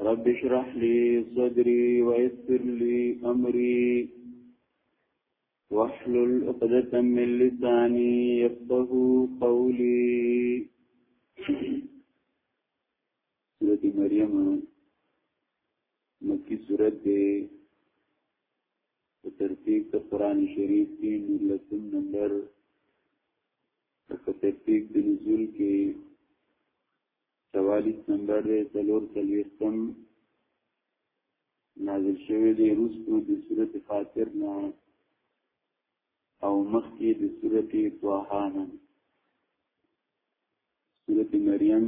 رب اشرح لي صدري ويسر لي امري واحلل عقدة من لساني يفقه قولي سورة مريم مکی سورت دے ترتیب تا قرآن شریف کی نورلسن نمبر ترتیب دنزول کی چوالیس نمبر دی سلور سلویستم نازل شوی دی روستو د صورت فاتر نه او مخکې د صورت طوحانا صورت مریم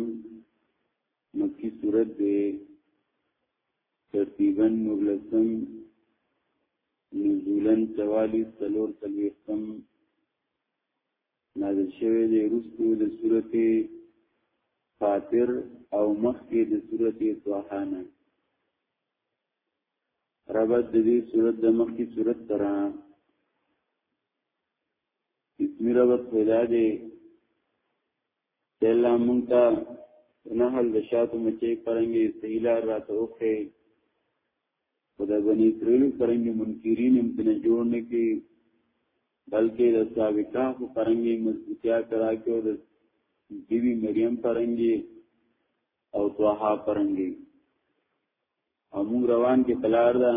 مکی صورت دی ترتیبا نورلسم نزولا چوالیس سلور سلویستم نازل شوی دی رستو د صورت فاتر او مخکې د صورت توحانه ربط د دې صورت د مخکې صورت سره اسمی ربط پیدا دی الله مونږ ته نهل د شاتو مچې پرنګي سیلار راته وخه خدا بنی اسرائیل پرنګي منکرین هم تنه جوړ نه کی بلکې د سابقا خو پرنګي مضبوطیا کرا کې او د بیبي مریم پرنګي او توها پرنګي او موږ روان کې پلار دا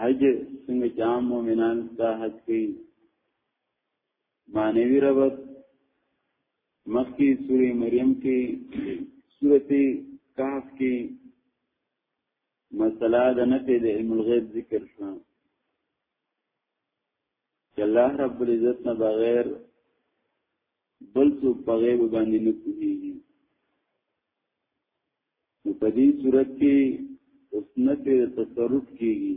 حج څنګه جام مومنان ته حج کوي معنوي ربط مخکې سورې مریم کې سورته کهف کې مسله د نفي د علم الغیب ذکر شوه چې الله رب العزت نه بغیر بل څوک په غیب باندې نه پوهیږي نو په دې صورت کې اوس نه په تصرف کېږي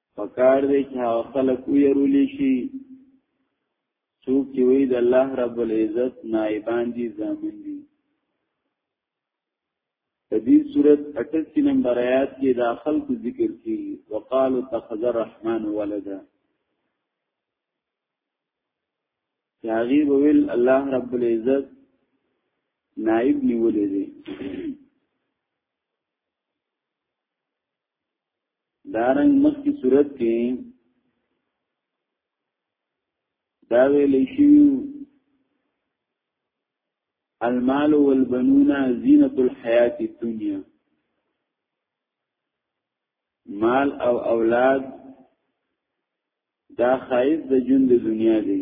پکار دی چې هغه خلک ويرول شي څوک چې وي د الله رب العزت نائبان دي ځامن دي په دې صورت 88 نمبر آیات کې دا خلق ذکر کی وقالو تخذ الرحمن ولدا یاغي ویل الله رب العزت نائب نیولې دي دارنګ مخ کی صورت کې دا ویل شي المال والبنون زینت الحیات الدنیا مال او اولاد دا خایز د ژوند د دنیا دی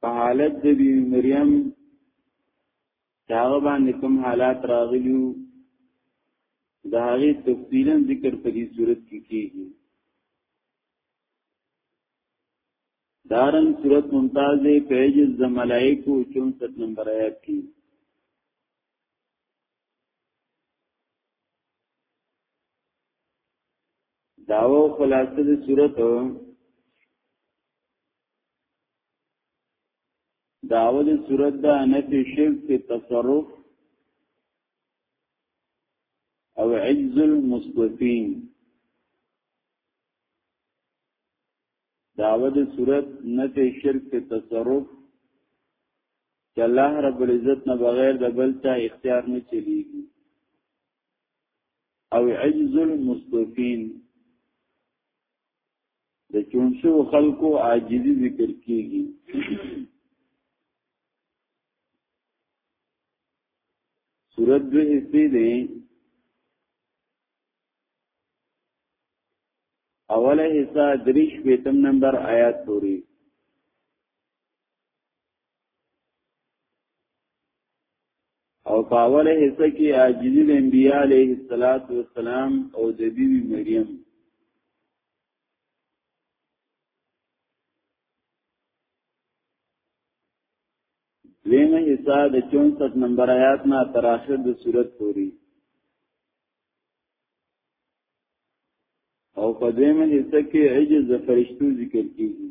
په حالت د بی مریم داغه باندې کوم حالات راغلیو د هغه تفصیلا ذکر په دې صورت کې کیږي دارن صورت ممتاز پیج ز ملائکو 64 نمبر آیات کې داو خلاصه د صورت داول صورت دا نفی شرک فی تصرف او عجز المصطفین داود صورت نفی شرک فی تصرف چې الله رب العزت نه بغیر د بل چا اختیار نه چلیږي او عجز المصطفین د چونشو خلکو عاجزي ذکر کیږي صورت دوه حصے دي اوله حصہ دریش بیتم نمبر آیات پوری او په اوله حصہ کې عاجزی د انبیاء علیه الصلاۃ والسلام او د بیبي مریم دیمه حصہ د 64 نمبر آیات نه تر اخر د صورت پوری او په دیمه حصہ کې عجز فرشتو ذکر کیږي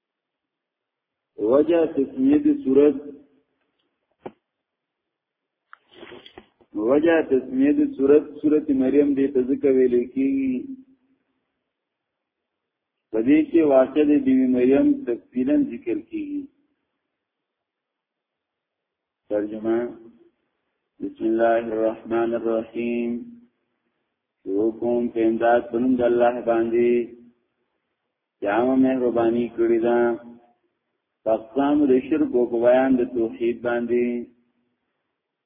وجه تسمیه دی صورت وجه تسمیه دی صورت صورت مریم دی تذکر ویلې کی پدې کې واقع دی بیبي مریم تفصیلا ذکر کیږي ترجمه بسم الله الرحمن الرحیم شروع کوم په امداد بنوم د الله باندې یا مهرباني کړی دا پخصام د شرک او بیان د توحید باندې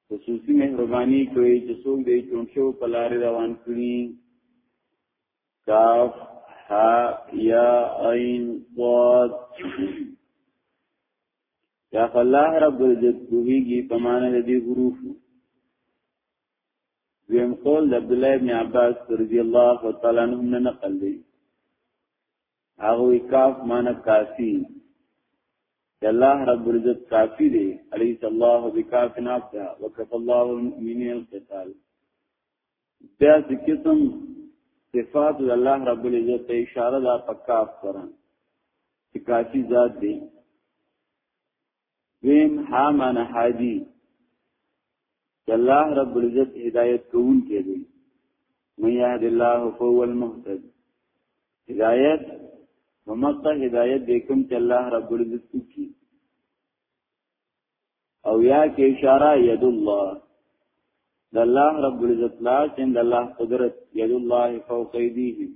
خصوصي مهرباني کوي چې څوک دې چونشو په لار روان کړي کاف ها یا عین صاد یا الله رب العزت کوهیږي په معنا د دې حروف دویم قول د عبد الله ابن عباس رضی الله تعالی عنہ نه نقل دی هغه کاف معنی کافی الله رب العزت کافی دی الیس الله بکاف نافع وکف الله المؤمنین القتال بیا ذکرتم صفات الله رب العزت ته اشاره دا پکاف کرن چې کافی ذات دی وین ها من حاجی الله رب العزت هدایت کوون کې دی من يهد الله فهو المهتد هدایت ومقه هدایت دې کوم چې الله رب العزت کوي او یا کې اشاره ید الله د الله رب العزت لا چې د الله قدرت ید الله فوق ایدیهم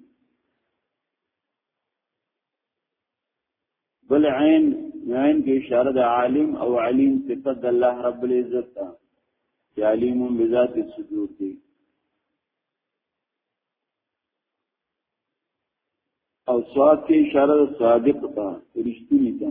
بل عین عین کې اشاره د عالم او علیم صفت د الله رب العزت ته چې علیم بذات الصدور دی او صاد کې اشاره د صادق ته رښتینی ته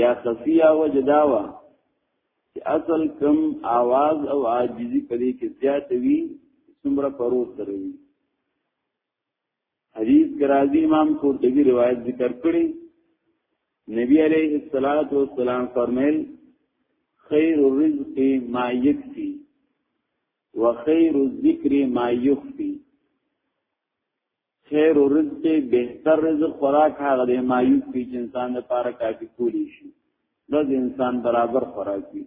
یا خفیه وجداوا چې اصل کم आवाज او عاجزی پدې کې زیات وي څومره پروت دروي حدیث کرازی امام قرطبی روایت ذکر کړی نبی علیہ الصلات والسلام فرمایل خیر الرزق ما یکفی وخیر الذکر ما یخفی خیر او رزق بهتر رزق خوراک هغه دی ما یو چې انسان لپاره کافي کولی شي لږ انسان برابر خوراک وي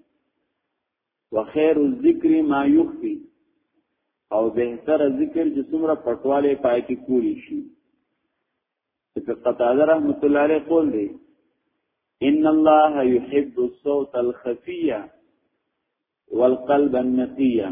وخیر الذکر ما یخفي او بهتر ذکر چې څومره پټواله پای کې کولی شي چې قطاده رحمت الله علیه قول دی ان الله يحب الصوت الخفيه والقلب النقيه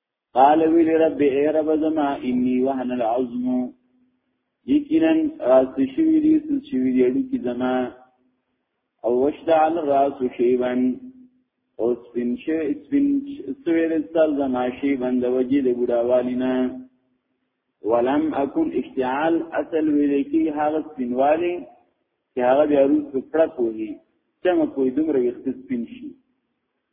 قال ویل رب ای رب زما انی وهن العظم یقینا راست شوی دی سل شوی دی اډو کی زما او وشتعل راس شیبن او سپین شو سپین سویر سر زما شیبن د وجی د بډاوالینا ولم اكن اشتعال اصل ویل کی هغه سپینوالی چې هغه بیا روز په پړه کوي چې مکوې دومره وخت سپین شي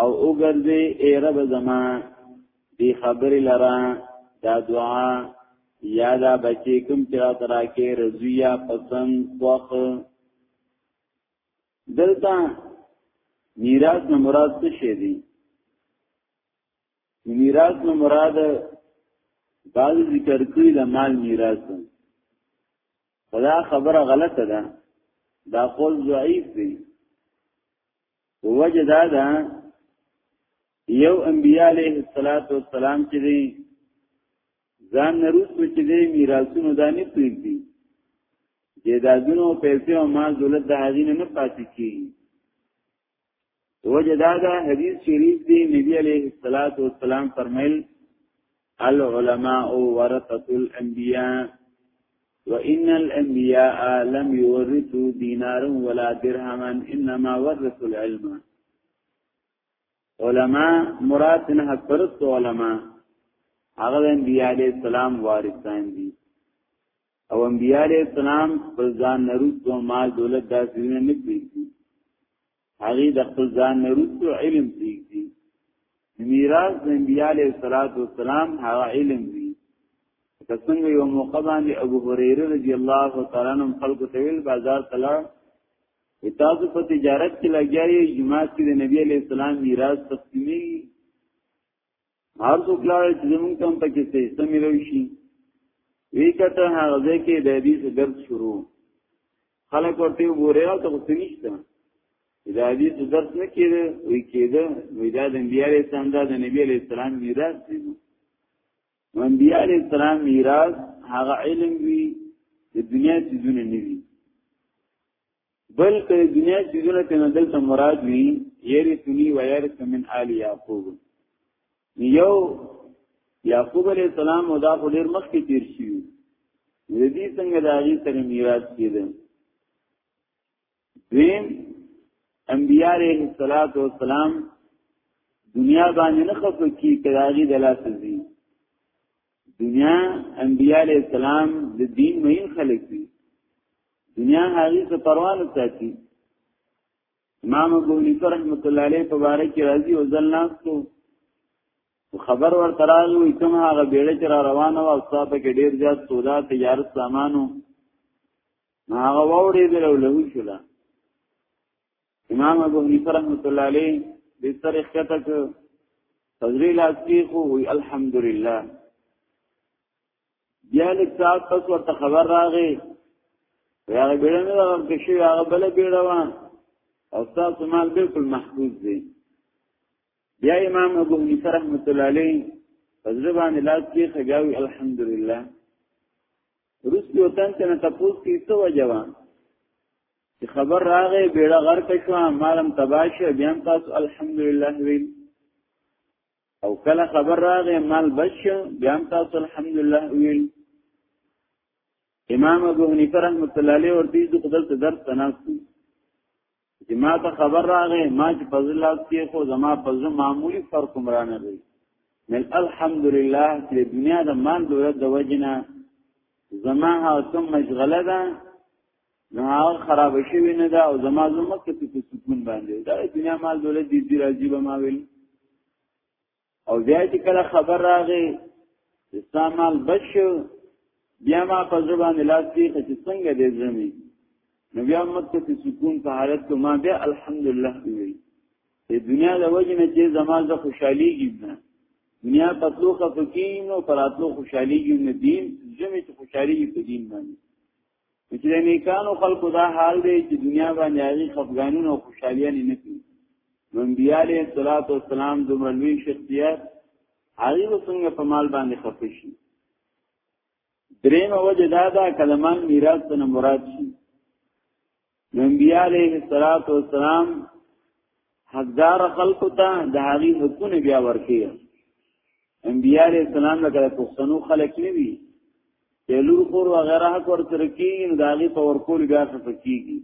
او وګرځي ای رب زما دی خبرې لرا دا دعا یا دا بچی کوم چې را تراکه رضویا پسند خوخ دلته میراث نه مراد څه شی دی میراث نه مراد بعض ذکر کوي د مال میراث خدا خبره غلطه ده دا قول ضعیف دی وجه دا ده یو انبیاء علیه الصلاۃ والسلام چې دی ځان نروس چې دی میراثونو دانی پریږدي جیدادونو پیسې او مال دولت د هغینه نه پاتې کیږي وجه دا ده حدیث شریف دی نبی علیه الصلاۃ والسلام فرمایل العلماء ورثة الانبياء وان الانبياء لم يورثوا دينارا ولا درهما انما ورثوا العلم علماء مراد نه پرست علماء هغه انبیاء علیہ السلام وارثان دي او انبیاء علیہ السلام پر ځان نروس او مال دولت دا ځینې نه پیږي هغه د خپل ځان نه رسو علم پریږدي میراث د انبیاء علیه الصلاۃ والسلام هغه علم دی که څنګه یو موقع باندې ابو هريره رضی الله تعالی عنہ خلق ته ویل بازار تلا تاسو په تجارت کې لګیاري جمعه کې د نبی علیه السلام میراث تقسیمي هر څوک لاړ چې زمونږ تم پکې څه حصہ ملو شي وی کته هغه ځکه د حدیث درس شروع خلک ورته وګوره او تاسو څه نشته دا حدیث درس نه کېده وی کېده وی دا د انبیاء اسلام دا د نبی علیہ السلام میراث دی نو انبیاء علیہ السلام میراث هغه علم وی د دنیا چې دونه نه وی بل که دنیا چیزونه تنه دلته مراد وی یرثنی و یرث من آل یعقوب یو یعقوب علیہ السلام او دا خو ډیر مخکې تیر شي ردی څنګه د هغه سره میراث کېده دین انبیاء علیہ الصلات والسلام دنیا باندې نه خفه کی کداغي د لاس دي دنیا انبیاء علیہ السلام د دین مهین خلک دي دنیا هغه څه پروا نه ساتي امام ابو حنیفه رحمۃ اللہ علیہ په باره کې راځي او ځل ناستو خبر ور ترالو کوم هغه بیړه چې را روانه و او صاحب کې ډیر زیات سودا تجارت سامانو هغه ووري دی له له شولا امام ابو حنیفه رحمۃ اللہ علیہ د سر خطک فضل الاسقیق وی الحمدلله بیا لږ ساعت پس ورته خبر راغی هغه بیړه نه راغله کې شي هغه بل بیړه وان او تاسو مال بالکل محفوظ دي بیا امام ابو حنیفه رحمۃ اللہ علیہ فضل باندې لاس کې خجاوي الحمدلله روس یو تن ته تاسو کې څه وجوان چې خبر راغې بیړه غر کې شو مالم تباشه بیا تاسو الحمدلله ویل او کله خبر راغې مال بچ بیا هم تاسو الحمدلله ویل امام ابو حنیفه رحمۃ اللہ علیہ ورته د خپل درس تناسو چې ما ته خبر راغې ما چې فضل الله کې خو زما فضل معمولی فرق مرانه دی من الحمدلله چې دنیا د مال دولت د وجنه زما ها ثم مشغله ده نه خراب شي نه دا او زما زما کې په سکون باندې دا دنیا مال دولت دې دې راځي به ما ویل او بیا چې کله خبر راغی اسلام مال بشو بیا ما په زبان لاس کې چې څنګه دې زمي نو بیا مت کې سکون په حالت ته ما بیا الحمدلله ویل دې دنیا د وجه نه چې زما زه خوشحالي کیږم دنیا پتلو خفقین او پراتلو خوشحالي کیږم دین زمي چې خوشحالي په دین باندې چې د نیکانو خلکو دا حال دی چې دنیا باندې هغه خفګانونه او خوشحالي نه کوي نو بیاله صلوات و سلام دومره لوی شخصیت هغه وسنګ په مال باندې خفه شي دریم وجه دا دا کلمان میراث ته مراد شي نبی علیه الصلاۃ والسلام حقدار خلق ته د هغه حقونه بیا ورکیږي انبیاء علیہ السلام لکه پښتنو خلک نه وی تلور خور و غیره حق ورسره کیږي نو داغي په ورکول بیا څه کیږي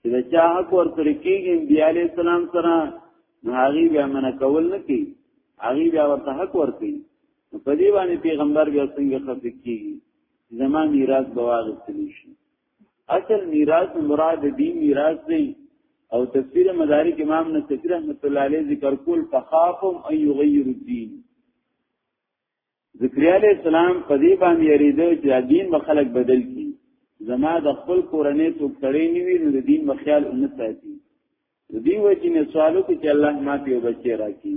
چې دا چا حق ورسره کیږي انبیاء علیہ السلام سره نو هغه بیا من کول نه کوي هغه بیا ورته حق ورکړي نو په دې باندې پیغمبر بیا څنګه خفه کیږي زمام میراث بواغ تلی شي اصل میراث مراد دی میراث دی او تفسیر مدارک امام نصفی رحمت الله علیه ذکر کول فخافم ان یغیر الدین ذکریا علیہ السلام په دې باندې یریده چې دین به خلق بدل کی زما د خپل کورنۍ څوک تړې نیوی نو د دین مخیال ان ساتي د دې وجې نه سوالو کې چې الله ما په بچی راکړي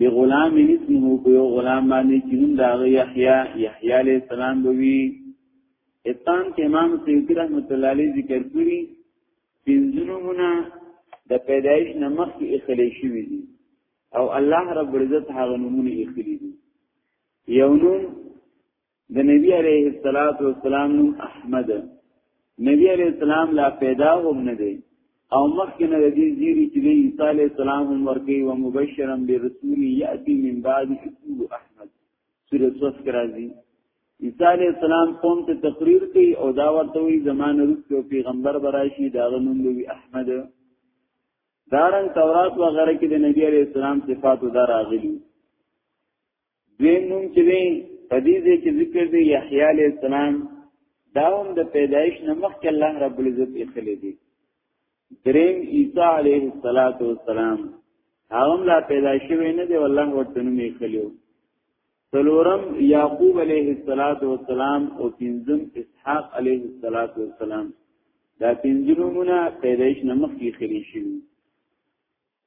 دی غلام اسمه په یو غلام باندې چې نوم دا یحیی یحیی علیہ السلام بوي اتان کې امام سیوطی رحمت الله علیه ذکر کړی پنځلومونه د پیدایش نمخ کې اخلي شوی دي او الله رب العزت هغه نمونه اخلي دي یو نوم د نبی علیه الصلاۃ والسلام نوم احمد نبی علیه السلام لا پیدا هم نه دی او مخکې نه دی زیری چې دی عیسی علیه السلام هم ورکی او مبشرا برسول یاتی من بعد اسمه احمد سورۃ صف کې راځي عیسی علیه السلام قوم ته تقریر کوي او دا ورته وی زمانه رسو پیغمبر براشي دا نوم دی احمد دارن تورات و غره کې د نبی علیه السلام صفات دار اغلی دویم نوم چې دی په دې ځای کې ذکر دی یحیی علی السلام دا هم د پیدایش نه مخکې الله رب العزت یې خلې دی دریم عیسی علیه السلام هغه لا پیدا شوی نه دی والله ورته نوم یې خلیو سلورم یعقوب علیه السلام او پنځم اسحاق علیه السلام دا پنځه نومونه پیدایش نه مخکې خلی شوی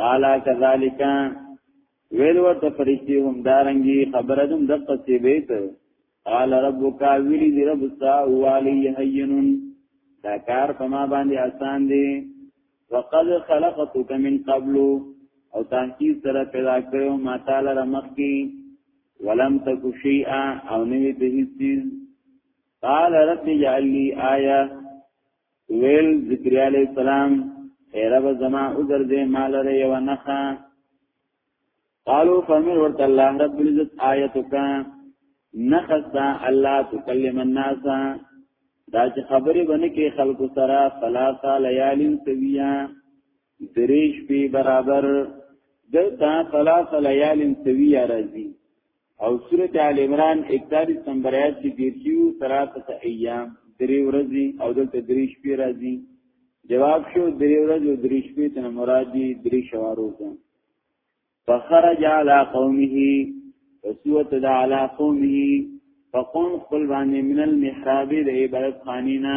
قال كذلك ویل ورته فرشتي هم دارنګي خبره دم د قصې بیت قال ربك ویلی دی رب سا والی هین دا کار فما باندې آسان دی وقد خلقتك من قبل او تحقیق سره پیدا کړو ما تعالی رمخ کی ولم تک شیئا او نوی ته هیڅ قال رب اجعل لي آیه ویل ذکری علی السلام اے رب زما عذر دې مال لري یو نخا قالو فرمن ورته الله رب العزت آیتک نخسا الله تکلم الناس دا چې خبرې باندې کې خلکو سره ثلاثه لیالین سویا دریش پی برابر دلتا ثلاث لیال سوی رازی او سورت آل عمران 41 نمبر آیات کې دیرشیو ثلاثه ایام درې ورځې او دلته درې شپې راځي جواب شو درې ورځې او درې شپې ته مراد دي درې شوارو ده فخرج على قومه وسوت على قومه فقوم خپل باندې من المحراب د عبادت خانینا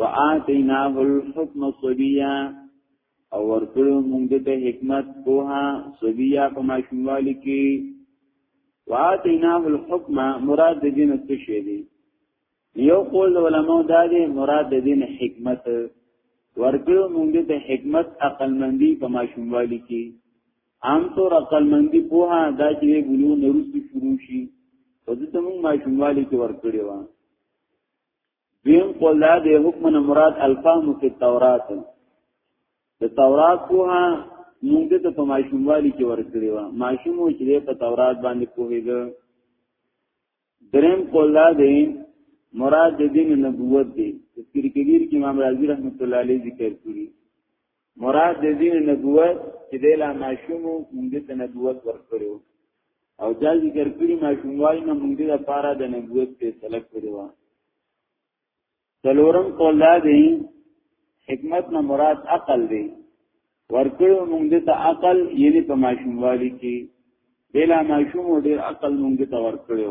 وآتیناه الحکم صبیا او ورکړو موږ ته حکمت کوها صبیا په ماشوموالي کې وآتیناه الحکم مراد د دین څه شی دی یو قول علماء دا دی مراد د دین حکمت ورکړو موږ ته حکمت عقل مندي په ماشوموالي کې عام طور عقل مندي کوها دا چې بلو نورستو شروع شي او د تمون ماشوموالي کې ورکړي واه دیم قول دا دی حکم نه مراد الفهم فی التورات د تورات په مونږ ته په ماشوموالي کې ورکړی و ماشوم چې په تورات باندې پوهیږي دریم قول دا دی مراد د دین نبوت دی تذکر کبیر کې امام رازی رحمت الله علیه ذکر کړی مراد د دین نبوت چې د لا ماشومو موږ ته نبوت ورکړو او دا ذکر کړی ماشوموالي نه موږ د پاره د نبوت په سلک کړو څلورم قول دا دی حکمت نه مراد عقل دی ورکړو موږ ته عقل یعنی په ماشوموالي کې بلا ماشوم ډیر عقل موږ ته ورکړو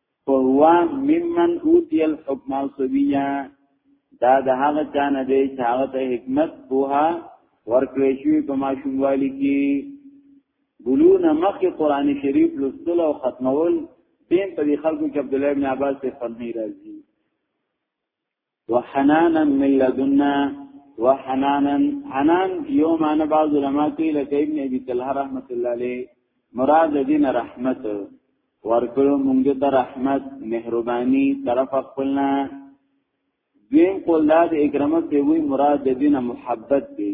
فهو ممن اوتی الحکم صبیا دا د هغه چانه دی چې هغه ته حکمت پوها ورکړې شوی په ماشوموالي کې ګلونه مخکې قران شریف لوستل او ختمول دین په دې خلکو کې عبد الله بن عباس ته فرمایي راځي وحنانا من لدنا وحنانا حنان یو معنی بعض علما کوي لکه ابن ابي طلحه رحمت الله عليه مراد دین رحمت ورکړو مونږ ته رحمت مهرباني طرف خپلنا دویم قول دا د اکرامت دی وی مراد دین محبت دی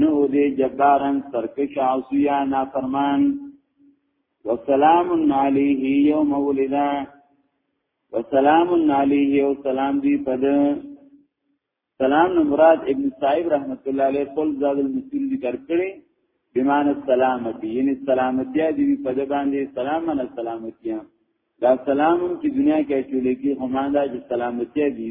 نو دې جبارن سرکش عصیا نافرمان وسلام علیه یوم ولدا وسلام علیه او سلام دی پد سلام نو مراد ابن صاحب رحمت الله علیه قول زاد المسلم ذکر کړي بمعنی سلامتی یعنی سلامتی دی پد باندې سلام نه سلامتی دا سلام چې دنیا کې چولې کې هماندا چې سلامتی دی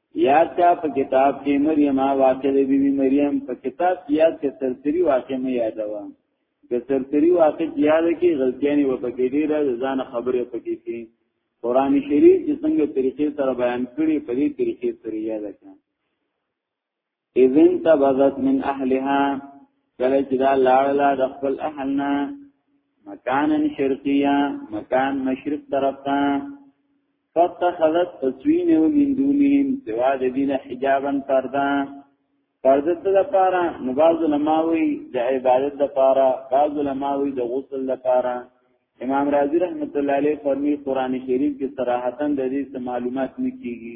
یاد کا په کتاب کې مریم واقع دی بی بی مریم په کتاب کې یاد کې سرسری واقع مې یادوه د سرسری واقع یاد کې غلطیانې و پکې دي را ځان خبرې پکې کې قران شریف چې څنګه طریقې سره بیان کړي په دې طریقې سره یاد کړه اذن تبذت من اهلها کله چې دا لاړله د خپل اهلنا مکانن شرقیه مکان مشرق طرف ته فتخذت تسوین و من دونهم سوا د دین حجابا پردا پرده د لپاره نو باز علماوی د عبادت لپاره باز علماوی د غسل لپاره امام رازی رحمت الله علیه فرمی قران شریف کې صراحتا د دې معلومات نکېږي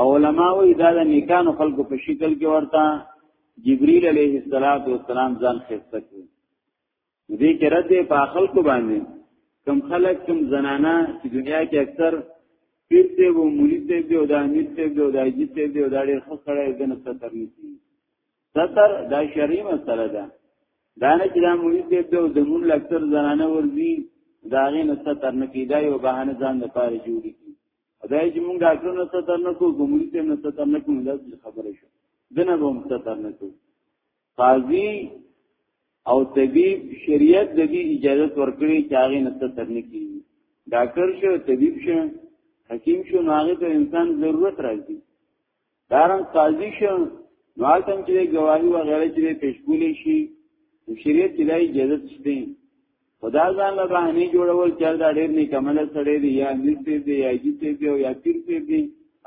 او علما وی دا د نیکانو خلقو په شکل کې ورته جبرئیل علیه السلام ځان خسته کړ دې کې رد په خلقو باندې کم خلق کم زنانا چې دنیا کې اکثر پیر ته وو مولوی ته دی او دا امیر ته دی او دا جی ته دی او دا ډېر خو سره دنه ستر نشي ستر دا شرعي مسله ده دا نه چې دا مولوی ته دی او دمون لکثر زنانه ورزي دا غي نه ستر نه کیدا یو بهانه ځان د پاره جوړي خدای چې موږ ډاکټر نه ستر نه کوو ګمړي ته نه ستر نه کوو دا خبره شو دنه به موږ ستر نه کوو قاضي او طبيب شریعت د دې اجازه ورکړي چې هغه نه ستر نه کوي ډاکټر شو طبيب شو حکیم شو هغه ته انسان ضرورت راځي دارن قاضی شو نو حالتم چې گواهی و غیره چې پیش کولی شي شریعت کې دای اجازه شته خدا ځان له بهانه جوړول چې دا ډېر نه کمل سره دی یا نشته دی یا جته دی یا پیر پیر دی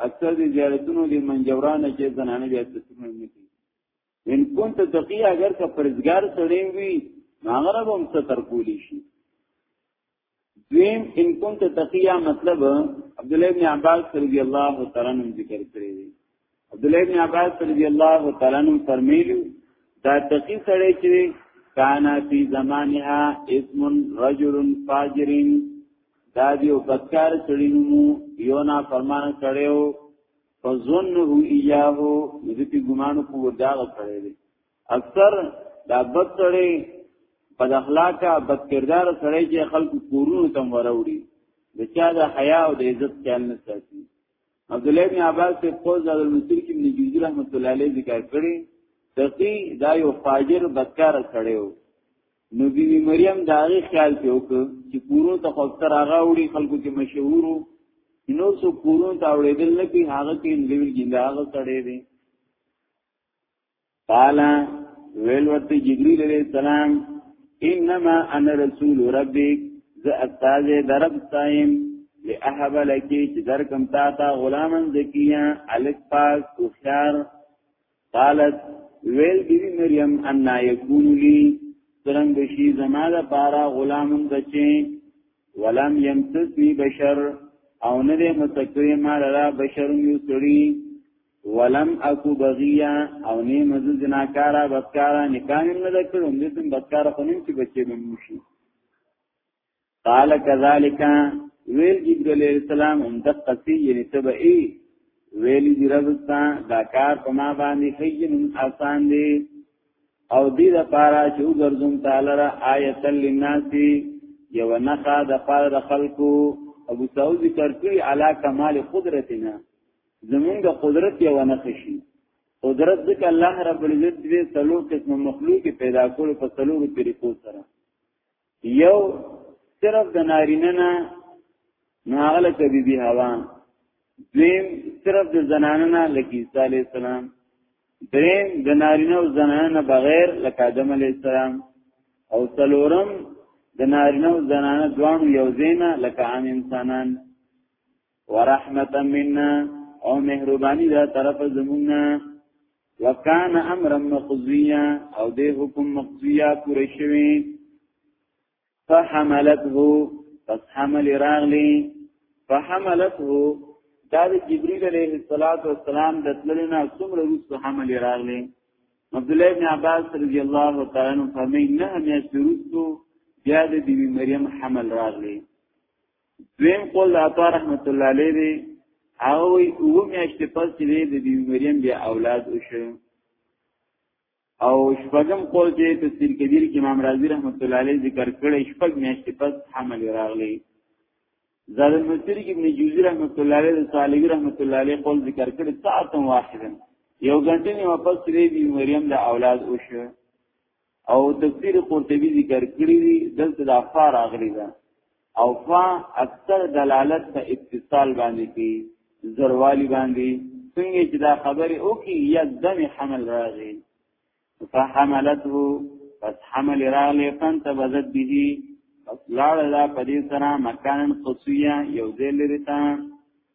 اکثر دی زیارتونو دی منجورانه چې زنانه بیا تسلیم نه کوي ان كنت تقي اگر که پرزګار سړی وي هغه به هم ستر کولی شي دویم ان كنت تقیا مطلب عبد الله بن عباس رضی الله تعالی عنہ ذکر کړی دی عبد الله بن عباس رضی الله تعالی عنہ فرمایلی دا تقی سره چې کانا فی زمانها اسم رجل فاجر دا دیو بدکار سړی نو یو نا فرمان کړو فظنه ایاه ذکی ګمانو کو دا کړی دی اکثر دا بد سړی بد اخلاقه بد کردار سړی چې خلکو کورونو تم وروړي د چا د حیا او د عزت خیال نه ساتي عبد الله بن عباس په قول د المسیر کې ابن جوزی رحمت الله علیه ذکر کړی تقی دا یو فاجر بدکار سړی و نو بی بی مریم دا غي خیال ته وک چې کورو ته خپل هغه وړي خلکو کې مشهور نو سو کورو ته وړېدل نه کی هغه کې لیول ګنده هغه سړی دی قال ویل ورته جبريل عليه السلام انما انا رسول ربك ز استاذ درب تایم لاحب لکی چې درکم تا تا غلامن زکیه الک پاک خوشار قالت ویل بیبی مریم ان یکون لی سرنگ بشی زما دا پارا غلامن بچی ولم یمسسنی بشر او نه دې متکوي مال را بشر یو سړي ولم اكو بغيا او نه مزو جناکارا بدکارا نکاح نه دکړو هم دې بدکارا خو نیم چې بچي به موشي قال كذلك ویل جبريل عليه السلام هم د قصي یعنی تبعي ویل دی ربستا دا کار په ما باندې خیجن آسان دی او دې د پاره چې وګرځم تعالی را آیت للناس یو نخا د پاره د خلکو ابو سعود ذکر کړی علا کمال قدرتنا زمونږ د قدرت یو نه شي قدرت ځکه الله رب العزت دې څلور قسم مخلوق پیدا کول په څلور طریقو سره یو صرف د نارینه نه ناغله کوي بي هوا دویم صرف د زنانه نه لکه عیسی علی السلام دریم د نارینه او زنانه بغیر لکه آدم علی السلام او څلورم د نارینه او زنانه دوام یو زینا لکه عام انسانان ورحمتا منا او مهربانی دا طرف زمونږه وکان امر مقضیا او دې حکم مقضیا پوره شوی فحملته پس حمل راغلی فحملته دا د جبرئیل علیه السلام د تللینا څومره وروسته حمل راغلی عبد الله بن عباس رضی الله تعالی عنہ فرمایي نه مې شروع بیا د بیبي مریم حمل راغلی دویم قول د عطا رحمت الله علیه دی او او میاشتې پس چې د بی مریم بیا اولاد وشو او شپږم قول چې تفسیر کبیر کې امام رازی رحمت الله علیه ذکر کړی شپږ میاشتې پس حمل راغلی زاد المسیر کې ابن جوزی رحمت الله علیه د صالح رحمت الله علیه قول ذکر کړی ساعت واحده یو غنټه نه واپس لري بی مریم د اولاد وشو او تفسیر قرطبی ذکر کړی دی دلته د افار اغلی ده او فا اکثر دلالت په اتصال باندې کی زروالی باندې څنګه چې دا خبره او کی یا دم حمل راغی فحملته پس حمل راغلی فانت بزد به پس لاړه دا پدې سره مکانن قصویه یو ځای لري تا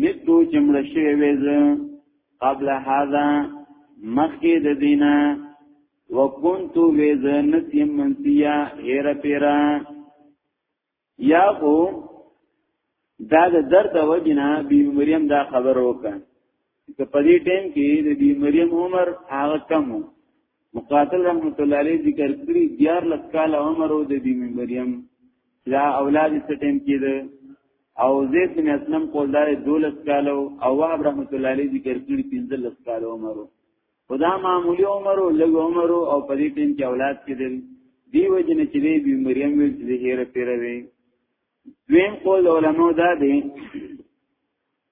متو چې مړ شوی وې زه قبل هذا مخکې د دینه وکنت وې زه نسیم منسیا هیر پیرا یا خو دا د درد وجنه بی مریم دا خبر وکړه که په دې ټیم کې د بی مریم عمر هغه کم وو مقاتل رحمت الله علیه ذکر کړی دیار لکال عمر او د بی مریم دا اولاد ستیم کې ده او زید بن اسلم قول دار دولس کالو او وهب رحمت الله علیه ذکر کړی 15 کالو عمر خدا معمولی عمر او لږ عمر او په دې ټیم کې اولاد کېدل دی وجنه چې دی بی مریم ویل چې هیر پیره وی دویم قول علماء دا دی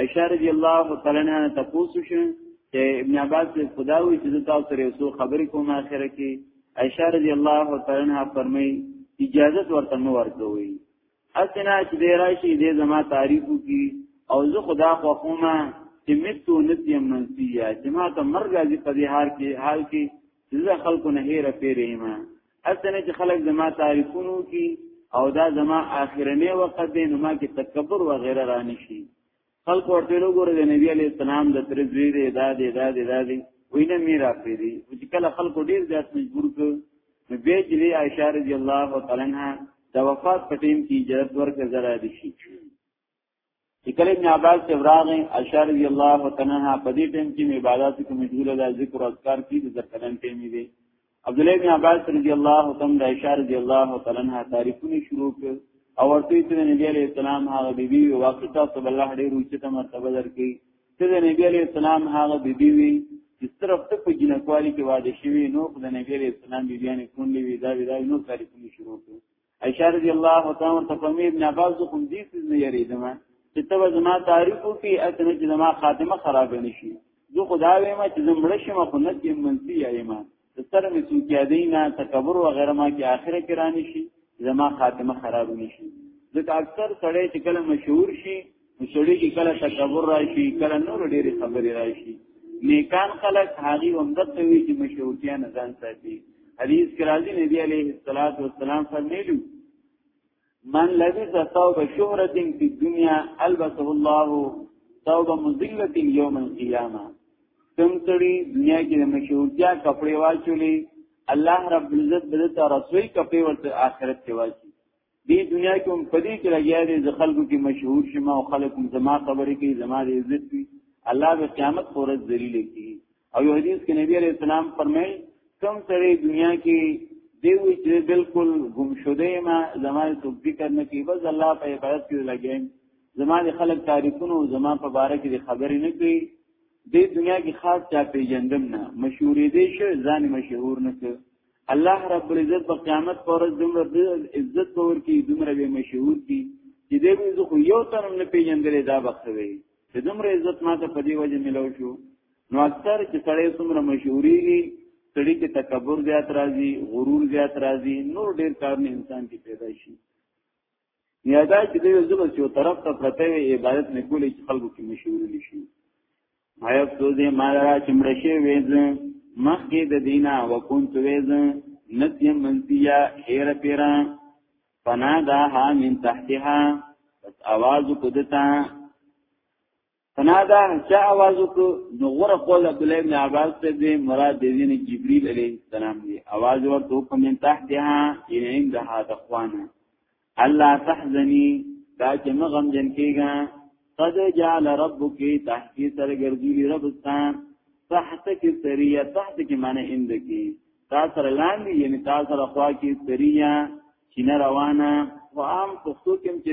عائشہ رضی الله تعالی عنها تاسو شو چې ابن عباس خدا وی چې تاسو سره یو خبرې کوم اخر کې عائشہ رضی الله تعالی عنها فرمای اجازه ورته مو ورکوي اسنا چې دې راشي دې زما تعریفو کی او زه خدا خو خوما چې متو نسیم منسیه چې ما ته مرګ راځي په دې حال کې حال کې زه خلکو نه هېره پیرې ما اسنه چې خلک زما تعریفونو کی او دا زما اخرنه وخت دی نو ما کې تکبر و غیره را نشي خلک ورته وګوره د نبی علی السلام د تر دوی دی دا دی دا دی دا دی وینه میرا پیری چې کله خلکو ډیر زیات مجبور ک نو به چې عائشہ رضی الله تعالی عنها د وفات په ټیم کې اجازه ورکړه زرا دي شي چې کله ابن عباس ته راغی اشار رضی الله تعالی په دې ټیم کې عبادت کې مشغول ده ذکر او اذکار کې د ځکلن ټیم دی عبد الله بن عباس رضی الله تعالی د اشار رضی الله تعالی عنہ تعریفونه شروع کړ او ورته چې نبی علیہ السلام هغه بیبي وی واقعي تاسو بل الله ډېر اوچته مرتبه درکې چې نبی علیہ السلام هغه بیبي وی چې صرف ته په جنکوالي کې واده شوی نو د نبی علیہ السلام بیبيانې کونډې وی دا وی دا نو تعریفونه شروع کړ عائشہ رضی الله تعالی عنها ته کومې ابن عباس کوم دې څه نه یریدم چې ته زما تعریف وکي اتنه چې زما خاتمه خراب نشي زه خدا وېما چې زمړ شم خو نه دې منسی یېما ستر می څو کې دینا تکبر و غیره ما کې اخره کې رانی شي زما خاتمه خراب نشي ځکه اکثر سړی چې کله مشهور شي سړی کې کله تکبر راشي کله نور ډېری خبرې راشي نیکان خلق هغه هم د توی چې مشروطیا نه ځان ساتي حدیث کې راځي نبی عليه الصلاه والسلام فرمایلی من لبس ثوب شهرة في الدنيا البسه الله ثوب مذلة يوم القيامه کوم سړی دنیا کې د مشهورتیا کپڑے واچولې الله رب العزت دته رسوي کپڑے ورته آخرت کې واچي دې دنیا کې هم پدې کې لګیا دي ز خلکو کې مشهور شمه او خلک زما خبرې کوي زما د عزت وي الله به قیامت پورې ذلیل کی او یو حدیث کې نبی عليه السلام فرمایي کوم سره دنیا کې دیوی چې بالکل گم شده ما زما څوک ذکر نه کوي بس الله په عبادت کې لګیم زما د خلک تعریفونو زما په باره کې خبرې نه کوي د دنیا کې خاص چا پیژندم نه مشهورې دي شه ځان مشهور نه کوي الله رب العزت په قیامت پر ورځ دومره عزت باور کی دومره به مشهور دي چې دې موږ خو یو ترم نه پیژندلې دا بخښوي چې دومره عزت ماته په دې وجه ملو شو نو اکثر چې سړی څومره مشهوريږي سړی کې تکبر زیات راځي غرور زیات راځي نور ډیر کارونه انسان کې پیدا شي یا دا چې دوی زبر چې طرف ته پرته وي عبادت نه کولی چې خلکو کې مشهور نشي ما یو څه دې ما را چې مړ شي وېز مخکې د دینا وکنت وېز نسیم منسیا هیر پیرا فنا دا ها من تحتها پس آواز کدتا فنادا چا आवाज وکړو نو غره قول عبد الله ابن عباس ته دی مراد دی دین جبرئیل علیه السلام دی आवाज ورته په من تحتها یعنی عند هذا اخوانه الله تحزنی دا چې مغم جن کېږي قد جعل ربك تحت سرګرځي ربستان تحت کې سریه تحت کې معنی اند کې تا سره لاندې یعنی تا سره خوا کې سریه چینه روانه وام پښتو کې چې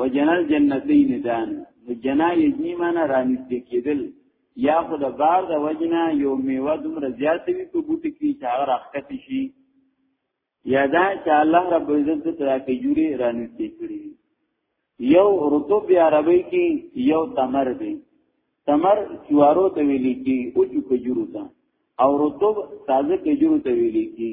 وجنل جنتین دان نو جنا یجنی معنی رانږدې کېدل یا خو د بار د وجنا یو میوه دومره زیاتې وي په بوټي کې چې هغه راخت شي یا دا چې الله رب عزت د تراکې جوړي رانږدې کړی یو رطب عربی کې یو تمر دی تمر جوارو ته ویل کی او چې کجورو ته او رطب تازه کجورو ته ویل کی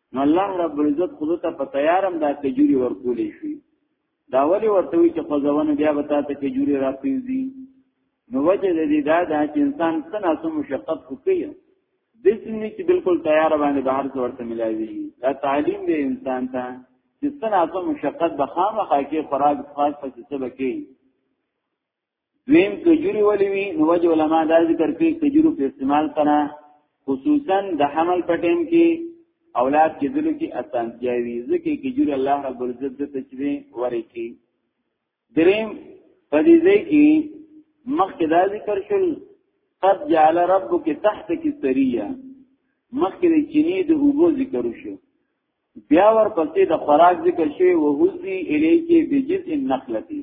نو الله رب العزت خود ته په تیارم دا کجوري ورکولې شي دا ولی ورته وی چې قزونه بیا به تاسو کجوري راپیږي نو وجه دې دا دا چې انسان څنګه سم مشقت کوي د سنې چې بالکل تیار باندې بهر څور ته ملایوي دا تعلیم دی انسان ته چې څنګه سم مشقت به خامخا کې فراغ خاص پکې څه بکی دویم کجوري ولې وی نو وجه علما دا ذکر کوي کجورو په استعمال سره خصوصا د حمل په ټیم کې اولاد کې دلو کې اسانتیا وي ځکه کجور الله رب العزت د تشریح ورکی دریم په دې ځای کې مخکې دا ذکر شول قد جعل ربک تحتک سریه مخکې د چینی د اوبو ذکر شو بیا ورپسې د خوراک ذکر شوی او هوزي الیکی بجز النخلتی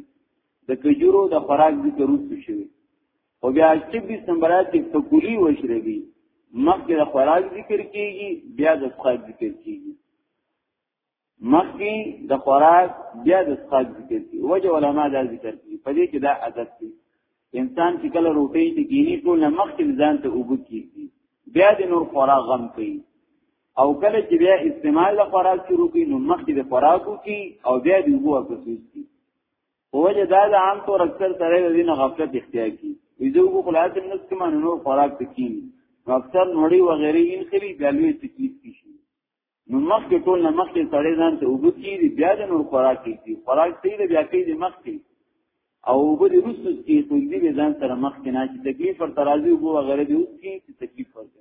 د کجورو د خوراک ذکر وروسته شوی او بیا چې به سمبرات کې فکولی وشربي مخکې د خوراک ذکر کیږي بیا د خوراک ذکر کیږي مخکې د خوراک بیا د خوراک ذکر کیږي وجه علما دا ذکر کوي په دې کې دا عادت دی انسان چې کله روټي ته کینی ټول مخکې ځان ته وګوري بیا د نور خوراک غم کوي او کله چې بیا استعمال د خوراک شروع کی نو مخکې د خوراکو کی او بیا د وګو اکسوس کی اوجه دا د عام طور اکثر سره د دین غفلت اختیار کی ویدو کو خلاص الناس کما نو خوراک تکین نو اکثر نوړي و غیره ان خري بلوي تکلیف کی شي نو مخکې ټول نه مخکې سړی ځان ته وګو کی بیا د نور خوراک کی خوراک دی بیا کی د مخکې او وګو د رسو کی ټول دی ځان سره مخکې نه چې تکلیف پر ترازی وګو غیره دی اوس کی تکلیف ورته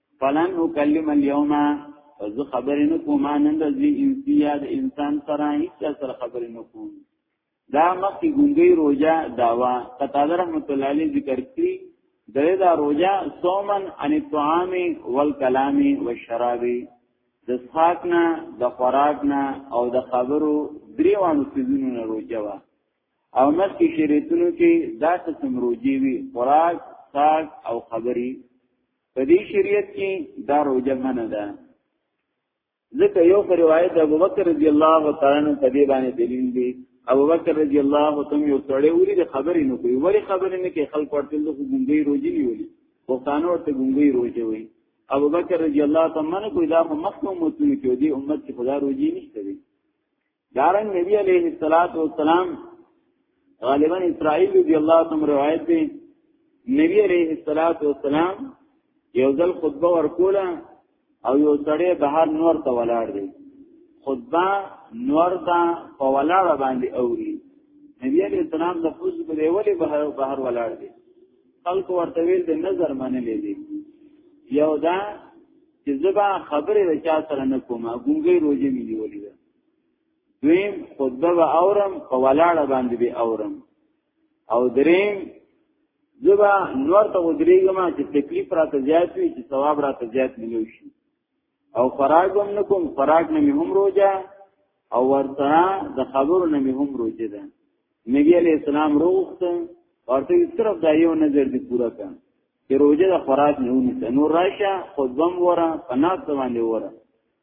فلن اکلم اليوم فز خبرې نه کوم نن د ځی انسیا د انسان سره هیڅ سره خبرې نه کوم دا مخکې ګونګي روزه داوا قطاده رحمت الله علیه ذکر کړی دغه دا روزه صومن ان الطعام والکلام والشراب د څاک نه د خوراک نه او د خبرو دریوانو سيزونو نه روزه وا او مخکې شریعتونو کې دا قسم روزي وي خوراک څاک او خبري په دې شریعت کې دا روزه منه ده ځکه یو پر روایت د ابوبکر رضی الله تعالی عنہ په دې باندې دلیل دی ابوبکر رضی الله تعالی یو سړی وری د خبرې نه کوي وری خبرې نه کوي خلک ورته د ګنګي روزي نیولي پښتانه ورته ګنګي روزي وي ابوبکر رضی الله تعالی عنہ کوئی دا مخکوم متونی کې دی امت کې خدا روزي نشته دی دارن نبی علیه الصلاۃ والسلام غالبا اسرائیل رضی الله عنه روایت دی نبی علیه الصلاۃ والسلام یو ځل خطبه ورکوله او یو سړی بهر نور ته ولاړ دی خطبه نور ته په ولاړ باندې اوري نبی علیه السلام د فوز په دی ولی بهر بهر ولاړ دی خلق ورته ویل د نظر منلې دي یو دا چې زبا خبره د چا سره نه کومه ګونګي روزي ملي ولې دویم خطبه به اورم په ولاړه باندې به اورم او دریم زبا نور ته ودرېږم چې تکلیف راته زیات وي چې ثواب راته زیات ملو شي او فراغ هم نکوم فراغ نه مې هم روزه او ورته د خبرو نه مې هم روزه ده نبی علیہ السلام روغت ورته صرف دا یو نظر دی پورا کړ چې روزه د فراغ نه ونیسه نور راشه خطبه وره پناه باندې وره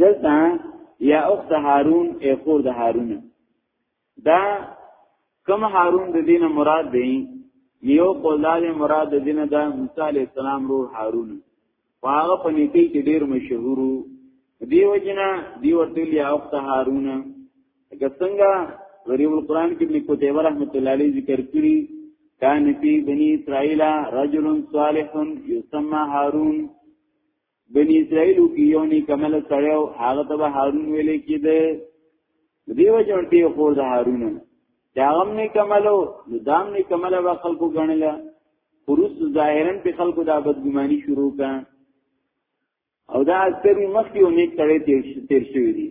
دلته یا اخت هارون ای خور د هارون دا کم هارون د دین مراد دی یو قولال مراد د دین دا موسی علی السلام رو هارون هغه په نیتی کې ډیر مشهور دیو جنا دیو تل یا اخت هارون که څنګه غریب القرآن کې ابن قتیبه رحمت الله علیه ذکر کړی کان فی بنی اسرائیل رجل صالح یسمى هارون بنی اسرائیلو کې یو نه کمل سړیو هغه ته هارون ویل کېده دیو جن دی خور د هارون دا هم نه کملو نو دام نه کمل به خلکو غنل پروس ظاهرا په خلکو دا بدګماني شروع کا او دا اکثر مخکې یو نه تړې تیر شوی دی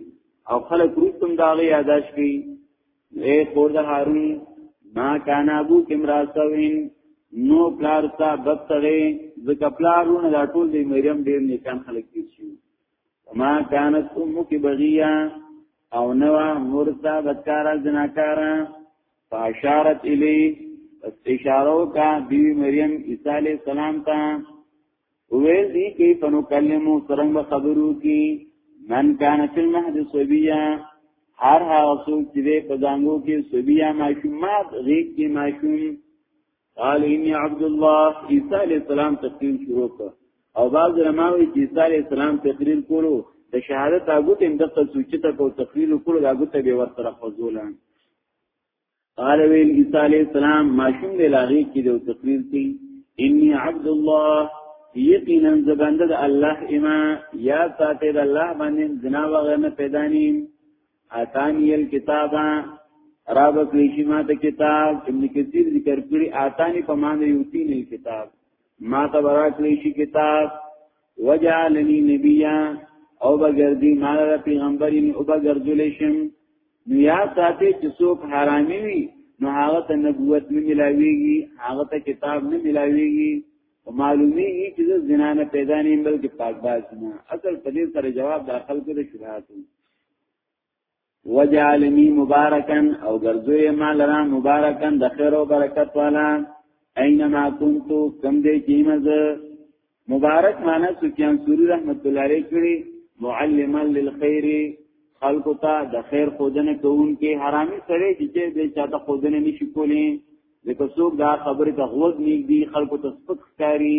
او خلک روستم دا غي یاداش کوي اے خور د هارون ما کان ابو کمراسوین نو پلار تا بتغه ځکه پلارونه دا ټول دی مریم ډیر نیکان خلک دي شي ما کانت امک بغیا او نو مرتا بدکارا زناکارا فاشارت الی استشارو کا بی مریم عیسی علیہ السلام تا ویل دی کې پنو کلمو سرنګ خبرو کې من کان فی المهد صبیا هر هغه څوک چې په دانګو کې صبیا ماشوم ما غیږ کې ماشوم قال انی عبد الله عیسی علیہ السلام تقریر شروع کړ او بعض رماوی چې عیسی علیہ السلام تقریر کولو د شهادت هغه ټیم د څه سوچته کو تقریر کولو هغه ته به ورته راخوزولان قال ویل عیسی علیہ السلام ماشوم دی لاغی کی دی تقریر کی انی عبد الله یقینا زبند د الله اما یا ساته د الله باندې جنا وغنه پیدا نیم اتانی الکتابا را بکلی شی ما ته کتاب ابن کثیر ذکر کړی اتانی په معنی یوتین الکتاب ما ته برا کلی شی کتاب وجعلنی نبیا او بگردی مال را پیغمبرین او بگردولیشم نو یا ساتی چې څوک حرامی وی نو هغه ته نبوت نه ملاویږي هغه ته کتاب نه ملاویږي او معلومیږي چې زنا نه پیدا نه بلکې پاک باز نه اصل په دې سره جواب داخل کړي شبهاتو وجعلنی مبارکن او ګرځوی ما لرا مبارکن د خیر او برکت والا اينما كنت کم دې کیمز مبارک معنی سفیان سوری رحمت الله علیه کړي معلما للخير خلق ته د خیر خودنه کوونکې حرامي سره چې دې چاته خودنه نشي کولې ځکه څوک دا خبره ته غوږ نیږدي خلکو ته سپک ښکاري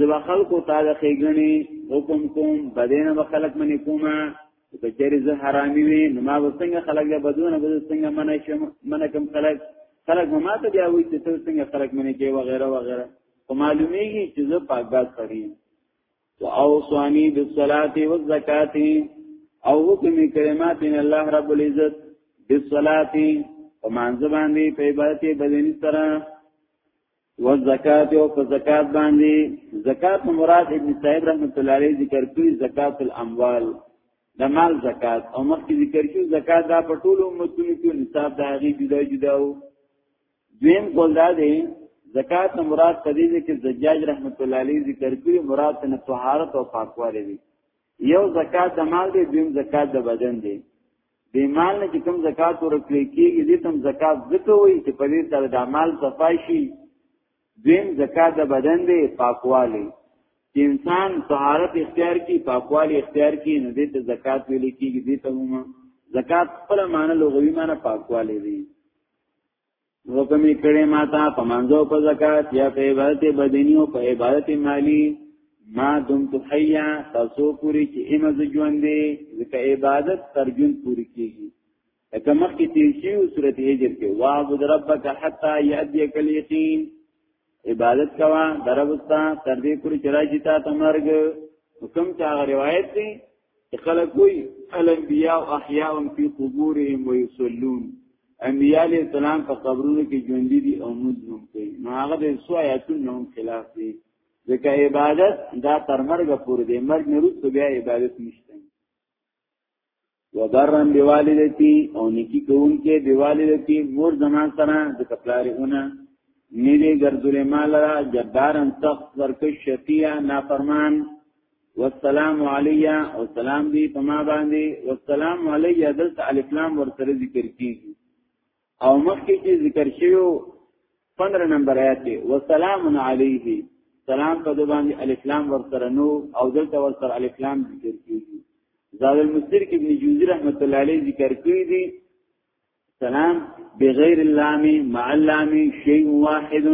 زبا خلقو تعالی خیګنی حکم کوم بدینه به خلق منی کومه که چیرې زه حرامي وي نو ما به څنګه خلق له بدونه به څنګه منع شم منع کوم خلق خلق ما ته بیا وایي چې ته څنګه خلق منې کې وغیرہ وغیرہ او معلومیږي چې زه پاک باز کړی او اوصانی بالصلاه والزکات او حکم کلمات ان الله رب العزت بالصلاه او مانځ باندې په عبادت بدني سره و زکات او په زکات باندې زکات مراد ابن صاحب رحمت الله علیه ذکر کړی زکات الاموال د مال زکات او مخکې ذکر شو زکات دا په ټولو امتونو کې نصاب دا غي جدا جدا وو دویم قول دا دی زکات مراد په دې کې زجاج رحمت الله علیه ذکر کړی مراد نه طهارت او پاکوالی دی یو زکات د مال دی دویم زکات د بدن دی د مال نه چې کوم زکات ورکړي کېږي دې تم زکات ځکه وي چې په دې سره د مال صفای شي دین زکات د بدن دی پاکوالی چې انسان طهارت اختیار کی پاکوالی اختیار کی نو دې ته زکات ویل کېږي دې ته هم زکات خپل معنی لغوي معنی پاکوالی دی حکم کړي ماتا پمنځو په زکات یا په عبادت بدنی او په عبادت مالی ما دم تو حیا تاسو پوری چې ایمز ژوند دی ځکه عبادت تر ژوند پوری کیږي لکه مخکې تیر شي او سورته هجر کې واعبد ربک حتا یاتیک الیقین عبادت کوا دربستا تر دې پوری چرایشی تا تمرګ حکم چا روایت دی خلک وی الانبیاء احیاء فی قبورهم ویصلون انبیاء علیہ السلام په قبرونو کې ژوند دي او موږ هم کوي نو هغه د سو آیاتونو هم خلاف دي ځکه عبادت دا تر مرګ پورې دی مرګ نه وروسته بیا عبادت نشته وبرم بوالدتی او نیکی کون کې بوالدتی مور زمان سره د کپلاری اونه نیوی گردولی مال را جبارن سخت ورکش شفیع نافرمان والسلام علی او سلام دی پما باندې والسلام علی دلته الف لام ورسره ذکر کیږي او مخکې چې ذکر شوی 15 نمبر آیات دی وسلام علیه سلام په د باندې الکلام ورسره نو او دلته ورسره الکلام ذکر کیږي زاد المستر کې ابن جوزی رحمت الله علیه ذکر کړی دی سلام بغیر اللام مع اللام شیء واحد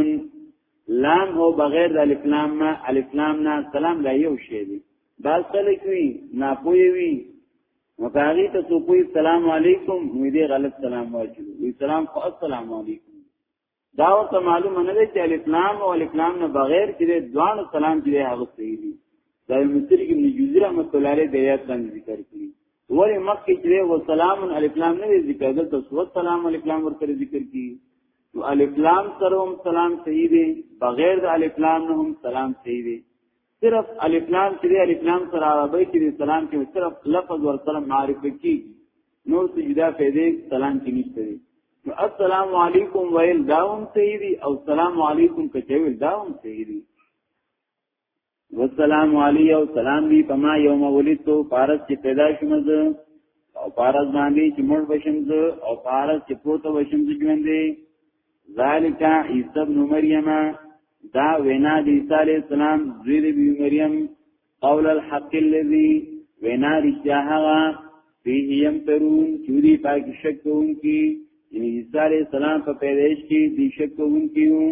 لام هو بغیر د الف لام ما الف لام نه سلام لا یو شی دی بل څه لکوي ناپوی وی نو کاغی ته سو کوئی سلام علیکم نو دې غلط سلام واچو وی سلام خو السلام علیکم دا او ته معلومه نه دی چې الف لام او الف لام نه بغیر چې دوه سلام چې هغه صحیح دي دا مصری کې نجوزی رحمت الله علیه د یاد باندې ذکر کړی ولی مکه چې و سلام الف لام نه ذکر ده ته سو سلام الف لام ورته ذکر کی نو الف لام سره هم سلام صحیح دی بغیر د الف لام نه هم سلام صحیح دی صرف الف لام چې الف لام سره عربی کې سلام کې صرف لفظ ور سره معرفت کیږي نو سجدا پیدا سلام کې نشته دي نو السلام علیکم ویل داوم سیدی او السلام علیکم کچویل داوم سیدی والسلام علی او سلام دی پما یوم ولدتو پارس چې پیدا شوم زه او پارس باندې چې مړ بشم زه او پارس چې پروت بشم زه ژوند دی ذالک عیسی ابن مریم دا وینا د عیسی علی السلام زوی د بی مریم قول الحق الذی وینا رښتیا هغه فيه يمترون چې دی پاک شک کوونکی یعنی عیسی علی السلام په پیدایش کې دی شک کوونکی وو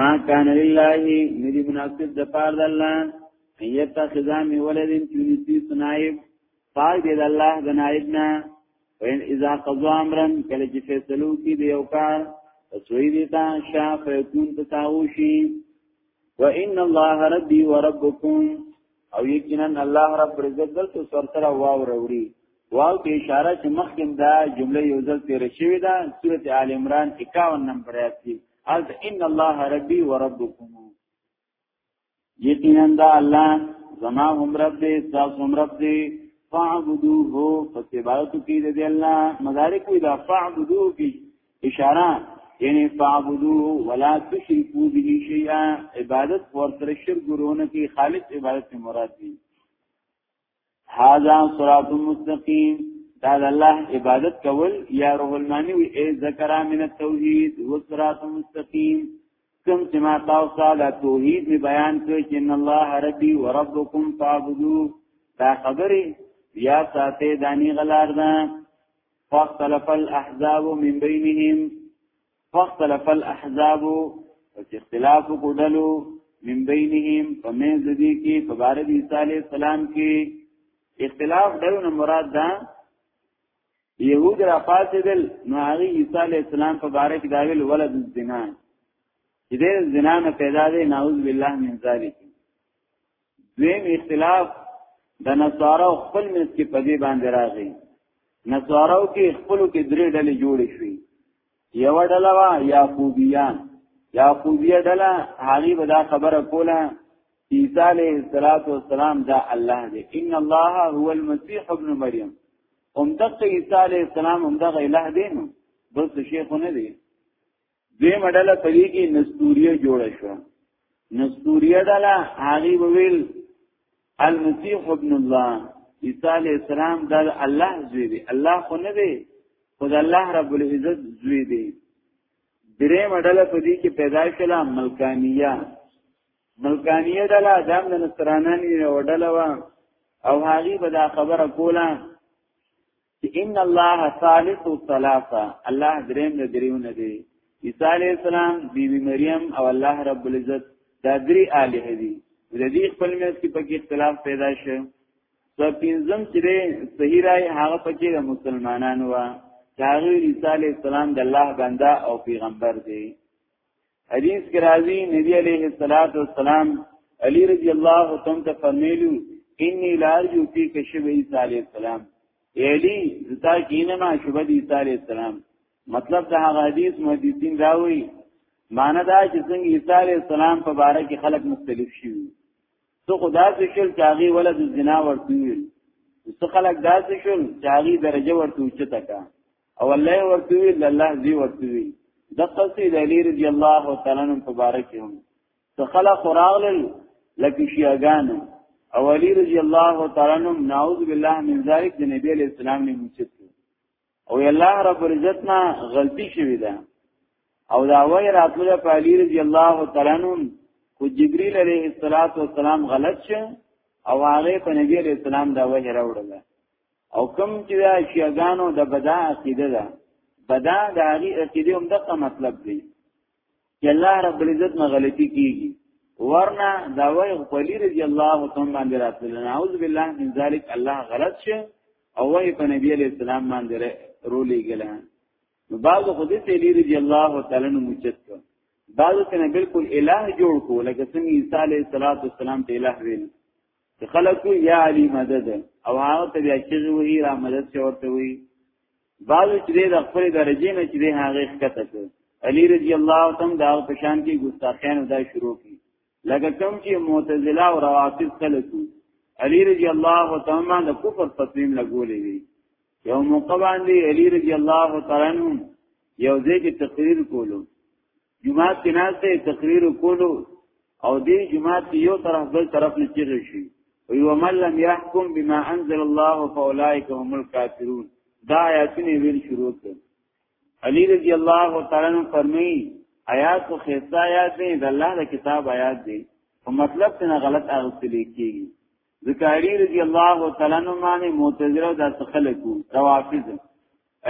ما کان لله ندی مناسب د پار د الله ایت خزام ولدین چونسی سنایب پاک دی د الله د نایب نه وین اذا قضا امرن کله چې فیصلو کې دی یو کار سوی دی تا شا فیکون تتاوشی و ان الله ربی و ربکم او یقینا الله رب عزت دلته سر سره واو وروړي واو په اشاره چې مخکې دا جمله یو ځل تیر شوې ده سورته آل عمران 51 نمبر آیت کې از ان الله ربي وربكم یقینا دا الله زما هم رب دې تاسو هم رب دې فاعبدوه فتبعتو کی دې الله مدارک وی دا فاعبدوه کی اشاره یعنی فعبدوه ولا تشرکو به شیئا عبادت ورسره شرک ګرونه کې خالص عبادت نه مراد دي هاذا صراط مستقیم دا د الله عبادت کول یا روح المانی وی ای ذکر من التوحید و صراط مستقیم کم چې ما تاسو ته توحید می بیان کړ چې ان الله ربی و ربکم فعبدوه دا خبره یا ساته دانی غلار ده فاختلف الاحزاب من بينهم فاختلف الاحزاب پس اختلاف کوډلو من بينهم فمن ذدي کې فبارد عيسى عليه السلام کې اختلاف دونه مراد ده يهود را فاسدل نو هغه عيسى عليه السلام په باره کې داویل ولد الزنا چې د زنا نه پیدا دی نعوذ بالله من ذلک دویم اختلاف د نصارو خپل منځ کې په دې باندې راغی نصارو کې خپلو کې درې ډلې جوړې شوې یو ډله وا یعقوبیان یعقوبیه ډله هغه به دا خبره کوله عیسی علیه السلام دا الله دی ان الله هو المسيح ابن مریم هم دغه عیسی علیه السلام هم دغه اله دی نو بس شیخ نه دی دوی مډله پدې کې نستوریه جوړه شو نستوریه ډله هغه وویل المسيح ابن الله عیسی علی السلام د الله زوی دی الله خو نه دی خو د الله رب العزت زوی دی درې مډله پدې کې پیدا شله ملکانیه ملکانیه ډله دام د نصرانانی وډله وا او هغه به دا خبره کوله چې ان الله ثالث ثلاثه الله دریم د دریونه دی عیسی علی السلام بیبي مریم او الله رب العزت دا درې الہ دي د دې خپل مېز کې پکې اختلاف پیدا شو په پنځم چې صحیح راي هغه پکې د مسلمانانو وا چې هغه عیسی علی السلام د الله بنده او پیغمبر دی حدیث کې راځي نبی عليه الصلاه والسلام علی رضی الله تعالی ته فرمایلو انی لارجو فی کشف عیسی علیہ السلام یلی زتا کینما شوب عیسی علیہ السلام مطلب دا هغه حدیث محدثین راوی معنی دا چې څنګه عیسی علیہ السلام په باره کې خلق مختلف شي تو خدا سے شل چاغي ولد زنا ورته ویل څه خلق داسې شول چې هغه درجه ورته اوچته کا او الله ورته وی الله دی ورته وی د قصې د علی رضی الله تعالی عنہ مبارک هم څه خلق راغلل لکه شیعاګان او علی رضی الله تعالی عنہ نعوذ بالله من ذلک د نبی علیہ السلام نه مچت او الله رب عزت نه غلطی شوی ده او دا وای راتله په علی رضی الله تعالی عنہ کو جبرئیل علیہ الصلات والسلام غلط شه او هغه په نبی علیہ السلام دا وای راوړل او کم چې دا شیعاګانو د بدا عقیده ده بدا د هغې عقیده هم دغه مطلب دی چې الله رب العزت نه غلطي کیږي ورنه دا وای خپلی رضی الله تعالی باندې راتل نعوذ بالله من ذلک الله غلط شه او وای په نبی علیہ السلام باندې رولې ګلان نو بعض خو دې ته لري رضی الله تعالی نو مجد کړ بعض ته بالکل الہ جوړ کو لکه څنګه عیسی علیہ السلام ته الہ ویل چې خلک وي یا علی مدد او هغه ته بیا چې وی را مدد چې ورته وي بعض چې د خپل درجه نه چې هغه ښکته کړ علی رضی الله تعالی دا په شان کې ګستاخیان دا شروع کی لکه کوم چې معتزله او روافض خلک علی رضی الله تعالی د کفر تسلیم لګولې دي یو موقع باندې علی رضی الله تعالی یو ځای کې تقریر کولو جمعات کې ناز ته تقریر کولو او دې جمعات کې یو طرف بل طرف نه چیرې شي او یو من لم يحكم بما انزل الله فاولئک هم الكافرون دا آیاتونه ویل شروع کړ علی رضی الله تعالی عنہ فرمایي آیات خو خسته آیات دي د الله د کتاب آیات دي او مطلب څنګه غلط اغستل کیږي ځکه علی رضی الله تعالی عنہ باندې معتزله د خلکو روافض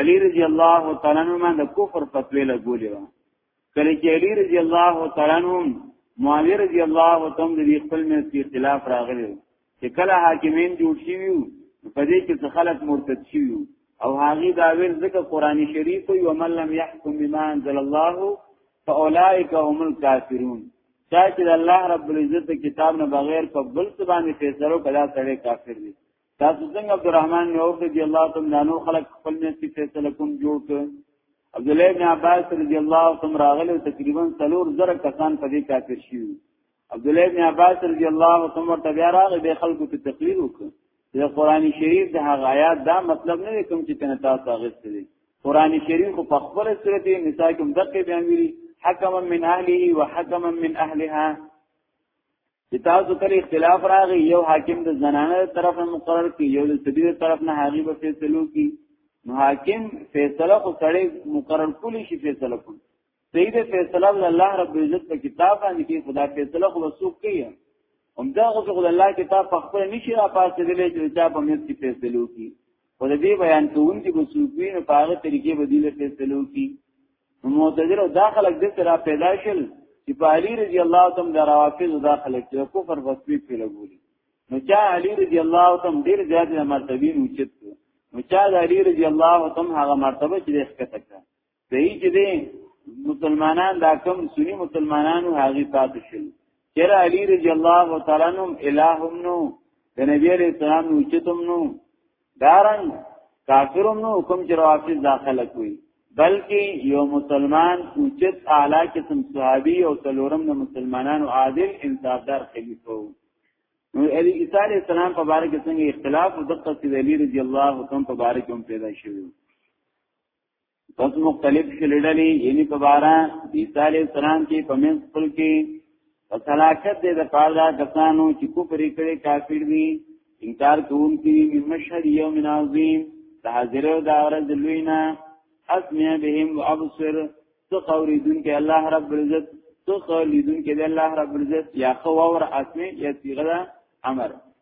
علی رضی الله تعالی عنہ باندې کفر فتوی لګولې و کله چې علی رضی الله تعالی عنہ معاویه رضی الله تعالی د خپل مې په خلاف راغلی چې کله حاکمین جوړ شي وي په دې کې خلک مرتد شي او هغه دا ویل ځکه قران شریف یو من لم يحكم بما انزل الله فاولئک هم الكافرون چا چې الله رب العزت کتاب نه بغیر په بل څه باندې فیصلو کړه سره کافر دي تاسو څنګه عبدالرحمن نو رضی الله تعالی عنہ خلق خپل نه څه فیصله کوم جوړ کړ عبد الله بن عباس رضی الله تعالی راغله تقریبا 3000 کسان په دې کافر شي عبد الله بن عباس رضی الله تعالی ته بیا راغی به خلکو ته تقریر وکړ د قران شریف د هغه آیات دا مطلب نه کوم چې تنه تاسو اغست دي قران شریف خو په خپل سورته نساء کې دقه بیان ویلي حکما من اهله وحکما من اهلها چې تاسو کله اختلاف راغی یو حاکم د زنانه طرف نه مقرر کی یو د سړي طرف نه هغه به فیصلو کی نو حاکم فیصله خو سړی مقرر کولی شي فیصله کوي صحیح ده فیصله د الله رب عزت په کتاب باندې کې خدا فیصله خو وسوک کوي هم دا خو د الله کتاب په خپل نشي را پاتې دی چې دا په مېز کې فیصله وکړي او د دې بیان کوونکي به سوقوي نه په هغه طریقې به دې فیصله وکړي معتذر او داخله دې سره پیدا شل چې په علي رضی الله تم د روافض داخله کې کفر وسوي په لګولي نو چا علي رضی الله تم ډیر زیات مرتبه اوچت نو چا د علي رضی الله تم هغه مرتبه چې ښکته کړه صحیح چې دي مسلمانان دا کم سنی مسلمانانو هغه پاتې شول چر علی رضی الله تعالی عنہ الہم نو د نبی علیہ السلام نو چتم نو دارن کافرم نو حکم چې روافض داخله کوي بلکې یو مسلمان اوچت اعلی قسم صحابي او څلورم د مسلمانانو عادل انصافدار خلیفہ وو نو علی عیسی علیہ السلام په باره کې څنګه اختلاف او دقت د علی رضی الله تعالی په باره کې هم پیدا شوی پس مختلف شلډلې یعنی په بارا عیسی علی السلام کې په من خپل کې په صلاحت دې د پاره کسانو چې کو پرې کړي کافر دي انکار کوونکي دي مشهد یوم عظیم د حاضر او د اورز لوینا اسمع بهم وابصر تو قوری دن کې الله رب العزت تو قولی دن کې الله رب العزت یا خو اور اسمع یا صيغه امر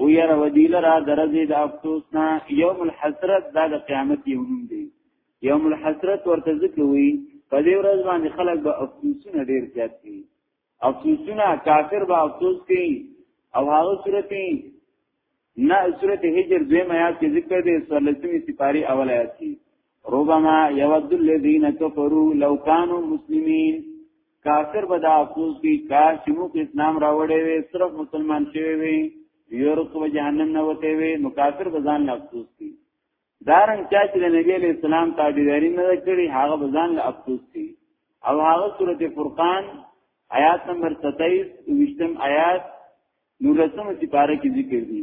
او یا رو دی لرا درځي د افسوس نه یوم الحسرت دا د قیامت یو نوم دی یوم الحسرت ورته ځکه وی په دې ورځ باندې خلک به افسوسونه ډیر زیات کوي افسوسونه کافر به افسوس کوي او هغه صورت نه صورت هجر دویم آیات کې ذکر دی سورلسمی سپاری اول آیات کې ربما يود الذين كفروا لو كانوا مسلمين کافر به دا افسوس کوي کاش چې موږ اسلام راوړې وي صرف مسلمان شوی وي یورس و جهنم نه وته وي نو کافر به ځان له افسوس کوي دارنګ چا چې د نبی له اسلام تابعداري نه کړی هغه به ځان له افسوس کوي او هغه سورته فرقان آیات نمبر 27 وشتم آیات نورسم سپاره کې ذکر دي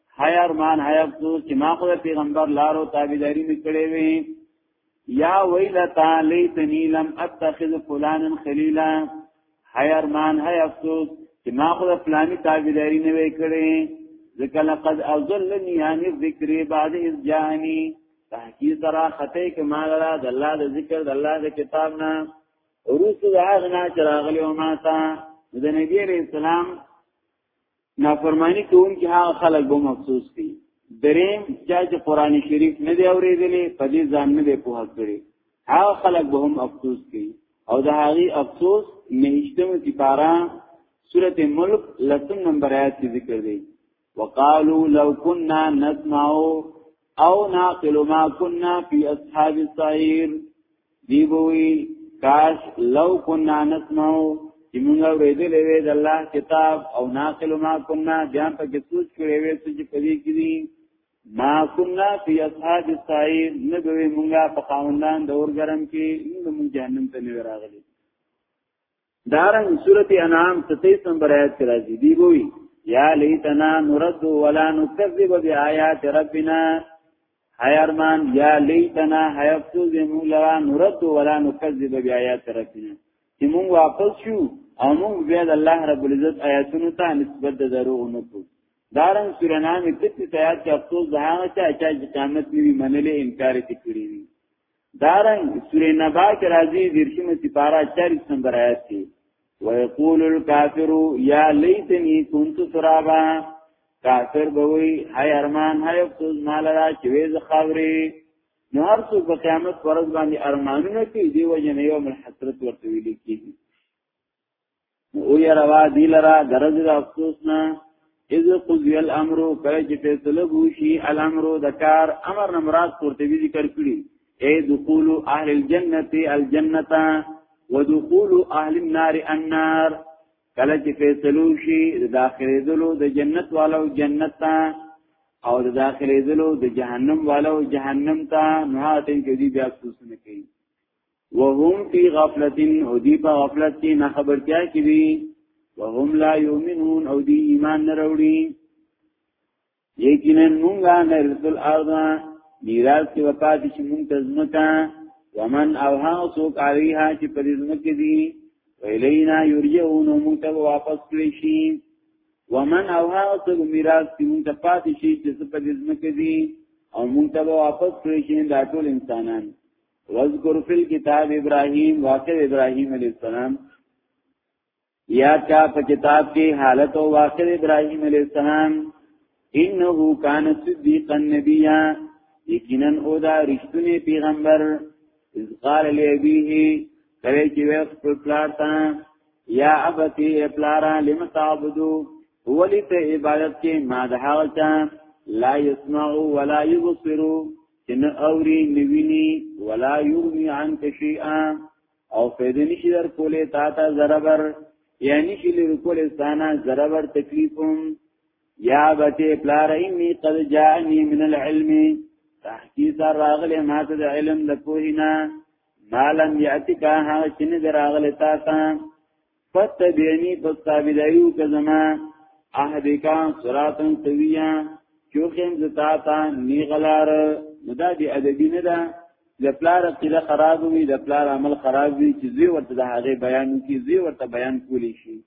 هاي ارمان هاي افسوس چې ما خو پیغمبر لارو تابعداري نکړې وي یا ویلتا لیتنی لم اتخذ فلانا خلیلا هاي ارمان هاي افسوس چې ما خو فلانی تابعداري نه وې کړې ځکه لقد اضلني عن الذکر بعد اذ جاءني تحقیق سره خطه کې ما لرا د الله د ذکر د الله د کتاب نه روس د هغه نه چراغلی او ماتا د نبی رسول الله نافرمانی کوونکي هغه خلک به مخصوص دي دریم چا چې قران شریف نه دی اورېدلی په دې ځان نه دی پوهه کړی هغه خلک به هم افسوس کوي او د هغه افسوس نهشتم سپارا سورته ملک لسم نمبر آیات کې ذکر دی وقالو لو كنا نسمعو او ناقل ما كنا في اصحاب السعير دی بوي کاش لو كنا نسمع چې موږ ورېدلې وې د الله کتاب او ناقل ما كنا ځان په کې سوچ کړې وې چې په دې کې دي ما كنا في اصحاب السعير نه دوی موږ په خاوندان د اور ګرم کې موږ جهنم ته نه راغلي دارن سورت انعام 27 نمبر آیت کی راضی دی بوئی یا لیتنا نرد ولا نکذب بی آیات ربنا حی ارمان یا لیتنا حی افسوز مونگ لرا نرد ولا نکذب بی آیات ربنا چی مونگ واپس شو او مونگ بید اللہ رب العزت آیاتونو تا نسبت دا دروغ نکو دارن سورت انعام 31 آیت کی افسوز دهانا چا چا جی قیامت نیوی منلی انکاری تکری وی دارنګ سورې نبا کې راځي دیرشمه سپارا 40 نمبر آیات کې ويقول الكافر يا ليتني كنت ترابا کافر بوي هاي ارمان هاي افسوس مال را چې وې زخاوري نو هر څو په قیامت ورځ باندې ارمانونه کوي دی وجه نه یو من حسرت ورته ویل کیږي او یا روا دی لرا درز د افسوس نه اذ قضی الامر کله چې فیصله وشي الامر د کار امر نه مراد قرطبی ذکر کړی اے دخول اهل الجنه الجنه ودخول اهل النار النار کله چې فیصلو شي د داخلي دلو د جنت والو جنت ته او د داخلي دلو د جهنم والو جهنم ته نه هاتین کې دي بیا څه نه کوي وهم فی غفلت او دی په غفلت کې نه خبرتیا کې دي وهم لا یؤمنون او دی ایمان نه وروړي یقینا مونږه نه رسول ارض میراث کې وفات شي مونږ ته ځمکه ومن او ها سوک علیها چې پر ځمکه دي ویلینا یرجعون مونږ ته واپس کړی شي ومن او ها سوک میراث کې مونږ ته پاتې شي چې پر ځمکه دي او مونږ ته واپس کړی شي دا ټول انسانان واذکر فی الكتاب ابراهیم واقع ابراهیم علیہ السلام یا چا په کتاب کې حالت او واقع ابراهیم علیہ السلام انه کان صدیقا نبیا یقینا او دا رښتونی پیغمبر اذ قال لابیه کله چې وخت پر پلار تا یا ابتی پلارا لم تعبدو ولی ته عبادت کې ما د هغه چا لا يسمع ولا يبصر چې نه اوري نه ویني ولا یغني عنک شیئا او فیدې نشي در کولې تا ته ضرر یعنی شي لر کولې ستانه ضرر تکلیفم یا بته پلار انی قد جاءنی من العلم تحقیق راغله ما ته د علم د پوهینا مالم یاتکا ها چې نه راغله تا ته فتبعنی پس تابدائیو کزما احدکا سراتن سویا چوخیم زتاتا نیغلار ندا دی ادبی ندا د پلار عقیده خراب وي د پلار عمل خراب وي چې زی ورته د هغه بیان کی زی ورته بیان کولی شي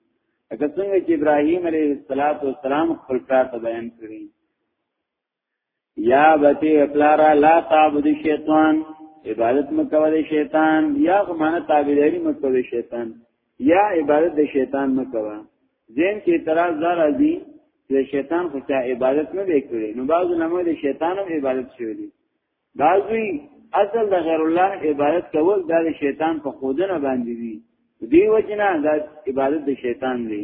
اګه څنګه چې ابراهیم علیه السلام خپل پلار ته بیان کړی یا بتی اپلارا لا تعبد شیطان عبادت مکوه د شیطان یا غمانه تعبیداری مکوه د شیطان یا عبادت د شیطان مکوه زین کې اعتراض دار ازی چې شیطان خو چا عبادت نه وکړي نو بعضو نمو د شیطان هم عبادت شوی دی بعضوی اصل د غیر الله عبادت کول دا د شیطان په خودنه باندې دي دی وجنه دا عبادت د شیطان دی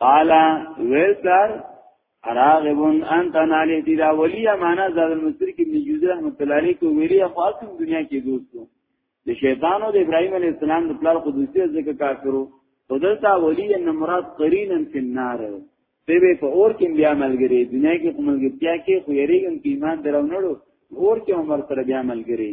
قال ویل سر راغبون انت نالی دی دا ولی امانا زاد المصری کی ابن جوزی رحمت اللہ علیہ کو ویلی خواستم دنیا کی دوستو د شیطانو د ابراهیم علی السلام د پلار قدوسی ځکه کافرو خدلتا ولی ان مراد قرینن فی النار دی به په اور کې بیا ملګری دنیا کې کومل کې بیا کې خو یریګم کې ایمان درو نړو اور کې عمر سره بیا ملګری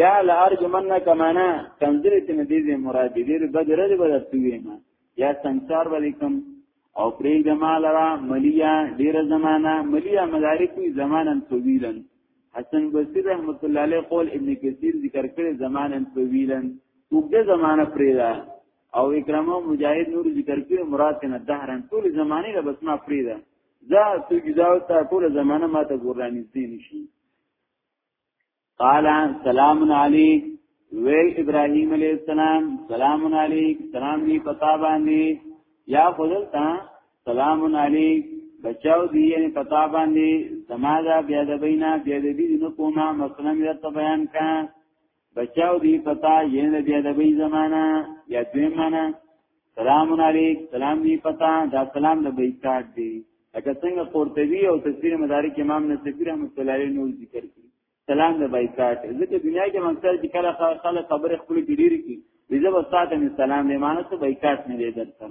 یا لارجمنک معنا تنزل تن دې دې مراد دې دې بدر دې بدر توې ما یا سنگسار ولیکم او پرې د مال را ملیا ډیر زمانہ ملیا مدارک وی زمانن طویلن حسن بصری رحمت الله علیه قول ابن کثیر ذکر کړي زمانن طویلن وګړه زمانہ پرې دا او اکرامو مجاهد نور ذکر کړي مراد نه دهرن ټول زمانه له بس ما پرې دا زه تو جدا او تا ټول زمانہ ما ته ګورانی دي نشي قال سلام علیک ویل ابراهیم علیہ السلام سلام علیک سلام دی پتا باندې یا خدلتا سلام علیک بچاو دی یعنی پتا باندې زماده بیا د بینا بیا د دې نو کومه مثلا مې ته بیان کا بچاو دی پتا یعنی بیا د بی زمانہ یا دوی معنا سلام علیک سلام دی پتا دا سلام د بیکاټ دی اګه څنګه قرطبی او تفسیر مدارک امام نصفی رحمت الله علیه نو ذکر کړي سلام د بایکاټ ځکه دنیا کې مقصد چې کله خلک خبره خپل ډیری کی ویزه وساته نه سلام دی معنی ته بایکاټ نه دی درته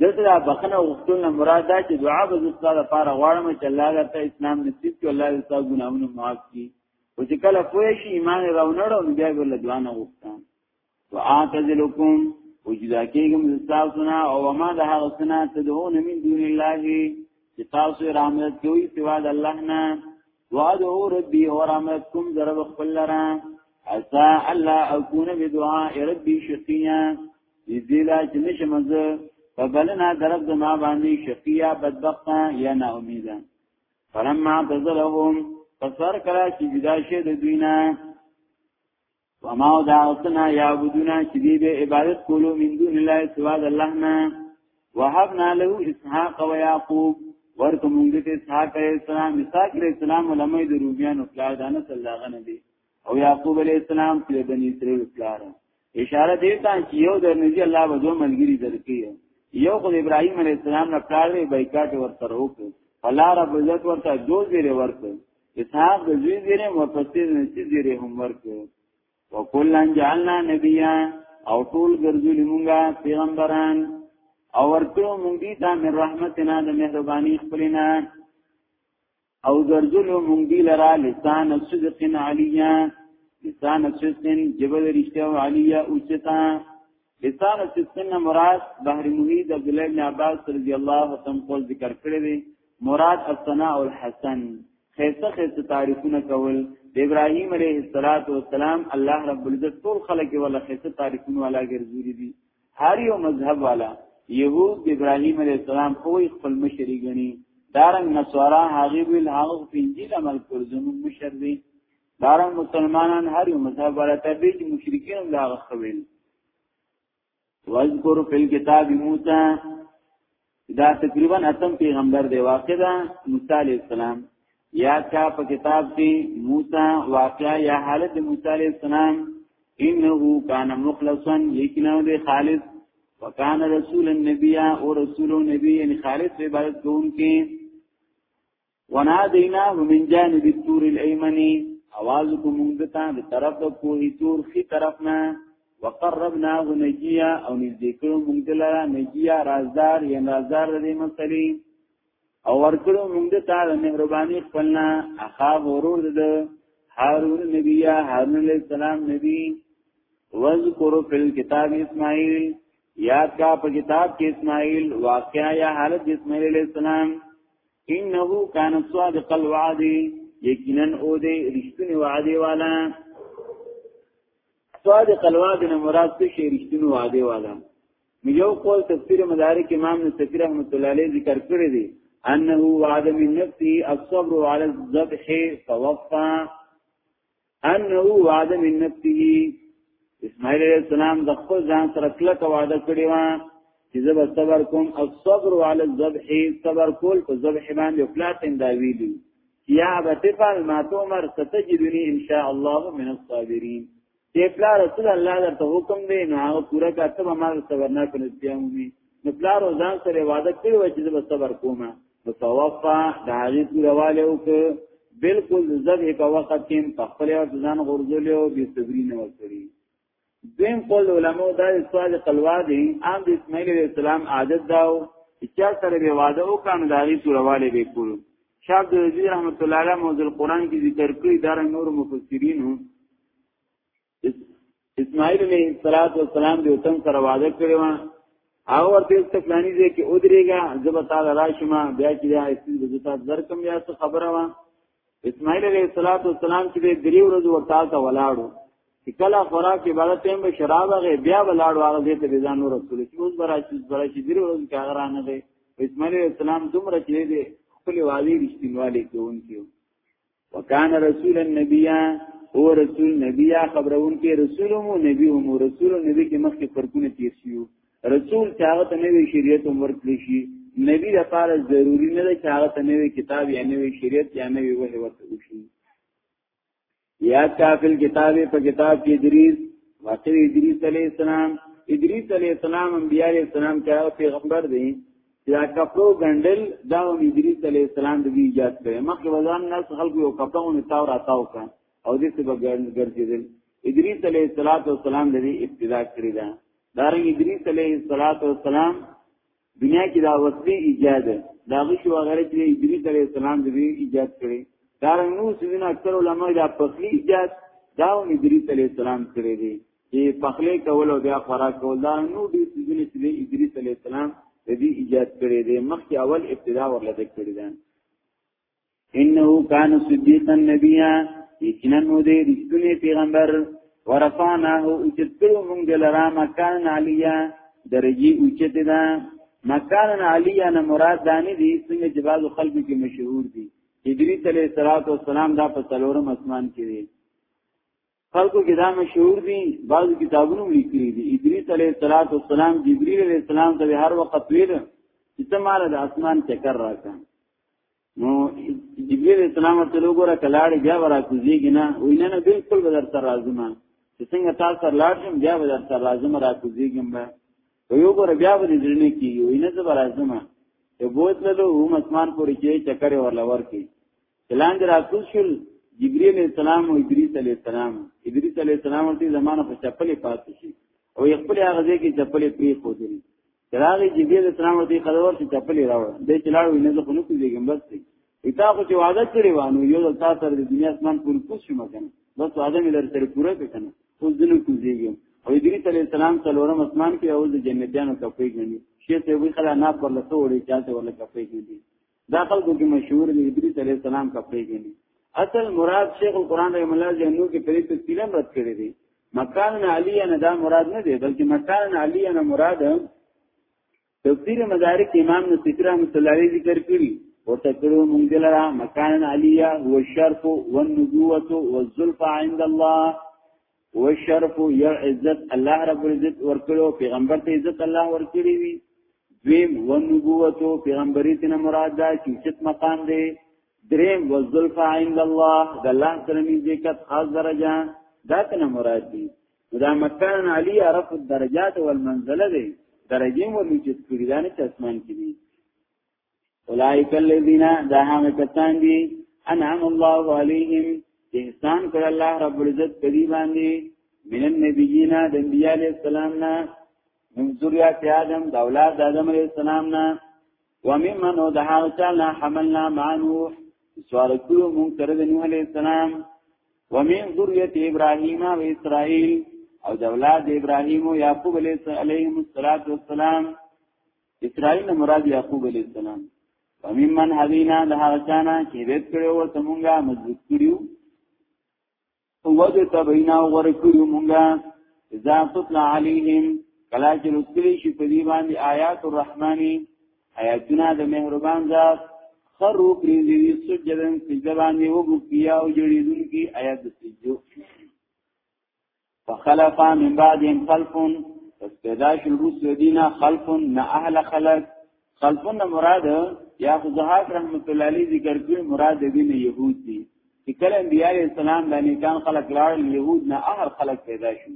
دلته دا بخنه غوښتل نه مراد ده چې دعا به زستا د پاره غواړم چې الله درته اسلام نصیب کړي الله دې تاسو ګناهونه معاف کړي او چې کله پوه شي ایمان راونړو نو بیا ول دعا نه غوښته واعتذلکم وجدا کېږم تاسو نه او ما د هغه سنا تدعون من دون الله چې تاسو رحمت کوي سوا د الله نه وادعو ربي او رحمتكم ضرب خپل لرا عسى الله اكون بدعاء ربي شقيا دې لا چې نشم زه په بلنا درب د ما باندې شقیا بدبخت یا نا امیده فلما تزلهم فسر کلا چې جدا شه د دوینا وما دعوتنا یعبدون چې دې به عبادت کولو من دون الله سوا د الله نه وهبنا له اسحاق و یعقوب ورته مونږ ته اسحاق علیہ السلام اسحاق علیہ السلام علماء د روبیان او پلار دانه صلی الله علیه او یعقوب علی السلام چې بنی اسرائیل پلار اشاره دی ته چې یو د نبی الله وځو ملګری درکې یو خو ابراهیم علی السلام نه پلار دی بایکاټ ورته وکړ الله رب عزت ورته دوز لري ورته اسحاق د زوی زیره مفسر نسی زیره هم ورکو وکلن جعلنا نبیا او ټول ګرځولې مونږه پیغمبران او ورته مونږ دي ته من رحمتنا د مهرباني خپلنا او ګرځلو مونږ دی لرا لسان صدق علیا لسان صدق جبل رشتہ علیا اوچتا لسان صدق نه مراد بحر محید عبد الله بن عباس رضی الله عنه قول ذکر کړی دی مراد الثناء الحسن خیسه خیسه تعریفونه کول د ابراهیم علیه السلام الله رب العزت ټول خلک ولا خیسه تعریفونه ولا ګرځوري دي هر یو مذهب والا يهود د ابراهيم عليه السلام خو خپل مشري غني دارنګ نصارا هغه ویل هغه په انجیل عمل کول زموږ مشر دی دارنګ مسلمانان هر یو مذهب والا ته به چې مشرکین هم دا خویل واذکر فی الكتاب موسی دا تقریبا اتم پیغمبر دی واقع ده موسی علی السلام یا کا په کتاب کې موسی واقعا یا حالت موسی علی السلام انه کان مخلصا یقینا دی خالص وکانه رسول النبی او رسول النبی یعنی خالص عبادت کوونکې ونادیناه من جانب التور الایمن आवाज کو مونږ ته د طرف د کوهی تور خي طرف نه وقربناه نجیا او نږدې کړو مونږ ته لاره نجیا رازدار یا رازدار د دې مسلې او ورکړو مونږ ته د مهرباني خپلنا اخا ورور د هارون نبی یا هارون علیہ السلام نبی وذکر فی الكتاب اسماعیل یاد کا په کتاب کې اسماعیل واقعا یا حالت اسماعیل علیہ السلام انه کان صادق الوعد یقینا او دې رښتینی وعده والا صادق الوعد نه مراد څه شی رښتینی وعده والا یو قول تفسیر مدارک امام نصفی رحمت الله علیه ذکر کړی دی انه وعد من نفسه الصبر على الذبح فوفى انه وعد من نفسه اسماعیل علیہ السلام د خپل ځان سره کلک وعده کړی و چې زه به صبر کوم او صبر علی الذبح صبر کول په ذبح باندې خپل تنداوی دی یا بتفعل ما تؤمر ستجدنی ان شاء الله من الصابرین دې پلار رسول الله درته حکم دی نو هغه پورا کاته به ما صبر نه کړی پیاومي نو پلار ځان سره وعده کړی و چې زه به صبر کوم نو توفا د هغه پورواله او که بالکل ذبح په وخت کې په خپل ځان غرزول او بي صبري نه وکړي دیم قول علماء دا سوال قلوا دي عام د اسماعیل علیہ السلام عادت داو چا سره به واده او کان داغي پورواله به کول شاه عبد العزيز رحمت الله علیه موضوع قران کې ذکر کړی دا نور مفسرین اسماعیل علیه السلام د وطن سره وعده کړی و او ورته استفلانی دی کې ودرېګا زب تعالی راشما بیا چې دا اسماعیل د ذات درکم یا څه خبره و اسماعیل علیه السلام چې د دریو ورځې ورته تا ولاړو چې کله خوراک عبادت تیم به شراب غي بیا ولاړو هغه دې ته ځان نور رسول چې اوس برا چې برا چې دریو ورځې کې هغه رانه دی اسماعیل علیه السلام دومره چې دی خپل والی رښتینوالی کوونکی وکانه رسول النبی او رسول نبی خبرون کې رسول مو نبی مو رسول نبی کې مخکې فرقونه تیر شيو رسول چې هغه ته نوې شریعت عمر کړی شي نبی لپاره ضروری نه ده چې هغه ته نوې کتاب یا نوې شریعت یا نوې وحی ورته وشي یا کافل کتاب په کتاب کې ادریس واقع ادریس علی السلام ادریس علی السلام انبیاء علی السلام کې پیغمبر دی دا کپړو ګندل دا هم ادریس علی السلام د ایجاد کړي مخکې وزن نه خلکو یو کپړو نه تاو راتاو کړ او دې څه بګړن ګرځیدل ادریس علی السلام د دې ابتدا کړی دا دارنګ ادریس علی السلام دنیا کې دا وسلې ایجاد دا غشي وغیرہ چې ادریس علی السلام د دې ایجاد کړي دارنګ نو سیدنا اکثر علما دا پخلی ایجاد دا هم ادریس علی السلام کړی دی چې پخلې کول او بیا خوراک کول دا نو دې سيزونه چې ادریس علی السلام د دې ایجاد کړي دي مخکې اول ابتدا ورله د کړي دي انه کان صدیقا نبیا یقینا نو دې رښتونه پیغمبر ورفعناه اوچت کړو موږ لرا مکان علیا درجی اوچت ده مکان علیا نه مراد دانی دي څنګه چې بعضو خلکو کې مشهور دي ادریس علیه السلام دا په څلورم اسمان کې دي خلکو کې دا مشهور دي بعض کتابونو لیکلي دي ادریس علیه السلام جبرئیل علیه السلام ته هر وخت ویل چې ته مال د اسمان چکر راکړه نو جبرئیل علیه السلام ته لوګره کلاړ بیا ورا کوزیږي نه وینه نه بالکل بدر تر راځم چې څنګه تاسو سره لاړ شم بیا بدر تر راځم را کوزیږم به یو ګور بیا به درنه کیږي وینه زبر راځم ته بوت له هم اسمان پورې چې چکر ورلور کی لاندې راکوز شول جبريل عليه السلام او ادريس عليه السلام ادريس عليه السلام ورته زمانه په چپلې پاتې شي او خپل هغه ځای کې چپلې پری خو دي راغی جبريل عليه السلام ورته خدور چې چپلې راوړ دې چلاړو نه ځو نو کېږم بس دی اتا خو چې وعده کړی وانه یو ځل تاسو د دنیا اسمان پور کوس شو مګنه بس وعده مې در سره پوره کړم اوس دنه کوزيږم او ادريس عليه السلام څلورم اسمان کې او د جنتیانو کپې غني شیخ ابو خلا نه پر لته وړي چاته ولا کپې غني دا خلکو کې مشهور دی ادریس علی السلام کپړې کېنی اصل مراد شیخ القران رحم الله جنو کې پرې تفصیلا رد کړی دی مکان علی نه دا مراد نه دی بلکې مکان علی نه مراد تفسیر مدارک امام نصفی رحمۃ اللہ علیہ ذکر کړی ورته کړو مونږ دلرا مکان علی هو الشرف والنبوة والزلفى عند الله و شرف یا عزت الله رب العزت ورکړو پیغمبر ته عزت الله ورکړي وي دویم و نبوتو پیغمبري تنه مراد ده چې چت مقام دی دریم و ذلف عند الله د الله سره نزدېکت خاص درجه دا تنه مراد دي دا مکان علی عرف الدرجات والمنزله دی درجه مو لوچت کړی دا نه چې اسمان کې دي اولائک الذین دا هغه کسان دي انعم الله علیهم چې احسان کړ الله رب العزت په دې باندې من النبیین د انبیاء علیه السلام نه من ذریات آدم د اولاد آدم علیه السلام نه وممن او د هغه چاله حملنا مع نوح سوال کړو مونږ تر د نوح علیه السلام ومن ذریات ابراهیم او اسرائیل او د اولاد ابراهیم او یعقوب علیه السلام اسرائیل نه مراد یعقوب علیه السلام وممن هدینا د هغه چانا چې هدایت کړو ورته مونږه مضبوط کړیو او وجه تبینا ور کړو مونږه اذا تطلع علیهم کلا چې لوستلی شي په دې باندې آیات الرحمنی آیاتونه د مهربان ذات خرو پرې دې سجدن سجده باندې وګړي او جوړیدونکي آیات سجدو فخلف من بعدهم خلف پس پیدا شل روس دینا خلف نه اهل خلق خلف نه مراد یا خزحاک رحمت الله علی ذکر کوي مراد دین یهود دی چې کله انبیاء اسلام باندې کان خلق لاړ یهود نه اهل خلق پیدا شو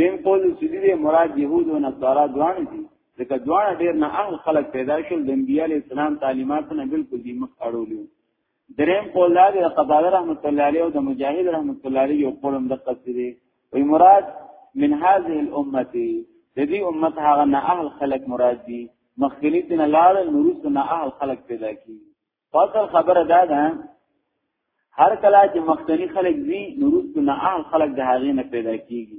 دین قول سیدی مراد یهود او نصارا دوان دي ځکه دوان ډیر نه اهل خلق پیدا شول د انبیاء اسلام تعلیمات نه بالکل دی مخ اړولیو دریم قول دا دی قباله رحمت الله علیه او د مجاهد رحمت الله علیه یو قولم د قصدی وی مراد من هذه الامه د دې امت هغه نه اهل خلق مراد دي مخکلي دین لار نورس نه اهل خلق پیدا کی فاصل خبره دا ده هر کله چې مخکلي خلق دي نورس نه اهل خلق د هغه نه پیدا کیږي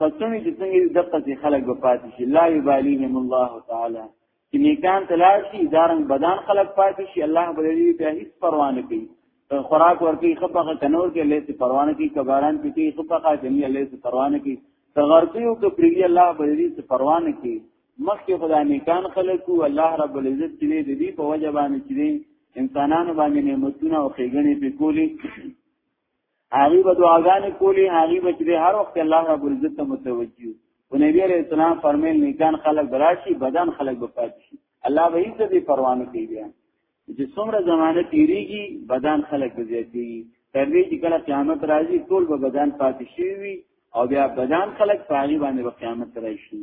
خلصونه چې څنګه دي دغه څه خلک به پاتې شي لا یبالیهم الله تعالی چې نیکان تلار شي دارنګ بدن خلک پاتې شي الله به دې ته هیڅ پروا نه کوي خوراک ورکی خپغه کنور کې لیسه پروانه کی کباران پکې خپغه جنې لیسه پروانه کی تغرقیو کې پریږي الله به دې ته پروانه کی مخکې خدای نیکان خلقو الله رب العزت دې دې په وجبانه کې انسانانو باندې نعمتونه او خېګنې په کولی هغه به دعاګانې کولې هغه به چې هر وخت الله رب عزت ته متوجي او نبی عليه السلام فرمایل نیکان خلق براشي بدن خلق به پاتې شي الله به هیڅ دې پروا نه کوي بیا چې څومره زمانه تیریږي بدن خلق به زیاتېږي تر دې چې کله قیامت راځي ټول به بدن پاتې شي او بیا بدن خلق پاغي باندې به قیامت راشي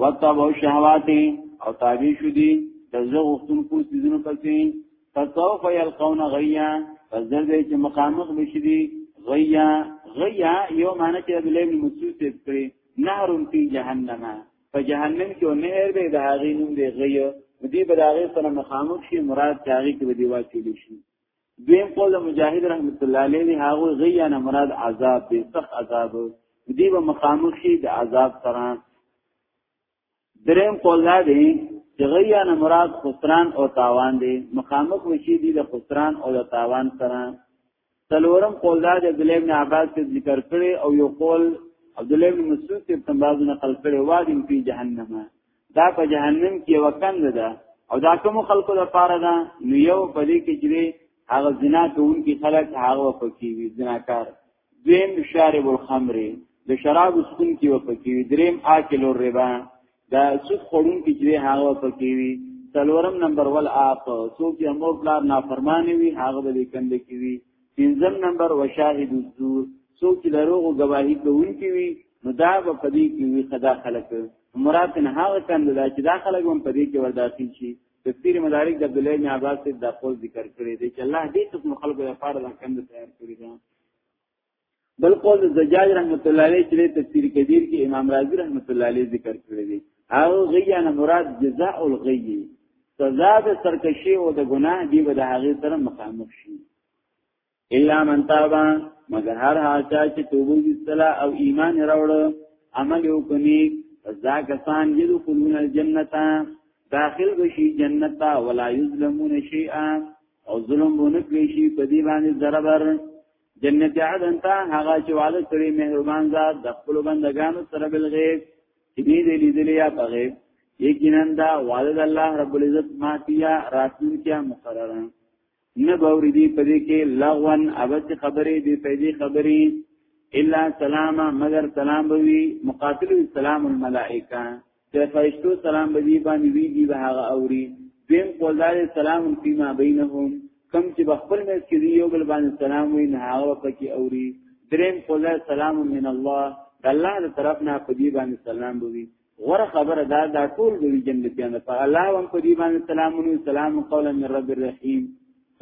وتابو شهوات او تابع شو دي د زه غوښتون کو سيزونو پسې فسوف يلقون غيا فزر دې چې مخامخ بشي دي غيا غيا یو معنی چې د لیم مسوس کړي نهر فی جهنم په جهنم کې نهر به د هغې نوم دی غيا دې بلاغه سره مخامخ شي مراد چاغي کې دی واچول شي دویم قول مجاهد رحمت الله علیه دی هغه غیا نه مراد عذاب دی سخت عذاب دی به مخامخ شي د عذاب سره دریم قول دا دی چې غیا نه مراد خسران او تاوان دی مخامخ وشي دی د خسران او د تاوان سره څلورم قول دا دی بلیم نه عباس ذکر کړي او یو قول عبد الله بن مسعود ته تنباز نقل کړي وادي په جهنم دا په جهنم کې یو کند ده او دا کوم خلکو د پاره ده نو یو په دې کې چې هغه زنا کوونکي خلک هغه پکې وي زناکار دویم شارب الخمر د شراب سکون کې وپکې وي دریم آکل الربا دا سود خورون کې چې هغه پکې وي څلورم نمبر ول اپ څوک یې مور پلار نافرمانی وي هغه به کند کې وي پنځم نمبر وشاهد الزور څوک چې دروغو گواهی کوونکی وي نو دا به پدې کې وي خدا خلق مراد نه هغه کاندید چې دا خلک هم پدې کې ورداخل شي تفسیر مدارک د عبد الله بن عباس دا قول ذکر کړی دی چې الله دې څوک خلکو لپاره دا کاندید تیار کړی دی بل قول زجاج رحمت الله علیه چې تفسیر کبیر کې امام رازی رحمت الله علیه ذکر کړی دی او غیا نه مراد جزاء الغی سزا د سرکشی او د ګناه دی به د هغه سره مخامخ شي الا من تاب مگر هر هاچا چې توبه وکړه او ایمان راوړ عمل وکړي ذا کسان یدخلون الجنه داخل بشي جنت ولا یظلمون شیئا او ظلم ونه کوي شي په دې باندې ضرر جنت عدن ته هغه چې وعده کړی مهربان ذات د خپل بندگانو سره بل غیب چې دې دې لیدلې یا په غیب یقینا دا وعده د الله رب العزت ماتیا راتلون کیا مقرره نه باورې دې پدې کې لغون ابد خبرې دې پیدې خبرې الا سلام مگر سلام بوي مقاتل السلام الملائکه د فرشتو سلام به دی باندې وی دی به هغه اوري دیم قولدار سلام فيما بينهم کم چې بخپل مې کې دی یو بل باندې سلام وي نه هغه پکې اوري دریم قولدار سلام من الله د الله تر طرف نه په دی باندې سلام بوي غره خبره دا دا ټول دوی جنتیان په الله هم په دی باندې سلامونه سلام قولا من رب الرحیم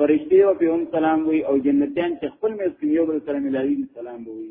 فرشتي او په هم سلام وي او جنتیان چې خپل مې یو بل سره ملاوي سلام وي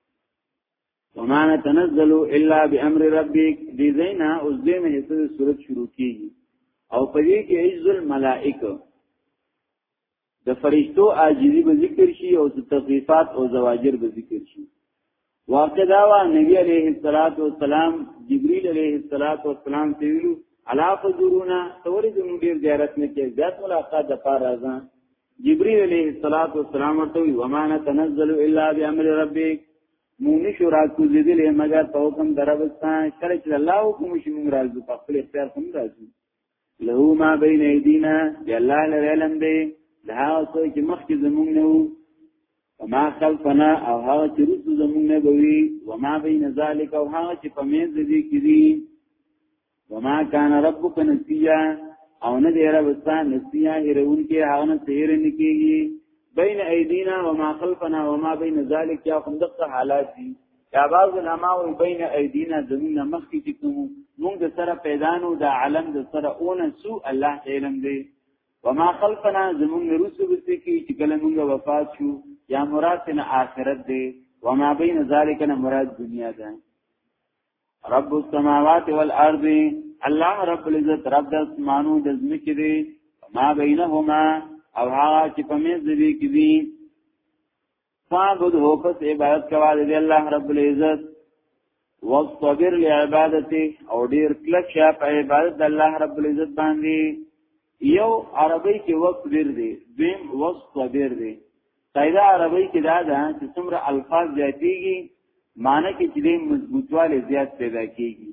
وما نتنزل الا بامر ربك دي زینا اوس دې مې حصہ صورت شروع کیږي او په دې کې عز الملائکه د فرشتو عاجزی به ذکر شي او د تخفیفات او زواجر به ذکر شي واقع دا وا نبی علیہ الصلات والسلام جبرئیل علیہ الصلات والسلام ته ویلو الا فزورونا تورې زموږ ډیر زیارت نه کې ذات ملاقات د پاره راځه جبريل عليه الصلاة والسلام ورته وما نتنزل الا بامر ربك مونږ شو راکوزیدلې مګر په حکم دربستان کله چې الله حکم شي مونږ راځو په خپل اختیار هم راځو له ما بین ایدینا یا الله لري علم دی دا څه چې مخکې زمونږ نه وو وما خلفنا او هغه چې رسو زمونږ نه بوي وما بین ذالک او هغه چې په منځ دې کې دي وما کان ربک نسیا او نه دی رب ستا نسیا هرون کې هغه نه سیر نه کیږي بین ایدینا وما خلفنا وما بین ذلک یا کوم دغه حالات دي یا بعض علماء بین ایدینا زمون مخکې چې کوم موږ د سره پیدانو د عالم د سره اون سو الله علم دی وما خلفنا زمون رسو بسې کې چې کله موږ وفات شو یا مراد نه آخرت دی وما بین ذلک نه مراد دنیا ده رب السماوات والارض الله رب العزت رب د اسمانو د زمکې دی ما بینهما او هغه چې په منځ دې کې دي فعبد هو پس عبادت کوا دی الله رب العزت واصبر لعبادته او ډیر کلک شه په عبادت د الله رب العزت باندې یو عربی کې وقت ډیر دی دویم واصبر دی قاعده عربی کې دا ده چې څومره الفاظ زیاتېږي معنی کې چې مضبوطواله زیات پیدا کیږي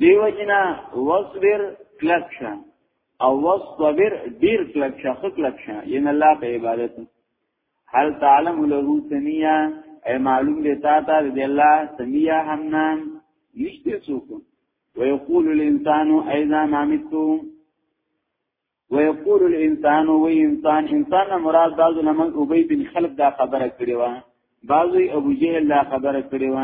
دیو جنا وصبر کلکشا او وصبر ډیر کلکشا خو کلکشا ین الله په عبادت هل تعلم له سمیا ای معلوم دی تا ته دی الله سمیا حنان نشته څوک ويقول الانسان اذا ما مت ويقول الانسان وی انسان انسان نه مراد بعض لمن ابي بن خلق دا خبره کړې و بعضی ابو جهل دا خبره کړې و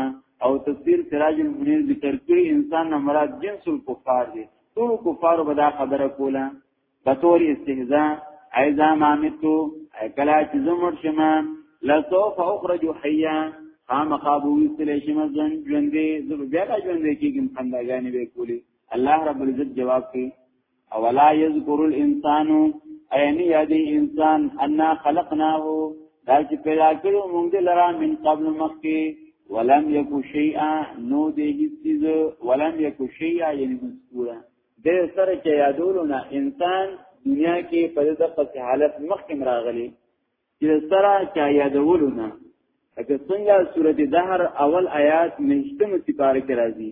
او تفسیر سراج المنیر ذکر کړی انسان نه مراد جنس الكفار دي ټول کفار به دا خبره کوله په تور استهزاء ایزا مامتو کلا چې زمر شمه لسوف اخرج حیا خام خابو ویستلی شم ځن ژوندې زه بیا لا ژوندې کېږم خنداګانې به کولی الله رب العزت جواب کوي اولا یذکر الانسان عین یادی انسان ان خلقناه دا چې پیدا کړو موږ دې لرا من قبل مخکې ولم یکو شیئا نو دې هیڅ ولم یکو شیئا یعنی مذکورا دې سره چې یادولو نه انسان دنیا کې په دغه حالت مخکې راغلی چې سره چې یادولو نه اګه څنګه سورته دهر اول آیات مهشتم سپاره کې راځي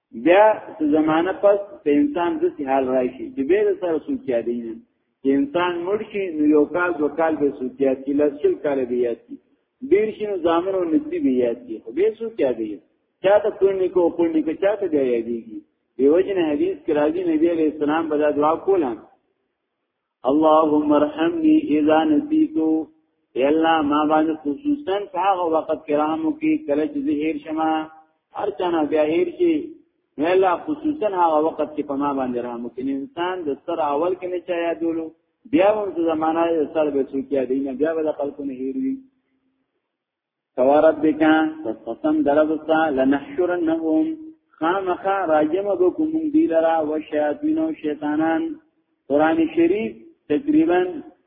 بیا څه زمانہ پس په انسان د څه حال راشي چې به سره سوچیا دی نه چې انسان مړ شي نو یو کال دو کال به سوچیا کی لسل کال به یاد کی ډیر شي نو ځامن او نتی به یاد کی خو به سوچیا دی چا ته پونډې کو پونډې کو چا ته دی یادېږي دیو جن حدیث کې راځي نبی علیہ السلام بدا دعا کوله اللهم ارحمني اذا نسيت اے الله ما باندې خصوصا هغه وخت کرامو کې کله چې زهیر شمه هر چانه بیا هیر شي نو الله خصوصا هغه وخت کې په ما باندې رحم وکړي انسان د سر اول کې نه چا یادولو بیا هم زمانہ سر به څوک یادینه بیا به خلکو نه هیروي توارد بکا پس قسم دربستا لنحشرنهم خامخا راجم بکم دیلرا و شیاطین و شیطانان قرآن شریف تقریبا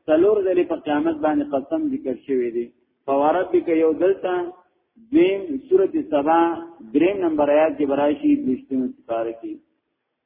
سلور دلی پا قیامت بانی قسم ذکر شوی دی فوارد بکا یو دلتا دویم سورت سبا درین نمبر آیات کی برایشی دوشتون سپارکی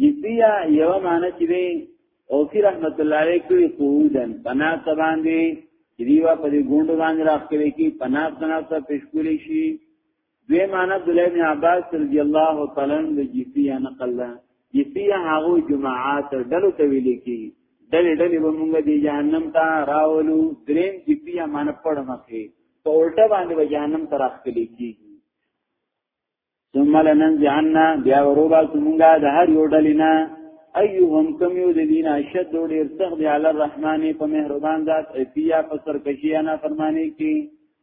جدیه یو معنی چې دی او فی رحمت الله علیه کوي قودن پنا تبان دی دیوا په دې ګوند باندې راخلي کی پنا پنا ته پښکولې شي دوی معنی عبد الله بن عباس رضی الله تعالی عنہ د جدیه نقل ده جدیه هغه جماعات ډلو ته ویل کی ډلې ډلې به مونږ دی جهنم ته راولو دریم جدیه معنی پړمخه په الټه باندې به جهنم ته راخلي کیږي ثم لننزعنا بیا وروبا سمونگا ده هر یو ډلینا ایوهم کم یو ده دینا شد و دیر سخت علی الرحمن په مهربان ذات افیا په سرکشی انا فرمانی کی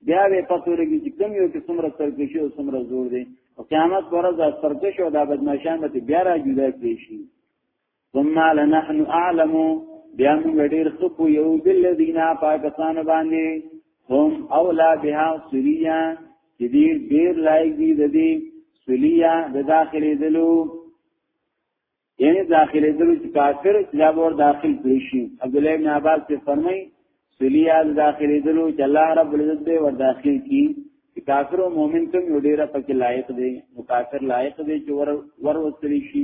بیا به پتو لګی چې کم یو کې څومره سرکشی او څومره زور دی او قیامت پر ورځ سرکش او دا بدمعشان به بیا را جدا کړی شي ثم لنحن اعلم بیا موږ ډیر خپو یو بالذین پاکستان باندې هم اولا بها سوریا چې دې ډیر لایق دي د دې سوریا د داخلي دلو یعنی داخلي دلو چې کافر جواب ور داخل کړی شي عبد الله بن عباس ته فرمایي سوریا د داخلي دلو چې الله رب العزت دې ور داخل کی چې کافر او مؤمن ته ډیره پکې لایق دي مو کافر لایق دي چې ور ور وستلی شي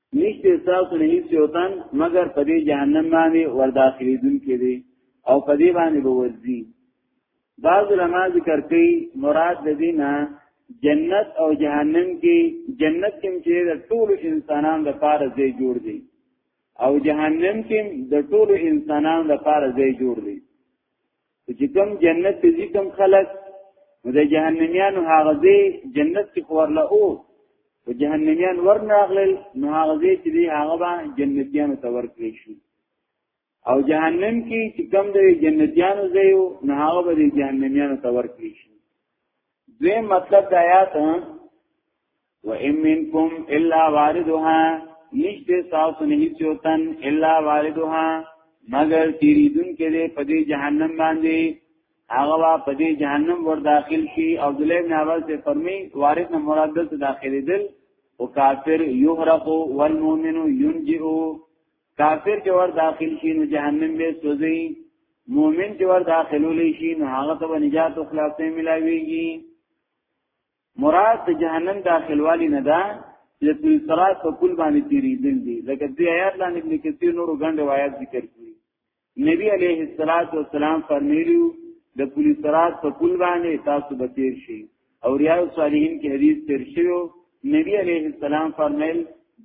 نشته تاسو نه هیڅ یو تن مگر په دې جهنم باندې ورداخلیدون کې دي او په دې باندې به ورځي بعض علما ذکر کوي مراد د دینه جنت او جهنم کې جنت کې چې د ټول انسانانو لپاره ځای جوړ دی او جهنم کې د ټول انسانانو لپاره ځای جوړ دی چې کوم جنت ته ځي کوم خلک نو د جهنميانو هغه ځای جنت کې خورله او په جهنميان ورناغلل نو هغه ځای چې دی هغه به جنتيانو ته ورکړي شي او جهنم کې چې کوم د جنتيانو ځای نو هغه به د جهنميانو ته ورکړي شي دوی مطلب د آیات و ان منکم الا واردها نشته تاسو نه چوتن الا واردها مگر تیریدون کې دې په دې جهنم باندې هغه وا په دې جهنم ور داخل شي او ذل ابن عباس ته فرمي وارث نه مراد دلته داخلي دل او کافر یحرق والمؤمن ينجئ کافر چې ور داخل شي نو جهنم به سوځي مؤمن چې ور داخلول شي نو هغه ته نجات او خلاصې ملاويږي مراد د جهنم داخلوالی نه ده چې د طول صراط په کل باندې تیریدل دي لکه دې آیات لاندې ابن کثیر نورو ګڼ روایت ذکر کړي نبی علیه الصلاۃ والسلام فرمایلیو د طول صراط په کل باندې تاسو به تیر شي او ریاض الصالحین کې حدیث تیر شوی نبی علیه السلام فرمایل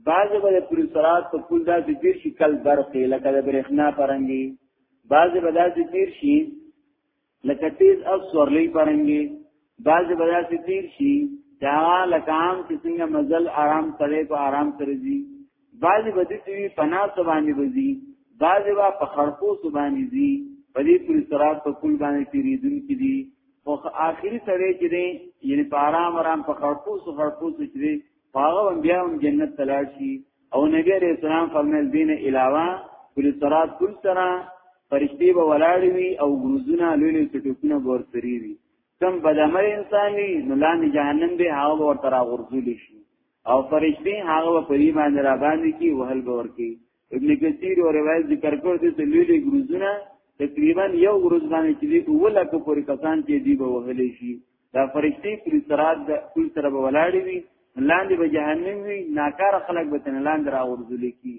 بعض به د طول صراط په کل داسې تیر شي کل برق لکه د برېښنا پرنګي بعض به داسې تیر شي لکه تیز او سورلی پرنګي باز بدا سی تیر شي دا لکام چې څنګه مزل آرام سره په آرام سره دي باز بدی تی پنا سبانی بزي باز وا په خرقو سبانی دي په دې پر سرات په کول باندې تیریدون کې دي او اخري سره چې دي یعنی په آرام آرام په خرقو سو خرقو سو چې هغه انبیاء هم جنت تلاړ شي او نبی علیہ السلام فرمایل دین علاوه کل صراط کل سرا فرشتي به ولاړ وي او ګروزونه لوی لوی ټکونه ګور سری وي کم بدمر انسان وي نو لاندې جهنم به هغه ورته راغورځول شي او فرشتي هغه په دې باندې را باندې کی وهل باور کی ابن کثیر او روایت ذکر کړ دي چې لوی لوی ګروزونه تقریبا یو ګروز باندې چې دی اوله کو پورې کسان چې دی به وهل شي دا فرشتي پوری سرات د پوری سره به ولاړې وي لاندې به جهنم وي ناکاره خلک به تن لاندې راغورځول کی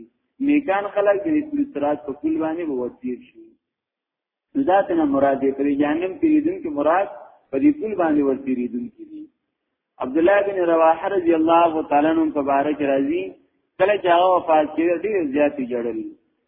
نیکان خلک د پوری سرات په کول باندې به وتیر شي دا تنه مراد دی په جهنم کې دن کې مراد په دې کول باندې ورتیر دن کې دي عبد الله بن رواحه رضی الله تعالی عنہ په بارک راضي کله چې هغه وفات کړ ډیر زیات جړل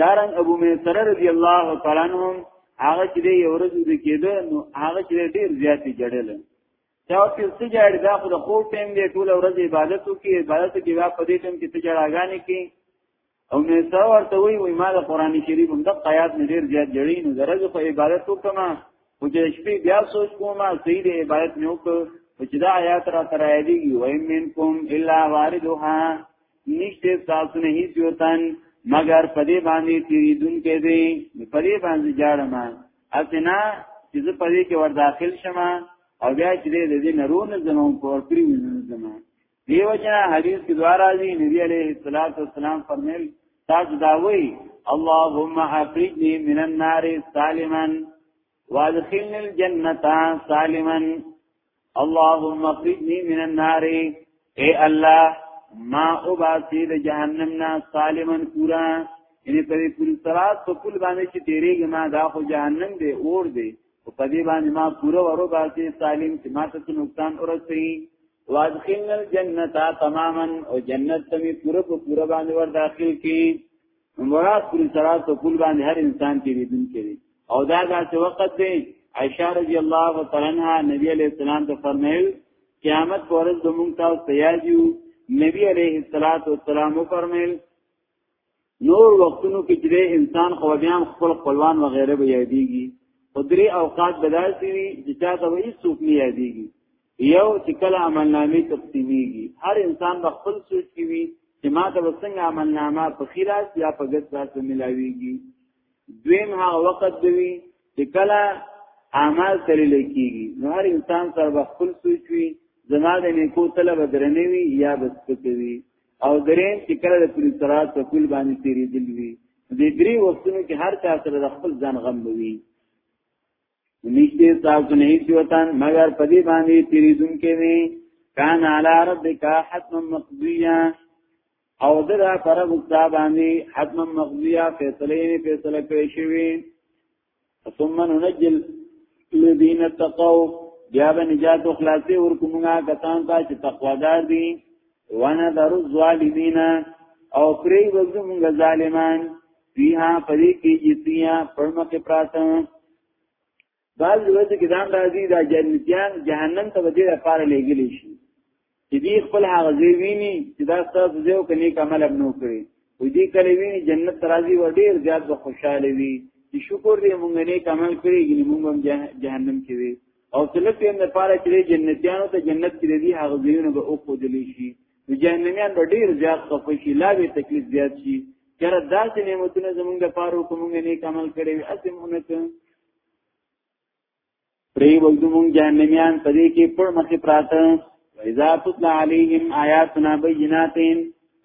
دارن ابو میسره رضی الله تعالی عنہ هغه چې دی یو ورځ د کېده نو هغه چې ډیر زیات جړل چا چې څه جړ دا خو د خو ټیم دی ټول ورځ عبادت وکي عبادت کې بیا په دې ټیم کې څه جړاګانې کې او مې سره ورته وی وی ما د قران شریف هم د قیات نه ډیر زیات جړی نو درځ په عبادت وکم او چې شپې بیا سوچ کوم صحیح دی عبادت مې وکړ چې دا آیات را ترایدي وای منکم الا واردها نشته تاسو نه هیڅ یو تن مگر پدې باندې تیریدون کې دی پدې باندې جاړم اسنه چې زه پدې کې ور داخل شمه او بیا چې دې دې نرون زمون کور پری وینم زمون دیو جنا حدیث کې دوارا دی نبی علیہ الصلوۃ والسلام فرمایل تاسو دا وایي اللهم اخرجني من النار سالما وادخلني الجنه سالما اللهم اخرجني من النار اے الله ما اوباسی د جهنم نا سالما پورا یعنی په دې پوری صلات په کل باندې چې تیرېږي ما دا خو جهنم دی اور دی او په دې باندې ما پورا ورو باسی سالم چې ما ته نقصان ورسي وادخلنا الجنه تماما او جنت ته می پورا په پورا باندې ور داخل کی مراد پر صراط په کول باندې هر انسان کې ریدون کوي او دا داسې وخت دی عائشہ رضی الله تعالی عنها نبی علیہ السلام ته فرمایل قیامت پر ورځ د مونږ تاسو تیار یو نبی علیہ الصلات والسلام فرمایل نور وختونو کې چې انسان خو بیا خپل خپلوان و غیره به یادېږي او درې اوقات بداسي وي چې چا ته هیڅ څوک نه یادېږي یو چې کله عملنامې تقسیمیږي هر انسان به خپل سوچ کوي چې ما ته وسنګ عملنامه په خیرات یا په ګس لاس ملاويږي دویم هغه وخت دوی چې کله اعمال سره لیکيږي نو هر انسان سره به خپل سوچ وي زما د نیکو طلب درنوي یا بسکوي او درې چې کله د پولیس سره تکول باندې تیرې دلوي د درې وختونو کې هر چا سره خپل ځان غم وي نشته تاسو نه هیڅ وطن مگر په دې باندې تیریدون کې وي کان علی ربک حتما مقضیه او درا پر مقتا باندې حتما مقضیه فیصله نه فیصله کړی شوی ثم ننجل الذين اتقوا بیا به نجات او خلاصي ورکومه کسان ته چې تقوادار دي وانا در الظالمین او پری وزمږه ظالمان فیها پدې کې جسیا پرمه کې پراته بعض وخت کې دام راځي دا جنتیان جهنم ته ودی لپاره لګیل شي چې دې خپل هغه ځای ویني چې دا تاسو زیو کې نیک عمل ابنو کړی و دې کله ویني جنت راځي و ډیر زیات به خوشاله وي چې شکر دې مونږ نیک عمل کړی ګنې مونږ هم جهنم کې وي او څلته هم لپاره چې جنتیانو ته جنت کې دې هغه ځایونه به او خو دلی شي نو جهنميان به ډیر زیات خفه شي لا به تکلیف زیات شي چېرې داسې نعمتونه زمونږ د پاره کومه نه کمل کړي وي اسې مونږ ته پرې وګدمون جهنميان په دې کې پر مخې پراته وإذا تطلع عليهم آياتنا بينات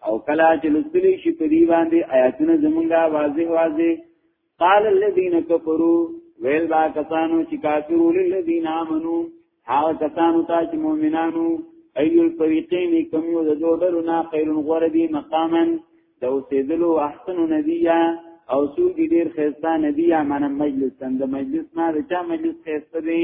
او کلا چې لستلی شي په دې باندې آیاتونه زمونږه واضح واضح قال الذين كفروا ویل با کسانو چې کافرو للذین آمنو هغه کسانو ته چې مؤمنانو ایل الفریقین کم یو د دوه ډلو نه خیر غوړه دی مقاما د اوسېدلو احسن نبیه او څوک ډیر خیستا نبیه معنی مجلس د مجلس نه د چا مجلس خیسته دی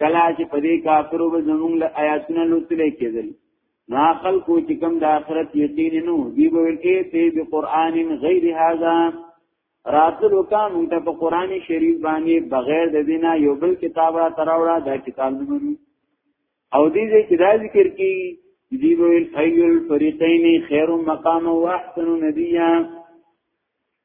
کلا چې په دې کافرو به زمونږ له آیاتونو لوستل کېدل نا خلقو چې کوم د آخرت یقین نو دی به ورته ته به قران غیر هاذا راتل وکم ته په قران شریف باندې بغیر د دینا یو بل کتاب را تراوړه دا کتاب نه منو او دې دې چې دا ذکر کی دی به ایل فریقین خیر مقام او احسن ندیه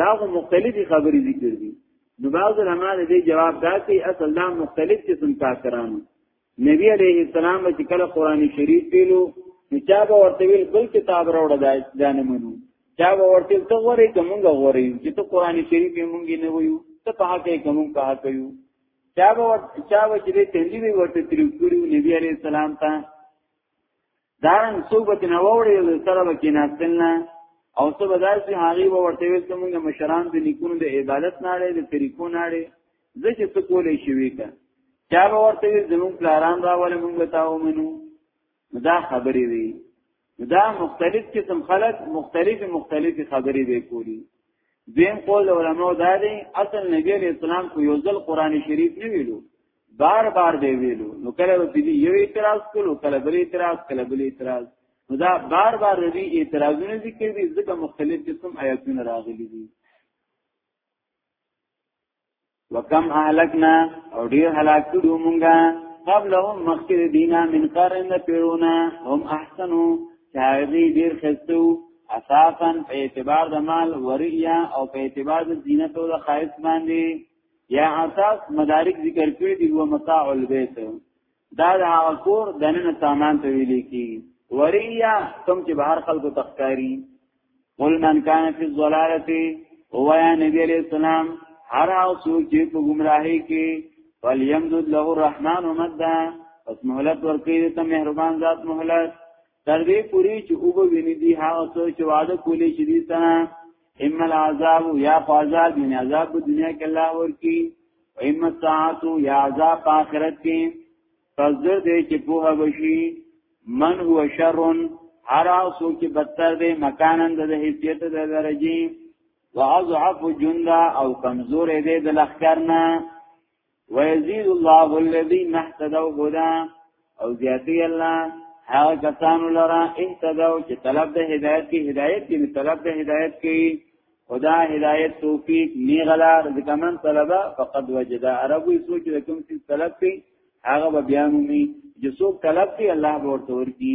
دا خو مختلفي خبرې ذکر دي نو بعض علماء دې جواب دا کوي اصل دا مختلف قسم کافرانو نبی عليه السلام چې کله قران شریف پیلو نو چا به ورته ویل بل کتاب راوړه دا ځانه منو چا به ورته ته غوري کومګه غوري چې ته قران شریف یې مونږ نه ویو ته په هغه کوم په هغه یو چا به چا به چې تندې ورته تریو کړو نبی عليه السلام ته دارن څوک به نه وړي او سره به کې ناستل نه او څه به داسې هغه به ورته وي چې موږ مشران د نیکونو د عبادت نه لري د طریقو نه لري ځکه څه کولې شي وکړه چا به ورته وي زموږ پلاران راول موږ ته ومنو دا خبرې وي دا مختلف قسم خلق مختلف مختلف خبرې به کولی دیم قول علماء دا دی اصل نبی علیہ السلام کو یو ځل قران شریف نه ویلو بار بار به ویلو نو کله به دې یو اعتراض کولو کله بل اعتراض کله بل اعتراض نو دا بار بار دې اعتراضونه ذکر دي ځکه مختلف قسم آیاتونه راغلي دي وکم اهلکنا او ډیر هلاک کړو مونږه قبلهم مخکې دینا من قرن پیرونا هم احسنو چاغی ډیر خستو اساسا په اعتبار د مال وریا او په اعتبار د زینت او د خایس باندې یا اساس مدارک ذکر کړی دی هو متاع البیت دا د هغه کور دنه سامان ته ویل کی وریا کوم چې بهر خلکو تخکاری قل من کان فی الضلاله هو یا نبی علیہ السلام هر او څوک چې په گمراهی کې فلیمدد له الرحمن مدا پس مهلت ورکړي ته مهربان ذات مهلت تر دې پوری چې او به ویني دي هغه څه چې وعده کولې چې دي سره اما العذاب یا فعذاب من عذاب دنیا کې الله ورکی او اما ساعت یا عذاب آخرت کې فزر دې چې په وشي من هو شر هر اوسو کې بدتر دې مکانن د حیثیت د درجه واضعف جندا او کمزور دې د لخرنا ويزيد الله الذين اهتدوا هدى او زیاتی الله هغه کسانو لرا اهتدوا چې طلب د هدایت کې هدایت کې طلب د هدایت کې خدا هدایت توفیق نیغلا رزق من طلبا فقد وجد عربی سوچ رکم چې طلب کې هغه بیانومي چې څوک طلب کې الله ورته ورکی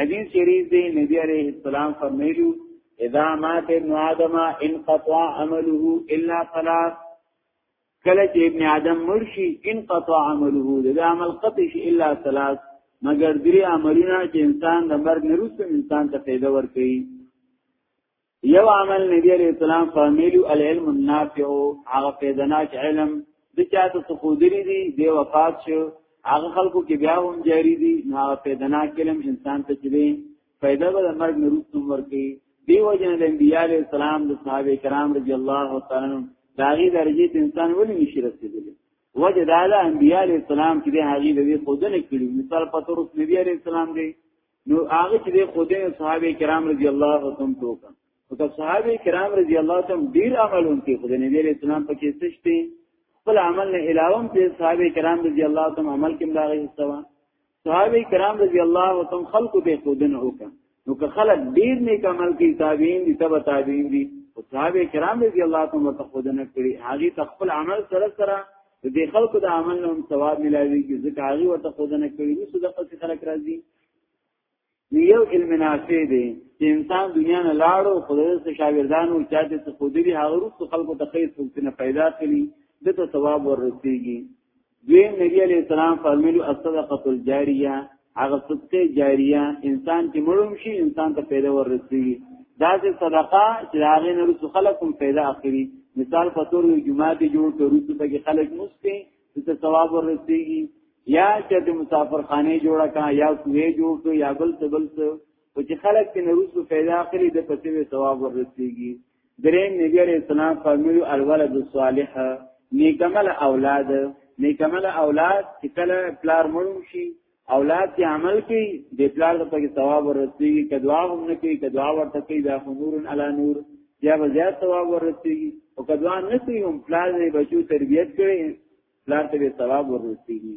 حدیث شریف دی نبی علیہ السلام فرمیلو اذا مات ابن آدم انقطع عمله الا ثلاث کله چې ابن آدم مرشي انقطع عمله د عمل قطع شي الا ثلاث مگر درې عملونه چې انسان د مرګ نه وروسته انسان ته فایده ورکوي یو عمل نبی علیہ السلام فرمیلو العلم النافع هغه پیدناک علم د چاته تخودری دی دی وفات شو هغه خلکو کې بیا هم جاری دی نو هغه پیدناک علم انسان ته چي دی پیدا به مرګ نروستو ورکی دی وجنه د انبیاء علیہ السلام د صحابه کرام رضی الله تعالی عنهم داغي درجه ته انسان ولې نشي رسیدلی وجه دا د انبیاء علیہ السلام چې هغه د خودنه کړی مثال پتور نبی علیہ السلام دی نو هغه چې د خدای صحابه کرام رضی الله عنهم توکا او که صحابه کرام رضی الله عنهم ډیر عملون کې خدای نبی علیہ السلام پکې سشتي خپل عمل نه علاوه په صحابه کرام رضی الله عنهم عمل کې ملاغه استوا صحابه کرام رضی الله عنهم خلق به خودنه وکړه نو که خلق ډیر نیک عمل کوي تابعین دي تبع تابعین دي او صحابه کرام رضی الله عنهم ته خودنه کړی هغه خپل عمل سره سره د دې خلکو د عمل نه هم ثواب ملاوي کی ځکه هغه ورته خودنه کوي نو صدقه څخه خلک راځي یو علم نافع دی چې انسان دنیا نه لاړو خدای سره شاګردانو چاته څه خو دې هغه روح خلکو ته خیر څوکنه پیدا کړي دته ثواب ورسیږي دوی نبی علیہ السلام فرمایلو الصدقه الجاریه هغه صدقه جاریه انسان چې مړوم شي انسان ته پیدا ورسي دا چې صدقه چې هغه نه رسو خلکم پیدا اخلي مثال په تور یو جمعه دی جوړ ته رسو ته کې خلک مسته ته ثواب ورسي یا چې د مسافر خانه جوړه کا یا کوه جوړ ته یا بل څه بل څه چې خلک کې نه رسو پیدا اخلي د پسې ثواب ورسيږي دریم نبی علیہ السلام فرمایو الولد الصالح نیکمل اولاد نیکمل اولاد چې کله پلار مړ شي اولاد چې عمل کوي د پلار د پکې ثواب ورسېږي کدوا هم نه کوي کدوا ورته کوي دا نور علی نور بیا به زیات ثواب ورسېږي او کدوا نه کوي هم پلار نه بچو تربیت کوي پلار ته به ثواب ورسېږي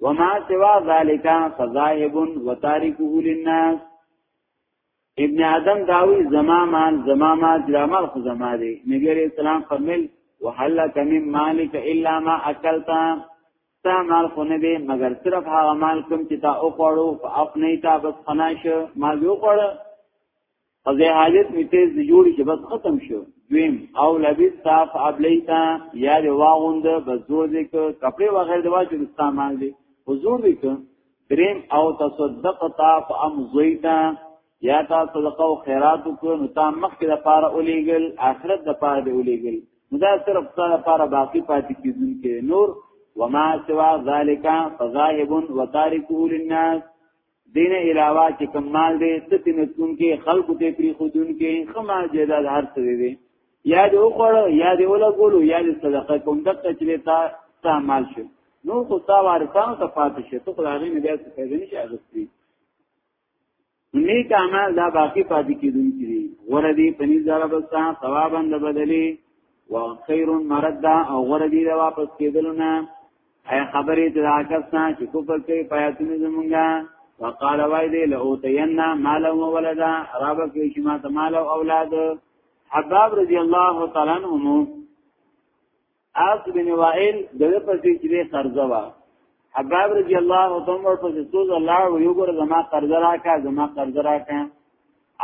وما سوا ذالک فذاهب وتارکه للناس ابن آدم داوی زما مال زما ما درامل خو زما دی نبی علیہ السلام فرمیل وحلک من مالک الا ما اکلتا تا مال خو نه دی مگر صرف هغه مال کوم چې تا او خوړو په خپل نه تا بس خناش مال یو خوړو قضای حاجت می تیز دی جوړی چې بس ختم شو دویم او لبی صاف ابلیتا یا دی واغوند بس زور دی که کپڑے وغیر دی واجب استعمال دی حضور دی که دریم او تصدق طاف ام زویتا یا تا صدقه او خیرات وکړو نو تا مخکې د پاره اولیګل آخرت د پاره دی اولیګل نو دا صرف تا د پاره باقی پاتې کیدون کې نور وما سوا ذالک فذاهب وتارکه للناس دین علاوه چې کوم مال دی د تنتون کې خلق ته پری خودون کې خما جیداد هر څه دی یا دې وخوړو یا دې ولګولو یا دې صدقه کوم د کچلې تا تا مال شو نو خو تا وارثانو ته پاتې شي ته خدای نه بیا څه پیدا نشي اغستې نیک اعمال دا باقی پاتې کیدونکي دي غره دي پنځه زره بستا ثوابند بدلی و خیر مردا او غره دي واپس کیدلونه اي خبرې ته راکسنا چې کوپر کې پیاتونه زمونږه وقال وای دی له اوتینا مال او ولدا رب کې چې ما ته مال او اولاد حباب رضی الله تعالی عنہ اس بن وائل دغه پسې چې قرضه وا حباب رضی الله تعالی عنہ پسې سوز الله یو ګور زما قرضه راکا زما قرضه راکا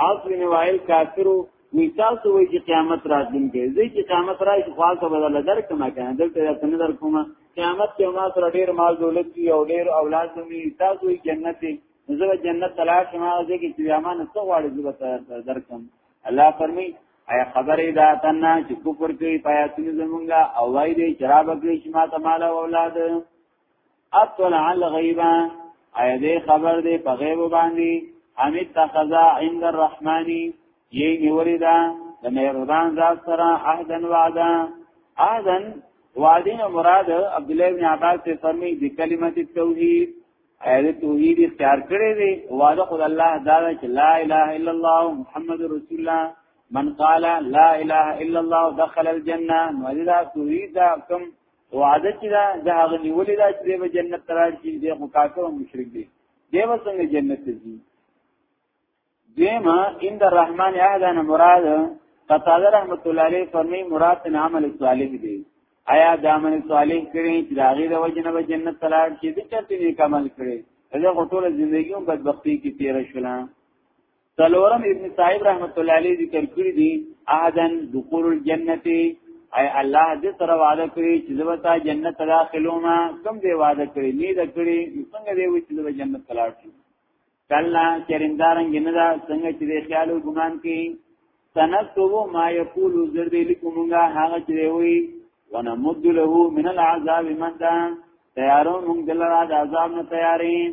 عاص بن وائل کافرو وی تاسو وی چې قیامت راتلونکي زه چې قیامت راشي خو تاسو بدل درک ما کنه دلته تاسو نه درک کوم قیامت کې ما سره ډیر مال دولت دی او ډیر اولاد دی تاسو یې جنت دی زه جنت تلاش ما دې کې چې امان څو غواړي زه درکم الله فرمایي اي خبرې دا تنه چې کوپر کوي پیاتونه زمونږه او وای دې شراب کوي چې ما ته مال او اولاد اطلع الغیبا ایا دې خبر دې په غیب باندې حمید تخذا عند الرحمنی یې نیولې ده د مهربان ذات سره عهدن وعده عهدن وعدین مراد عبد الله بن عباس ته فرمی د کلمت توحید اې توحید اختیار کړی دی وعده خدای الله دا چې لا اله الا الله محمد رسول الله من قال لا اله الا الله دخل الجنه نو دا توحید دا کوم وعده چې دا د هغه نیولې دا چې به جنت ترار شي دی خو کافر او مشرک دی دی به څنګه جنت ته ځي دیما ان الرحمن اهدان مراد قطاده رحمت الله علیه فرمی مراد نه عمل صالح دی آیا د عمل صالح کړي چې دا غي د وجنه به جنت ترار شي د چرته نیک عمل کړي دا ټول ژوندۍ هم بدبختی کې تیر شولا څلورم ابن صاحب رحمت الله علیه ذکر کړی دی احدن دخول الجنه اي الله دې سره وعده کړی چې زبتا جنت داخلوما کوم دې وعده کړی نه دا کړی څنګه دې وي چې زبتا جنت تلاړ شي کلا چرندارنګ نه دا څنګه چې دې خیال او ګمان کوي سنتو ما یقول زرد لکومغه هغه چې وي ونمد له من العذاب مدا تیارو موږ دلته عذاب نه تیارین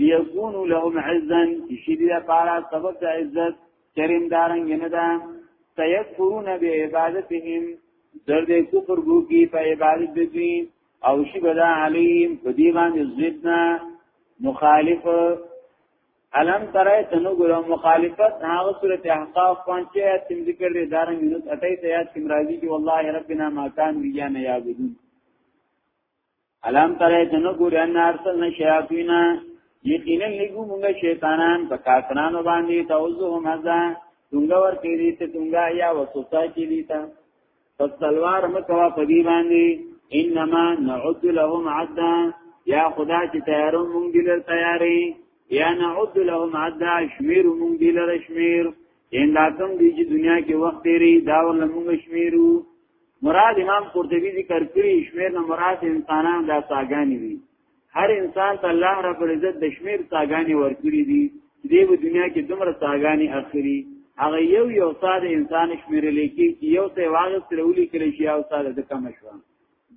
ليكونو لهم عزا شدید پارا سبب د عزت کریم دارنګ نه ده سيكفرون بعبادتهم درد کفر بو کی په عبادت د دوی او شی بدا علیم په دی باندې ضدنا مخالف علم ترای تنو ګرو مخالفت هغه صورت احقاف پنځه آیات ذکر لري دارنګ نو 28 آیات کې مرাজি کې والله ربنا ما کان ویانا یعبدون الم ترې ته نو ګور ان ارسل نشیاطینا یقینا لګو موږ شیطانان په کافرانو باندې توزهم ازا څنګه ور کې دي ته څنګه یا وسوسه کې دي تا پس تلوار مکوا په دی باندې انما نعد لهم عدا یا خدا چې تیارو مونږ دلر تیارې یا نعد لهم عدا شمیر مونږ دلر شمیر ان دا کوم دی چې دنیا کې وخت لري دا ول مونږ شمیرو مراد امام قرطبي ذکر کړی شمیر نه مراد انسانان دا ساګانی دي هر انسان ته الله رب العزت د شمیر ساګانی ورکړي دي چې دی په دنیا کې دومره ساګانی اخري هغه یو یو ساده انسان شمیر لیکي چې یو څه واغ سره ولي کړی شي او ساده د کم شو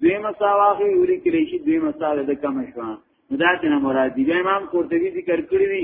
دوی مساواخي ولي کړی شي دوی مساله د کم شو مداتنه مراد دي امام قرطبي ذکر کړی دي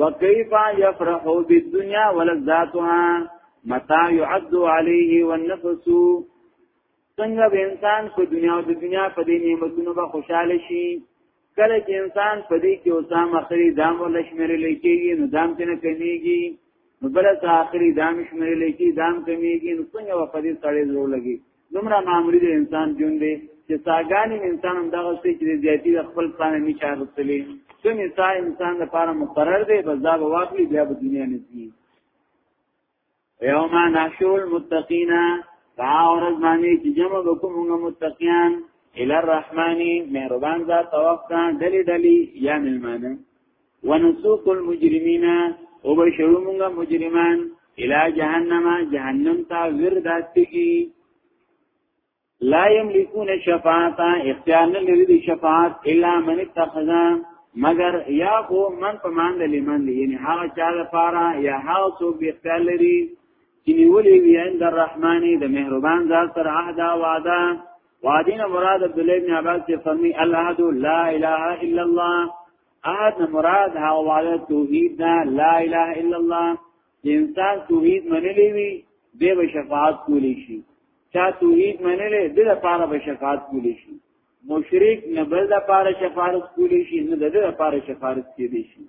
وكيف يفرح بالدنيا ولذاتها متى يعد عليه والنفس څنګه به انسان په دنیا او د دنیا په دې نعمتونو به خوشاله شي کله چې انسان په دې کې اوسام اخري دام ول شمیر لیکيږي نو دام څنګه کمیږي نو بل څه اخري دام شمیر لیکي دام کمیږي نو څنګه په دې سړی زور لګي دومره معمولی دی انسان جون دی چې ساګانی انسان هم دغه څه چې زیاتی د خپل پلان نه چا غوښتلی کوم انسان انسان لپاره مقرر دی بس دا به واقعي بیا په دنیا نه دی یوم نحشر المتقین فاورز باندې چې جمع وکوم موږ متقیان ال الرحمن مهربان ذات توقع دلی دلی یا ملمانه ونسوق المجرمین او بشرو مونږه مجرمان الى جهنم جهنم تا ورد استگی لا یملکون شفاعت اختیار نه لري د شفاعت الا من اتخذ مگر یا خو من په مان د لمن دی یعنی هغه چا لپاره یا هغه څوک به اختیار لري چې نیولې وي عند الرحمن د مهربان ذات سره عهد او وعده وادین مراد عبد الله بن عباس فرمی العهد لا اله الا الله احد مراد هغه واده توحید دا لا اله الا الله انسان توحید منلی وی دی به شفاعت کولی شي چا توحید منلی د لپاره به شفاعت کولی شي مشرک نه بل لپاره شفاعت کولی شي نه د لپاره شفاعت کولی شي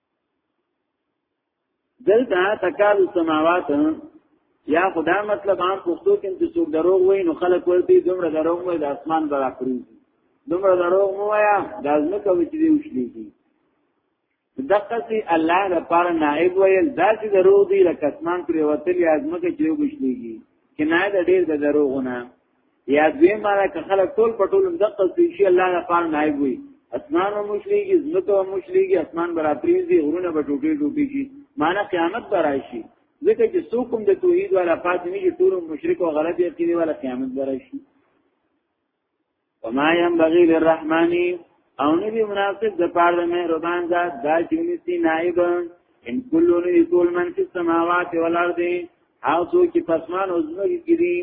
دلته تکاد السماوات یا خدا مطلب عام پښتو کې چې څوک دروغ وایي نو خلک ورته دومره دروغ وایي د اسمان برا کړی دومره دروغ مو وایا د ځمکه وچې دی وشلېږي دقه سي الله د پار نائب ویل دا چې دروغ دی لکه اسمان پر وتل یا ځمکه چې وشلېږي کنایه د ډېر د دروغونه یا دوی مانا که خلق ټول پټول دقه سیشی الله نه پار نائب وی اسمان و مشلیگی زمکو و مشلیگی اسمان برا پریزی غرونه با ٹوٹی ٹوٹی کی مانا قیامت برایشی ځکه چې څوک هم د توحید والا پات نه شي ټول مشرک او غلط یقیني والا قیامت براشي وما ينبغي للرحمن او نه دی مناسب د پاره د مهربان ذات دا جونی سي نائب ان کلون یقول من فی السماوات والارض او څوک چې پسمان او زمګي کړي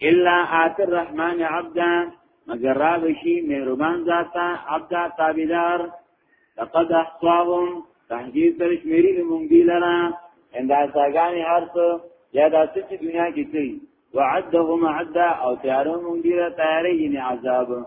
الا آت الرحمن عبدا مگر را بشی مهربان ذاتا عبدا تابدار لقد احصاهم تحجیر ترش میری لمونگ دی لرا اندازاگانی حرف یا دا سچ دنیا کی تی وعدهم عدا او تیارو مونگ دی لرا تیاری یعنی عذاب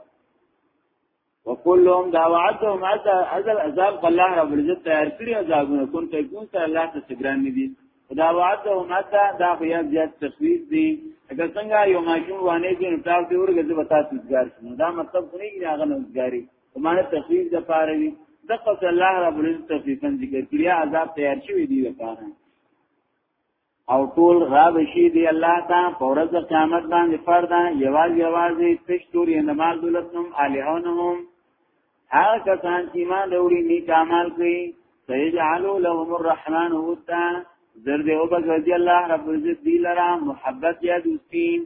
وکلهم دا وعدهم حتى هذا العذاب الله رب العزت تیار کړی عذابونه کون ته کون سره الله ته سګران ندي خدا وعدهم حتى دا خو یاد زیات تخویف دی اگر څنګه یو ماشوم وانه کې نټاو دی ورګه زه وتا سګار شم دا مطلب خو نه کیږي هغه نوځګاری ومانه تخویف د پاره وی دغه الله رب العزت تخویفن ذکر کړی عذاب تیار شوی دی لپاره او ټول را بشي دی الله تا فورز قیامت باندې فردا یواز یواز تشتور یې نماز دولتنم الہونهم هر کسان چې ما دوری نیک عمل کوي سيجعلوا لهم الرحمن ودا زرد او بغرضی الله رب عزت دی لرا محبت یا دوستین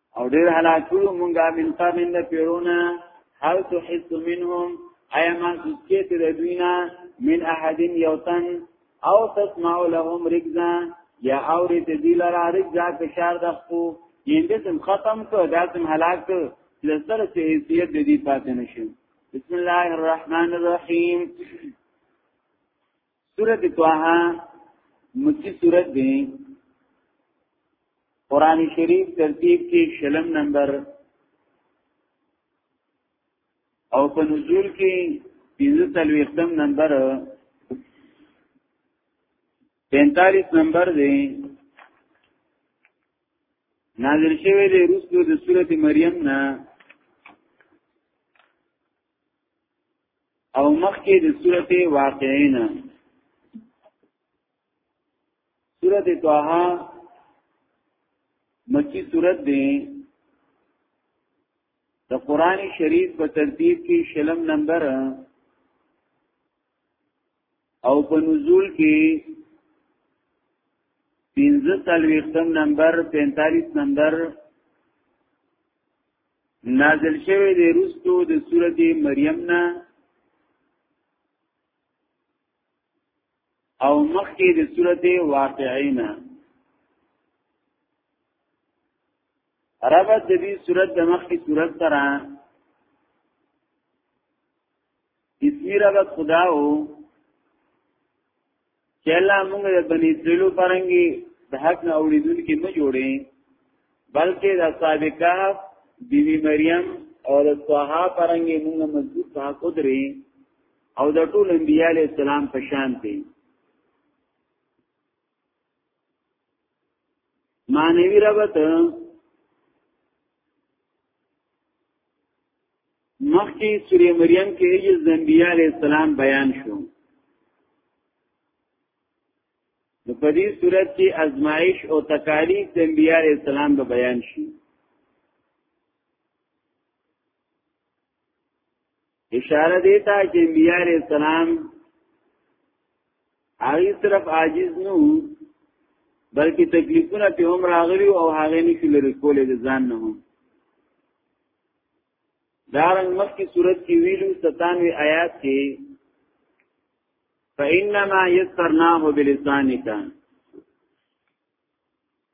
او ډیر هلاک کړو مونږه من قرن د پیرونه هل تحس منهم ایا ما سوچې ته د دوینا من احد یوتن او تسمع لهم رکزا یا اوری ته دی لرا رکزا فشار د خو یندې تم ختم کو دا تم هلاک کو لسر سه حیثیت د دې پاتې نشم بسم الله الرحمن الرحیم سورت طه مکی سورت دی قرآن شریف ترتیب کې شلم نمبر او په نزول کې پینزو تلویختم نمبر پینتالیس نمبر دی نازل شوی دی رسو د سورت مریم نه او مخکې د سورته واقعینا سورته طه مکی سورته ده د قران شریف په ترتیب کې شلم نمبر او په نزول کې 45 نمبر 45 نمبر نازل شوی دی رستو د سورته مریم نه او مخکې د سورته واقعینا ربط د دې سورته د مخکې سورته سره اسمی ربط خدا ہو چې الله موږ د بنی اسرائیلو پرنګي د حق نه اوریدون کې مو جوړې بلکې د اصحاب کهف بیبي مریم او د طه پرنګي موږ مضبوط په حق درې او د ټول انبیاء علی السلام په شان دي مانوی ربط مخکې سورې مریم کې ایز د انبیاء علی السلام بیان شو نو په دې صورت کې ازمایش او تکالیف د انبیاء علی السلام به بیان شي اشاره دیتا چې انبیاء علی السلام هغه طرف عاجز نو بلکې تکلیفونه په هم راغلي او هغه نشي لري کولې د ځان نه هم دارنګ مخکې صورت کې ویلو 97 آیات کې فإنما يسرناه بلسانك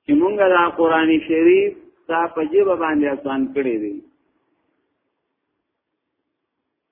چې مونږ دا قران شریف تا په جيب باندې آسان کړی دی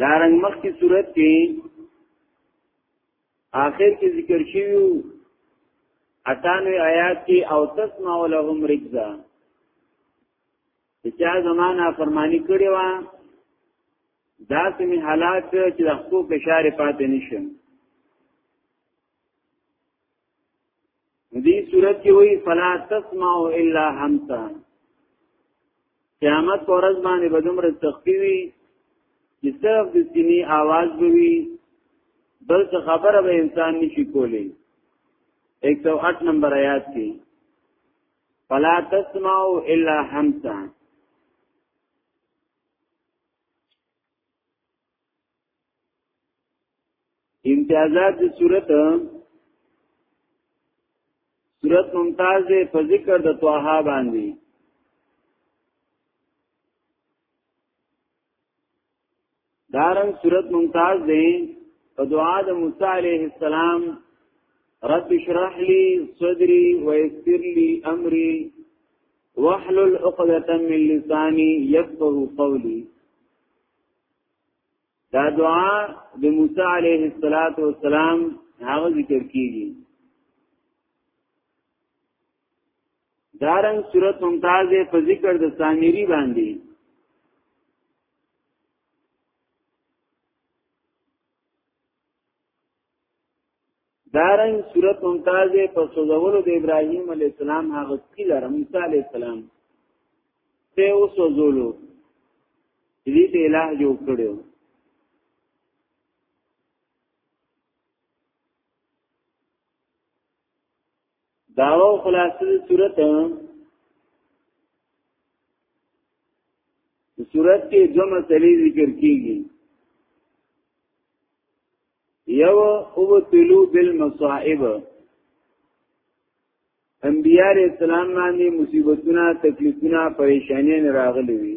دارنګ مخ کی صورت کې آخر کې ذکر شویو اتانوی آیات کې او تسمع لهم رجزا چې زمانہ فرمانی کړی و دا سمي حالات چې د خپل بشاره پاتې نشم دې صورت کې وی فلا تسمع الا همتا قیامت پر ورځ باندې به دومره سختی وي چې صرف د سینې आवाज به وي بل څه خبره به انسان نشي کولی 108 نمبر آیات کې فلا تسمع الا همتا امتیازات د صورت صورت ممتاز په ذکر د طه باندې دارن صورت ممتاز دی په دعا د موسی علیه السلام رب اشرح لي صدري ويسر لي امري واحلل عقدة من لساني يفقهوا قولي دا دعا د موسی علیه السلام هغه ذکر کیږي دارن صورت ممتاز په ذکر د سامری باندې دارنګ صورت ممتاز په سوزولو د ابراهیم علی السلام هغه کله موسی علی السلام ته وسوزولو دې ته الہ جوړ کړو داو خلاصه د صورت د صورت کې دوه مسلې ذکر کیږي یو او تلو بالمصائب انبیاء علیہ السلام باندې مصیبتونه تکلیفونه پریشانین راغلي وي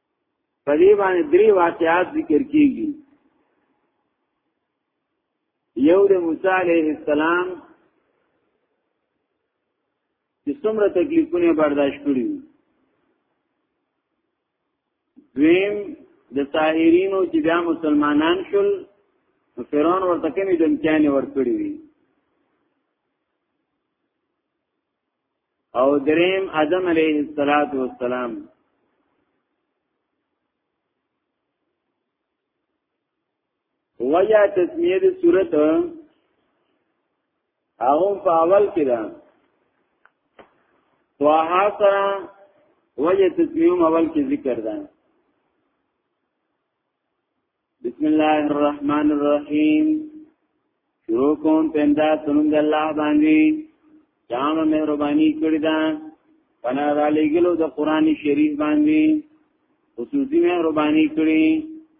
په دې باندې درې واقعات ذکر کیږي یو د موسی علیه السلام چې څومره تکلیفونه برداشت کړی دویم د طاهرینو چې بیا مسلمانان شول فرعون ورته کومې دمکانې ورکړې وي او دریم آدم علیه الصلاۃ والسلام ویا تسمیه د صورت هغه په اول کې ده توها سره وجه تسمیه اول کې ذکر ده بسم الله الرحمن الرحیم شروع کوم پندا تنم د الله باندې جام مهرباني کړی دا پنا را لګلو د قران شریف باندې خصوصي مهرباني کړی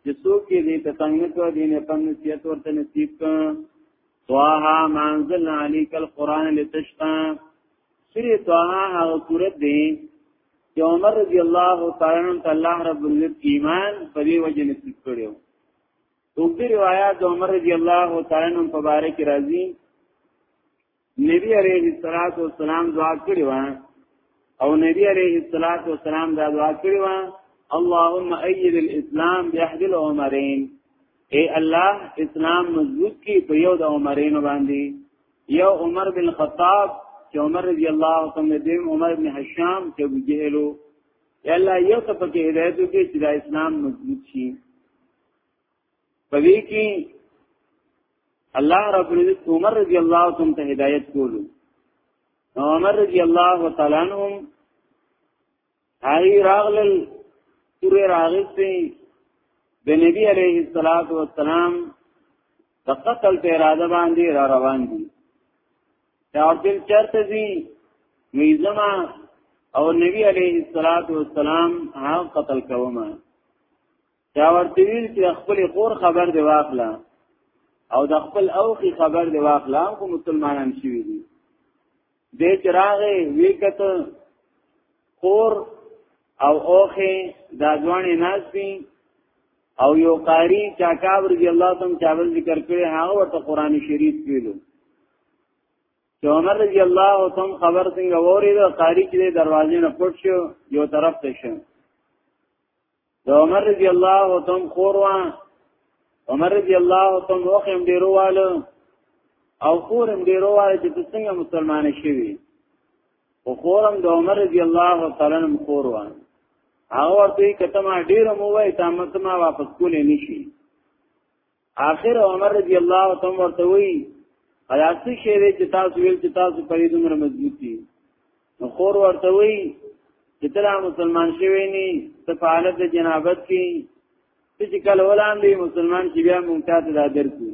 چې څوک یې دې تنگ نه کړ دې نه پن نصیحت ورته نصیب کړ طه منزل علیک القران لتشقى سوره طه هغه سورته دی چې عمر رضی الله تعالی عنہ ته الله رب العزت ایمان په دې وجه نصیب کړو دوی روایت عمر رضی الله تعالی عنہ مبارک راځي نبی علیہ الصلوۃ والسلام دعا کړې و او نبی علیہ الصلوۃ والسلام دا دعا کړې و اللهم ايد الاسلام باحد العمرين اے الله اسلام مضبوط کی په یو د عمرین باندې یو عمر بن خطاب چې عمر رضی الله تعالی دیم عمر بن هشام چې وجهلو یلا یو ته پکې هدایت وکړي چې دا اسلام مضبوط شي پدې کې الله رب العزت عمر رضی الله تعالی ته هدایت کولو عمر رضی الله تعالی عنہ هغه راغلل تور راغستې د نبی عليه الصلاه والسلام د قتل په اراده باندې را روان دي دا خپل چرته دي میزما او نبی عليه الصلاه والسلام هغه قتل کوما دا ورته ویل چې خپل خور خبر دی واخلا او د خپل اوخي خبر دی واخلا کوم مسلمانان شي دي دې چراغې وی کته خور او اوخه دا ځوانې ناز دي او یو قاری چاکاب رضی الله تعالی چاول ذکر کړي هغه ورته قران شریف ویلو چې عمر رضی الله تعالی خبر څنګه وری دا قاری چې دروازې نه پټ شو یو طرف ته شو د عمر رضی الله تم خوروا عمر رضی الله تم وخم ډیرواله او خورم ډیرواله چې څنګه مسلمان شوي او خورم د عمر رضی الله تعالی عنہ خوروا هغه ورته کته ما ډیر مو وای تا مته ما واپس کولې نشي آخر عمر رضی الله تعالی ورته وی ایاسي شعر چې تاسو ویل چې تاسو په دې دومره مضبوط دي نو خور ورته وی چې تلا مسلمان شوی ني ته په حالت جنابت کې چې کله ولان دی مسلمان چې بیا مونږ ته دا درکو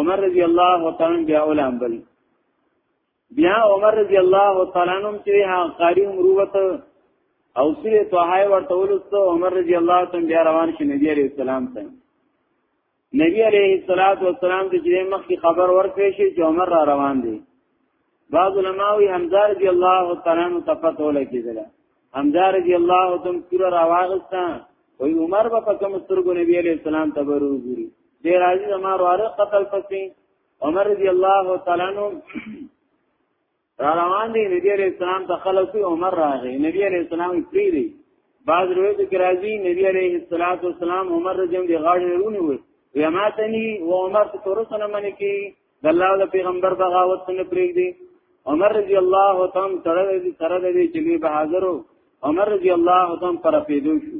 عمر رضی الله تعالی بیا ولان بل بیا عمر رضی الله تعالی عنہ چې ها قاری مروت او سوره طه ورته ولست عمر رضی الله تعالی بیا روان شي نبی عليه السلام ته نبی عليه الصلاه والسلام د جری مخ کی خبر ورکړي شي چې عمر را روان دي بعض علماء حمزه رضی الله تعالی عنہ تفت ولکیدل حمزه رضی الله تم سوره راوغستا وی عمر په کوم سترګو نبی عليه السلام تبرو ګوري دې راځي زمار واره قتل پسې عمر رضی الله تعالی عنہ را روان دی نبی علیہ السلام ته خلق عمر راغی نبی علیہ السلام پری دی بعض روایت کې راځي نبی علیہ الصلوۃ والسلام عمر رجم دی غاړه رونی وي یماتنی و عمر ته تورسنه منی کی د الله د پیغمبر بغاوت نه پریګ دی عمر رضی الله تعالی سره دې سره دې چې به حاضرو عمر رضی الله تعالی پر پیدو شو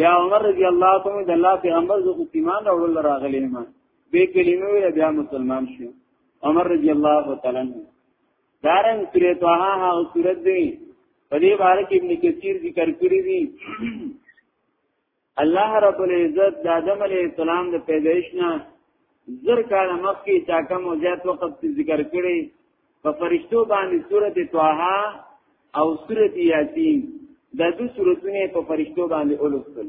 بیا عمر رضی الله تعالی د الله پیغمبر زو ایمان اورل راغلی ایمان به کلمه ویل بیا مسلمان شو عمر رضی الله تعالی عنہ دارن سورې طه هغه سورۃ دی په دې باره کې ابن کثیر ذکر کړی دی الله رب العزت د آدم علیه السلام د پیدایش نه زر کال مخکې چا کم او زیات وخت ذکر کړی په فرشتو باندې سورته طه او سورته یاسین د دې سورتونو په فرشتو باندې اولوستل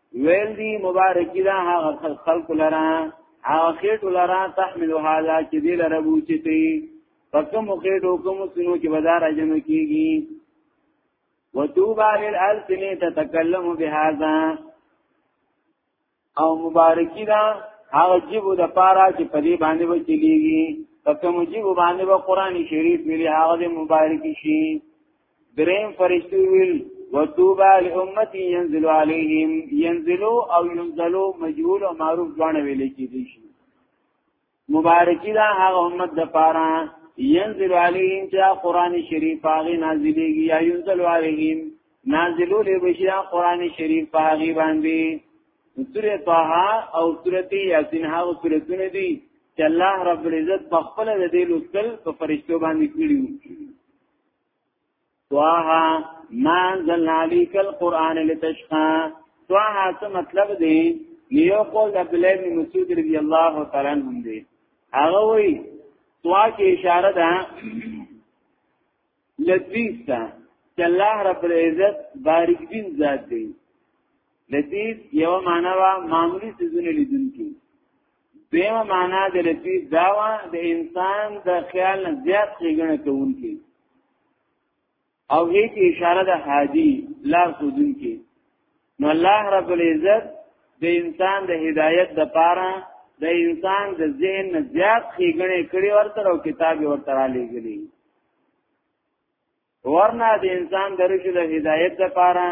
ویل دی مبارکی دا هغه خلق لرا هغه خېټو لرا تحمل هذا چې دی لره بوچی تی پکم خېټو کوم سنو کې بازار اجنو کیږي وتوبا للالسن تتكلم بهذا او مبارکی دا هغه جیبو د پارا چې په دې باندې و چلیږي پکم جیبو باندې و قران شریف ویلي هغه مبارکی شي دریم فرشتي ویل وتوبا لامتی ينزل عليهم ينزلوا او ينزلوا مجهول او معروف ځوانه ویل کیږي مبارکی دا هغه امت د پاره ينزل عليهم چې قران شریف هغه نازلېږي یا ينزل عليهم نازلول بشي قران شریف هغه باندې سوره طه او سوره یاسین هغه سورتونه دي چې الله رب العزت په خپل د دې لوستل په فرشتو باندې کړیو طه ما انزلنا عليك القرآن لتشقى طه څه مطلب دی یو قول عبد الله بن مسعود رضی الله تعالی عنہ دی هغه وی طه کې اشاره ده لذیذ ده چې الله رب العزت بارک دین ذات دی لذیذ یو معنا وا معمولی سيزونه لیدونکي دیمه معنا د لطیف داوا د انسان د خیال نه زیات خېګنه کوونکی او هیڅ اشاره د حاجی لا سودون کې نو الله رب العزت د انسان د هدایت د پاره د انسان د ذهن نه زیات خېګنه کړي ورته او کتاب ورته را لېږلي ورنه د انسان درشل هدایت لپاره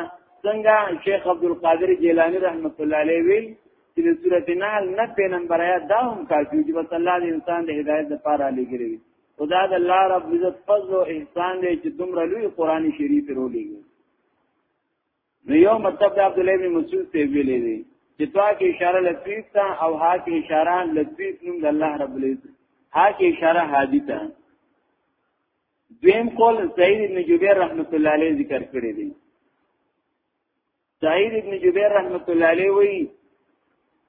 څنګه شیخ عبد القادر جیلانی رحمت الله علیه ویل چې د سورته نحل نه په نمبر آیات دا هم کافي چې بس الله د انسان د هدایت لپاره لګري خدا د الله رب عزت فضل او احسان دی چې دومره لوی قران شریف رولېږي نو یو مطلب د عبد الله بن مسعود ته ویلې دی چې تا کې اشاره لطیف ته او ها کې اشاره لطیف نوم د الله رب العزت ها کې اشاره هادی ته دویم قول سعید ابن جبیر رحمت الله علیه ذکر کړی دی سعید ابن جبیر رحمت الله علیه وی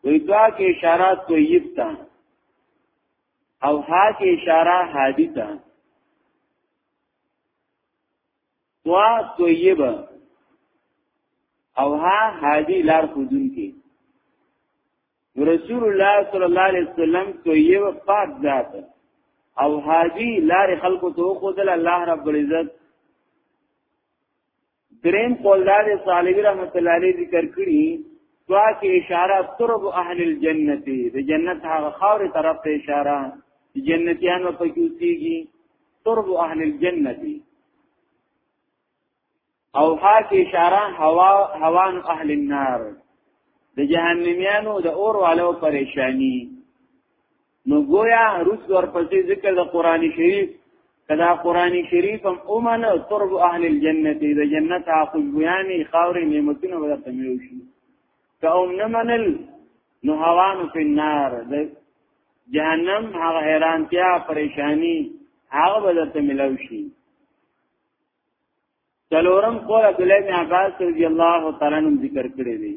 وی دعا کې اشاره طیب تا او ها کې اشاره هادی تا دعا طیب او ها هادی لار خودون کې رسول الله صلی الله علیه وسلم تو یو پاک ذات او حاجی لار خلقو تو خودل الله رب العزت دریم قولدار صالحی رحمت الله علیه ذکر کړی دعا کې اشاره ترب اهل الجنه د جنت هغه خاور طرف ته اشاره جنتیان په کې اوسېږي ترب اهل الجنه او ها کې اشاره هوا هوان اهل النار د جهنميانو د اور والو پریشانی نو گویا روس ورپسې ذکر د قران شریف کدا قران شریف هم اومن ترب اهل الجنه د جنت خوشبویانی خاورې نعمتونه ورته ملو شي که اوم نه منل نو هوان فی النار د جهنم هغه حیرانتیا پریشانی هغه ورته ملو شي څلورم قول عبد الله بن عباس رضی الله تعالی عنہ ذکر کړی دی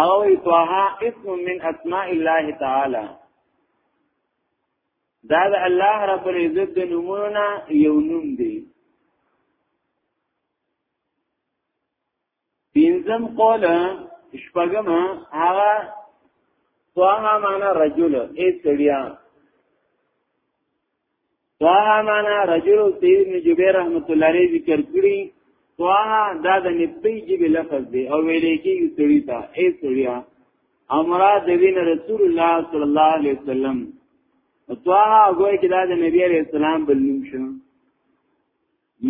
او طه اسم من اسماء الله تعالی دا د الله رب العزت د نومونو یو نوم دی پینځم قول شپږم هغه طه معنا رجل اے سړیا طه معنا رجل سید ابن جبیر رحمت الله علیه ذکر کړی طه دا د نبی جیب لفظ دی او ویلې کې یو سړی تا اے سړیا امرا دوین رسول الله صلی الله علیه وسلم طه هغه کې دا د نبی علیہ السلام بل نوم شو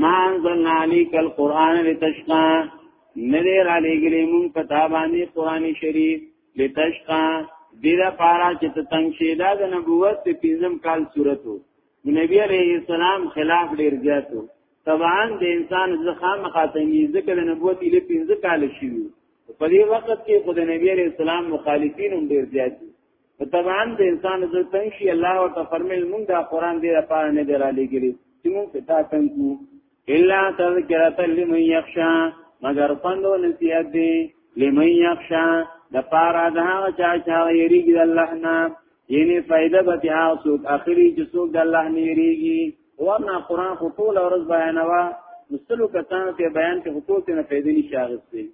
ما انزلنا عليك القرآن لتشقى ندیر علی گلی مون پتا باندې قران شریف لتشقا دیره پارا چې ته تنگ شې دا د نبوت په پنځم کال صورتو نبی علیہ السلام خلاف ډیر زیاتو طبعا د انسان زخام خاتمی ذکر د نبوت اله پنځه کال شي په دې وخت کې خود نبی علیہ السلام مخالفین هم ډیر زیات طبعا د انسان زړه تنګ شي الله ورته فرمایل موږ دا قران دې لپاره نه درا لګري چې موږ پتا تنګ کو الا تذکرۃ لمن یخشا مگر پندو نصیحت دی لمن یخشا د پارا د هغه چا چې هغه یریږي د الله نه یعنی فائدہ به ته هغه څوک اخري چې څوک د الله نه یریږي ورنه قران خو ټول ورځ بیانوا مستلو کسانو ته بیان کې حقوق نه پیدا نشي اغستې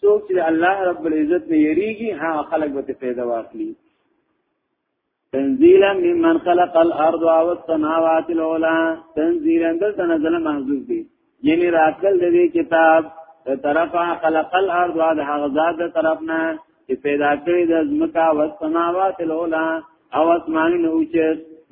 څوک چې الله رب العزت نه یریږي هغه خلک به پیدا واخلي تنزیلا ممن خلق الارض والسماوات العلى تنزیلا دلته نزل محذوف دی یعنی راکل د دې کتاب طرفا خلق الارض واد هغه ذات طرفنا چې پیدا کړی د زمکا او سماوات الاولا او اسمان نو چې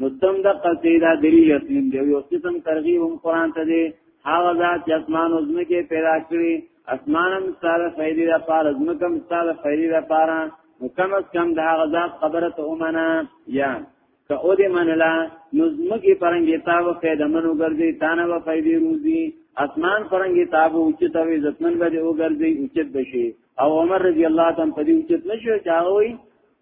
مستم د قصیدا دلی یقین دی یو قسم ترغیب هم قران ته دی هغه ذات چې اسمان او زمکه پیدا کړی اسمانم ستاره فیدی دا پاره زمکم ستاره فیدی دا پاره نو کم از کم دا غذاب خبره ته اومنه یا که او دې منلا نو زمکی پرنګی تا و فیده منو ګرځي تانه و فیدی روزی اسمان پرنګی تا و اوچت او عزتمن به او ګرځي اوچت بشي او عمر رضی الله تعالی په دې اوچت نشو چاوي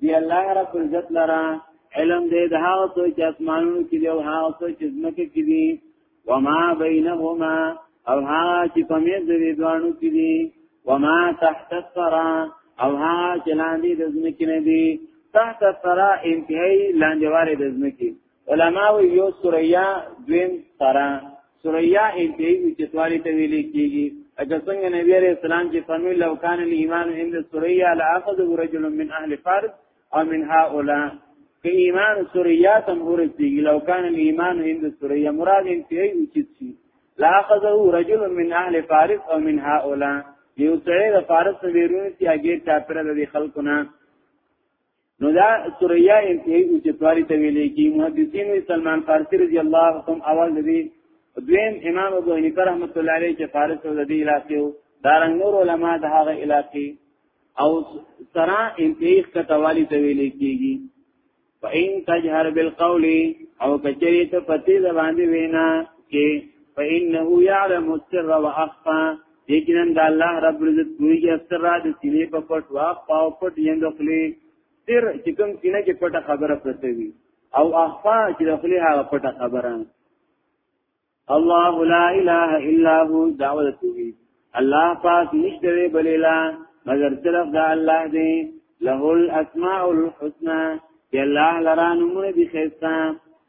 دی الله رب عزت لرا علم دې د هغه څه چې اسمانونو کې دی او هغه څه چې زمکه کې دی وما بینهما او هغه چې په میز دې دوانو کې دی وما تحت الثرى او هغه چې لاندې د زمکه نه دی تحت الثرى انتهایی لاندې واره د زمکه علماء یو سوریا دویم سرا سوریا انتهایی اوچتوالی ته ویل کیږي اګه څنګه نبی علیہ السلام چې فرمی لو کان الايمان عند سوریا لاخذ رجل من اهل فارس او من هؤلاء که ایمان سوریا تم ورسیږي لو کان الايمان عند سوریا مراد انتهایی اوچت شي لاخذه رجل من اهل فارس او من هؤلاء یو سره د فارس بیرون چې اگې چاپره د خلکو نه نو دا سوریا انتهایی اوچتوالی ته ویلې کی محدثین سلمان فارسی رضی الله عنه اول دی دویم امام ابو حنیفه رحمۃ اللہ علیہ چې فارس او دی علاقې دارنګ نور علما د هغه علاقې او سرا انتهایی کتوالی ته ویلې کیږي فإن تجهر بالقول او کچری ته پتی زبان دی وینا کې فإنه يعلم السر وأخفى یقینا د الله رب العزت پوهیږي سر را د سینې په پټ وا پاو پټ یند خلی سر چې کوم سینې کې پټه خبره پرته وي او اخفا چې د خلی هغه پټه خبره الله لا اله الا هو دعوه توحید الله پاک نشته بل اله مگر صرف دا الله دی له الاسماء الحسنى دی الله لرا نمونه بی خیستا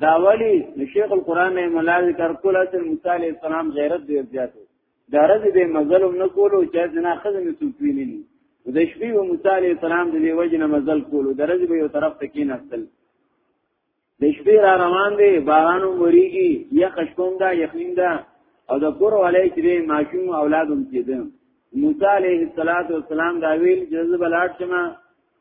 دا ولی شیخ القران نه مولا ذکر کول اصل موسی علی السلام غیرت دی زیاتو دا رز به مزل هم نه کولو چې زنا خزم سوتوی نه ني د شپې و موسی علی السلام د دې وجنه مزل کولو د رز به یو طرف ته کین اصل د شپې را روان دی بارانو وریږي یا خشکوم دا یخین دا او د کور علی چې ماشوم اولادوم کېدم موسی علیه السلام دا ویل جذب لاټ شمه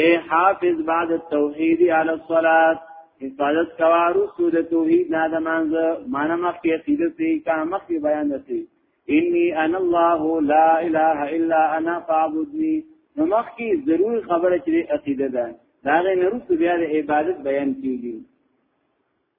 اے حافظ بعد التوحید علی الصلاة حفاظت کوا رسو د توحید نه د مانځ معنا مخ کې عقیده سي کا مخ کې بیان دسي انی انا الله لا اله الا انا فاعبدنی نو مخ کې ضرور خبره چې عقیده ده دا غي نه رسو بیا د عبادت بیان کیږي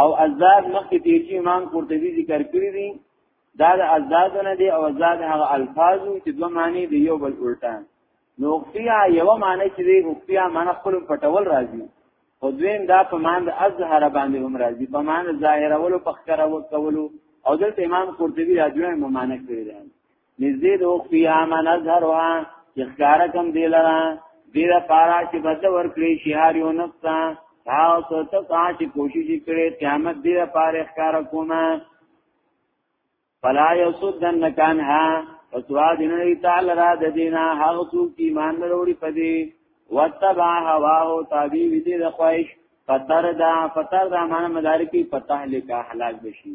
او ازداد مخکې تیر شي امام قرطبي ذکر کړی دی دا د ازداد نه دی او ازداد هغه الفاظ چې دوه معنی دی یو بل الټا نو اختیا یو معنی چې دی اختیا معنی خپل پټول راځي او دویم دا په معنی د ازهر باندې هم راځي په معنی ظاهرولو پخکرولو او دلته امام قرطبي راځي معنی کړی دی نږدې د اخفیها ما نظهرها چې ښکاره کم دی لره دې لپاره چې بد ورکړي شي هر یو نفس ته هاو څه ته چې کوشش کړي قیامت دې لپاره ښکاره کومه فلا یسدن مکانها فسوا دینه تعالی را د دینه هغه څوک چې ایمان وروړي پدې وتبع هواه تابع وي دې د خواهش فتر دا فتر دا معنا مدارکی فتح لکه هلاک بشي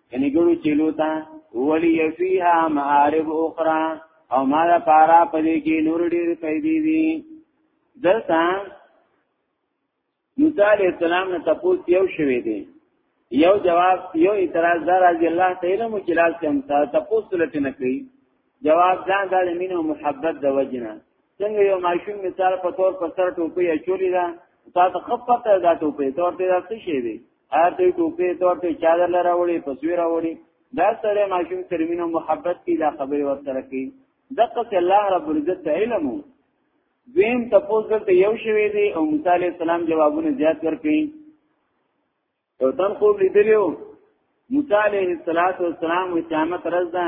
یعنی ګړو چلو تا ولی فیها معارف اخرى او ما دا پارا پدې کې نور ډیر پیدې دي دلته موسی علیہ السلام نه تاسو یو شوي دي یو جواب یو اعتراض دار رضی الله تعالی مو کلاس کې هم تاسو سره نه کوي جواب دا د مين او محبت د وجنه څنګه یو ماشوم مثال په تور پر سر ټوپي اچولې ده تاسو خپته دا ټوپي تور ته راځي شي آته ټوپې تورته چا در لراوړي پسوی راوړي دا سره ماشوم ترمینو محبت کی دا خبره ورسره کی دغه چې الله رب العزت علم دویم تاسو دلته یو شوی دی او موسی علی السلام جوابونه زیات ورکړي او تن خو لیدلیو موسی علیه السلام قیامت رز ده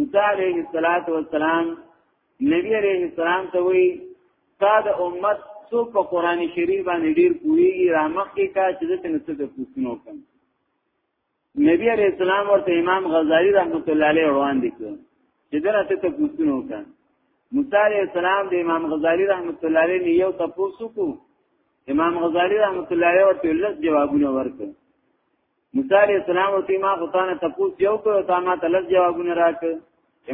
موسی علیه السلام نبی علیه السلام ته وی تا د امت څو په قران شریف باندې ډیر کویږي رامخ کې کا چې د تنسو د پوښتنو کوم نبی علیہ السلام ورته امام غزالی رحمت الله علیه روان دي کړ چې دغه ته ته پوښتنه وکړه موسی علیہ السلام د امام غزالی رحمت الله علیه نه یو تاسو کو امام غزالی رحمت الله علیه ورته لږ جوابونه ورکړ موسی علیہ السلام ورته ما خو تانه تپوس یو کو تا ما تلل جوابونه راک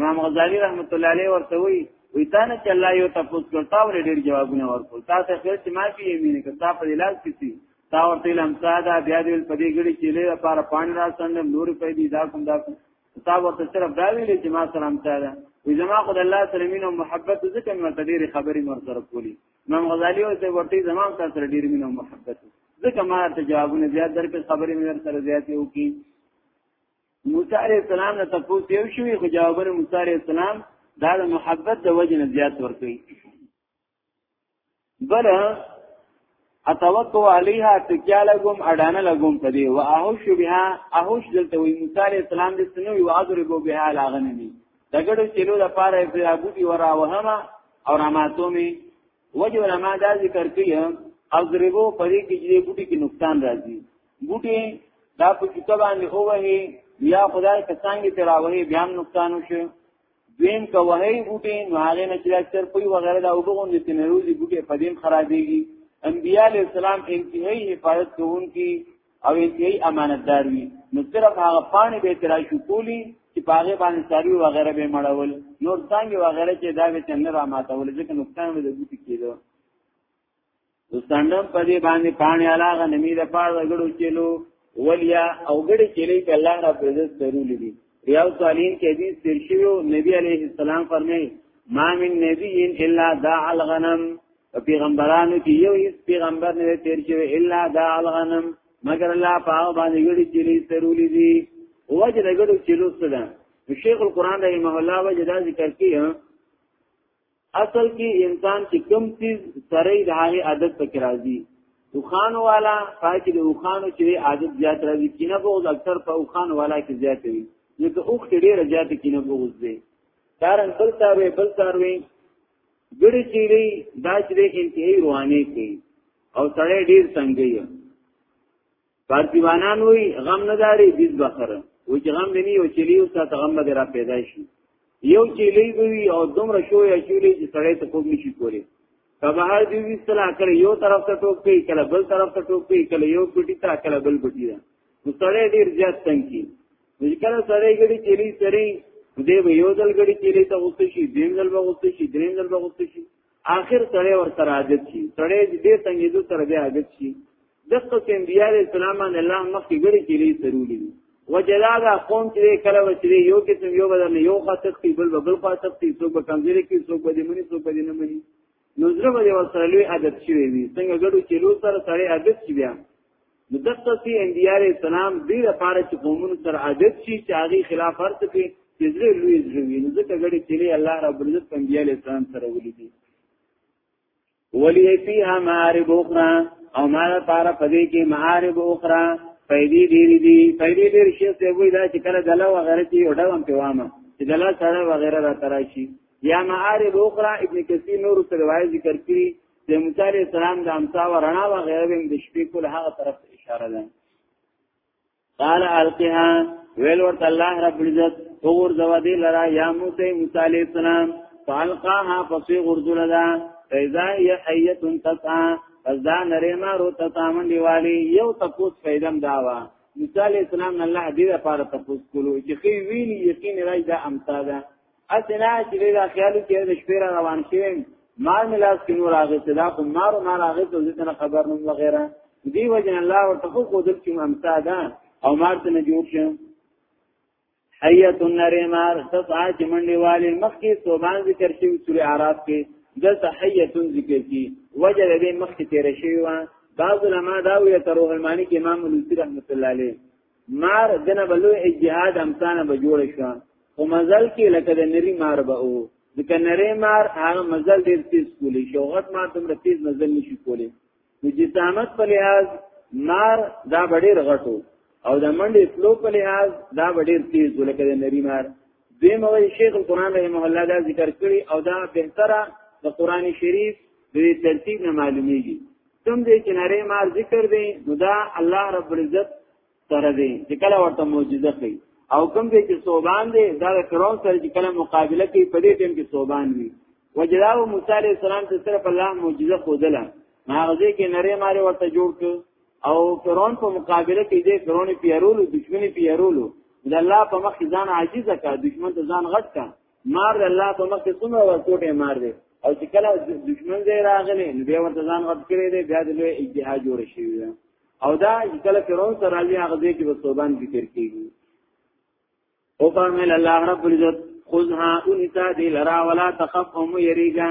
امام غزالی رحمت الله علیه ورته وی وی تانه چې الله یو تپوس کړتا ور ډیر جوابونه ورکول تا ته خیر چې ما کې یمینه که تا په علاج کسی تا ورته لم ساده بیا دې په دې ګړي چې له لپاره پانی را سند نور په دې دا کوم دا کوم تا ورته صرف دا ویل چې ما سلام ساده وی زما خدای الله سره مين او محبت ځکه مرته ډیر خبرې مرته کولی امام غزالی او ته ورته زمام تاسو سره ډیر مینه او محبت ځکه ما ته جوابونه زیات درکې خبرې مې در سره زیاتې وکي موسی علیہ السلام نه تاسو یو شوی خو جوابونه موسی علیہ السلام دا د محبت د وجه نه زیات ورکي بل اتوقع علیها تکیا لګم اډانه لګم پدې واهوش بها اهوش دلته وی موسی علیہ السلام د سنوي واضربو بها لاغننی دګړو چلو د پاره په بوټي ورا وهما او راماتو می وجه علماء دا ذکر کوي او ضربو پرې کې چې بوټي کې نقصان راځي بوټي دا په چوکا باندې هوه یا خدای کسانګي تراوه بیا نقصان وشي دویم که وهی بوټي نو هغه نه چې اکثر پوي وغیرہ دا وګون دي تنروزي بوټي په دې خرابېږي انبیاء علیہ السلام انتهایی حفاظت کوونکي او انتهایی امانتدار وي نو صرف هغه پانی به ترای شو کولی چې پاغه باندې ساری و غیره به مړول نور څنګه و غیره چې دا به څنګه را ماتول ځکه نقصان به د ګوتی کېدو دوستانم په دې باندې پانی علاغه نمی د پاره غړو چلو ولیا او غړي چلی ک الله را پر عزت ضرور دي ریاض صالحین کې حدیث تیر شوی نبی علیه السلام فرمایي ما من نبی الا دع الغنم په پیغمبرانو کې یو هیڅ پیغمبر نه تیر شوی الا دا الغنم مگر الله پاو باندې ګړي چلی سرولې دي وجه د ګړو چلو سره شیخ القران رحمه الله وجه دا ذکر کیه اصل کې انسان چې کم چیز سره د هغه عادت پکې راځي وخان والا پای کې د وخانو چې عادت زیات راځي کینه بغض اکثر په وخان والا کې زیات وي نو که اوخ ډیره زیات کینه بغض دی کارن بل تاروي بل تاروي ګړي چیرې دا چې انتهایی روانه کوي او سړی ډیر څنګه یې پارتیوانان وی غم نه داري بیز بخره و چې غم دې نه یو چلی او ساته غم به را پیدا شي یو چلی وی او دومره شو یا چلی چې سړی ته خوب نشي کولی کبهر دی وی سلا کړي یو طرف ته ټوک کوي کله بل طرف ته ټوک کوي کله یو پټی ته کله بل پټی ته نو سړی ډیر زیات څنګه ځکه سړی غړي چيري سړی دې به یو ځل غړي چيري ته غوسه شي دین ځل به غوسه شي درین ځل به غوسه شي آخر سړی ور سره عادت شي سړی دې څنګه دې سره بیا عادت شي دغه سیم بیا دې سلام ان الله مخ کې غړي چيري سرولي وجدا دا قوم چې کله وچري یو قسم یو بدل یو خاطر کی بل بل خاطر کی څوک به کمزوري کی څوک به دې مني څوک به دې نه مني نو زړه به ور سره لوی عادت شي وي څنګه غړو چيري سره سړی عادت شي بیا نو دغه سي انبيار اسلام دې لپاره چې قومونو سره عادت شي چې هغه خلاف ورته کوي چې زه لوی زوی نو ځکه غړي چې الله رب العزت انبيار اسلام سره وليدي ولي فيها معارب اخرى او ما لپاره پدې کې معارب اخرى پیدې ډېری دي پیدې ډېر شي چې وې دا چې کله دلا وغیرہ کې وډه هم پیوامه چې دلا سره وغیرہ را تراشي یا معارب اخرى ابن کثیر نور روایت ذکر کړی د موسی علی السلام د امسا ورنا و غیره بیم د شپې کول هغه طرف ته اشاره ده قال القها ویل ورت الله رب العزت اور زوادی لرا یا موسی موسی علی السلام فالقاها فصی غرزل دا فیضا یا حیت تسعا پس دا نریما رو تسامن دیوالی یو تپوس فیدم داوا موسی علی السلام الله دې لپاره تپوس کولو چې خې ویلی یقین راځي دا امسا ده اسنه چې دا خیال کې د شپې را روان شوم ما ملاس کې نور هغه صدا خو مار ما هغه ته ځنه خبر نوم وغیرہ دی وجه الله ورته خو خودل چې ممتا ده او مار ته نه جوړ شم حیت النریمار تسعا چې منډي والي مخکې صوبان ذکر شوی سورې عراف کې دلته حیت ذکر کی وجه دې مخکې تیر شوی و بعض علما دا وی تر روح المانی کې امام لوسی رحمت الله علیه مار دنه بلو اجتهاد امسانه به جوړ شو او مزل کې لکه د نری مار به او ځکه نری مار هغه مزل ډیر تیز کولی شو غټ مار دومره تیز مزل نشي کولی نو جسامت په لحاظ مار دا ډیر غټو او د منډې فلو په لحاظ دا ډیر تیز لکه د نری مار دوی موي شیخ القرآن رحمه الله دا ذکر کړی او دا بهتره د قران شریف د ترتیب نه معلومیږي کوم دې چې نری مار ذکر دی نو دا الله رب العزت سره دی چې کله ورته معجزه کوي او کوم دې چې صوبان دی دا فرعون سره چې کله مقابله کوي په دې ټیم کې صوبان وي وجلاو موسی علیہ السلام ته صرف الله معجزه خودله ماغزه کې نری مار ورته جوړ ک او فرعون په مقابله کې دې فرعون پیرولو دښمنی پیرولو د الله په مخ ځان عاجز کا دښمن ته ځان غټ کا مار الله په مخ کې څومره ورکوټه مار دی او چې کله دشمن دی راغلی نو بیا ورته ځان غد کړی دی بیا د لوی اجتهاد جوړ شي او دا کله فرعون سره راځي هغه دی کې وسوبان ذکر کیږي او فرمایل الله رب العزت خذها انت دلرا ولا تخف هم يريغا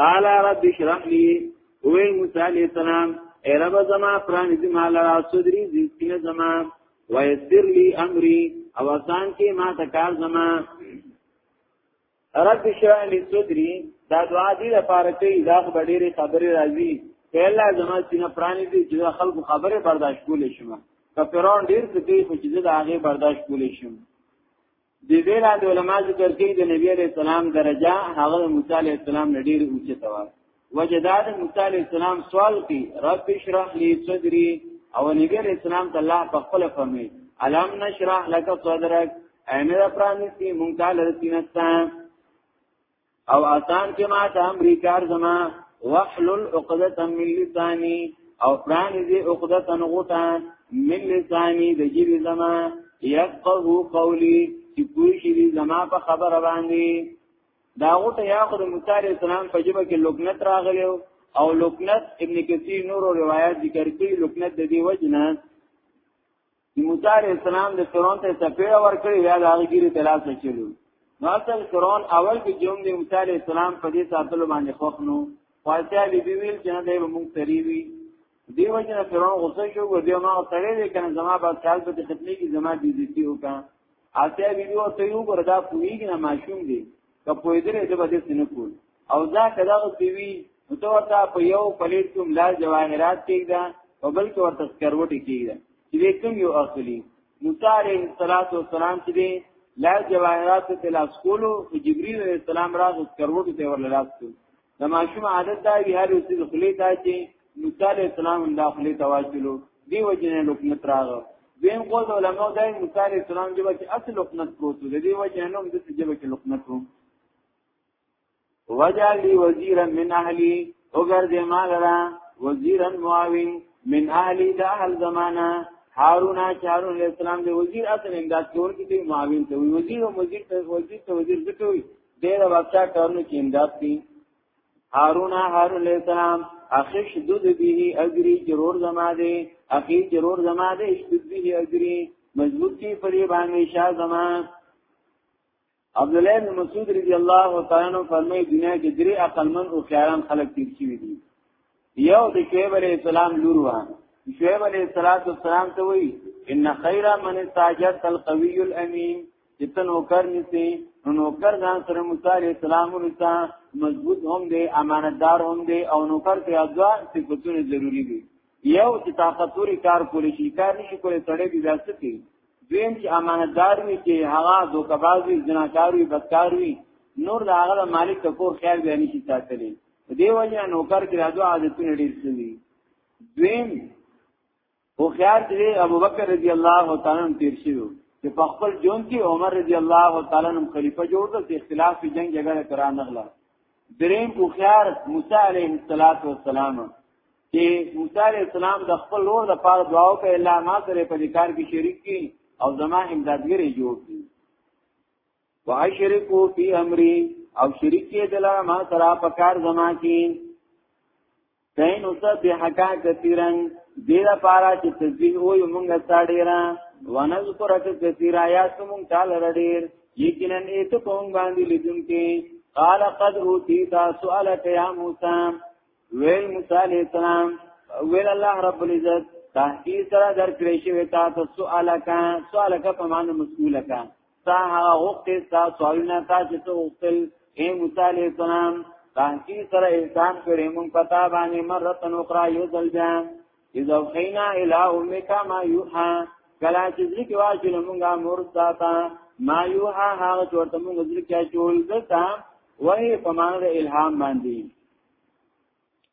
قال رب اشرح لي وی موسی علیہ السلام اے رب زما پرانیزی ما لرا صدری زیسکین زما ویسر لی امری او آسان کی ما تکار زما رب شرح لی صدری دا دعا دی لپاره کوي دا خو ډېرې خبرې راځي چې الله زما سینه پرانیزي چې دا خلکو خبره برداشت کولې شم که فرعون ډېر څه کوي خو چې دا هغه برداشت کولې شم د دې نه د علما ذکر کوي د نبی عليه السلام درجه هغه موسی عليه السلام نه ډیر اوچه توا وجداد موسی عليه السلام سوال کوي رب اشرح لي صدري او نبی عليه السلام ته الله په خپل فرمي الم نشرح لك صدرك اينه پرانسي مونږ ته لرتینستا او آسان کې ما ته امریکار زما وحلل عقدة من لساني او پران دې عقدة نغوتا من لساني د جیب زما يفقه قولي چې کوی شي زما په خبره باندې دا غوته یا خو د موسی عليه السلام په جبه کې لوکنت راغلی او لوکنت ابن کثیر نور روایت ذکر کوي لوکنت د دې وجنه چې موسی عليه السلام د فرعون ته سپېړه ورکړي یا د هغه ګیره تلاش چلو نو اصل فرعون اول کې جوم د موسی عليه السلام په دې ساتلو باندې خوښ نو خاصه بي بي ویل چې نه دی موږ تریوي دیو جن فرعون غصه شو و دیو ما تړلې کنه زما با خیال په خدمت کې زما دي دي وکړه آسیا ویډیو ته یو ګور دا پویږي نه ماشوم دی که پوی درې د بده سینه کول او دا کدا سی وی نو ته ورته په یو پلیټ کوم لا جواهرات کېږي او بل کې ورته سکروټي کېږي چې کوم یو اخلي موسی علیه السلام چې دی لا جواهرات ته لاس کولو جبرئیل علیه السلام راغ سکروټي ته ورلاس کول د ماشوم عادت دا وی هر څه د خلی ته چې موسی علی السلام دا خلی ته واچلو دی وجنه لوکنت راغ دیم قول علماء دا موسی علی السلام جبه چې اصل لوکنت پروت دی دی وجنه نوم د جبه کې لوکنت وو وجعل لي وزيرا من اهلي وګرځې ما لرا وزيرا معاون من اهلي د اهل زمانہ هارون هارون علیہ السلام دی وزیر اصل امداد کور کې دی معاون ته وزیر او وزیر ته وزیر ته وزیر ځکه وي دیر وقتا کرنو کی امداد کی هارون هارون علیہ السلام اخی شدود بیه اجری جرور زما دی اخی جرور زما دی شدود بیه اجری مضبوط کی پری باندې شاه زما عبد الله بن مسعود رضی الله تعالی عنہ فرمایي دنیا کې درې عقلمن او خیران خلک تیر شوی دي یو د شعیب علیہ السلام لور وا شعیب علیہ الصلات والسلام ته وی ان خیر من استاجت القوی الامین جتن نوکر نسی نوکر ځان سره موسی علیہ السلام ورسا مضبوط هم دی امانتدار هم دی او نوکر ته ادوا صفاتونه ضروری دي یو چې طاقتوري کار کولی شي کار نشي کولی سړی دی ځکه کی دویم چې امانتدار وي چې هغه دوکباز وي جناکار وي بدکار وي نور د هغه مالک ته کور خیال به نشي ساتلی دې وجه نوکر کې راځو عادتونه ډیر سوي دویم او خیال دې ابو بکر رضی الله تعالی عنہ تیر شو چې په خپل جون کې عمر رضی الله تعالی عنہ خلیفہ جوړ کړ چې اختلاف په جنگ جګړه کرا نغلا دریم او خیال موسی علیه السلام چې موسی علیه السلام د خپل لور د پاره دعا وکړه الله ما سره په دې کار کې شریک کړي او زما امدادګری جوړ کړي واشرکو فی امری او شریک کې دلا ما سره په کار زما کې کین اوس به حقا کثیرن دې دا پارا چې تسبیح وې مونږ ساډیرا ونذکرک کثیرا یا سمون تعال رډیر یقینا ایت کوم باندې لیدون کې قال قد اوتیتا سوالک یا موسی ویل موسی علیہ السلام ویل الله رب العزت تحقیق سره درکړې شوی تا ته سوالک سوالک په معنی مسئولک تا هغه وخت تا سوالونه تا چې ته وکړل اے موسی علیہ السلام تانکی سره احسان کړې مونږ پتا باندې مرتن اخرى یو ځل بیا اذا خینا الی امک ما یوها کلا چې ذکر واجل مونږه مرتا تا ما یوها هغه چورته مونږ ذکر چول دتا وای په مان الهام باندې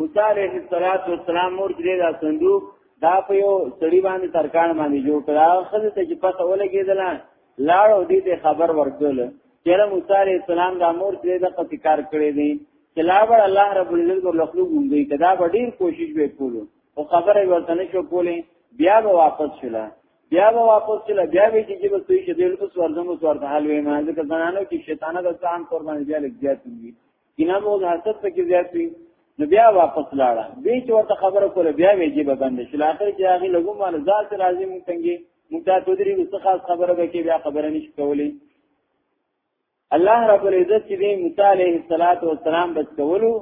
موسی علیه السلام مور دې دا صندوق دا په یو سړی باندې ترکان باندې جوړ کړ هغه خزه ته چې پته ولګېدل لاړو دې ته خبر ورکول چیرې موسی علیه السلام دا مور دې دا قتی کار کړی دی چې لا به الله رب العزت کو لخلو ګونګي کدا به ډیر کوشش وکړو او خبره ورته نشو کولې بیا به واپس شله بیا به واپس چل بیا به چې به سوي شدل اوس ورزم اوس ورته حل وي ما ځکه زنانو کې شیطانه د ځان قربان بیا لګیات دي کینه مو حسد پکې زیات وي نو بیا واپس لاړه به چې ورته خبره کوله بیا وی جيبه بند شل اخر چې هغه لګو مال ذات راځي مونږ څنګه مونږ ته تدری وس خاص خبره به کې بیا خبره نشي کولې الله رب العزت چې دی موسی عليه السلام بچ کولو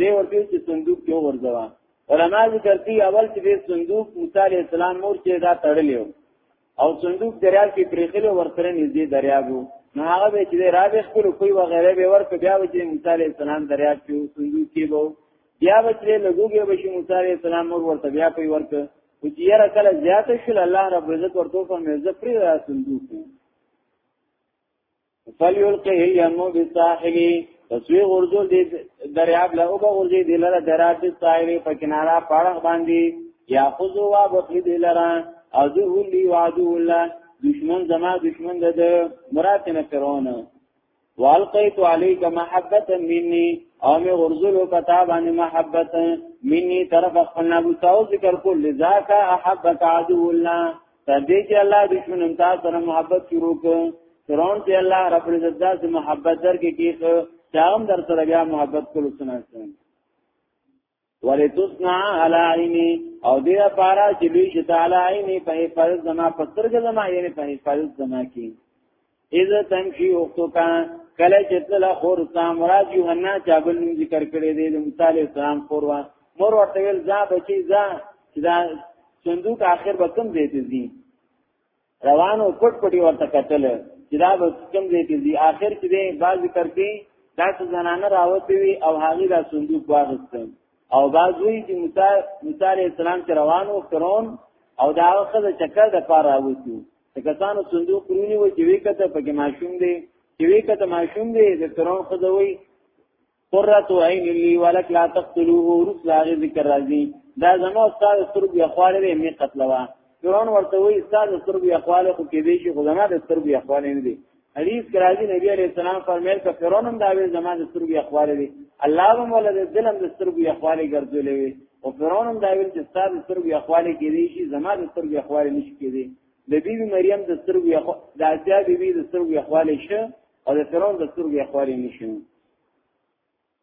دې ورته چې صندوق کې ورځوا علماء ذکر کوي اول چې صندوق موسی عليه السلام مور کې دا تړلیو او صندوق دریاب کې پرېخلو ورسره نږدې دریابو نو هغه به چې را به خپل کوی و غیره به ورته بیا به چې موسی عليه السلام دریاب کې صندوق کې وو بیا به چې لګوګې به چې موسی عليه السلام ور ورته بیا پي ورته او چې یاره کله زیات شول الله رب عزت ورته فرمایي زه پرې را صندوق فلیلقه الیم بالساحل تسوی غرزول دی دریاب له او غرزی دی لره درات ساحل په کنارا پاړه باندې یا خذو وا بخلی دی لره او ذو لی وعدو الله دشمن زما دشمن د مراد نه فرعون والقیت علیک محبت منی او می غرزول کتا باندې محبت منی طرف خپل نبوتاو ذکر کول ذاک احبک عدو الله تر دې چې الله دشمنان تاسو سره محبت شروع کړ فرعون ته الله رب عزت داسې محبت درکې کې چې هم در سره بیا محبت کول سنت ولتصنع على عيني او دې لپاره چې لوی شي تعالی عيني په فرض زما پستر کې زما یې په فرض زما کې اذا تمشي اختك کله چې تل خور تا مراد یوحنا چا بل ذکر کړی دی د موسی علی السلام خوروا مور ورته ویل ځا بچی ځا چې دا صندوق آخر به کم دی تزي روانو پټ پټي ورته کتل چې دا به کم دی تزي آخر کې دی باز ذکر کې دا څه زنانه راوتی وي او هغه دا صندوق واغستل او بازوی چې موسی موسی علی السلام چې روانو فرعون او دا هغه د چکر د پاره راوتی کسانو صندوق پرونی و چې وی کته پکې ماشوم دی چې وی کته ماشوم دی د ترون خدوي قرۃ عین لی ولک لا تقتلوه رسل هغه ذکر راځي دا زمو استاد سترګ یخواله به می قتلوا ترون ورته وی استاد سترګ یخواله خو کې دی چې خدانه د سترګ یخواله نه دی حدیث کراځي نبی عليه السلام فرمایل ک فرعون هم دا وی زمانه سترګې اخوالې وی الله هم ولده دلم د سترګې اخوالې ګرځولې وی او فرعون هم دا ویل چې ستاسو د سترګو یخوالی کېدی شي زما د سترګو یخوالی نشي کېدی د بیبي مریم د سترګو یخ د اسیا بیبي د سترګو یخوالی شه او د فرعون د سترګو یخوالی نشي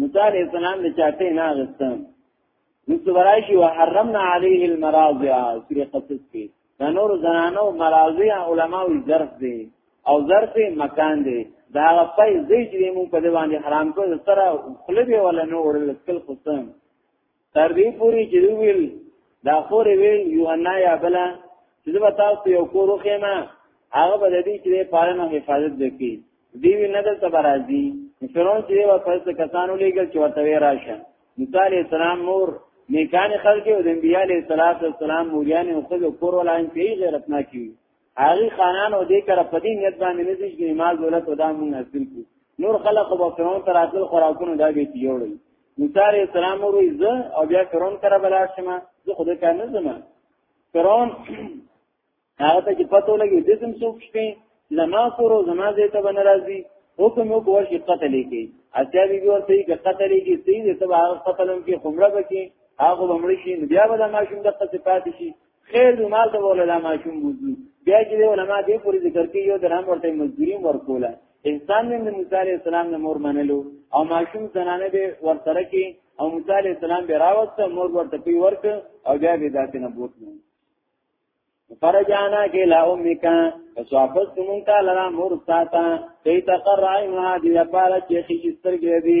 موسی علیہ السلام د چاته نه غستم نو سورایشی وحرمنا علیه المراضع سورې قصص کې دا نور زنانو مراضع علماء ظرف دي او ظرف مکان دي دا په دې چې موږ په دې باندې حرام کړو سره خلبه ولا نو وړل کل قسم تر دې پوری چې ویل دا خور ویل یو انا یا بلا چې زه تاسو یو کور خېما هغه به دې چې پالنه حفاظت وکړي دی وی نه دلته راځي فرعون چې وا پس کسانو لګل چې ورته راشه موسی علی السلام مور نیکان خلق او د انبیاء علی السلام موریان او خود کور ولاین په غیرت نه کی هغه خانان او دې کړه په دې نیت باندې نه دي چې مال دولت ادا مونږ حاصل کړو نور خلق به فرعون تر اصل خوراکونو دا به تیوړي موسی عليه السلام وروي زه او بیا فرعون تر بلا شمه زه خدای کار نه زما فرعون هغه ته چې پته لګي د سم څوک شته لما کورو زما زه ته بن راضي حکم یو کوه چې قتل کی اته بي ور ته کې قتل کی سي دې ته هغه قتلم کې خمره بکی هغه بمړ شي بیا به د ماشوم د قصې پاتې شي خیر دی مال ته ولا لا ماشوم بوزي بیا چې علماء دې پوری ذکر کوي یو درام ورته مزدوري ورکوله انسان نه موسی عليه السلام نه مور منلو او ماشوم زنانه به ورسره کې او موسی عليه السلام به راوست مور ورته پی ورک او بیا به ذات نه بوتلو فرجانا کې لا امکا فسوافت مونږه لرا مور ساته کیت قرائمها دی لپاره چې خې سترګې دی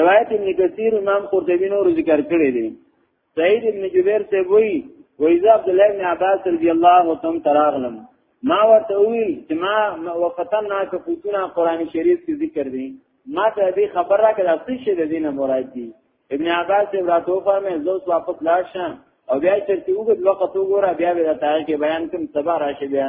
روایت ابن کثیر امام قرطبی نور ذکر کړی دی سعید ابن جبیر سے وی ویز عبد الله بن عباس رضی الله تم تراغلم ما ورته وی چې ما وختن نا که فوتونه قران شریف کې ذکر دي ما ته دې خبر را کړه چې څه د دینه مراد دي ابن عباس سے راتو فرمه زوس واپس لاړ شم او بیا چې وګد وخت وګوره بیا به تاریخ بیان کوم سبا راشي بیا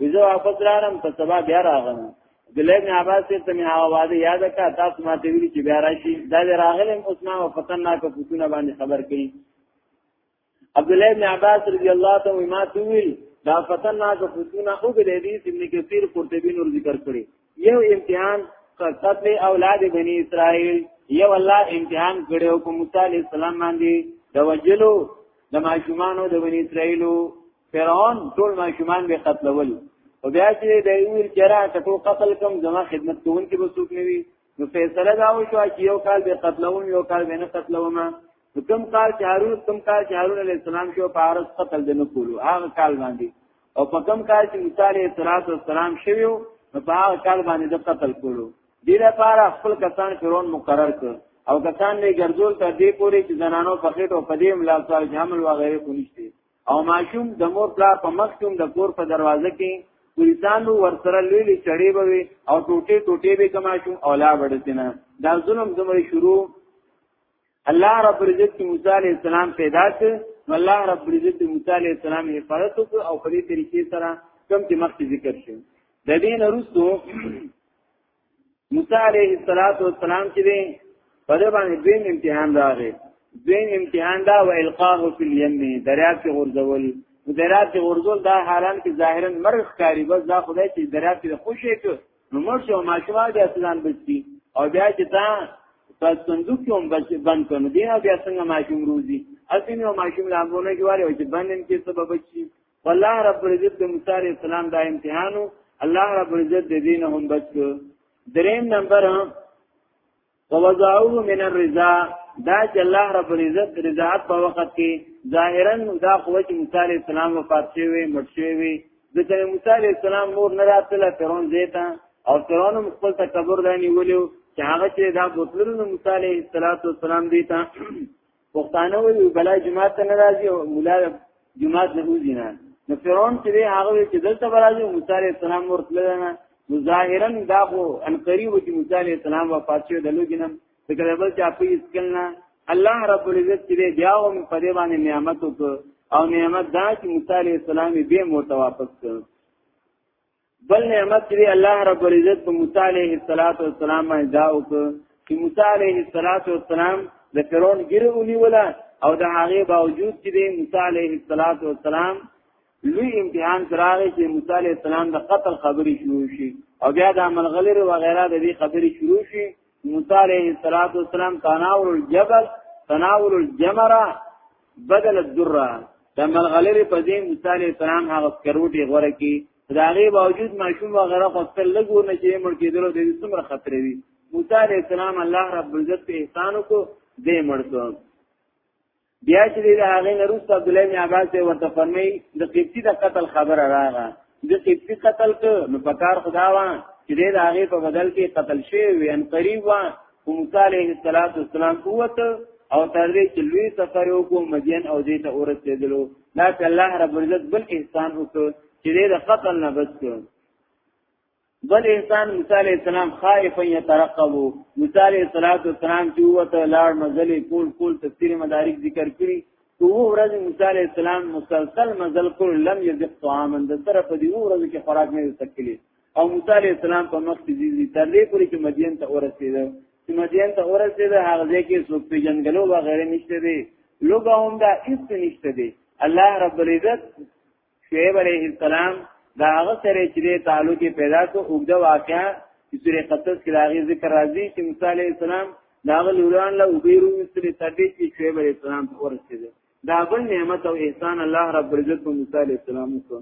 ویزه واپس راړم په سبا بیا راغلم عبدالله ابن عباس سے تمی هغه واده یاد کا تاسو ما ته ویلي چې بیا راشي دا د راغلم عثمان او فتن نا کو پوتونه باندې خبر کړي عبدالله ابن عباس رضی الله تعالی ما ته ویل دا فتن نا کو پوتونه او د حدیث ابن کثیر قرطبی نور ذکر کړي یو امتحان قصد اولاد بنی اسرائیل یو الله امتحان کړو کو موسی علی السلام باندې د وجلو د ماشومانو د بنی اسرائیلو فرعون ټول ماشومان به قتلول او بیا چې د ویل چیرې ټکو قتل کوم زما خدمت کوونکې به څوک نه وي نو فیصله دا وشو چې یو کال به قتلوم یو کال به نه قتلوم کوم کال چې هارون کوم کال چې هارون علی السلام شو په عرض قتل دی نه کولو هغه کال باندې او په کوم کال چې موسی علی السلام شوی نو په هغه کال باندې د قتل کولو دې لپاره خپل کسان فرعون مقرر کړ او کسان نه ګرځول تر دې پورې چې زنانو په خېټو په دې ملاتړ جامل و غیره کو نشته او ماشوم د مور پلار په مخ کې د کور په دروازه کې پولیسانو ورسره لوی لوی چړې به وي او ټوټې ټوټې به کما شو او لا وړتنه دا ظلم زموږ شروع الله رب عزت کی موسی علیہ السلام پیدا کړ نو الله رب عزت موسی علیہ السلام حفاظت وکړ او په دې طریقې سره کوم چې مخکې ذکر شوی د دې نرستو موسی علیه السلام چې دی په دې باندې دویم امتحان راغی دویم امتحان دا و القاه فی الیم دریاب کې غورځول دریاب کې غورځول دا حالان کې ظاهرا مرغ کاری بس دا خدای چې دریاب کې خوشې کو نو مرشي او ماشوا د اسلام بچي او بیا چې تا په صندوق کې هم بچ بند کړو دی او بیا څنګه ماشوم روزي اصلي نو ماشوم لامونه کې واره چې بندن کې سبب بچي والله رب العزت د موسی علیہ السلام دا امتحانو الله رب العزت د دین هم بچ دریم نمبر ووزعوه من الرضا دا چې الله رب العزت رضاعت په وخت کې ظاهرا دا خو چې موسی علیہ السلام وفات شوی مړ شوی ځکه موسی علیہ السلام مور نه راتله فرعون زیتا او فرعون خپل تکبر دانی ولیو چې هغه چې دا بوتلونو موسی علیہ السلام دیتا پښتانه وی بلای جماعت ته ناراضي او مولا جماعت نه وځي نه نو فرعون چې هغه چې دلته راځي موسی عليه السلام ورتل نه نو ظاهرا دا خو ان قریب چې موسی عليه السلام وفات شو د لوګینم د کلبل چا په اسکلنا الله رب العزت چې بیا هم په دې باندې نعمت او نعمت دا چې موسی عليه السلام به مو واپس کړ بل نعمت دی الله رب العزت په موسی علیه السلام باندې دا وکړ چې موسی علیه السلام د فرعون ګیره ونیوله او د هغه باوجود چې موسی علیه السلام لوی امتحان کراغی چې موسی علیه السلام د قتل خبرې شروع شي او بیا د عمل غلر و غیره د دې خبرې شروع شي موسی علیه السلام تناول الجبل تناول الجمره بدل الدره د عمل غلر په دې موسی علیه السلام هغه کروټي غوړه کې دا غي باوجود ماشوم وغیرہ خو خپل لګور نه چې مړ کېدلو د څومره خطر وي موسی عليه السلام الله رب العزت په احسان کو دې مړ شو بیا چې د هغه نروس عبد الله بن عباس ورته فرمایي د قبطي د قتل خبره راغه د قبطي قتل ک نو پکار خدا وا چې د هغه په بدل کې قتل شي وي ان قریب وا موسی عليه السلام قوت او تر دې چې لوی سفر وکړو مدین او دې ته اورسېدلو دا چې الله رب العزت بل احسان وکړ چې دې د قتل نه بچ کړ بل احسان موسی علی السلام خائف یترقب موسی علی السلام چې وته لاړ مزلې کول کول تفسیر مدارک ذکر کړی تو ورځ موسی علی السلام مسلسل مزل کول لم یذق طعاما د سره په دې ورځ کې خوراک نه تکلی او موسی علی السلام په مخ کې دي تر دې پورې چې مدین ته ورسېده چې مدین ته ورسېده هغه ځای کې څوک پیژندګلو و غیره نشته دي لوګه هم دا هیڅ نشته دي الله رب العزت شعیب علیه السلام دا هغه سره چې تعلق پیدا کو اوګه واقعا چې سورې قصص کې راغی ذکر راځي چې موسی علی السلام دا لوران له وبیرو مستری تر دې چې شعیب علیه السلام ته ورسېده دا بل نعمت او احسان الله رب العزت په موسی علیه السلام وکړ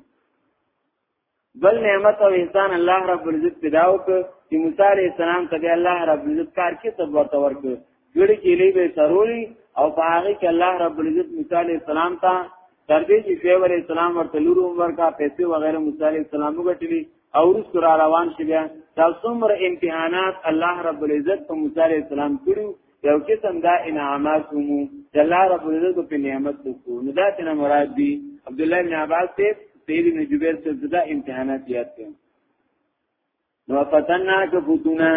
بل نعمت او انسان الله رب العزت پیدا وک چې موسی علیہ السلام ته الله رب العزت کار کې سب ورته ورک ګړي کې لې به سروري او په هغه کې الله رب العزت موسی علیہ السلام ته تر دې چې شیخ علیہ السلام ورته لور عمر کا پیسې وغیرہ موسی علیہ السلام وګټلی او رس را روان شي بیا تاسو مر امتحانات الله رب العزت په موسی علیہ السلام کړو یو قسم دا انعامات هم د الله رب العزت په نعمت کو نو دا تینا مراد دی عبد الله بن عباس ته سید بن جبیر ته دا امتحانات یاد کړي نو فتننا کفتونا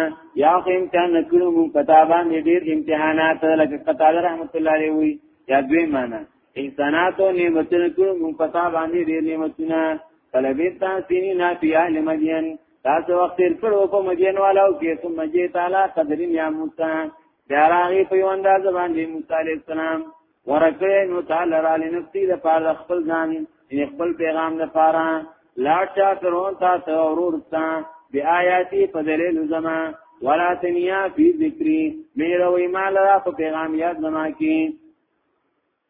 یا خو امتحان نکړو مون پتا باندې ډیر امتحانات لکه قطاع رحمت الله علیه وی یا دوی معنا احسانات او نعمتونه کړو مون پتا باندې ډیر نعمتونه فلبیتا سینینا فی اهل مدین تاسو وخت تیر کړو په مدین والو کې ثم مجی تعالی قدرین یا موسی بیا راغی په یو انداز باندې موسی علی السلام ورکه نو تعالی را لنفسی د پاره خپل ځان ان خپل پیغام د پاره لا چا کرون تا ته ورورتا بی آیاتی په دلیل زما ولا تنیا فی ذکری میرا وی مال را په پیغام یاد زما کې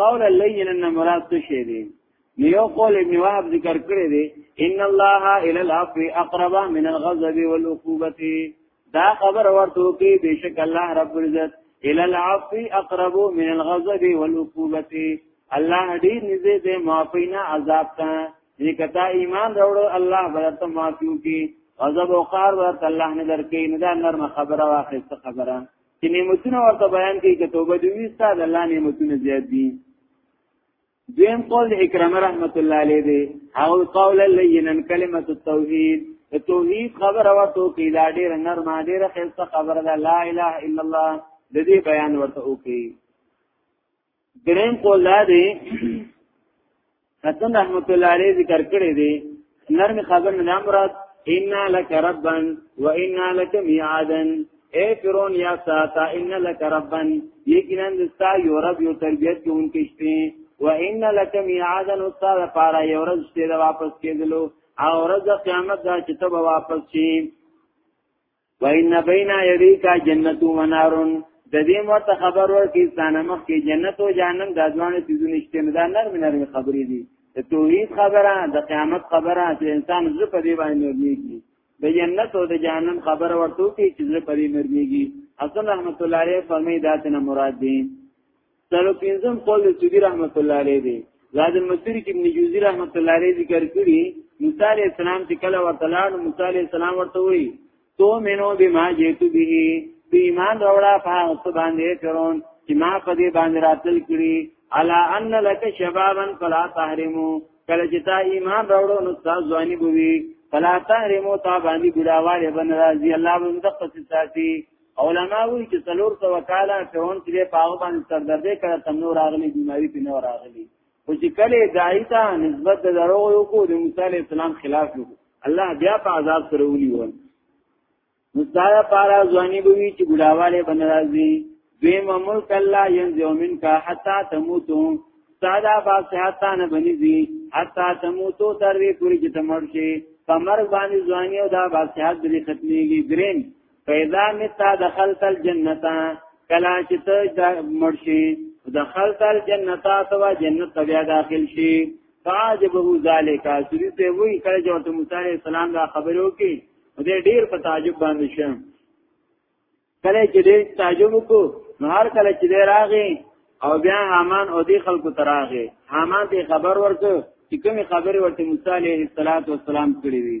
قول اللین ان مراد څه شی دی نیو قول ابن وهب ذکر کړی دی ان الله الى العفو اقرب من الغضب والعقوبه دا خبر ورته کې بشک الله رب العزت الى العفو اقرب من الغضب والعقوبه الله دې نږدې دې معافینا عذاب ته دې کتا ایمان راوړ الله برته معافیو کې غضب او قهر ورته الله نه درکې نه دا نرم خبره واخیسته خبره چې نعمتونه ورته بیان کوي چې توبه دې وستا د الله نعمتونه زیات دي دویم قول د اکرام رحمت الله علیه دی او قول لینا کلمه التوحید توحید خبر او تو کې دا ډېر نرمه ډېر خسته خبر ده لا اله الا الله د دې بیان ورته وکي دریم قول دا دی حسن رحمت الله علیه ذکر کړی دی نرم خبر نه مراد ان لک ربا و ان لک میعادا اے فرعون یا ساتا ان لک ربا یقینا دستا یو رب یو تربیت کوونکی شته و ان لک میعادا استاد پارا یو رب شته واپس کېدلو او ورځ قیامت دا چې ته واپس شې وان بین یریکا جنت و نارون د دې مرته خبر ورکې ستانه مخ کې جنت او جهنم د ځوان سيزونه شته نه دا نرم نرم خبرې دي د توحید خبره د قیامت خبره چې انسان زړه په دې باندې نرميږي د جنت او د جهنم خبره ورته کې چې زړه په دې نرميږي حسن رحمت الله علیه فرمایي دا تنه مراد دي سره پنځم قول سودی رحمت الله علیه دی زاد المسیر کې ابن جوزی رحمت الله علیه ذکر کړی موسی علیہ السلام چې کله ورته لاړ موسی علیہ السلام ورته وی تو منو بما جئت به به ایمان راوړه په هغه څه باندې فرعون چې ما په دې باندې راتل کړی الا ان لك شبابا فلا تحرمو کله چې تا ایمان راوړو نو تاسو ځواني بوي فلا تحرمو تا باندې ګډاواله بن راضي الله مندقه ساتي علما وی چې څلور سو کاله فرعون چې په هغه باندې سردردې کړه تم نور راغلي بیماری په نور راغلي خو چې کله دای ته نسبت د درو یو کو د موسی علی السلام خلاف یو الله بیا په عذاب سره ولي و مستایا پارا ځواني بوي چې ګډاواله بنرازي دوی مملک الله ينزو منکا حتا تموتو سادا باسحتا نه بنيزي حتا تموتو تر وی پوری چې تمر شي کمر باندې ځواني او دا باسحت دې ختميږي ګرين پیدا متا دخلت الجنتا کلا چې ته د مرشي دخلت الجنتا توا جنت بیا داخل شي فاجبه ذالک سری ته وی کړه چې ورته موسی عليه السلام دا خبرو کې دې ډیر په تعجب باندې شم کله چې دې تعجب کو نو هر کله چې دې راغی او بیا حامان او دې خلکو تراغه حامان دې خبر ورته چې کومه خبره ورته موسی عليه السلام کړې وي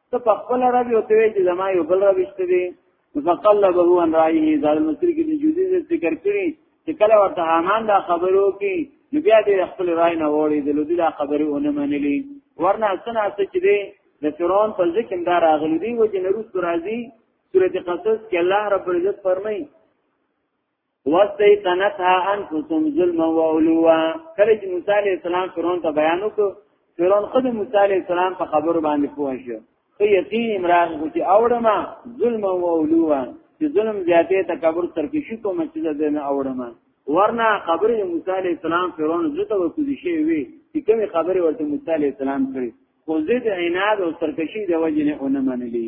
ته په خپل رب یو ته چې زما یو بل رب شته دی فقلبه ان رايه زال مصری کې د جودي ذکر کړی چې کله ورته هامان دا خبرو کې نو بیا دې خپل رائے نه وړي د لودي دا خبرو ونه منلي ورنه سنا څه چې دی د فرعون په ذکر دا راغلي دی و چې نروس راځي سورته قصص کې الله رب العزت فرمایي واستيقنتها انفسهم ظلما وعلوا کله چې موسی عليه السلام فرعون ته بیان وکړ فرعون خود موسی عليه السلام په خبرو باندې پوه شو خو یقین امراغ کو چې اوړم ظلم او علوا چې ظلم زیاتې تکبر سرکشي کوم چې زه نه اوړم ورنه خبره موسی عليه السلام فرعون زته وکړي شي وي چې کومه خبره ورته موسی عليه السلام کړې خو زه د عناد او سرکشي د وجې نه ونه منلې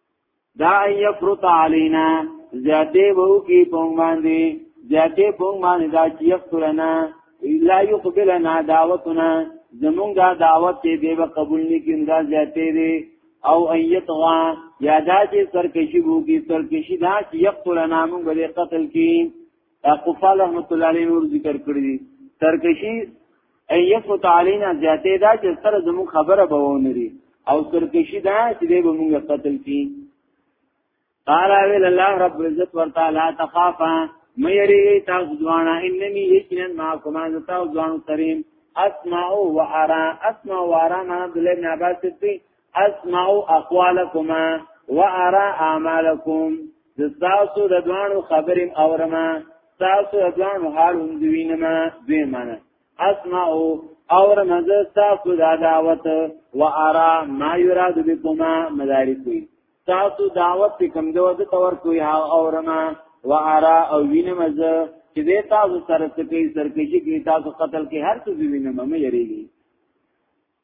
دا ان یفرط علینا زیاته وو کی پون باندې زیاته پون باندې دا چې یفرنا لا یقبلنا دعوتنا زمونږ دا دعوت ته دی به قبول نه کین دا زیاته دی او ان یطغا یا دا چې سرکشی وو کی سرکشی دا چې یقتلنا مونږ به قتل کی اقفال رحمت الله علیه نور ذکر کړی سرکشی ان يفوت علينا زیاته دا چې سره زمو خبره به ونري او سرکشي دا چې به موږ قتل کی قال ویل الله رب عزت ورتا لا تخافا مې یری تاسو ځوانا انني یقینا ما کومه تاسو ځوان ترين اسمع و ارا اسمع و ارا ما عبد الله بن عباس ته اسمع اقوالکما وارا اعمالکم تاسو د دوانو خبرم اورما تاسو د دوانو حال هم دوینما دوی معنی اسمع اور مزه تاسو دا دعوت و ارا ما یراد بكما مدارک وی تاسو دعوت کوم دو د تور کوی ها اورما و ارا او وینم مزه چې دې تاسو سره څه کوي سرکشي کوي تاسو قتل کې هر څه وینم مې یریږي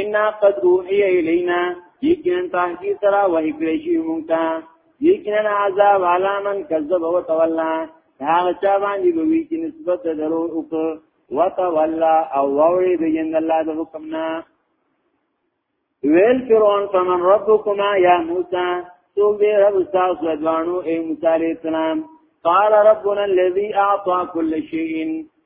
ان قد روحي الینا یقینا تحقیق سره وحی کړی شي مونږ ته یقینا عذاب علامن کذب او تولا دا چا باندې دوی چې نسبت درو وک وتولا او وری د جن الله د حکم نه ویل فرعون فمن ربکما یا موسی تو به رب تاسو ځوانو اے موسی علیہ السلام قال ربنا الذي اعطى كل شيء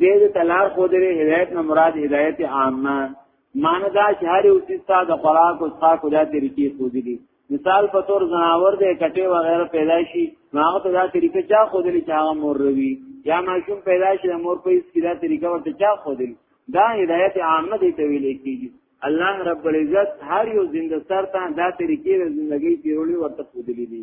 دې د تلار خو دې هدایت نه مراد هدایت عامه معنی دا چې هر یو څه ساده خوراک او څاک دا طریقې خو دې مثال په تور زناور دې کټه و غیره پیدا شي هغه ته دا طریقې چا خو دې چې هغه مور روي یا ماشوم پیدا شي مور په هیڅ کې دا طریقه ورته چا خو دې دا هدایت عامه دې ته ویل کېږي الله رب العزت هر یو زنده سر ته دا طریقې د ژوندۍ تیرولې ورته خو دې دي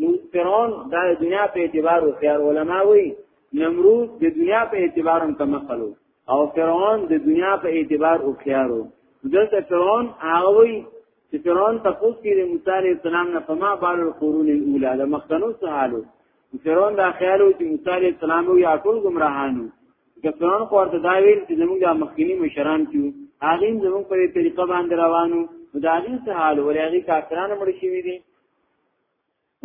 نو فرعون دا دنیا په اعتبار او خيار علما وي نمرود د دنیا په اعتبار هم تمخلو او فرعون د دنیا په اعتبار او خيارو دلته فرعون هغه وي چې فرعون تاسو کې د موسی عليه السلام نه فما بال القرون الاولى د مخکنو سهالو فرعون دا خیالو چې موسی عليه السلام او یا ټول گمراهانو که فرعون خو ورته دا ویل چې زموږ د مخکنی مشران کیو هغه زموږ په طریقه باندې روانو دا غي سهالو ولې هغه کافرانو مړ شوی دي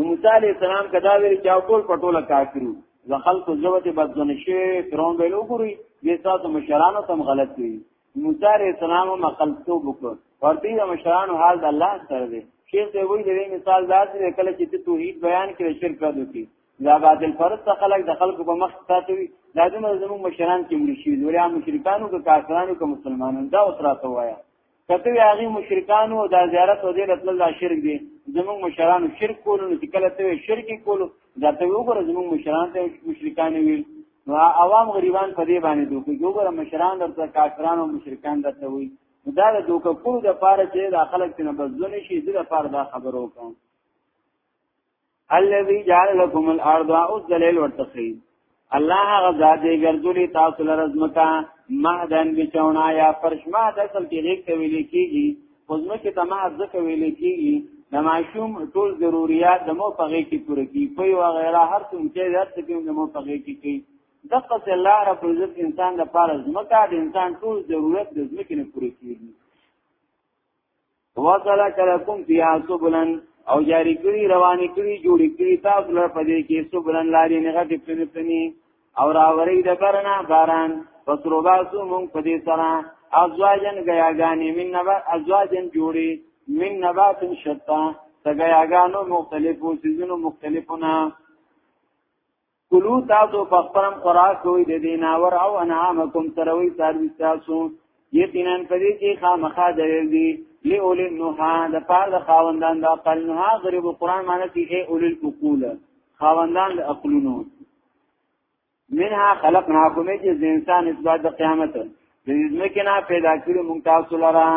موسی علیہ السلام کدا ویل چې ټول پټوله کافرو ځ خلکو زوته بدګون شي فرعون ویلو ګوري دې تاسو مشرانو تم غلط دي موسی علیہ السلام مقل تو بک ورته د مشرانو حال د الله سره دی شیخ دی وی د مثال داسې کله چې توحید بیان کړي شرک کړو کی یا بعد الفرض خلق د خلکو په مخ ساتي لازم زمو مشران کې مرشي وریا مشرکانو که کافرانو که مسلمانانو دا اوس راته وایا کته هغه مشرکانو دا زیارت او دې رسول الله شرک دي زموږ مشرانو شرک کولو نو کله ته شرک کولو دا ته وګوره زموږ مشران ته مشرکان ویل نو عوام غریبان په دې باندې دوی وګوره مشران درته کافران او مشرکان درته وي دا د دوک کول د پاره چې د خلک نه بزونه شي د لپاره دا خبرو کوم الذي جعل لكم الارض والذليل والتخيل الله غزا دې ګرځولي تاسو لپاره زمکا مهدن بچونا یا فرش مهد اصل کې لیک ته ویل کیږي خزمه کې تمه ځکه ویل کیږي د ماشوم ټول ضرورت د مو پغې کې پوره کی په یو غیره هر څوم چې زیات کې د مو پغې کې کی د قص الله رب عزت انسان د پاره زمکا د انسان ټول ضرورت د زمکې نه پوره کیږي وصلک لکم فیا سبلن او جاری کړی روانې کړی جوړې کړی تاسو لپاره پدې کې سبلن لارې نه غټې پنې پنې او راورې د برنا باران پسرو باسو مونږ پدې سره ازواجن غیاګانې من نبا ازواجن جوړې من نبات شتا تګیاګانو مختلفو سيزونو مختلفونه کلو تاسو په خپلم خوراک کوي د دیناور او انعامکم تروي ساروي تاسو یقینا پدې کې خامخا دلیل دی لئول النها د پار د خاوندان د عقل نه غریب قران معنی کې اے اول العقول خاوندان د عقلونو منها خلقناکم چې انسان اسباد د قیامت د ځمکې نه پیدا کړو مونږ تاسو لرا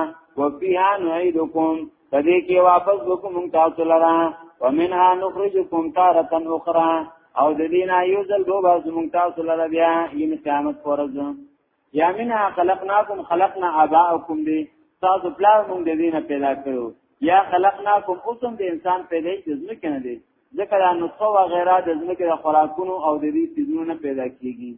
وفيها نعيدكم پدې کې واپس وکړو مونږ تاسو لرا ومنها نخرجكم تارة اخرى او د دینه یو ځل دوه باز مونږ تاسو لره بیا یم قیامت فرض یا منها خلقناکم خلقنا اباءکم دی تاسو پلا مونږ د دینه پیدا کړو یا خلقناکم اوسم د انسان پیدا چې ځمکه نه دی ځکه دا نطفه و غیره د ځمکې د خوراکونو او د دې تیزونو پیدا کیږي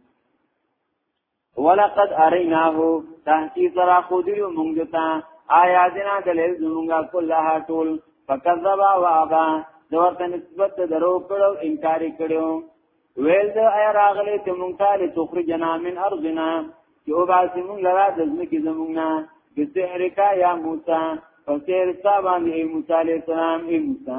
ولقد اریناه تحقیق سره خودیو مونږ ته آیاتنا دلیل زمونږه کلها ټول فکذبا وابا دورته نسبت درو کړو انکاری کړو ویل د ای راغلی ته مونږ ته لتخرجنا من ارضنا چې او باسي مونږ لرا د ځمکې زمونږ نه بسحرکا یا موسی فسیر صاحب باندې موسی علیہ السلام ای موسی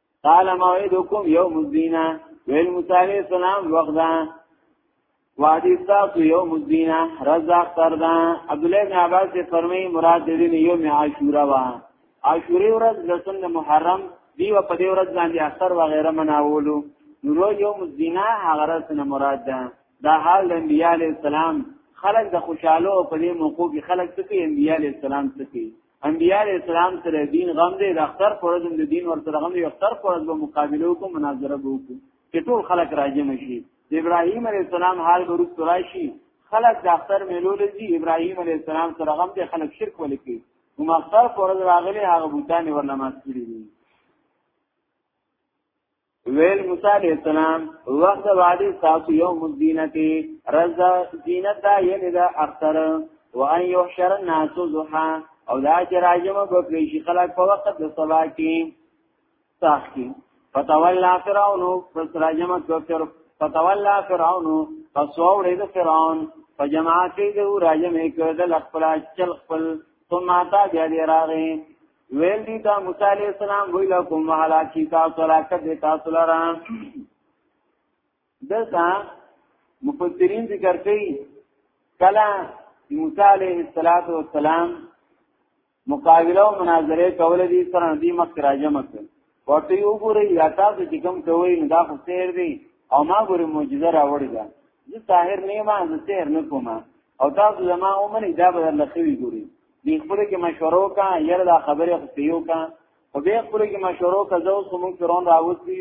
قال موعدكم يوم الزينه ویل موسی علیہ السلام وخت دا وادي تاسو یوم الزینه رضا اختر دا عبد الله بن عباس سے فرمایي مراد دې نه یوم عاشورا وا عاشوري ورځ لسن محرم دی و په دې ورځ باندې اختر و غیره مناولو نو یوم الزینه هغه ورځ نه مراد ده دا حال انبیاء علیہ السلام خلق د خوشاله په دې موقوف خلق څخه انبیاء علیہ السلام څخه انبیاء علیہ السلام سره دین غم دی د اختر پرځ د دین ور سره غم دی اختر پرځ به مقابله وکړو مناظره به وکړو چې ټول خلک راځي مشي د ابراهیم علیہ السلام حال به رسول راشي خلک د اختر ملو لږي ابراهیم علیہ السلام سره غم دی خلک شرک ولکي نو اختر پرځ راغلي هغه بوتان ورنماز کړی دي ویل موسی علیہ السلام وخت وعده تاسو یوم الدینتی رضا زینت دا یعنی دا اختر و ان یحشر الناس ضحا او دا چې راجمه په پیشي خلق په وخت د سبا کې صاح کې فتولا فرعون پس راجمه کوفر فتولا فرعون پس وړې د فرعون په جماعت کې د راجمه کې د خپل چل خپل ثم تا بیا دی راغی ویل دی دا موسی علیہ السلام ویل کوم حالا کی تاسو را کده تاسو لرا دلته مفسرین ذکر کوي کله موسی علیہ الصلات والسلام مقابله او مناظره کول دي سره دي مخ راځم کړ ورته یو ګوري یا تاسو چې کوم کوي نو دا خو سیر دی او ما ګوري معجزه راوړی ده زه طاهر نه ما زه سیر نه کوم او تاسو زما عمر دا بدل خوي ګوري دې خپل کې مشوره وکا ير دا خبره خو پیو کا او به خپل کې مشوره وکا زو سمو فرعون راوځي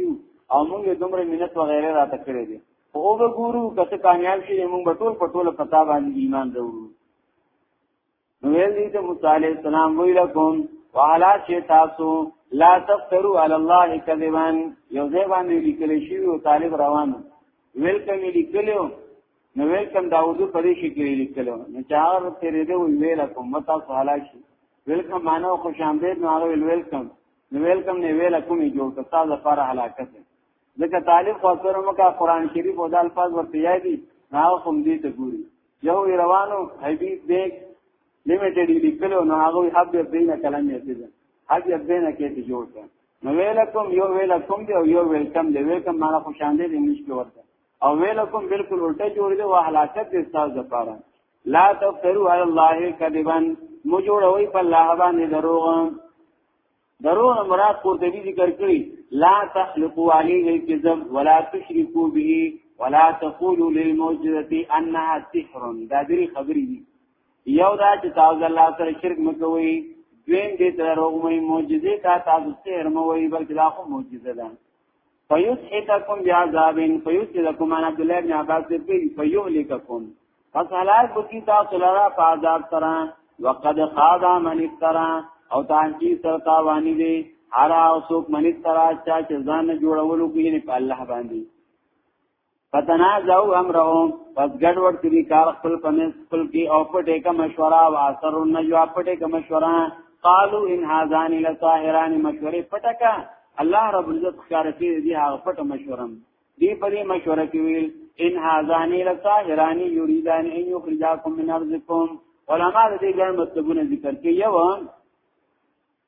او موږ دومره مينت وغيره را تکړه دي او به ګورو کته کامیاب شي موږ به ټول پټول پتا باندې ایمان وروړو نو ویل دي ته موسی عليه السلام ویلکم وعلى شي تاسو لا تفتروا على الله كذبا یو ځای باندې لیکل شي او طالب روان ویل کمې لیکلو نو ویل کم داوود په دې شي کې لیکلو نو چار تیرې دې وی ویل کوم متا سوالا شي ویل کم مانو خوش آمدید نو هغه ویل ویل کم نو ویل کم نه ویل کوم جوړ ته تاسو لپاره هلاکت ځکه طالب خو سره مکه قران شریف او د الفاظ ورته یاد دي نو کوم دې ته ګوري یو روانو حدیث دې لیمیټډ لیکلو نو هغه حب دینه کلام یې دې حب دینه کې ته جوړ کړ نو ویل کوم یو ویل کوم دی او یو ویل کم دی ویل کم مالا خوشاندې دې نشته ورته او ویلکم بالکل الټه جوړ دی او هلاکت دې تاسو لپاره لا تفتروا علی الله کذبا مو جوړوي په الله باندې دروغ دروغ مراد قرطبي ذکر کړی لا تخلقوا عليه الكذب ولا تشركوا به ولا تقولوا للموجزه انها سحر دا دې خبرې دي یو دا چې تاسو الله سره شرک مکوئ دویم دې تر روغ مې معجزې تا تاسو سحر مو وی بلکې دا خو معجزه ده فیسحتکم بعذاب فیسحتکم عن عبد الله بن عباس دې پیږي فیهلککم پس هلاک بکی تاسو لرا په عذاب سره وقد خاض من افترا او تانکی سر تاوانی دی حرا او سوک من افترا چا چې ځان جوړولو کوي نه په الله باندې فتنازعوا امرهم پس ګډ وډ کړي کار خپل پمس خپل کې او پټه کا مشوره او اثر النجوا پټه کا مشوره قالو ان هاذان لساحران مشوره پټه کا الله رب عزت ښکار کې دي هغه پټه مشوره دی په دې مشوره کې ویل ان هاذان لساحران یریدان ان یخرجاکم من ارضکم علماء دې ګڼ مطلبونه ذکر کوي یو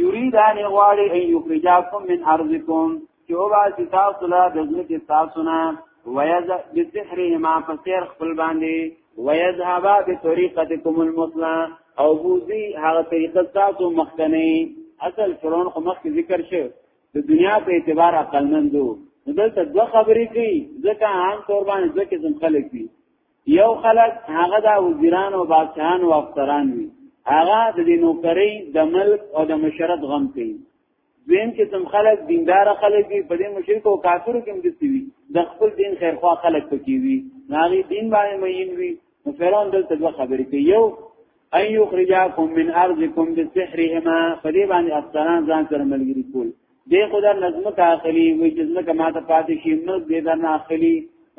یریدان غواړي ان یخرجاکم من ارضکم چې او با تاسو له دځمکې تاسو نه ویز بسحرهما فسیر خپل باندې ویذهبا بطریقتکم المثلا او بوزي هغه طریقه تاسو مخکنی اصل فرعون خو مخکې ذکر شو د دنیا په اعتبار عقلمندو دلته دوه خبرې کوي ځکه عام تور باندې ځکه زم خلک دي یو خلک هغه د وزیران او بادشاهان او افسران وي هغه د دې نوکرۍ د ملک او د مشرت غم کوي دویم چې تم خلک دیندار خلک دي په دې مشرک او کافرو کې هم دي وي د خپل دین خیرخوا خلک پکې وي ناغي دین باندې مین وي نو فرعون دلته دوه خبرې کوي یو ان یخرجاکم من ارضکم بسحرهما فدی باندې افسران ځان سره ملګری کول دې خدا نظم کا اخلي وې چې ځمکه ماته پاتې شي موږ دې دا نه اخلي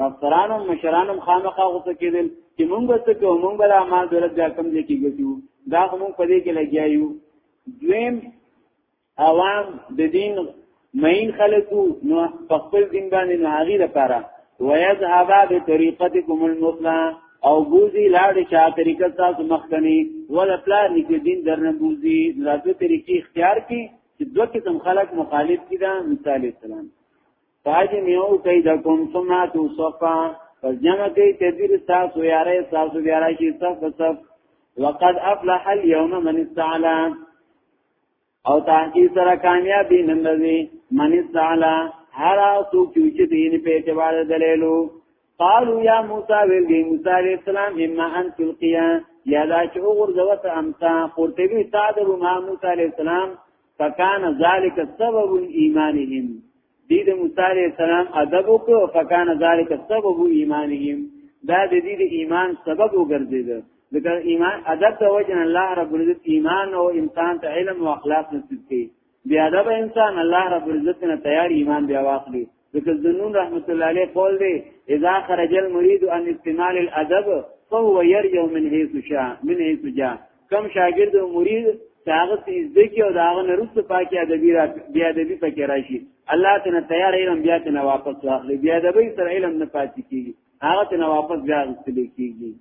افسرانو مشرانو خامخا غوته کېدل چې موږ څه کوو موږ بل اعمال دولت دا کم دي کې ګټو دا موږ په دې کې لګیایو دویم عوام د دین مین خلقو نو خپل دین باندې نه هغه لپاره ويذهب بطريقتكم المثلى او بوزي لاړ چا طریقه تاسو مخکنی ول پلان کې دین درنه بوزي راته طریقې اختیار کی چې دوه قسم خلق مخالف دي دا موسی علی السلام فاج میو کید کوم سما تو صفا پس جمع کئ تدبیر تاسو یاره تاسو یاره شي صف صف وقد افلح اليوم من استعلا او تحقیق سره کامیابی نن ورځې من استعلا هر څوک چې دین په اعتبار دلیلو قالو یا موسی ویل دی موسی علیہ السلام اما ان تلقیا یا دا چې وګرځوت امتا قرطبی صادر ما موسی علیہ السلام فکان ذالک سبب ایمانهم دې د موسی علیہ السلام ادب وکړو فکان ذالک سبب ایمانهم دا د دې د ایمان سبب وګرځید ځکه ایمان ادب د وجه الله رب العزت ایمان او انسان ته علم او اخلاق نصیب کړي بیا ادب انسان الله رب العزت نه تیار ایمان بیا واخلي ذکر ذنون رحمت الله علیه قول دی اذا خرج المريد عن استعمال الادب فهو يرجو من حيث شاء من حيث جاء کم شاګرد او مرید هغه سجده کې او هغه نرسته پاکي ادبي را بیا ادبي پکې راشي الله تعالی تیار علم بیا ته واپس واخلي بیا ادبي سره علم نه پاتې کیږي هغه ته واپس بیا غوښتل کیږي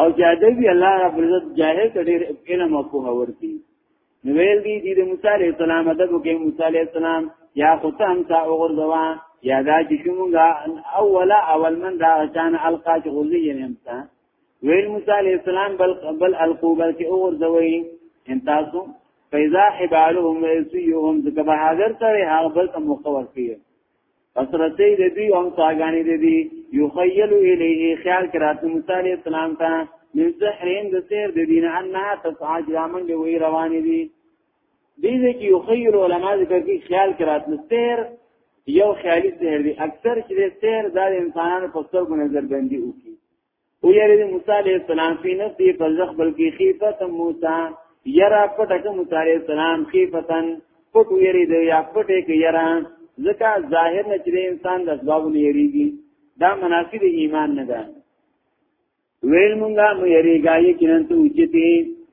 او زیاده وی الله رب العزت جاهل کډیر علم او په هور کی نو ویل دی د موسی علی السلام ادب کې موسی علی السلام یا قسم تا اوغرزوا یا دا چې شومږه اوله اول من دا چان القا چې غلی یمتا ویل موسی علی السلام بل بل القو بل کې اوغرزوي ان تاسو فیضا حبالهم ویسیهم ذکر حاضر تره هغه بل ته مخور کیږي حسرتې د دې او ساګانی د دې یو خیل الیه خیال کراته موسی علیہ السلام ته من سحرین د سحر د دین انها تسعا جامن دی وی روان دي دې دې کې یو خیل علماء ذکر کې خیال کراته سحر یو خیالي سحر دی اکثر چې سحر د انسانانو په سترګو نظر بندي وکي او یاره د موسی علیہ السلام په نفسي فزخ بلکی خیفت موسی یرا پټک موسی علیہ السلام خیفتن پټ یری دی یا پټه کې یرا ځکه ظاهر نه چې انسان د اسباب نه یریږي دا مناسب ایمان نه ده ویل مونږه مو یریږي کینن ته اوچتی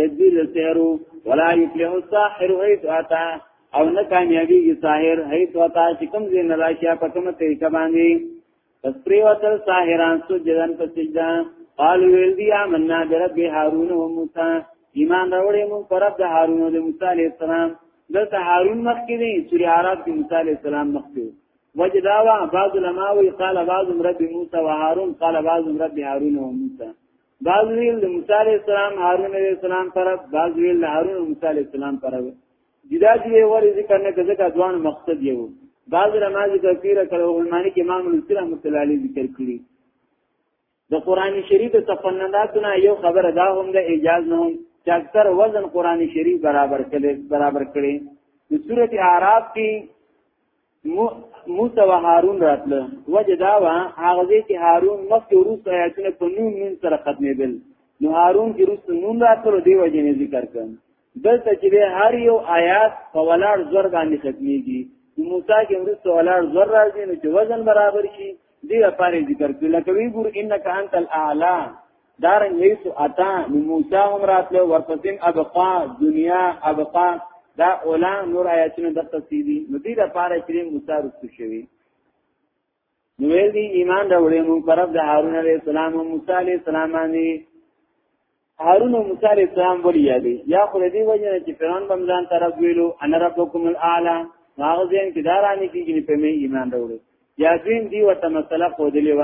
تدبیر سحرو ولا یفلح الساحر حيث اتا او نه کامیابیږي ساحر حيث اتا چې کوم ځای نه راشي په کومه طریقه باندې پس پریوتل ساحران سجدن په سجده قالو ویل دی آمنا برب هارون و موسی ایمان راوړې مون پر رب د هارون او د موسی علی السلام دلته هارون مخ کې دی سوره عرب کې موسی علی السلام مخ کې وجداوا بعض علماء قال بعض رب موسی و هارون قال بعض رب هارون و موسی بعض ویل د موسی علی السلام هارون علی السلام طرف بعض ویل د هارون او موسی علی السلام طرف جدا جی ور ذکر نه کزه کا ځوان مقصد یو بعض رماز کثیر کړه او المانی کې امام الاسلام رحمت الله علیه ذکر کړی د قران شریف تفنناتنا یو خبر دا هم د اجازه نه هم چې اکثر وزن قران شریف برابر کړي برابر کړي د سورته اعراف کې موسی و هارون راتله وجه دا وا هغه ځای چې هارون مخکې وروسته آیاتونه په نون نون سره ختمېدل نو هارون کې وروسته نون راتله دی وجه نه ذکر کړ دلته چې هر یو آیات په ولاړ زور باندې ختمېږي موسی کې وروسته ولاړ زور راځي نو چې وزن برابر شي دی لپاره ذکر کړل کوي ګور انک انت الاعلى دارن هیڅ اتا نو موسی هم راتله ورپسین ابقا دنیا ابقا دا اولا نور آیاتونه د تفصیلی نو دې د پاره چې موسی رسو شوی نو ویل دی ایمان دا وړې مون پر د هارون علی السلام او موسی علی السلام باندې هارون او موسی علی السلام ولې یادې یا خو دې وجه چې فرعون بمزان طرف ویلو ان ربکم الاعلى هغه ځین کې دارانه کېږي په مې ایمان راوړي یا دویم دی ورته مسله خودلې و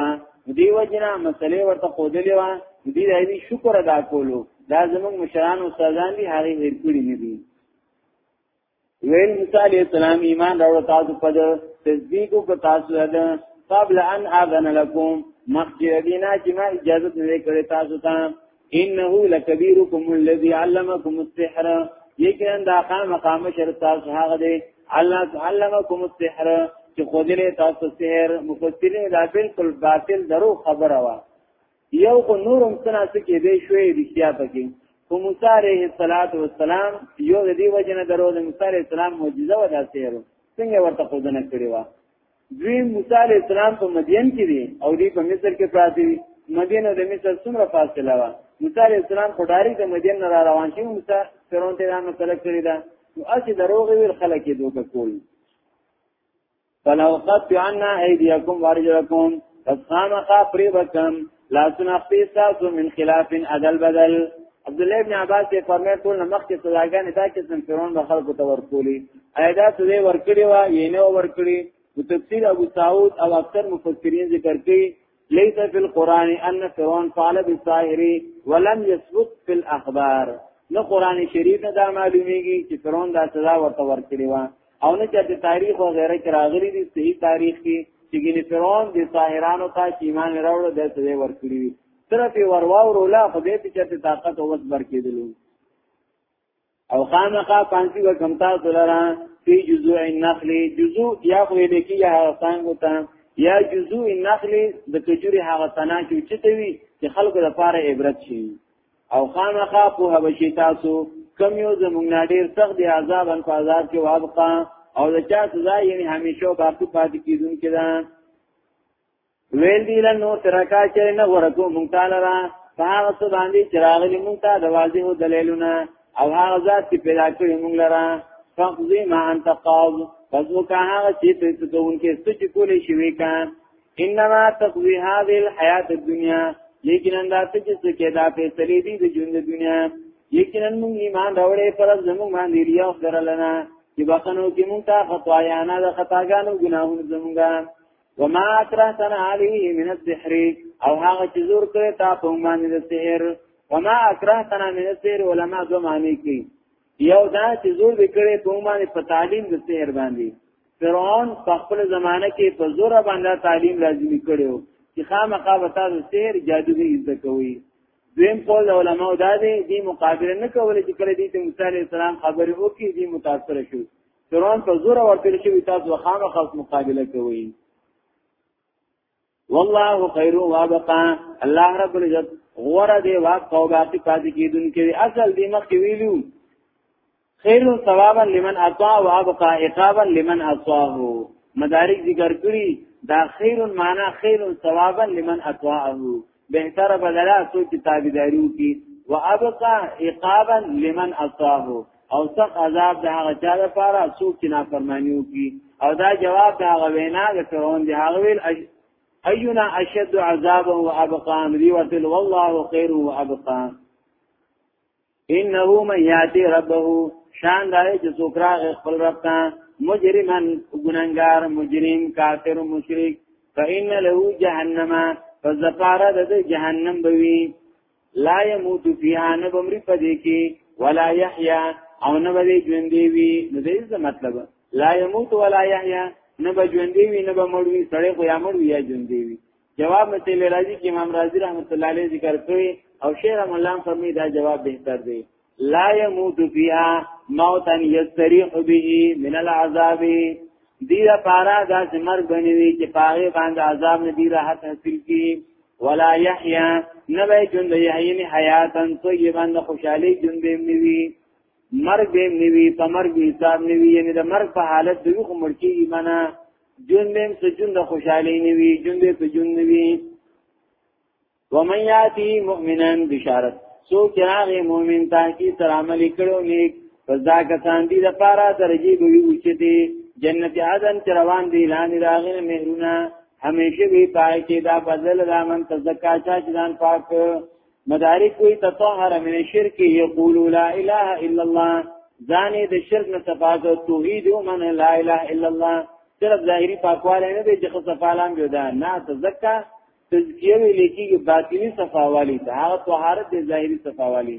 دی وجنه مسله ورته خودلې و دی دایي شکر ادا کولو دا زموږ مشران او استادان دي هغه هیر کړی نه دي ویل موسی علی السلام ایمان راوړ تاسو په تصدیق او تاسو ده قبل ان اذن لكم مخجر دینا چې ما اجازه نه کړې تاسو ته انه لکبیرکم الذی علمکم السحر یقینا دا قام مقام شرط تاسو هغه دی الله علمکم السحر چې خو دې تاسو سحر مفسرین دا بالکل باطل درو خبره وا یو کو نورم سنا سکه دې شوې رښتیا پکې خو موسی عليه السلام یو دې وجنه درو د موسی عليه السلام معجزه ودا سحر څنګه ورته خودنه کړی و دوی موسی علی السلام په مدین کې دي او دی په مصر کې پراته دي مدین او د مصر څومره فاصله و موسی علی السلام په ډاری د مدین نه را روان شي موسی فرعون ته دا مسله کړی ده نو اسی دروغ ویل خلک یې دوکه کول فلو قد عنا ایدیکم وارجلکم فسامقا پریبکم لا سنختی تاسو من خلاف عدل بدل عبد الله ابن عباس په فرمایي ټول مخ کې سزاګانې دا چې څنګه فرعون به خلکو ته ورکولي ایدا سزا ورکړي وا یې نه ورکړي په تفسیر ابو سعود او اکثر مفسرین ذکر کوي ليس في القران ان فرعون فعل بالساحر ولم يثبت في الاخبار نو قران شریف نه دا معلومیږي چې فرعون دا سزا ورته ورکړي وا او نه چې تاریخ او غیره کې راغلي دي صحیح تاریخ کې چې ګینه فرعون د ساحرانو ته چې ایمان راوړ د څه ورکړي صرف وروا ورولا خو دې چې طاقت او وس ورکېدلو او خامخا پانسی و کمتا سلرا فی جزوع النخل جزوع یا خو دې کې یا څنګه تا یا جزوع النخل د کجوري هغه تنا کې چتوي چې خلکو لپاره عبرت شي او خامخا په هغه شي تاسو کم یو زمونږ نه ډیر سخت دی عذاب ان عذاب کې وابقا او د چا سزا یعنی همیشه باقی پاتې کیدونکې ده ویل دی له نور ترکا چې نه ورکو مونږ تعالی را هغه څه باندې چراغلی مونږ ته د واضحو دلیلونه او هغه ذات چې پیدا کړی مونږ لره فقضی ما انت قاض پس وکا هغه چې ته کوونکې څه چې کولې شوی کان انما تقوی هذه الحیات الدنیا لیکنا دا څه چې کې دا په سری دي د ژوند دنیا یقینا موږ ایمان راوړې پر زموږ باندې لري او درلنه چې بخنو کې موږ ته خطایانه د خطاګانو ګناهونو زموږه وما اکرهتنا علیه من السحر او هغه چې زور کړی تا په باندې د سحر وما اکرهتنا من السحر علماء دو معنی کوي یو دا چې زور وکړي په باندې په تعلیم د سحر باندې فرعون په خپل زمانه کې په زور باندې تعلیم لازمي کړو چې خامخا وتا د سحر جادوګي زده کوي دویم قول علماء دا دی دی مقابله نه کوله چې کله دې ته موسی عليه السلام خبرې وکړي دې متاثر شو فرعون په زور ورته شوی تاسو خامخا مقابله کوي والله خیر و ابقا الله رب العزت غوره دی واک او باقی پاتې کیدونکې اصل دی مخ ویلو خیر ثوابا لمن اطاع و ابقا عقابا لمن اطاعه مدارک ذکر کړی دا خیر معنا خیر ثوابا لمن اطاعه بهتره بدلا سو چې تابعداریو کی وابقا عقابا لمن اطاعه او سخت عذاب د هغه چا لپاره څوک چې نافرمانیو کی او دا جواب د هغه وینا د فرعون دی هغه ویل اینا اشد عذابا وابقا امری وتل والله خیر وابقا انه من یاتی ربه شان دای چې څوک راغی خپل رب ته مجرمن ګننګار مجرم کافر مشرک فإن له جهنم فزفاره د جهنم بوي لا يموت فيها نبمر پدې کې ولا يحيى او نه به ژوندې وي نو دې څه مطلب لا يموت ولا يحيى نه به ژوندې وي نه به مړ وي سړی خو یا مړ وي یا ژوندې وي جواب متل راضی کې امام رازی رحمت الله علیه ذکر کړی او شیخ مولا فرمی دا جواب بهتر دی لا يموت فيها موتا يستريح به من العذاب دی دا پارا دا سمر بنوي چې پاره باندې عذاب نه دی راحت حاصل کی ولا يحيى نبي جند يحيين حياتا طيبا خوشالي جند نیوي مرګ به نیوي په مرګ حساب نیوي یعنی د مرګ په حالت دوی خو مرکی ایمانه جون به څه جون د خوشحالي نه وي جون به په جون نه وي ومن یاتی مؤمنا بشارت سو چراغ مؤمن تا کی تر عمل کړو نیک پس دا کسان دی د پاره درجه به وي چې دی جنت عدن چې روان دی لاندې راغله مهرونه همیشه وی پای کې دا بدل را من تزکا چا چې ځان پاک مدارک وی تطهر من الشرك يقول لا اله الا الله ځانې د شرک نه صفات او توحید من لا اله الا الله صرف ظاهری پاکواله نه دی چې صفالان دی دا نه تزکا تزکیه وی لیکي باطنی صفاوالی دا هغه طهارت د ظاهری صفاوالی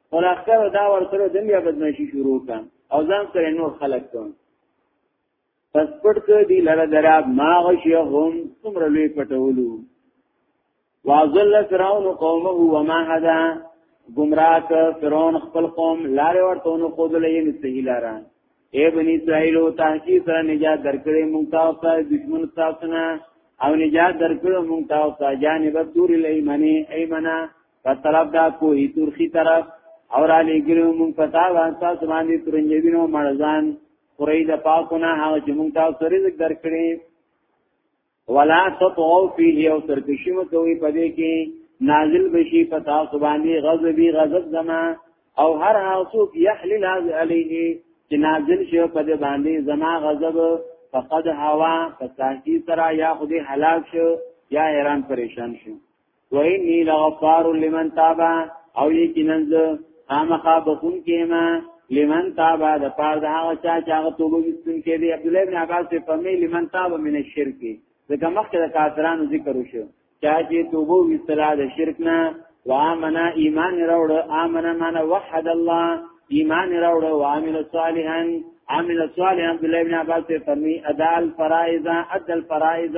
خلاصره دا ورسره دم یا بدمعشی شروع کړم او ځان سره نور خلق کړم پس پټ کړ دی لره دراب ما غشيهم څومره لوی پټولو واذل فرعون قومه وما هدا گمراه ک فرعون خپل قوم لارې ورته نو خود لې نه صحیح لاره اے بنی اسرائیل او تحقیق سره نجات درکړې مونږ تاسو ته دشمن تاسو نه او نجات درکړو مونږ تاسو ته جانب تور لې منی ایمنا په طرف دا کوهی ترخی طرف اور علی ګرو مون پتا وان تاسو باندې ترنجوینو مرزان خوري د پاکونه هغه چې مون تاسو رزق درکړي ولا تطغوا فيه او سرکشي مو کوي پدې کې نازل بشي پتا سو باندې غضبي غضب زما او هر هغه څوک يحلل عليه چې نازل شي پدې باندې زما غضب فقد هوا فتاکی سرا یا خودی حلاک شو یا ایران پریشان شو وإني لغفار لمن تاب او یقینا زه خامخا بخون کېما لمن تاب د پاره د هغه چا چې هغه توبه وستون کې دی عبد الله بن عباس په فهمي لمن تاب من الشرک ځکه مخکې د کافرانو ذکر وشو چا چې توبه وستلا د شرک نه وامنا ایمان راوړ امنا من وحد الله ایمان راوړ وعمل صالحا عمل صالحا عبد الله بن عباس په فهمي ادال فرائض ادل فرائض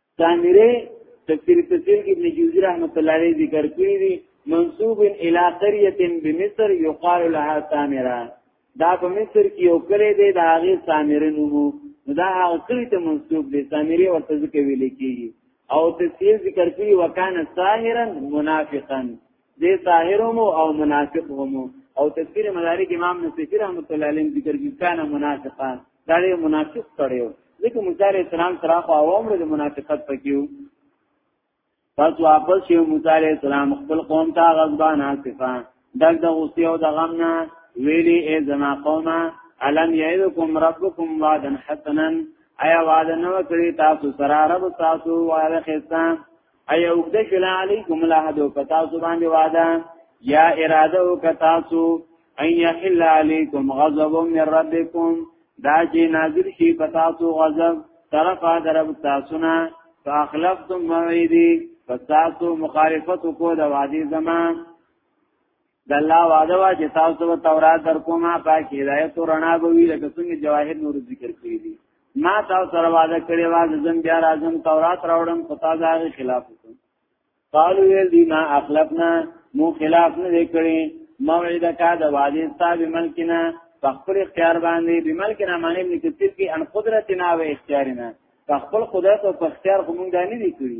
سامره تفسیر تفسیر کې ابن جوزی رحمت الله علیه ذکر کړی دی منسوب الی قريه بمصر یقال لها سامره دا په مصر کې یو کلی دی دا هغه سامره نومو دا هغه کلی ته منسوب دی سامره ورته ځکه ویل کیږي او تفسیر ذکر کړی وکانه ساحرا منافقا دې طاهر هم او منافق هم او تفسیر مدارک امام نصفی رحمت الله علیه ذکر کې کانه منافقا دا دې منافق کړو ځکه موسی علیہ السلام سره خو عوام له منافقت پکيو پس واپس یو موسی علیہ السلام خپل قوم ته غضبان اسفا دغ د غصې او د غم نه ویلي ای زما قومه علم یعدکم ربکم وعدا حسنا ایا وعده نو کړی تاسو سره رب تاسو وعده خسته ایا وګد شل علیکم العهد کتا زبان دی وعده یا اراده کتا سو ان یحل علیکم غضب من ربکم دا چې نازل شي پتا سو غضب طرفا درب تاسو نه فاخلفتم موعدی پس تاسو مخالفت کو د وادي زمان د الله وعده وا چې تاسو ته تورات درکوما پاک هدایت او رڼا به وي لکه څنګه جواهر نور ذکر کړی دي ما تاسو سره وعده کړی وا ځم بیا راځم تورات راوړم په تاسو هغه خلاف وکم قالو یل دی ما اخلفنا مو خلاف نه وکړي موعده کا د وعده صاحب ملکنا په خپل اختیار باندې به ملکنا معنی ابن کثیر کې ان قدرتنا و اختیارنا په خپل قدرت او په اختیار کوم دا نه دي کړی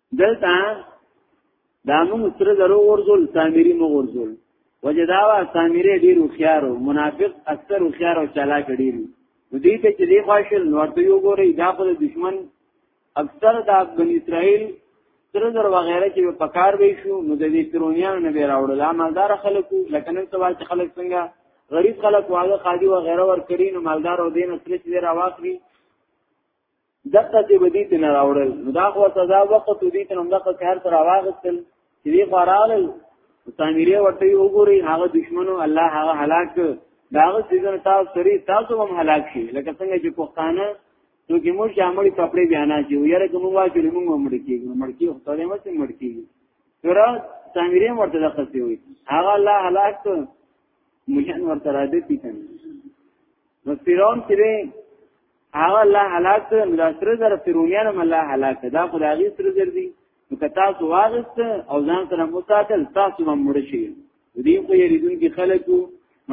دلته دا موږ تر درو ورزول سامری مو ورزول وجداوا سامری ډیر خوارو منافق اکثر خوارو چالاک ډیر دوی ته چې دی خواښل نو ته یو ګورې دا په دشمن اکثر دا بن اسرائیل تر در وغیرہ چې په کار وې شو نو د دې ترونیان نه به راوړل مالدار خلکو لکه نن سبا چې خلک څنګه غریب خلک واغه قاضي و غیره ور کړی نو مالدار او دین سره چې راواخلي دغه چې بدی ته نه راوړل نو دا خو سزا وخت دې ته نو دغه کار تر واغستل چې دې خورالل سامریه ورته وګوري هغه دشمنو الله هغه هلاک داغه سیزن تاسو سری تاسو هم هلاک شي لکه څنګه چې پښتانه نو کې موږ جامړي کپڑے بیا نه چې یاره کوم واجو موږ مړ کېږو مړ کېږو خدای مې سم مړ کېږو تر سامریه ورته د خسي وي هغه الله هلاک مجن ورته را دي پیتن نو پیرون چې هغه الله هلاک کړ نو دا سر زر پیرومیان هم الله هلاک کړ دا خدای غي سر زر دي نو که تاسو واغست او ځان سره مساتل تاسو هم مړ شي دې خو یې ریدون کې خلکو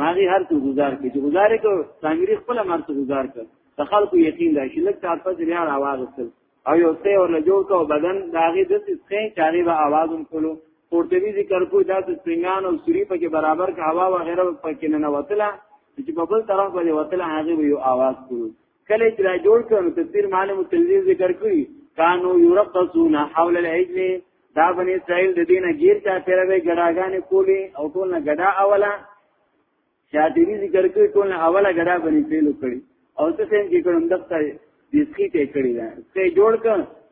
ماغي هر څه گزار کې چې گزارې کو څنګه خپل مرته گزار کړ خلکو یقین راشي لکه تاسو ځریان اواز وکړ او یو څه ورله جوړ کو بدن داغه د څه چاري به आवाज هم کولو قرطبي ذکر کوی دا د سنگان او سری په کې برابر کا هوا و غیره په کې نه وتله چې په بل طرف باندې وتله هغه یو आवाज کولو کله چې را جوړ کړو تفسیر معلوم تلزیز ذکر کوی کانو یرقصون حول العجل دا بنی اسرائیل د دینه غیر چا پیره به ګډاګانې کولی او ټول نه ګډا اوله شاطبی ذکر کوي ټول اوله غدا بنی فعل کړي او څه سین کې کوم دفتر دې سخی ته کړی دا څه جوړ ک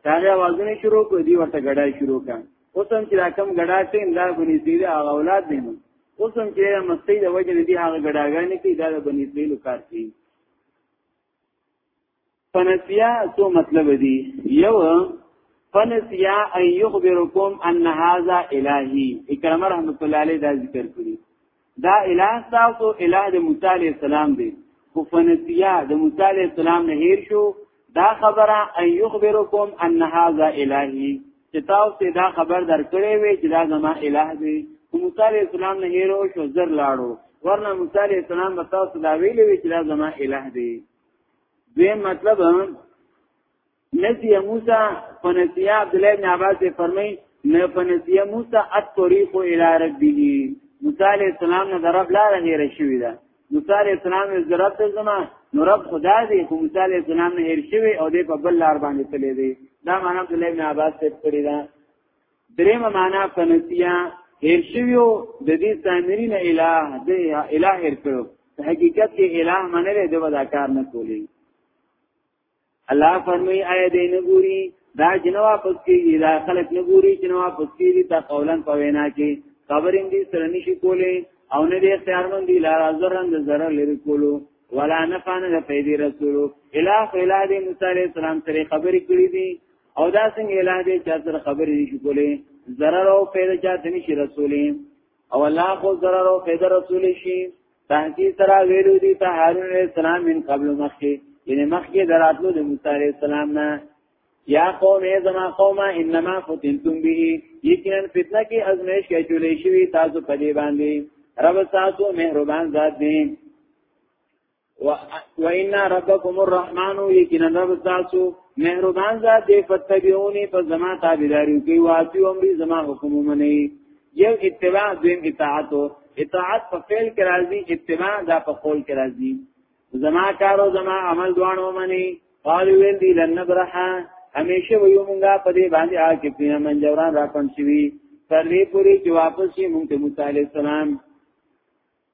تاغه आवाजونه شروع کو دی ورته غدا شروع ک اوس هم چې راکم غدا ټین دا بنی فعل هغه اولاد دی نو اوس هم چې مستي د وجه نه دی هغه غداګانې کې دا بنی فعل کار کوي فنسیا سو مطلب دی یو فنسیا ان یخبرکم ان هاذا الہی اکرام رحمت الله علیه دا ذکر کړی دا الہ تاسو الہ د موسی علیہ السلام دی خو فنسیا د موسی علیہ السلام نه هیر شو دا خبره ان یخبرکم ان هاذا الہی چې تاسو دا خبر درکړې وي چې دا زما الہ دی موسی علیہ السلام نه هیرو شو زر لاړو ورنه موسی علیہ السلام تاسو دا ویلې وی چې دا زما الہ دی دویم مطلب نسی موسی په نسی عبد الله بن عباس فرمای نه په نسی موسی الطريق الى ربه موسی علیہ السلام نه درب لار هیر شوی دا موسی علیہ السلام یې رب ته زما نو رب خدا دی خو موسی علیہ السلام نه هیر شوی او دې په بل لار باندې تللی دی دا معنا عبد الله بن عباس ته کړی دا دریم معنا فنسیا هیر شویو د دې سامری نه الہ د الہ هیر کړو حقیقت کې الہ منل د ودا کار نه کولی الله فرمای آیا دې نه ګوري دا جنوا پس کې دا خلک نه ګوري جنوا پس کې دي تا قولن په وینا کې خبرین دي سره نشي کولی او نه دې اختیارمن دي لار زرن د زره لري کولو ولا نفعن د پیدي رسولو الہ الہ دې موسی عليه السلام سره خبرې کړې دي او دا څنګه اله دې چې تر خبرې نشي کولې zarar او پیدا چاته نشي رسولې او الله خو zarar او پیدا رسولې شي تحقیق سره ویلو دي ته هارون علیہ السلام من قبل مخکې یعنی مخکې دراتلو د موسی علیہ السلام نه یا قوم ای زما قوم انما فتنتم به یقینا فتنه کې ازمیش کې چولې شوی تاسو په دې باندې رب تاسو مهربان ذات دی و ان ربکم الرحمن یقینا رب تاسو مهربان ذات دی فتبعونی په زما تابعداري کوي واتی امري زما حکم منی یو اتباع دیم اطاعت اطاعت په فعل کې راځي اتباع دا په قول کې راځي زما کار او زما عمل دوانو منی قال ویل دی لن نبرح همیشه ویو مونږه په دې باندې آ کې پینا منجوران راکم شوی تر دې پوری چې واپس یې مونږ ته مصالح السلام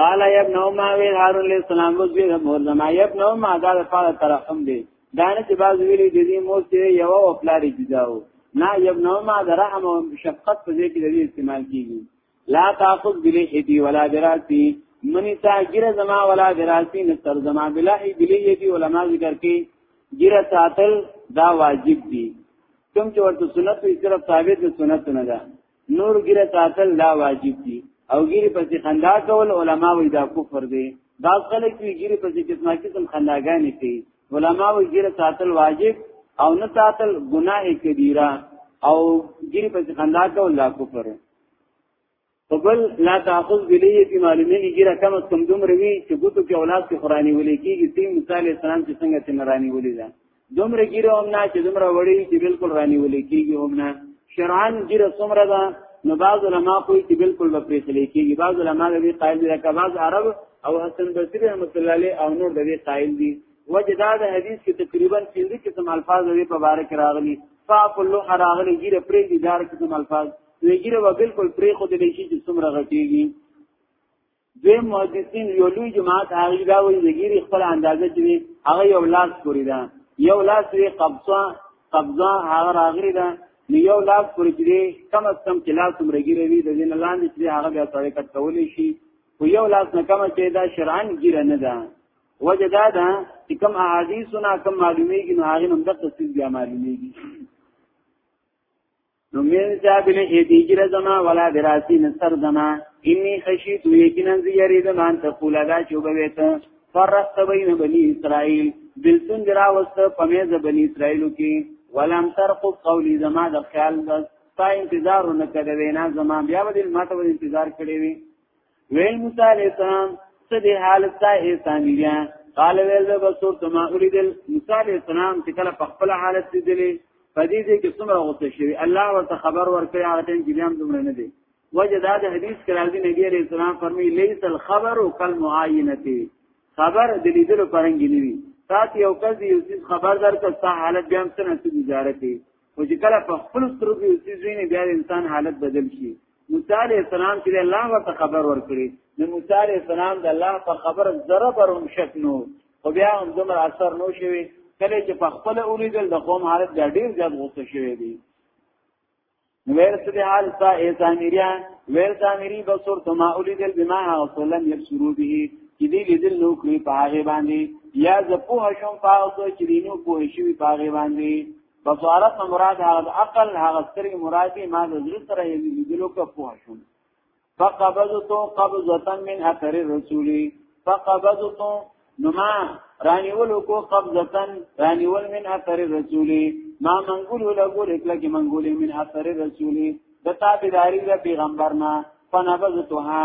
قال یا ابن ام وی هارون علیہ السلام وز وی مور زما یا ابن ام دا د پاره ترحم دی دا نه چې باز ویلي د دې مور چې یو او پلاری جداو نه یا ابن ام دا رحم او شفقت په دې کې د استعمال کیږي لا تاخذ بلی حدی ولا دراسی منی تا ګیر زما ولا دراسی نصر زما بلای بلی یدی علماء ذکر کې ګیر ساتل دا واجب دی کوم چې ورته سنت وي صرف ثابت سنت نه ده نور ګیره ساتل لا واجب دي او ګیره پسې خندا کول علما وی دا کفر دی بعض خلک وی ګیره پسې قسمه قسم خنداګانې کوي علما وی ګیره ساتل واجب او نه ساتل ګناه کبیره او ګیره پسې خندا کول لا کفر دی فبل لا تاخذ بلیه په معلومه کې ګره کم کم دوم روي چې ګوتو کې اولاد کې قرآني ولې کېږي سي موسی عليه السلام چې څنګه تنراني ولې ده دومره ګیره هم نه چې دومره وړي چې بالکل رانی ولې کیږي هم نه شرعن ګیره څومره ده نو بعض علما کوئی چې بالکل به پرې تلې کیږي بعض علما دې قائل دي لکه بعض عرب او حسن بصری رحمت الله علیه او نور دې قائل دي وجه دا د حدیث کې تقریبا پنځه قسم الفاظ دې په باره کې راغلي فاف الله راغلي ګیره پرې دي دار قسم الفاظ ویګیره و بالکل پرې خو دې شي چې څومره غټيږي دوی محدثین یو لوی جماعت هغه دا وایي د ګیری خپل اندازه چې هغه یو لاس پوری ده یو لاس یې قبضه قبضه هغه راغلی ده نو یو لاس پوری چې کم از کم چې لاس عمر ګیره وي د دین لاندې چې هغه بیا سره کټ کولی شي خو یو لاس نه کم چې دا شرعن ګیره نه ده وجه دا ده چې کم احادیثونه کم معلومیږي نو هغه هم د تفصیل بیا معلومیږي نو من جابل ایدیگی رزما ولا براسی نصر زما انی خشیت یقینا زیرید من تقول دا چوبویت فرقت بین بنی اسرائیل دلتون دراوست پمیز بنی اسرائیلو کی ولم ترقب قولی زما د خیال بس تا انتظار نه کړی وینا زما بیا به دل ماته انتظار کړی وی ویل موسی علیہ السلام څه دی حال ستا ای سامیا قال ویل به بصور تما اريد موسی علیہ السلام چې کله په خپل حالت دي دي پدې دې کې څومره غوسه شوی الله ورته خبر ورکړي هغه ټیم کې هم دومره نه دی وجه دا د حدیث کرا دی نبی علیہ السلام فرمی لیس الخبر کل معاینتی خبر د لیدلو پرنګ نیوی سات یو کس یو چیز خبر درکړ ستا حالت بیا هم څه نه څه گزاره کوي خو چې کله په خپل سترګو یو څیز ویني بیا د انسان حالت بدل شي موسی علیه السلام چې الله ورته خبر ورکړي نو موسی علیه السلام د الله په خبر ذره برم شک نو خو بیا هم دومره اثر نو شوي کله چې په خپل اوریدل د قوم حالت بیا ډیر زیات غوسه شوي دي نو ورته د حال سا ایزامیریا ورته امری بصور تما اوریدل بما غسلم یبصرو به چې دې لیدل نو کړی په هغه باندې یا زه په شوم په هغه چې دینو په شوی په هغه باندې بصارت مراد هغه عقل هغه سترګې مراد ما د زړه سره یې لیدلو کا پوه شوم فقبضت قبضه من اثر الرسول فقبضت نما رانیولو کو قبضه رانیول من اثر الرسول ما منقول له ګور اکلا کې منقول من اثر الرسول د تابعداري د پیغمبرنا فنبذتها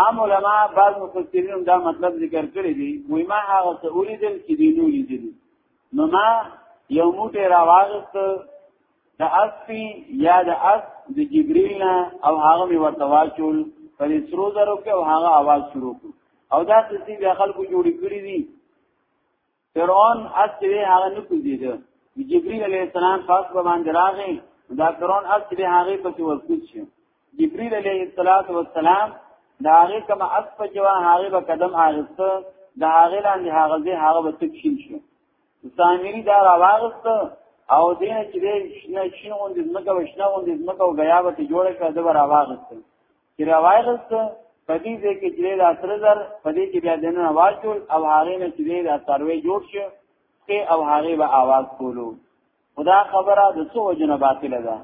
عام علما بعض مفسرین دا مطلب ذکر کړی دی وای ما هغه څه اوریدل چې دی نو لیدل نو ما یو موټه راوغست د اسفی یا د اس د جبرئیل نه او هغه می ورته واچول پر سرو زرو کې او هغه आवाज شروع کړ او دا څه بیا خلکو جوړی کړی دي فرعون اصلي هغه نه کوزیده جبريل عليه السلام خاص به باندې راغی دا فرعون اصلي هغه پسې ورکوت شي جبريل عليه السلام دا هغه کوم اسپ جوا هغه به قدم اغسته دا هغه لاندې هغه زی هغه به تکشین شو سامری دا راوغست او دین چې دې شنه شنه غوندې زمکه وشنه غوندې زمکه او غیا به جوړه کړه دا راوغست چې راوایغست په دې ځای کې چې د اثر زر په دې کې بیا دنه आवाज جوړ او هغه نه چې د اثروي جوړ شي چې او هغه به आवाज کولو خدا خبره د څو وجنه باطله ده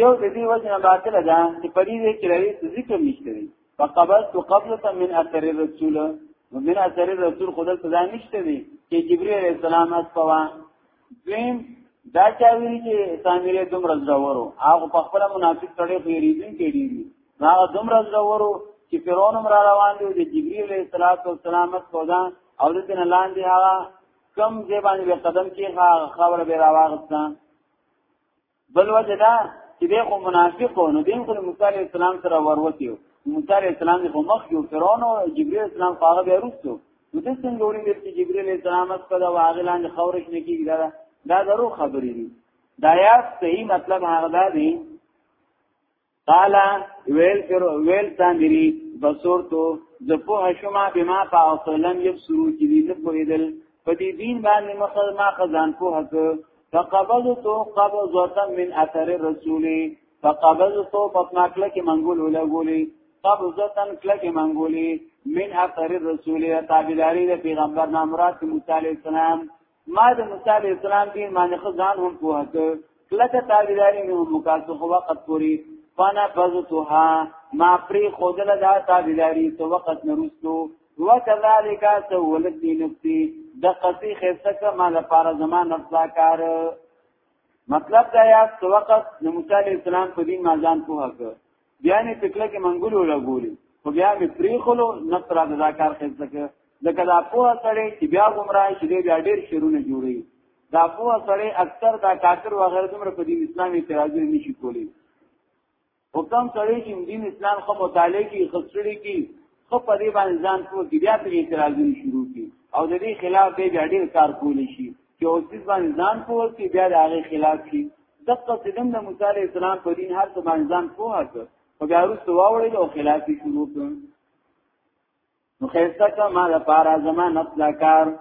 یو د دې وجنه باطله ده چې په دې ځای کې لري ذکر نشته دی فقبلت قبلة من اثر الرسول ومن اثر الرسول خدای ته ځان نشته دی چې جبرئیل السلام اسپوا دویم دا چا ویل چې سامری دومره زورو هغه په خپل منافق سره پیریدون کې دی هغه دومره زورو چې فرعون هم را روان دی د جبرئیل علیه السلام سودا او د دین لاندې هغه کم ځای باندې قدم کې خبره به راوغسته بل وجه دا چې دی خو منافق و نو دین خو موسی علیه السلام سره وروتیو موسی علیه السلام خو مخ یو فرعون او جبرئیل السلام هغه بیا وروسته نو د څنګه وړي د جبرئیل السلام اس کله واغلان خورش نه کیږي دا دا درو خبرې دي دا یا صحیح مطلب هغه دا دی قال ویل پر ویل تامری بصور تو د په شما بما فاصلم یبصرو چې دې نه پوهیدل په دې دین باندې مخه ما خزان په حق فقبضت قبضه من اثر الرسول فقبضت پتنا کله کې منګول ولا ګولې قبضه کله کې منګولې من اثر الرسول تابعداري د پیغمبر نامراد موسی عليه السلام ما د موسی علی السلام دی معنی خزان هم کوه ته کلکه تابعداري مې هم مکاسو خو وخت پوری فانا فزتها ما پری خودل دا تابعداري تو وخت نرستو وکذالک سولت دی نفسی د قصی خسته کما لپاره زما نفسا کار مطلب دا یا تو وخت د موسی علی السلام په دین ما ځان کوه بیا نه پکله کې منګولو لګولي خو بیا به پریخلو نفس را دا کار خېځه کې لکه دا په سره چې بیا ګمراه شي بیا ډېر شرونه جوړي دا په سره اکثر دا کافر وغیرہ دومره په دین اسلام اعتراض نه شي کولی حکم سره چې دین اسلام خو مطالعه کې خسرې کې خو په دې باندې ځان کوم چې بیا په اعتراضونه شروع کی او د دې خلاف به بیا ډیر کار کول شي چې اوس دې باندې ځان کوو چې بیا د هغه خلاف شي دغه سیدم د موسی علی السلام په دین هر څه باندې ځان کوه او بیا وروسته واوړل او خلاف یې شروع کړ نو خیسته کا ما د پارا زمان اصلا کار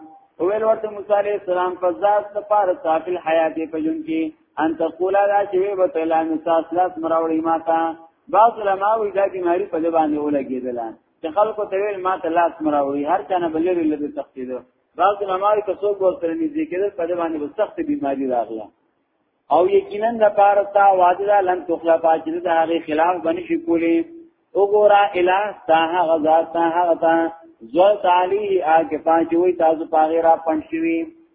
اویل ورته موسی علی السلام په ذات د پارا صافل حیات په جون کې ان تقولا دا چې وي بتلا نو تاسو لاس مراوړی ماته بعض علماء وی دا بیماری په دې باندې ولګېدله چې خلکو ته ویل ما ته لاس مراوړي هر چا نه بلې ویل د سختې ده بعض علماء که څوک ورسره نږدې کېدل په دې باندې به سخت بیماری راغله او یقینا د پاره تا واجدا لن تخلا باجد د هغه خلاف بنی شي کولی وګورا الہ تا هغه ذات تا هغه تا زو تعالی هغه پاجوي تاسو پاغه را پنځوي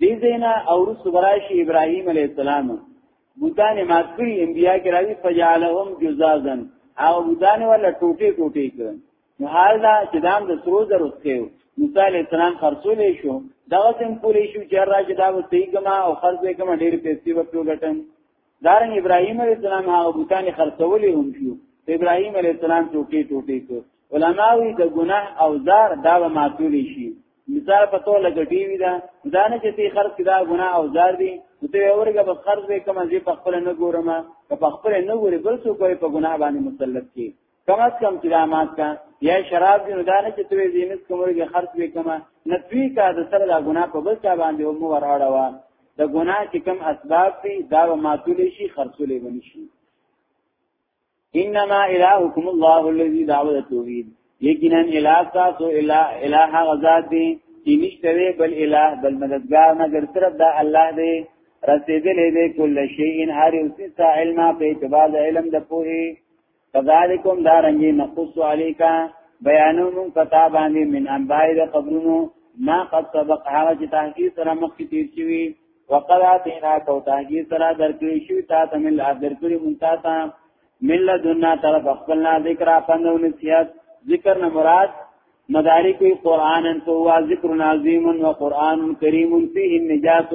دې زینا او رسول برایش ابراهیم علی السلام بوتان مات کړی انبیا کرامي فجعلهم جزازا او بوتان ولا ټوټه ټوټه کړ نو حال دا چې دام د سرو زرو څخه موسی علی السلام خرڅولې شو دا سم پوری شو چې راځي دا وتی کما او خرڅې کما ډېر پیسې ورته ګټم دارن ابراهيم عليه السلام هغه بوتان خرڅولې هم شو ابراهيم عليه السلام ټوټي ټوټي کو علماوی د ګناه او زار دا به معقول شي مثال په تو لګټي وي دا دا نه چې تی خرڅ کړه ګناه او زار دي ته اورګه بس خرڅ وکم زی په خپل نه ګورم په خپل نه ګوري بل څوک په ګناه باندې مسلط کی کم از کم چې دا مات کا یا شراب دی نو دا نه چې توې زینت کومره کې خرڅ وکما نه دوی کا د سره دا ګناه په بل څه باندې هم وراړه وا د ګناه چې کم اسباب دي دا به ماتول شي خرڅولې ونی شي انما الهکم الله الذي دعوه توحید یقینا اله تاسو اله اله غزاد دی چې نشته بل اله بل مددگار نه ګر طرف دا الله دی رسیدلې دې کله شی ان هر یو څه علم په اعتبار علم د پوهه کذالکم دارنګي نقص علیکا بیانو مون پتا باندې من انبای د خبرونو ما قد سبق هغه چې تحقیق سره مخکې تیر شوی وقد اتینا کو تحقیق سره درکړی شوی تا تمل درکړی مون تا تا مل دنا طرف خپلنا ذکر پندو نصیحت ذکر نه مراد مدارک قرآن تو ذکر عظیم و قرآن کریم فیه النجات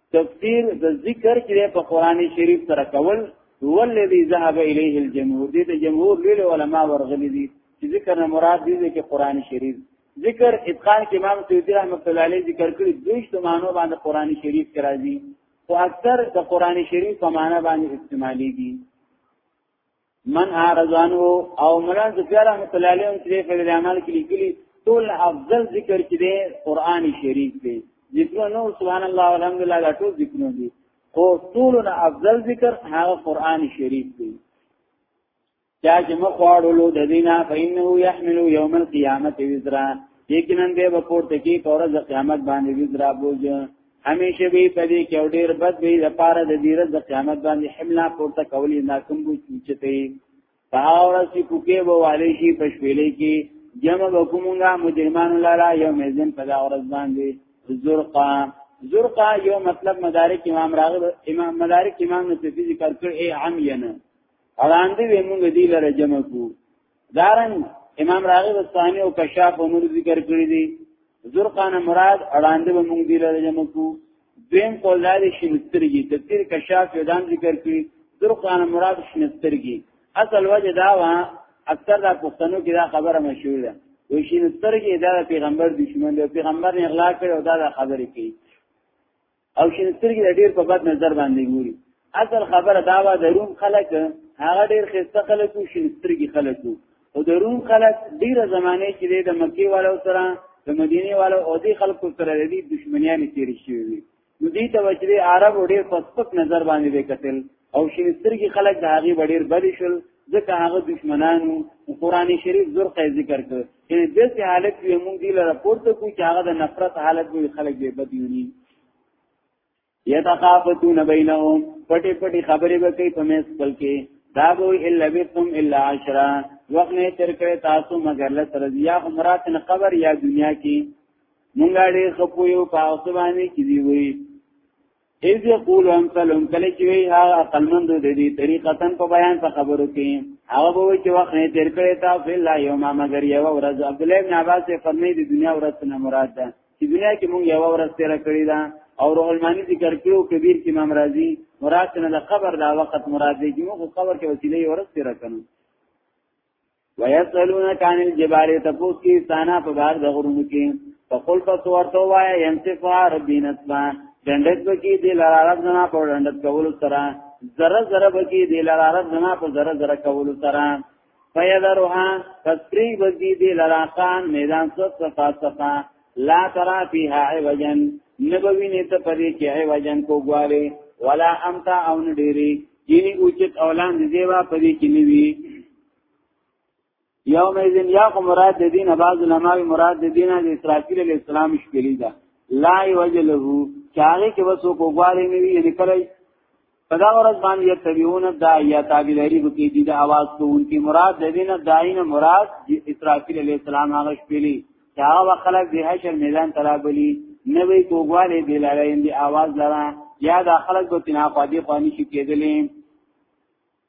تفسیر د ذکر چې په قران شریف سره کول هو الذي ذهب اليه الجمهور دې ته جمهور لیل علما ورغلي دي چې ذکر نه مراد دي چې قران شریف ذکر اتقان کې امام سیوطی رحمت الله علیه ذکر کړی دوی شتمانو باندې قران شریف کرا دي او اکثر د قران شریف په معنا باندې استعمالي دي من اعرضانو او مولانا ذکر رحمت الله علیه چې په دې عمل کې لیکلي ټول افضل ذکر چې دی قران شریف دی ذکرونه سبحان الله والحمد لله دا ټول ذکرونه دي خو ټول نه افضل ذکر هغه قران شریف دی چا چې مخواړو د دینه فإنه يحمل يوم القيامه وزرا یقینا به پورته کې پورز قیامت باندې وزرا بوج همیشه وی په دې کې او ډیر بد وی د پاره د دې رز قیامت باندې حمله پورته کولی ناکم بو چته پاور سی کوکه وو والی شي پښویلې کې جمع وکومږه مجرمان لرا یوم ازن په دا ورځ باندې زرقا زرقا یو مطلب مدارک امام راغب امام مدارک امام نصفی ذکر کړ ای عمینا اړاندې ومږه دی لره جمع کو دارن امام راغب الثانی او کشاف او نور ذکر کړی دي زرقان مراد اړاندې به موږ دی لري جمع کو دویم قول دی شنسترګي تفسیر کشاف یو دام ذکر کړی زرقان مراد شنسترګي اصل وجه دا وا اکثر دا پښتنو کې دا خبره مشهور ده وی شنسترګي دا پیغمبر دشمن دی پیغمبر نه اغلا کړو دا, دا خبرې کوي او شین سترګي ډیر په بد نظر باندې ګوري اصل خبره دا و د روم خلک هغه ډیر خسته خلک او شین سترګي خلک او د روم خلک ډیره زمانه کې د مکی والو سره د مدینه والو او د خلکو سره د دې دشمنیان تیر شوی نو دې ته وجري عرب ډیر په سپک نظر باندې وکتل او شینسترګي خلک د هغه وړیر بلی شول ځکه هغه دشمنانو قران شریف زور قې ذکر کړ چې د دې حالت یې موږ دی لپاره پورته کو چې هغه د نفرت حالت وي خلک به بدیونی یتخافتون بینهم پټي پټي خبرې وکړي په مېس خپل کې دا به الا بتم الا عشرا وخت نه تر کړه تاسو مگر لته رضیا عمرات نه قبر یا دنیا کې مونږه ډېر خپویو په اوسبانی کې دی وی اذ یقول امثل کله چې وی هغه عقلمند د دې طریقتن په بیان په خبرو کې هغه به چې وخت نه تیر کړی تا فی الله یوم مگر یو ورځ عبد الله بن عباس فرمایي د دنیا ورځ نه مراد ده چې دنیا کې مونږ یو ورځ تیر کړی دا او روح المانی ذکر کړو کبیر کې امام رازی مراد نه د قبر دا وخت مراد دی چې مونږ قبر کې وسیله ورځ تیر کړو ويسألونك عن الجبال تفوس کی سانا په بار د غرونو کې فقل پس ورته وایا ينصفا ربي نصفا ډندک بکی دی لار عرب زما په ډندک کول سره زره زره بکی دی لار عرب زما په زره زره کول سره فیذرها تسری بکی دی لار خان میدان سوت صفا صفا لا ترى فيها عوجا نبوی نیت پدې کې عوجا کو غواړي ولا امتا اون ډيري یعنی اوچت اولان دی زیوا پدې کې نیوي یوم اذن یا خو مراد د دینه بعض علماء مراد د دینه د اسرافیل علی السلام شکلی ده لا یوجله چاغه کې وسو کوګوارې نه وی یعنی کله پدا ورځ باندې یتبعون داعیا تابعداري وکي دي د आवाज کوونکی مراد د دینه داینه مراد اسرافیل علی السلام هغه شکلی چې هغه وخلک د حشر میدان ترابلی نه وی کوګوارې دی لاره اندي आवाज لره یا د خلک په تنا قادي قانی شي کېدلې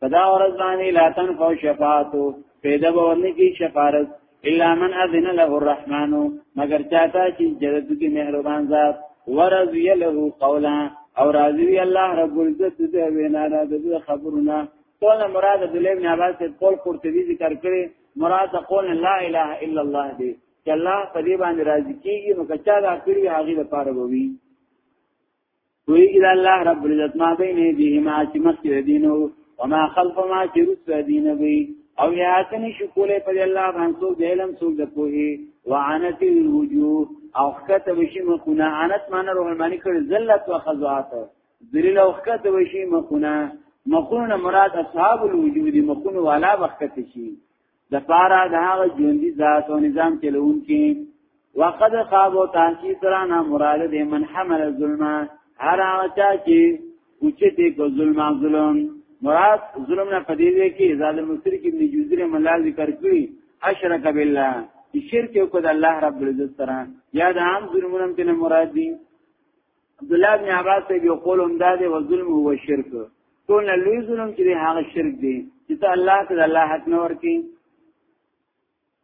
پدا ورځ باندې لا تنفع شفاعتو پیدا باندې کی شفارت الا من اذن له الرحمن مگر چاته چې جلد کې مهربان ذات ورضی له قولا او راضی الله رب العزت دې وینا را دې خبرونه قول مراد عبد الله بن عباس قول قرطبي ذکر کړي مراد قول لا اله الا الله دې چې الله په دې باندې راضي کیږي نو کچا دا کړی هغه لپاره ووي کوئی اذا الله رب العزت ما بین ایدیهما چې مخکې دینو وما خلف ما چې رسو دینو وی او یا کني شکولې په الله باندې سو دلم سو د کوهي وعنت الوجوه او خکته وشي مخونه عنت معنی روح معنی کړ ذلت او خضوعات ذلیل او خکته وشي مخونه مخونه مراد اصحاب الوجود مخونه والا وخت شي د پارا د هغه ژوندۍ ذات او نظام چلون کې وقد خاب او تحقیق سره نه مراد دې من حمل الظلم هر هغه چا چې اوچته کو ظلم ظلم مراد ظلم نه پدې دی کې زاد مصری کې ابن جوزری ملال ذکر کړی اشرک بالله شرک کو د الله رب العزت سره یا د عام ظلمونو کې نه مراد دي عبد الله بن عباس ته یو قول هم دا دی و ظلم هو شرک ټول لوی ظلم چې هغه شرک دی چې ته الله ته الله حق نه ورکی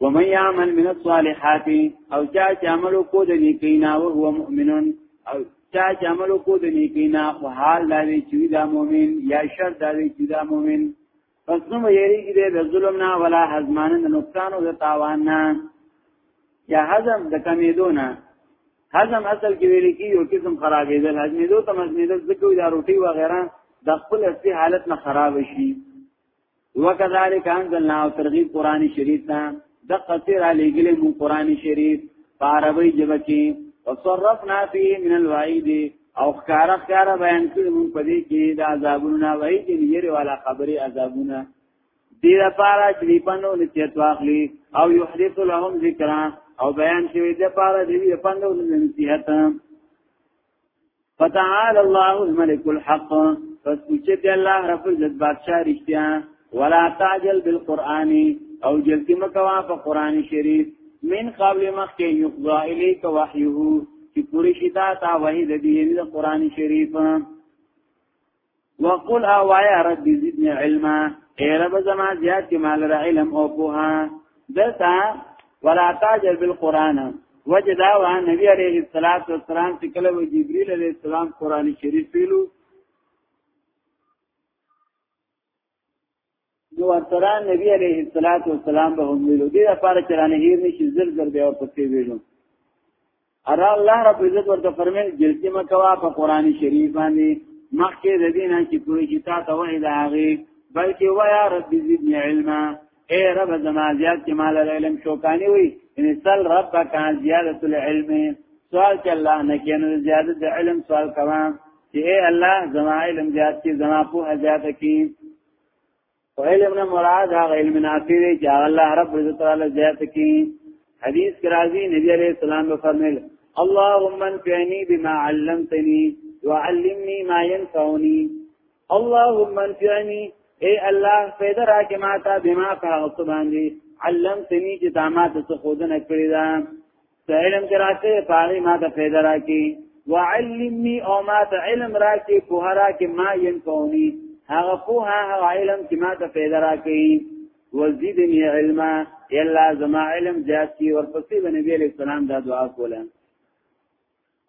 ومن يعمل من الصالحات او چا چې عمل کو د نیکینا او هو مؤمن او چا چې عمل کو د نیکینا او حال دا وی چې دا مؤمن یا شر دا وی چې دا مؤمن پس نو یریږي د ظلم نه ولا حزمان د نقصان او د تاوان نه یا حزم د کمیدو نه حزم اصل کې ویل کی یو قسم خرابېدل حزمیدو ته مزمیدل ځکه دا روټي و غیره د خپل اصلي حالت نه خراب شي وکذالک انزلنا او ترغیب قران شریف ته د قصیر علی ګل مو قران شریف په عربی ژبه کې وصرفنا فيه من الوعید او خکار خکار بیان کړی مون په دې کې د عذابونو وای چې یری والا خبره عذابونه دې لپاره چې پنو نسیت واخلي او یحدث لهم ذکرا او بیان شوی د لپاره دې پندو نسیت فتعال الله الملك الحق پس اوچه دی الله رب عزت بادشاہ رشتیا ولا تعجل بالقرآن او جلتی مکوا په قرآن شریف من قبل مخی یقضا الیک وحیه چی پوری شتا تا وحی دی دی قرآن شریف وقل اوایا رب زدنی علما اے رب زما زیاد کی مال را علم او پوها دلتا ولا تاجر بالقران وجدا وا نبی علیہ الصلات والسلام چې کله و جبرئیل علیہ السلام قران شریف پیلو نو ورته نبی عليه الصلاه والسلام به هم ویلو دې لپاره چې رانه هیر نشي زر زر به ورته ویلو ار الله رب عزت ورته فرمایل جلسه مکوا په قران شریف باندې مخکې د دینه چې پوری کتاب ته وایي دا هغه بلکې ویا رب زدنی علما اے رب زما زیاد چې مال علم شوکانی وي ان سل رب کا زیادت العلم سوال چې الله نه کینو زیادت د علم سوال کوا چې اے الله زما علم زیاد کی زما په زیاد کی او علم نه مراد هغه علم نافع دی چې الله رب عزت تعالی زیاد کی حدیث کې راځي نبی علیہ السلام فرمایل اللهم انفعني بما علمتني وعلمني ما ينفعني اللهم انفعني اے الله پیدا راکې ما ته بما فهمت باندې علمتني چې دا ما ته څه خودنه کړی دا علم چې راکې پاره ما ته پیدا راکې وعلمني او ما ته علم راکې په هر کې ما ينفوني هغه په هغه علم چې ما ته پیدا راکې وزيدني علما يلا زما علم زیات کی ورپسې د نبی عليه السلام دا دعا کوله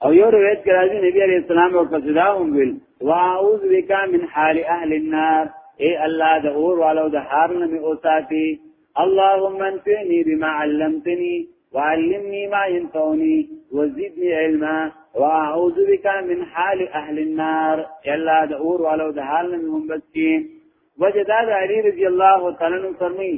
او یو روایت کې راځي نبی عليه السلام او قصدا هم ویل واعوذ بک من حال اهل النار اے الله د اور والو د حال نه می اوساتی اللهم انفعني بما علمتني وعلمني ما ينفعني وزدني علما واعوذ بك من حال اهل النار الا د اور والو د حال نه هم بچي وجداد علي رضی الله تعالی عنہ فرمایي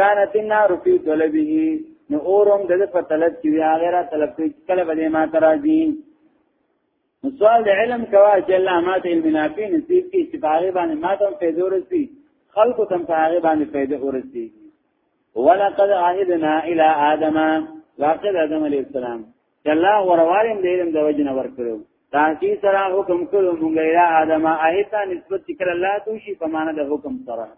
کانت النار فی طلبه نو اورم د په طلب کې وی هغه را طلب کوي کله به ما تراځي نو سوال د علم کوا چې الله ما ته علم نافع نصیب کی چې باغې باندې ما ته پیدا ورسی خلق تم باغې باندې پیدا ورسی ولقد عهدنا الى ادم واقع ادم علیہ السلام چې الله وروارم د علم د وجنه ورکړو تاکي سره حکم کړو مونږه الى ادم ایت نسبت کړه الله توشي په معنا د حکم سره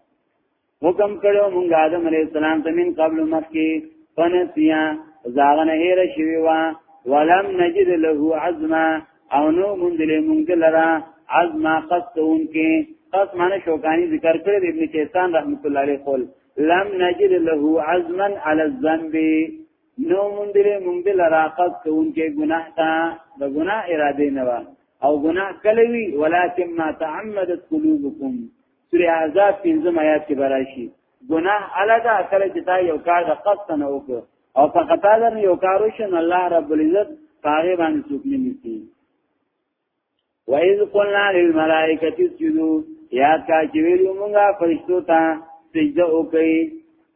حکم کړو مونږ آدم علی السلام ته من قبل مخکی فنسیا زاغنه هیر شوی وا ولم نجد له عزما او نو مونږ له مونږ لرا عزما قصون کې قص معنی شوکانی ذکر کړی د ابن چیسان رحمت الله علیه قول لم نجد له عزما علی الذنب نو مونږ له مونږ لرا قص کون کې ګناه تا د ګناه اراده نه وا او ګناه کلوي ولکن ما تعمدت قلوبکم سوره احزاب 15 آیات کې براشي ګناه الګا کله چې تا یو کار د قصد نه وکړ او په خطا در یو کار وشن الله رب العزت هغه باندې څوک نه نیسي وَإِذْ قُلْنَا لِلْمَلَائِكَةِ اسْجُدُوا یاد کا چې ویلو مونږه فرشتو ته سجده وکړي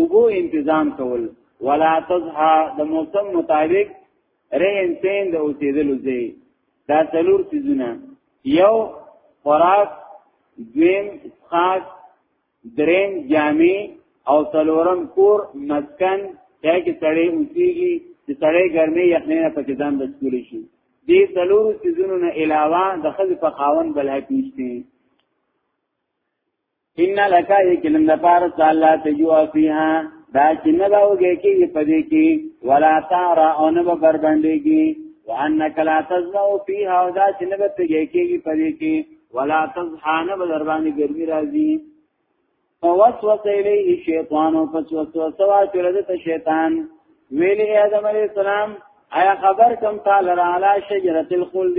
اوبو انتظام کول ولا تزها د موسم مطابق رهن سین د اوسېدلو ځای دا څلور سيزونه یو خوراک دویم خاص درین جامع او څلورم کور مسکن یا کې سړی اوسېږي چې سړی ګرمي یخنۍ نه پکې ځان بچول شي دې څلور سيزونو نه علاوه د خځې په خاون بل حق نشته ان لک یقینا دپار تعالی تجو فیها دا چې نه باوږي کې په دې کې ولا تارا او نه بر باندې کې وانک لا تزنو فیها دا چې نه بتږي کې په دې کې ولا تزحان بر باندې ګرمي راځي فوسوس الیه شیطان او فسوس سوا چرته شیطان ویلی آدم علیہ السلام آیا خبر کم تعالی علی شجرت الخلد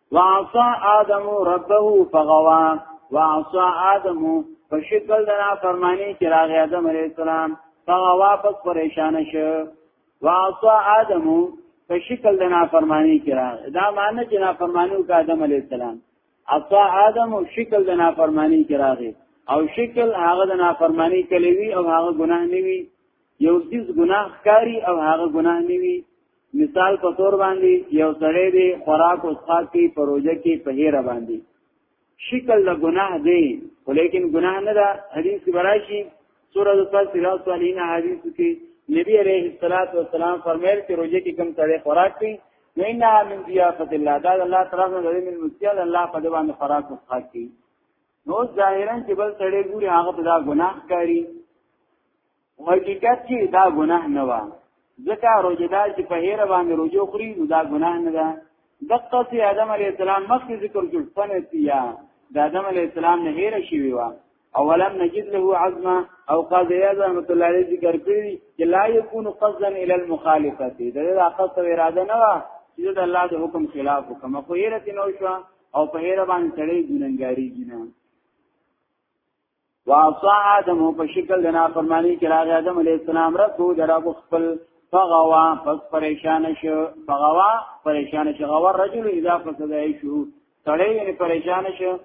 وعصا آدم ربه فغوا وعصا آدم په شکل د نافرمانی کې راغی آدم علیه السلام هغه واپس پریشان شو وعصا آدم په شکل د نافرمانی کې راغی دا معنی چې نافرمانی وکړ آدم علیه السلام عصا آدم شکل د نافرمانی کې راغی او شکل هغه د نافرمانی کلیوی او هغه ګناه نیوی یو څیز ګناه کاری او هغه ګناه نیوی مثال په تور باندې یو سړی دی خوراک او څښاک کی پروژه کې په هیر باندې شکل له ګناه دی ولیکن ګناه نه ده حدیث کې براشي سورۃ الفاتحه صالحین حدیث کې نبی علیہ الصلوۃ والسلام فرمایل چې روزه کې کم سړی خوراک کوي نو انها من ضیافت الله دا الله تعالی نه لري من مستیل الله په دوام خوراک او څښاک کوي نو ظاهرا چې بل سړی ګوري هغه په دا ګناه کوي حقیقت کې دا ګناه نه و ځکه روزدار چې په هیر باندې روزو خوري نو دا ګناه نه ده دقه سي آدم علی السلام مخکې ذکر کړ فنسیا د آدم علی السلام نه هیر شي ویوا اولم نجد له عزما او قاضی اعظم رحمت الله علیه ذکر کړی چې لا یکون قصدا الی المخالفه دې د عقص او اراده نه وا چې د الله د حکم خلاف وکم خو هیر ته نو شو او په هیر باندې سړی ګننګاری جنا واصا آدم په شکل د نافرمانی کې راغی آدم علی السلام ربو درو خپل فغوا پس پریشان شو فغوا پریشان شو غوا رجل اذا فسدای شو سړی یې پریشان شو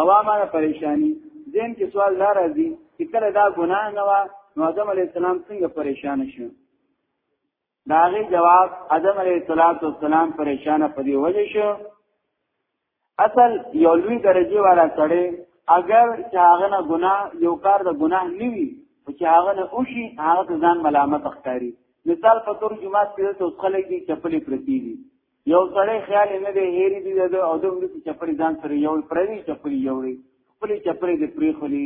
غوا ما پریشانی زین کې سوال لا راځي چې کله دا ګناه نه و نو آدم علی السلام څنګه پریشان شو داغي جواب ادم علیه السلام پریشان په دی وجه شو اصل یو لوی درجه والا سړی اگر چې هغه نه ګناه یو کار د ګناه نه وي چې هغه نه اوشي هغه ځان ملامت ښکاری مثال په تور جمعه کې ته خلک دي چپلې پرتی دي یو سړی خیال نه دی هېری دی د او د مرسي چپړې ځان سره یو پردي چپړې یوړي خپلې چپړې د پری خلی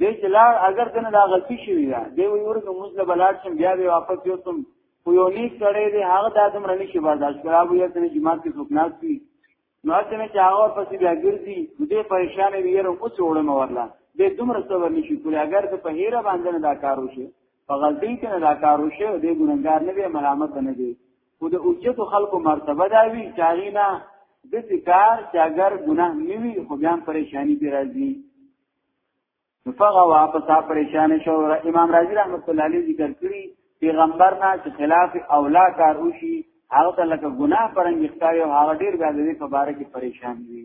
دې چې لا اگر دنه دا غلطي شوی دا دی وی ورته موږ له بلاد شم بیا به واپس یو تم خو یو نیک سړی دی هغه د ادم رنه شي برداشت کړه بیا ته جماعت کې څوک ناس وي نو اته نه چې هغه پسې بیا ګرځي دې پریشان وي یره اوس وړم ورلا دې دومره صبر نشي کولی اگر ته په هیره باندې دا کار وشي په غلطي کې نه دا کار وشي دې ګناګار نه به ملامت نه دی خو د اوجت خلکو مرتبه دا وی چې هغه نه د کار چې اگر ګناه نیوي خو بیا پریشانی دی راځي فغه واپس پریشان شو امام رازی رحمت الله علیه ذکر کړی پیغمبر نه چې خلاف اولا کار وشي هغه ته لکه ګناه پرنګ ښکاري او هغه ډیر بیا د دې په باره کې پریشان وي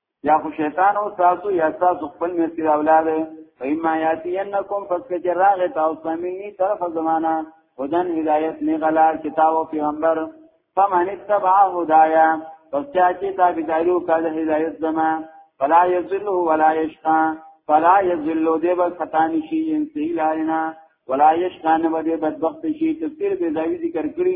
یا خو شیطان او تاسو یا تاسو خپل مسیر اولاد فإما يأتينكم فسكجراغ تاسو مني طرف زمانہ هدن هدایت نه غلا کتاب او پیغمبر فمن اتبع هدايا پس چا چې تابعداري وکړه هدایت زما فلا يذل ولا يشقى فلا يذل دې بس خطا نشي انسي لارنا ولا يشقى نه دې بدبخت شي تفسیر به ځای ذکر کړی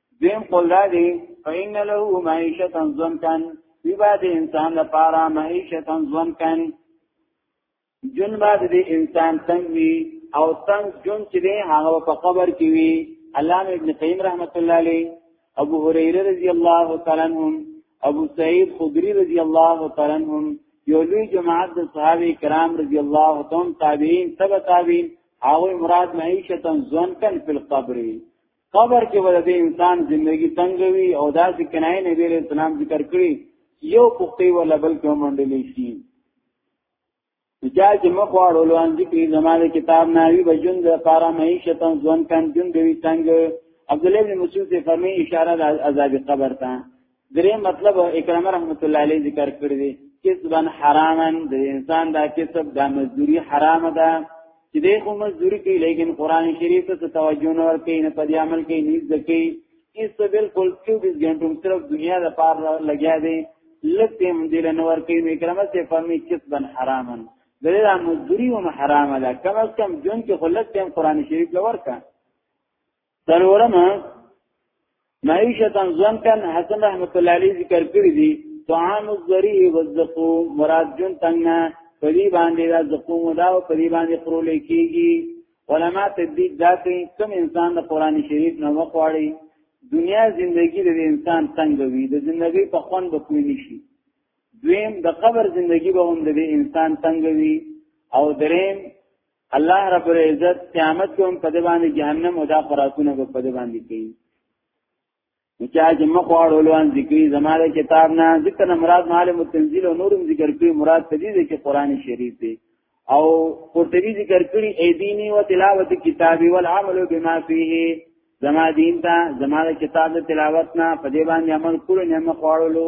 دیم قول دا دی فإن له معیشة ضنکا وی با د انسان لپاره معیشة ضنکا جن با د انسان تنگ وی او تنگ جن چې دی هغه په قبر کې وی علامه ابن قیم رحمت الله علیه ابو هريره رضی الله تعالی عنهم ابو سعید خدری رضی الله تعالی عنهم یو لوی جماعت د صحابه کرام رضی الله تعالی تابعین تبع تابعین هغه مراد معیشتن ځوانکن فی القبر قبر کې ول دې انسان ژوندۍ تنگوي او دا چې کنای نبی له سلام ذکر کړی یو پختي ولا بل کوم منډلې شي چا چې مخ واړو لوان ذکر زمانه کتاب نه وی بجون د پارا معیشتن ځوان کان جون دوی تنگ عبد الله بن مسعود فرمایي اشاره د عذاب قبر ته درې مطلب اکرام رحمت الله علیه ذکر کړی دی کسبا حراما د انسان دا کسب دا مزدوری حرام ده چې دې خو مزدوری کوي لیکن قران شریف ته توجه نه ورکوي نه په دې عمل کې نیز ځکه اس بالکل 24 غنټو صرف دنیا د پار لګیا دی لکه هم دې نه ورکوي نو اکرام ته فهمي کسبا حراما دغه مزدوری هم حرام ده کم از کم جون کې خلک تم قران شریف لور کا څلورمه معیشتن ځوان کن حسن رحمت الله علیه ذکر کړی دی طعام الذری والزقوم مراد جون تنگنا پدی باندې دا زقوم دا او پدی باندې خرول کیږي علما تدید دا کوي کوم انسان د قران شریف نه وقواړي دنیا زندگی د انسان تنگ وي د زندگی په خوان به کوی نشي دویم د قبر زندگی به هم د انسان تنگ وي او دریم الله رب العزت قیامت کوم په دی باندې جهنم او دا خراسونه په پدی باندې کوي چا چې مخ واړو لوان ذکرې زماره کتاب نه ذکر مراد معلم التنزيل او نورم ذکر کوي مراد تدې دې کې قران شریف دی او قرطبي ذکر کړی ایدینی و تلاوت کتابی والعمل بما فيه زما دین ته زما د کتاب د تلاوت نه په دې باندې عمل کول نه مخواړلو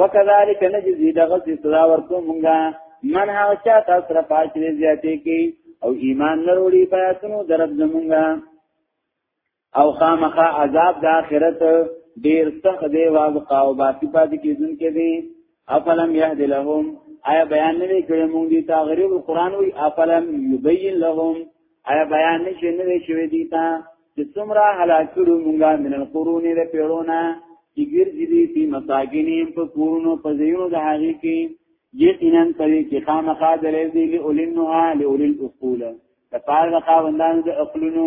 وکذالک نجزی دغه سزا ورکو مونږه من هغه چا تاسو را پاتې زیاتې کی او ایمان نه وروړي پیاتونو درب زمونږه او خامخا عذاب د آخرت ډیر سخت دی واز قاو باقی پاتې کیدون کې دي افلم یهد لهم آیا بیان نه کړی مونږ دي تغریب القرآن وی افلم یبین لهم آیا بیان نشي نه وی شوی دی تا چې څومره هلاک کړو مونږه من القرون له پیړونه چې ګرځي دي په مساګینې په کورونو په ځایونو د هغه کې یقینا پرې کې خامخا درې دي له اولنها له اولل اصول د پاره د خاوندانو د عقلونو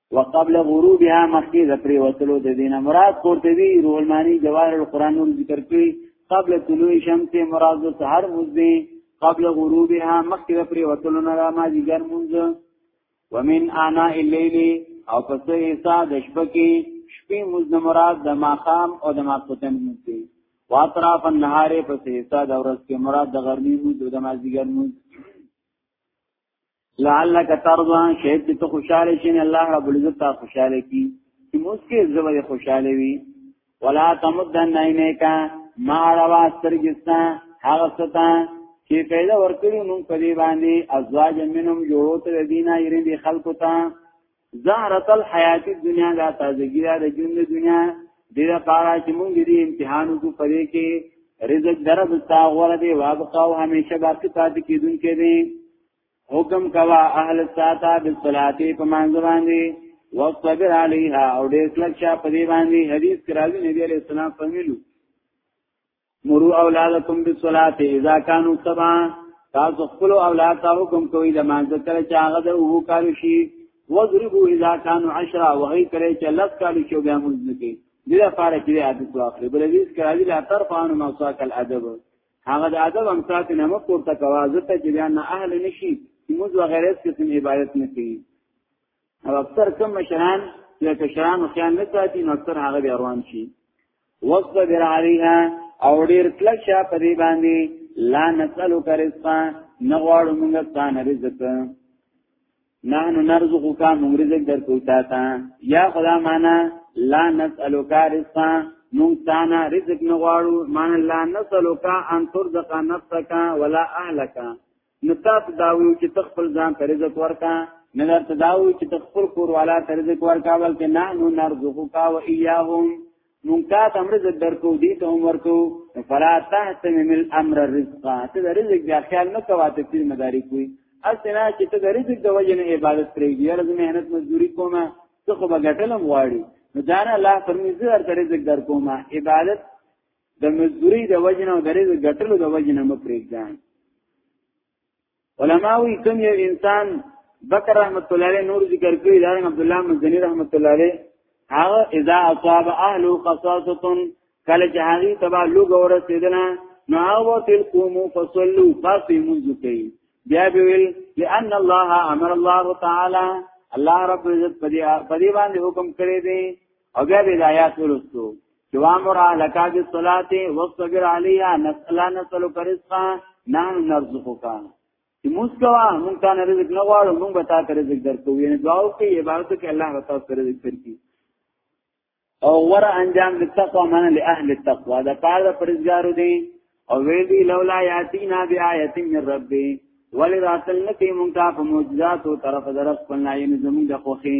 وقبل غروبها مخکې د پری وتلو د دینه مراد قرطبي روح المانی جواهر القرآن نور ذکر کړی قبل طلوع شمس مراد د سحر مزدي قبل غروبها مخکې د پری وتلو نه ما دیګر مونږ ومن انا الليل او پس ایسا د شپه کې شپې مزد مراد د ماقام او د ماقتن مزدي واطراف النهار پس ایسا د ورځ کې مراد د غرمې مزد او د مازیګر مزد لعلک ترضا شاید ته خوشاله شې نه الله رب العزت ته خوشاله کی چې مسکه زوی خوشاله وي ولا تمدن عینیک ما روا سترګستا هغه ستا چې پیدا ورکړي مونږ په دې باندې ازواج منهم جوړو ته دینا یری دي خلقو ته زهرت الحیات الدنیا دا تازگی دا د ژوند دنیا د لپاره چې موږ دې امتحان وکړو پرې کې رزق درب تا غره دی وابقا او همیشه باقی پاتې کیدونکې دی حکم کوا اهل ساته بالصلاه په مانځ باندې وصبر علیها او دې کلک شا په دې باندې حدیث کراوی نبی علیہ السلام فرمایلو مرو اولادکم بالصلاه اذا كانوا سبعا تاسو خپل اولاد ته حکم کوئ د مانځ کله چې هغه د وو کال شي وضربوا اذا كانوا 10 وهي کله چې لږ کال شي بیا موږ نکي دې لپاره چې عادت واخلي بل دې کړی لا تر قانون موساک الادب هغه د ادب هم ساتي نه مکو ته کوازه ته چې بیان نه اهل نشي موږ وغیرہ څه عبادت نه کوي او اکثر کم مشران چې کشران خیال نه ساتي نو اکثر هغه بیا روان شي واصبر عليها او ډیر کلک شه په دې باندې لا نسلک رزقا نه غواړو موږ ستانه رزق نحن نرزقك موږ رزق درکو تا ته یا خدا معنا لا نسلک رزقا موږ ستانه رزق نه غواړو معنا لا نسلک ان ترزق نفسك ولا اهلك نو تاسو دا ویو چې تخپل ځان ته رزق ورکا نه درته دا ویو چې تخپل کور والا ته رزق ورکا بلکې نه نو نرزقک او ایاهم مونږ تا ته امر زد درکو دي ته هم ورکو فلا تهتم من امر الرزق ته د رزق بیا خیال نه کوه ته تیر مداري کوي اسنه چې ته د رزق د وجه نه عبادت پرېږي یا لازم مهنت مزدوري کومه څه خو بغټلم واړي نو دا نه الله فرمایي زه درته رزق درکوم عبادت د مزدوري د وجنه او د رزق ګټلو د وجنه مو پرېږده علماوی کوم یو انسان بکر رحمت الله علیه نور ذکر کړی دا عبد الله مزنی رحمت الله علیه هغه اذا اصاب اهل قصاصه کله چې هغه تبا لوګ ورسېدنه نو هغه تل قومو فصلوا فاصي منذ کوي بیا ویل لئن الله امر الله تعالی الله رب عزت پدی پدی باندې حکم کړی دی او بیا د آیات ورستو چې وامر لکا د صلات واصبر علیها نسلا نسل کرزقا نحن نرزقک چې موږ کوا موږ ته رزق نه غواړو موږ به تاسو رزق درکو یعنی دعا وکړئ عبادت کې الله تاسو رزق درکړي او ور انجام د تقوا من له اهل التقوا دا پاره د پرزګارو دي او وی دی لولا یاتینا بیاات من ربی ولی راتل نتی مونږه په معجزات او طرف درس پنای نه زمونږ د خوخي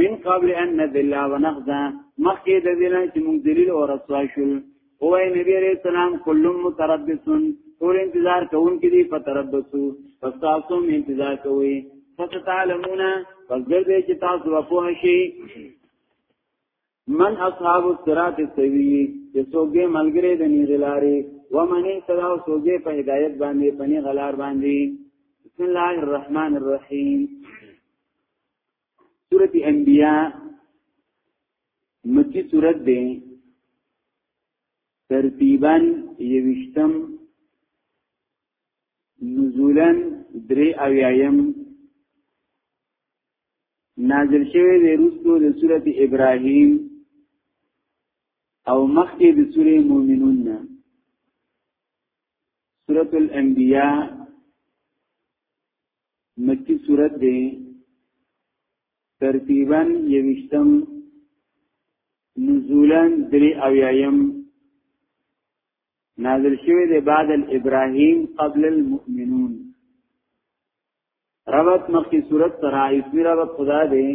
من قبل ان نذل ونخزا مخکې د دې نه چې موږ ذلیل او رسوا شول او اے نبی علیہ السلام کل متربسون ټول انتظار کوونکې دي په تربسو پس تاسو هم انتظار کوئ پس تعلمون پس در دې چې تاسو وپوه شئ من اصحاب الصراط السوی چې څوګې ملګری د نیغلاري ومن اهتدى څوګې په هدایت باندې پني غلار باندې بسم الله الرحمن الرحیم سورت انبیاء مکی سورت دی ترتیبا یوشتم نزولا درې اویایم نازل شوی دی رسو د سورت ابراهیم او مخکې د سورې مومنون نه سورت الانبیاء مکی صورت دی ترتیبا یوشتم نزولا دری اویایم نازل شوی دی بعد الابراهیم قبل المؤمنون ربط مخی صورت سره اسمی ربط خدا دی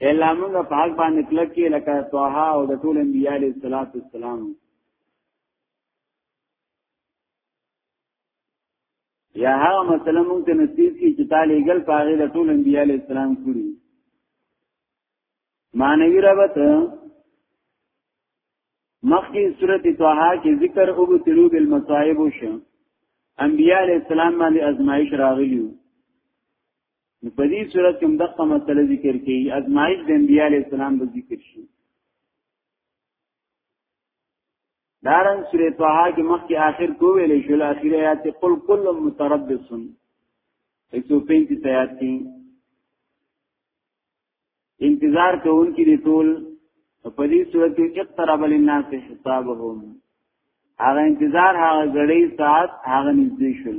الا موږ په حق باندې کلک کې لکه طه او د ټول انبیاء علیه الصلاۃ والسلام یا هغه مسله مونږ ته نصیب کی چې تعالی ګل پاغه د ټول انبیاء علی السلام کړی مانوی ربط مخکی صورت طه کې ذکر او بتلو بالمصائب وشو انبیاء علی السلام باندې ازمایش راغلیو په دې صورت کې مدقه مسله ذکر کیږي ازمایش د انبیاء علی السلام به ذکر شي دارن سورې طه کې مخکې آخر کو ویلې شو اخر آیات قل کل متربص 135 آیات کې انتظار کوونکې دي ټول په دې صورت کې اقترب للناس حسابهم هغه انتظار هغه غړې ساعت هغه نږدې شول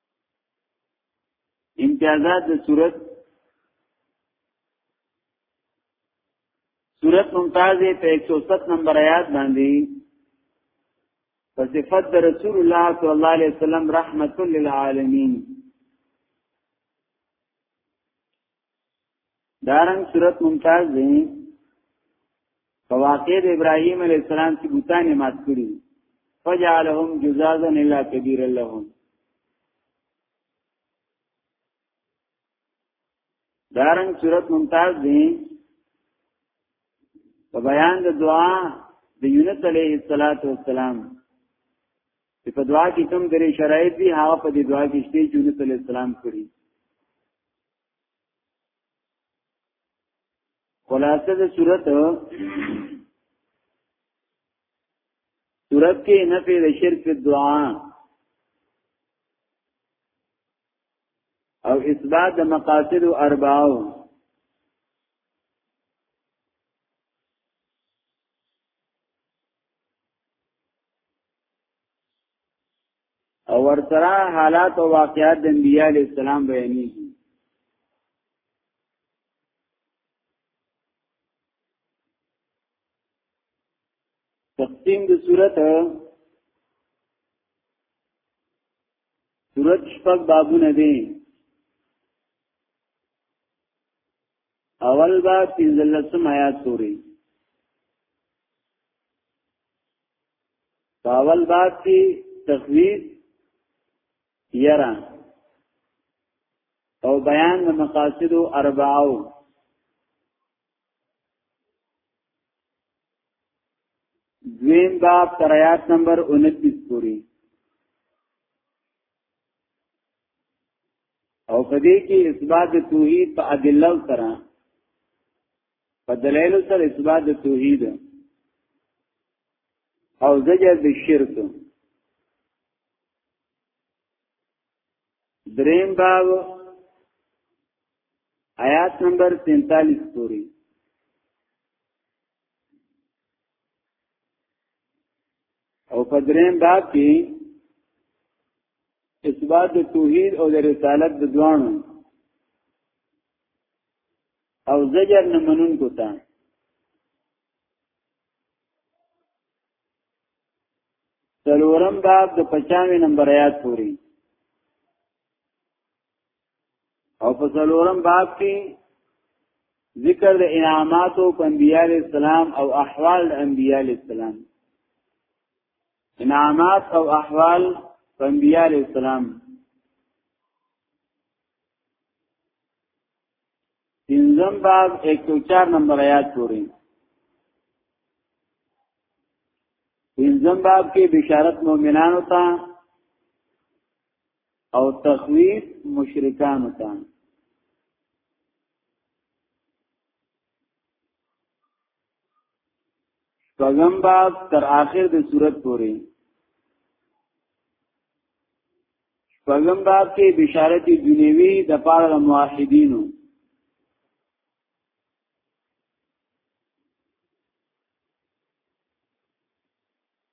امتیازات د صورت صورت ممتاز په 107 نمبر آیات باندې په صفت د رسول الله صلی الله علیه وسلم رحمت للعالمین دارنګ صورت ممتاز دی په واقع د ابراهیم علی السلام چې بوتانه مات کړی فجعلهم جزازا الا كبير لهم دارنګ صورت ممتاز دی په بیان د دعا د یونس علیه السلام چې په دعا کې کوم درې شرایط دي هغه په دې دعا کې شته چې یونس علیه السلام کړی خلاصه د صورت صورت کې نه پیدا شرک دعا او اثبات د مقاصد اربعو او ورسره حالات او واقعات د انبیاء علی السلام بیانېږي تقسیم د صورت صورت شپږ بابونه دي اول باب پنځلسم آیات پورې پاول باب کی تخویب یرا او بیان د مقاصد اربعو دویم باب تر آیات نمبر 29 پوری او په دې کې اثبات توحید په ادله سره په دلایل سره اثبات د توحید او زجر د شرک دریم باب آیات نمبر 43 پوری او په دریم باب کې اثبات د توحید او د رسالت د دوانو او زجر نه منون کو تا سلورم باب د 95 نمبر آیات پوری او په سلورم باب کې ذکر د انعامات او انبیاء اسلام او احوال د انبیاء اسلام انعامات او احوال انبیاء اسلام پنځم باب 104 نمبر آیات پورې پنځم باب کې بشارت مؤمنانو ته او تخویف مشرکانو ته شپږم باب تر آخر د صورت پورې شپږم باب کې بشارت دنیوي د پاره د موحدینو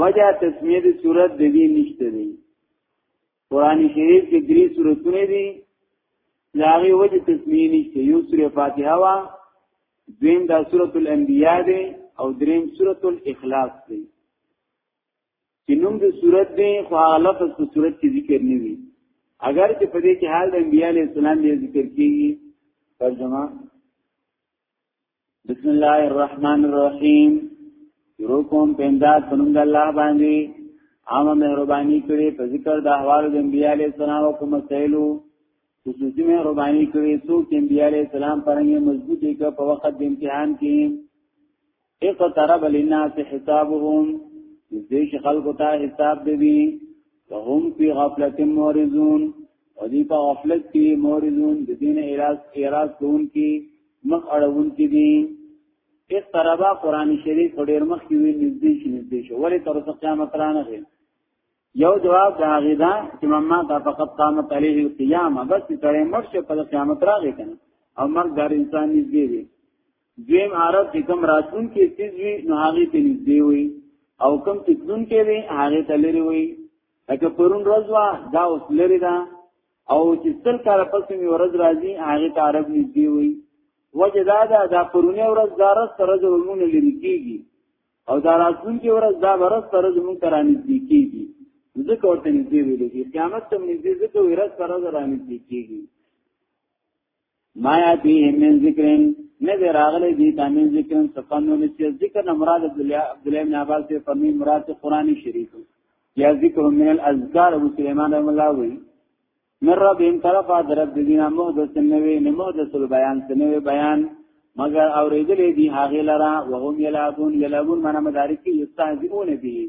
وجه تسمیه دی صورت دی دی نشته دی قرآن شریف کې دری صورتونه دی لاغی وجه تسمیه نشته یو سور فاتحه وا دویم دا صورت الانبیاء دی او دریم صورت الاخلاص دی چې نوم د صورت دی خو هغه لفظ په صورت کې ذکر نه وی اگر چې په دې کې حال د انبیاء علیه السلام دی ذکر کیږي ترجمه بسم الله الرحمن الرحیم شروع کوم په امداد پنوم د الله باندې عامه مهرباني کړې په ذکر د احوال د انبیاء علی السلام او کوم سیلو خصوصي مهرباني کړې څو کې انبیاء علی السلام پرنګ مضبوط دي په وخت د امتحان کې اقترب للناس حسابهم دې چې خلکو ته حساب دی وهم فی غفلت مورزون او دی په غفلت کې موردون د دین اعراض اعراض کون کې مخ اړون کې دي اس طربا قران شریف په ډیر مخ کې وی نږدې شي نږدې شي ولې تر څو قیامت را نه غي یو جواب دا غیدا چې مما تا فقط قامت علیه القیامه بس ترې مرشه په قیامت راغی کنه او مرګ دار انسان نږدې دی دویم عرب چې کوم راتون کې تیز وی نو هغه ته نږدې وي او کوم تکون کې وی هغه تلری وي لکه پرون ورځ وا دا اوس لري دا او چې تل کار پس می ورځ راځي هغه ته عرب نږدې وي وجه دا دا دا پرونه ورځ دارس سره زمونږ لري کیږي او دا راتلونکي ورځ دا ورځ سره زمونږ تر نږدې کیږي ځکه ورته نږدې ویل کیږي قیامت ته نږدې ځکه ورځ سره زمونږ نږدې کیږي ما یاتی من ذکرین نه دی راغلی دی تا من ذکرین صفنو نسی ذکر نه مراد عبدالله ابن عباس دی فرمی مراد قرآن شریف یا ذکر من الاذکار ابو سلیمان رحم الله وی من رب ان طرفا درب دینا محدث نوی نمحدث البیان سنوی بیان مگر اوریدلې دی هغه لرا وهم یلابون یلابون معنا مدارک یستهزئون به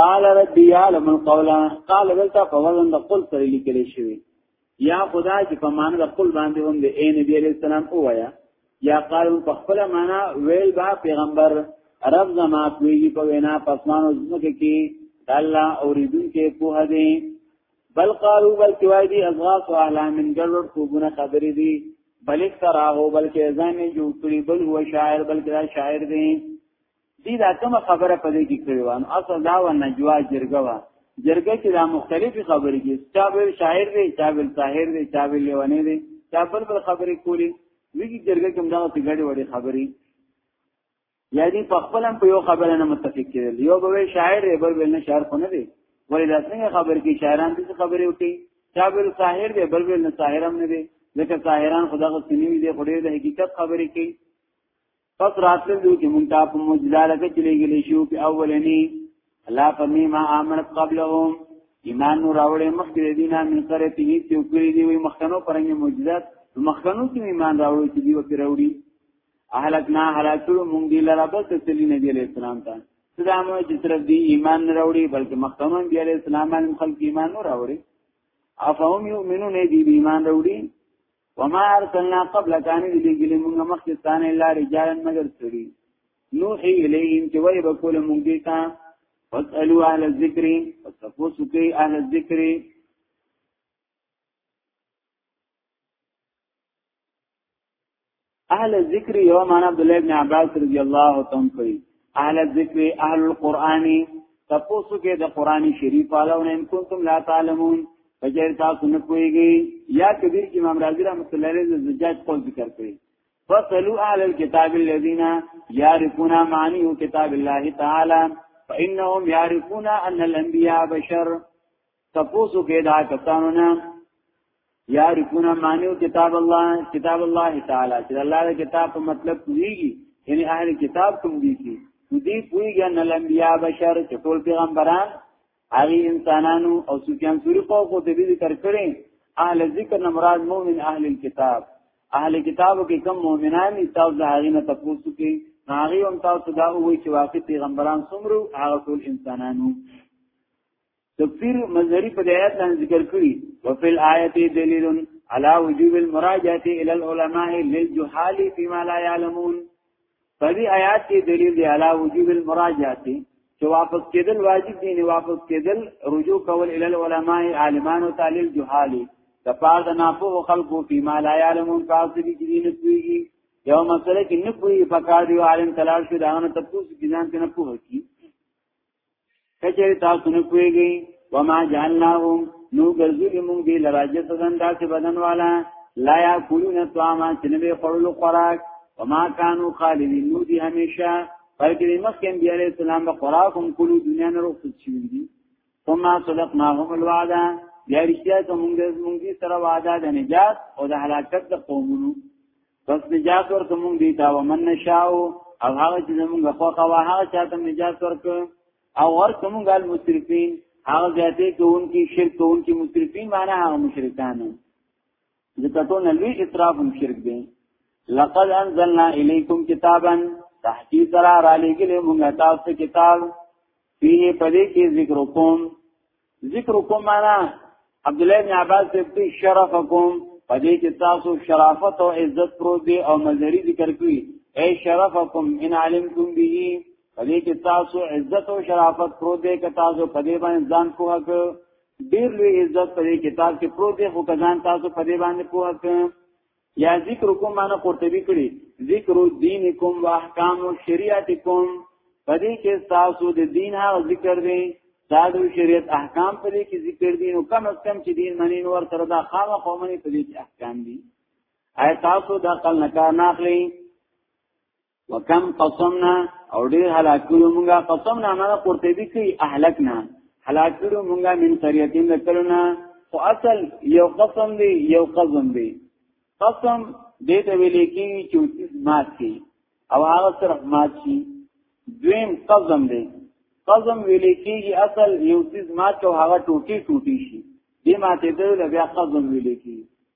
قال رب يعلم القول قال دلته په وزن د قول سره لیکل شوی یا خدا چې په معنی د قول باندې هم د عین دی علیہ السلام اوایا یا قال په خپل معنی ویل با پیغمبر رب زما کوي په وینا پسمانو زمکه کې الله اوریدون کې په هدي بل قالو بل کوي دي اضغاث اعلی من جرر کوونه خبرې دي بلک تراهو بلکې ځان یې جوړ کړی بل هو شاعر بلکې شاعر دی دې دا کوم خبره پدې کې کړې و نو اصل دا و نجوا جرګه و جرګه کې دا مختلفې خبرې کې چا به شاعر دی چا به ساحر دی چا به لیونی دی چا بل بل خبرې کولې ویږي جرګه کې دا څه غړي وړي خبرې یعنی په خپل هم په یو خبره نه متفق کېدل یو به شاعر دی بل بل نه شاعر خو نه دی ولې دا څنګه خبر کې شاعران دې خبرې وکړي چا به ساحر دی بل بل نه ساحر هم نه دی ځکه ساحران خدغه سنوي دی خو دې د حقیقت خبرې کوي پس راتل دوی چې مونږ ته په معجزه لکه چې لګلې شو په اولنی الله په نیما امر قبلهم ایمان نور راوړې مخکې دینه من سره ته هیڅ یو کړی دی وي مخکنو پرنګ معجزات مخکنو کې ایمان راوړې چې دی وکړي راوړي اهلکنا هلاکو مونږ دی لره بس تسلی نبی علیہ السلام ته سلام چې صرف دی ایمان نه راوړي بلکې مخکنو نبی علیہ السلام باندې خلک ایمان نور راوړي افهم یؤمنون دی ایمان راوړي وما ارسلنا قبل کان لګلی موږ مخکې ستانه الا رجالن مگر سړي نوحي الیهم چې وای به کول موږ دې تا فاسالو اهل الذکر فتفوسو کوي اهل الذکر اهل ذکر یو معنا عبد الله ابن عباس رضی الله تعالی کوي اهل ذکر اهل القرآن تاسو کې د قران شریف علاوه ان کنتم لا تعلمون فجر تاسو نه کویږي یا کبیر کې امام رازی رحمۃ اللہ علیہ د زجاج قول ذکر کړی فصلوا اهل الكتاب الذين يعرفون معنی کتاب الله تعالی فانهم يعرفون ان الانبیاء بشر تپوسو کې دا کسانو نه یا رکونا مانیو کتاب الله کتاب الله تعالی چې الله د کتاب په مطلب کویږي یعنی اهل کتاب کوم دي چې دوی کویږي ان الانبیاء بشر چې ټول پیغمبران هغه انسانانو او سفیان سوری په کو ته ذکر کړي اهل ذکر نه مراد مؤمن اهل الكتاب اهل کتابو کې کم مؤمنان دي تاسو د هغه نه تاسو کې هغه هم تاسو دا وایي چې واقعي پیغمبران څومره هغه ټول انسانانو تفسیر مظهری په آیات لاندې ذکر کړی او فل آیت دلیل علی وجوب المراجعه الی العلماء للجهال فيما لا يعلمون په دې آیات کې دلیل دی علی وجوب المراجعه چې واپس کېدل واجب دي نه واپس کېدل رجوع کول الی العلماء عالمان او تعلیل جهال د پاره د ناپوه خلقو فيما لا يعلمون تاسو دې کې نه پوهیږي یو مسله کې نه پوهیږي په کار دی عالم تلاش شو دا نه تاسو کې ځان ته نه پوهیږي کچری تاسو نه کویږي وما جعلناهم نو ګرځولې موږ دې لراجه سدن داسې بدن والا لا یاکلون طعاما چې نه به خورل خوراک وما كانوا خالدين نو دي هميشه بلکې مخکې بیا له اسلام به خوراک هم کولو دنیا نه رخصت شي دي ثم صدقناهم الوعد بیا رښتیا ته موږ موږ سره وعده د نجات او د هلاکت د قومونو پس نجات ورکو مونږ دی تا ومن نشاو او هغه چې مونږ خوخه وه هغه چاته نجات ورکو او ورکو مونږ المسرفین هغه ذاته کوون کی شرک کوون کی مسرفین معنا هغه مشرکان ځکه ټول لوی اطراف هم شرک دی لقد انزلنا الیکم کتابا تحقیق را را لګلې مونږه تاسو کتاب فيه پدې کې ذکر کوم ذکر کوم معنا عبد الله بن عباس دې شرفکم پدې کې تاسو شرافت او عزت پرو دي او مزری ذکر کوي اے شرفکم ان علمتم به پدې کې تاسو عزت او شرافت پرو دي که تاسو پدې باندې ځان کوه ډیر لوی عزت پدې کتاب کې پرو دي خو کزان تاسو پدې باندې کوه یا ذکر کوم معنی قرطبی کړي ذکر دینکم واحکام شریعتکم پدې کې تاسو د دین هغه ذکر دی ساده شریعت احکام پدې کې ذکر دي نو کم از کم چې دین معنی نور تر دا خامه قومنه پدې کې احکام دي آیا تاسو د عقل نه کار نه اخلي وکم قسمنا او ډیر هلاک کړو مونږه قسمنا نه قرطبي کې اهلکنا هلاک کړو مونږه من قريتين کلونا خو اصل یو قسم دی یو قسم دی قسم دې ته ویل کې چې اوس مات شي او هغه صرف مات شي دویم قسم دی قسم ویل کې اصل یو څه مات او هغه ټوټي ټوټي شي دې ماته ته بیا قسم ویل کې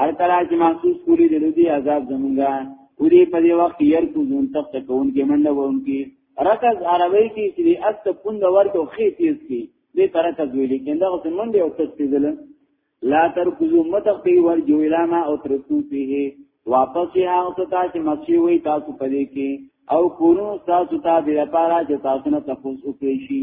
هر کله چې محسوس کولی د دې عذاب زمونږه ودی په دې وخت ير کو زون تخت کون کې منډه وون کې رکز عربی کې چې است پوند ورته خې تیز کې دې ترکز ویلې کنده او منډه او تستیدل لا تر کوزو متقی ور جو الاما او ترکو فيه واپس یې هغه ته چې مخشي وي تاسو پدې کې او کورونو تاسو ته د لپاره چې تاسو نه تفوس وکړي شي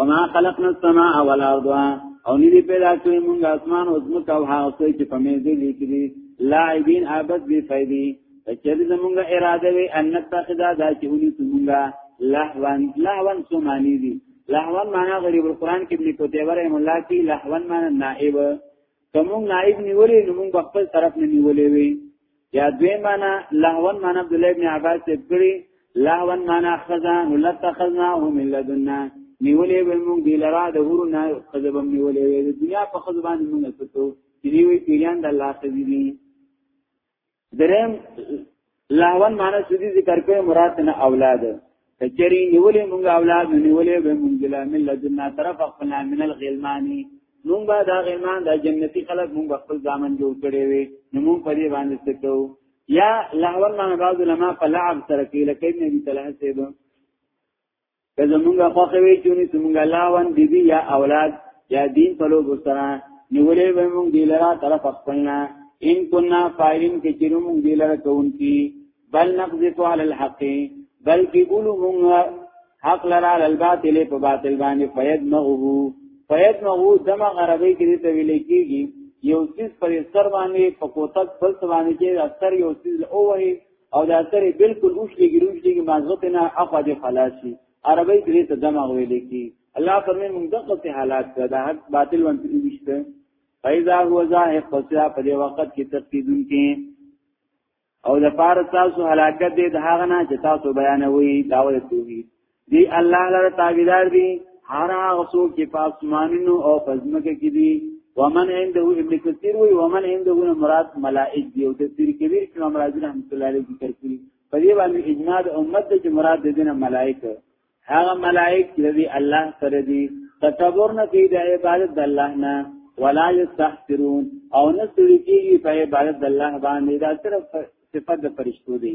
وما خلقنا السماء والارض او ندی پیدا کړی مونږ اسمان او زمکه او هغه څه چې په میزه لیکلي لاعبین عبد بی فیدی چلی زمونږه اراده وی ان نتخذا دا چې ونی زمونږه لهوان لهوان سمانی دی لهوان معنا غریب القرآن کې ابن قتیبه رحم الله کی لهوان معنا نائب کوم نائب نیولې نو موږ خپل طرف نه نیولې وي یا دوی معنا لهون معنا عبد الله ابن عباس تکړي لهون معنا خزا نو لتخذنا هم لدنا نیولې به موږ دی لرا د هورو نه خزب نیولې وي د دنیا په خزبان موږ ستو دی وی پیران د الله خزي دي درم لاهون معنی سودی ذکر کوي مراد نه اولاد کچری نیولې مونږ اولاد نیولې به مونږ لا من لدنا طرف خپل من الغلمانی مونږ به دا غلمان د جنتی خلک مونږ خپل ځامن جوړ کړي وي نو مونږ په دې باندې ستو یا لهول معنی بعض علما په لعب سره کې لکه ابن ابي طلحه سیب که زمونږه خوخه وی چونی زمونږه لاوان بیبی یا اولاد یا دین پلو بسترا نیولی به مونږ دی لرا طرف خپلنا ان کنا فاعلین کې چیرې مونږ دی لرا کوونکی بل نقذف علی الحق بلکې اولو مونږ حق لرا علی الباطل په باطل باندې فید مغو فید مغو دمه عربی کې ته ویل کېږي یو څیز پر سر باندې په کوتک بل باندې چې اثر یو څیز اوه او دا سره بالکل اوش لګي روش لګي مازغه نه اخو دې خلاصي عربی دې ته دماغ ویل کی الله فرمای موږ دغه ته حالات دا حق باطل ونت نشته فایذا هو ظاهر فسیا په دې وخت کې تفقیدون کې او د پار تاسو هلاکت دې د هغه نه چې تاسو بیانوي داوود توحید دی الله لره تابعدار دي هر هغه څوک چې په اسمانونو او پزمکه کې دي ومن عنده ابن کثیر وی ومن عنده مراد ملائک دی او د سری کبیر کې امام رازی رحمت الله علیه ذکر کړی په دې باندې اجماع د امت د چې مراد د دینه ملائک هغه ملائک چې الله سره دي تکبر نه کوي د عبادت د الله نه ولا یستحسرون او نه سړي کېږي په عبادت د الله باندې دا صرف صفات د فرشتو دي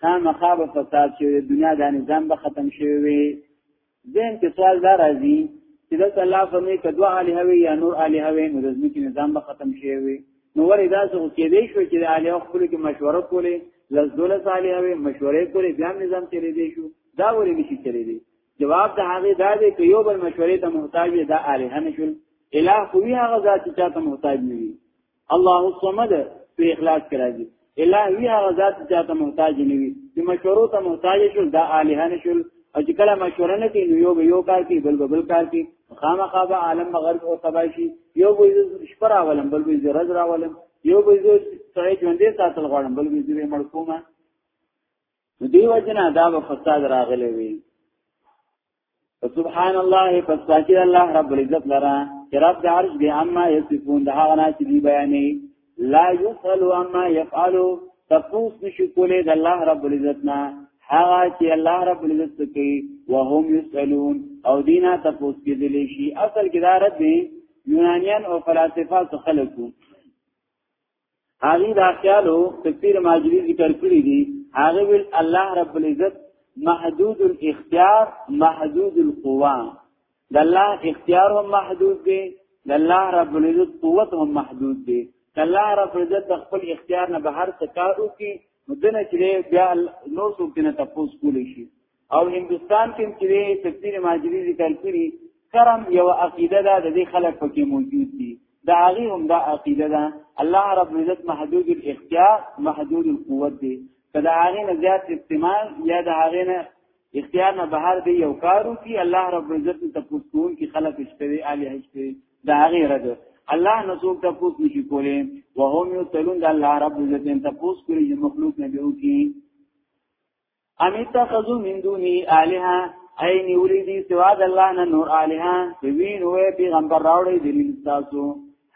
خامخا به فساد شوی دنیا د نظام به ختم شوی وي ذهن کې سوال دا راځي چې د الله په مې کدو علی هوی یا نور علی هوی نو د ځمکې نظام به ختم شوی وي نو ورې دا څه کې دی شو چې علی خپل کې مشوره کولې لزدول صالح هوی مشورې کولې بیا نظام چلی دی شو دا ورې نشي چلی دی جواب د هغه دا دی چې یو بل مشورې ته محتاج دی دا علی هنشل الہ خو هغه ذات چې ته محتاج نه وي الله الصمد په اخلاص کې راځي الہ وی هغه ذات چې ته محتاج نه وي چې مشورو ته محتاج شول دا الہ نه شول او چې کله مشوره نه کوي نو یو به یو کار کوي بل به بل کار کوي خامخا به عالم مغرب او سبا شي یو به شپه راولم بل به ورځ راولم یو به زه سړی ژوندې ساتل غواړم بل به زه مړ کومه نو دی وجنه دا به فساد راغلی وي سبحان الله پس پاکی الله رب العزت لرا چې رب د عرش دی اما یصفون د هغه نه چې دی بیانې لا یسأل اما یفعل تپوس نشي کولای د الله رب العزت نه هغه چې الله رب العزت کوي وهم یسألون او دینا تپوس کې دلی شي اصل کې دا رد دی یونانیان او فلسفه خلکو هغه دا خیالو تفسیر ماجری ذکر کړی دی هغه ویل الله رب العزت محدود الاختیار محدود القوا د الله اختیار هم محدود دی د الله رب العزت قوت هم محدود دی د الله رب العزت خپل اختیار نه بهر څه کارو کې مدنه چې بیا نو څوک نه تاسو کولی شي او هندستان کې چې تفسیر ماجری ذکر کړی کرم یو عقیده ده د دې خلک پکې موجود دي دا هغه هم دا عقیده ده الله رب عزت محدود الاختیار محدود القوت دی کله هغه نه زیات استعمال یا د هغه نه اختیار نه بهر دی یو کارو کی الله رب عزت ته پوښتون کی خلق اشتوی علی اشتوی دا هغه رد الله نه څوک ته پوښت نشي کولای وهم یو تلون د الله رب عزت ته پوښت کړي مخلوق نه دیو کی امیتا خذو من دونی الها ای نیولی دی سوا د الله نه نور الها دوین وې پیغمبر راوړی دی تاسو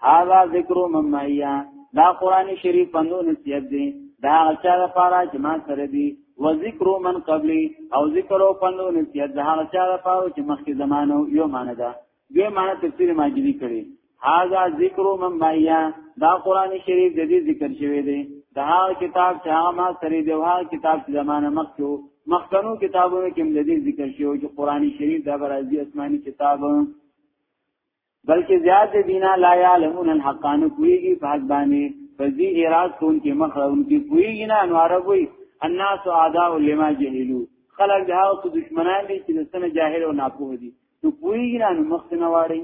هاذا ذکر ممیا دا قران شریف پندو نصیحت دی دا چا لپاره چې ما سره دی و ذکر من قبلی او ذکر او پندو نصیحت دا چا لپاره چې مخکې زمانو یو معنی ده دې معنی تفسیر ماجدی کړي هاذا ذکر من مایا دا قران شریف د دې ذکر شوی دی دا کتاب چې هغه ما سره دی او هغه کتاب چې زمانه مخکې مخکنو کتابونو کې د دې ذکر شوی چې قران شریف دا برازي آسماني کتاب بلکې زیات دینا لا یعلمون الحق ان کویږي په حق باندې فزي اراز کون کې مخ راون کې کویږي نه انوار وي الناس اعداء لما جهلوا خلق د هغه دشمنان دي چې د سن جاهل او ناپوه دي نو پوهیږي نه نو مخکې نه واړي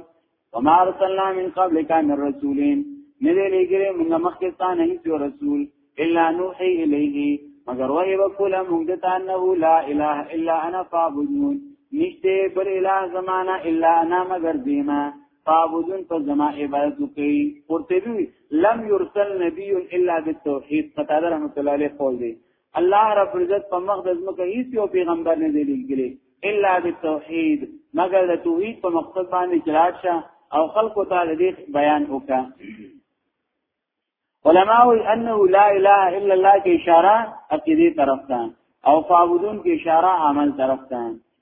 وما ارسلنا من قبلک من رسولین نه دې لګره موږ مخکې ستانه هیڅ رسول الا نوحي الیه مگر وحی وکولا موږ ته انه لا اله الا انا فاعبدون نشته بل اله زمانہ الا انا مگر دیما فاعبدون په زما عبادت وکي قرطبي لم يرسل نبي الا بالتوحید قطاده رحمت الله علیه قول دی الله رب العزت په مخ د ځمکه هیڅ یو پیغمبر نه دی لېږلی الا بالتوحید مگر د توحید په مقصد باندې جلاړ شه او خلق تعالی دې بیان وکړه علماء انه لا اله الا الله کې اشاره عقیده طرف ته او فعبدون کې اشاره عمل طرف ته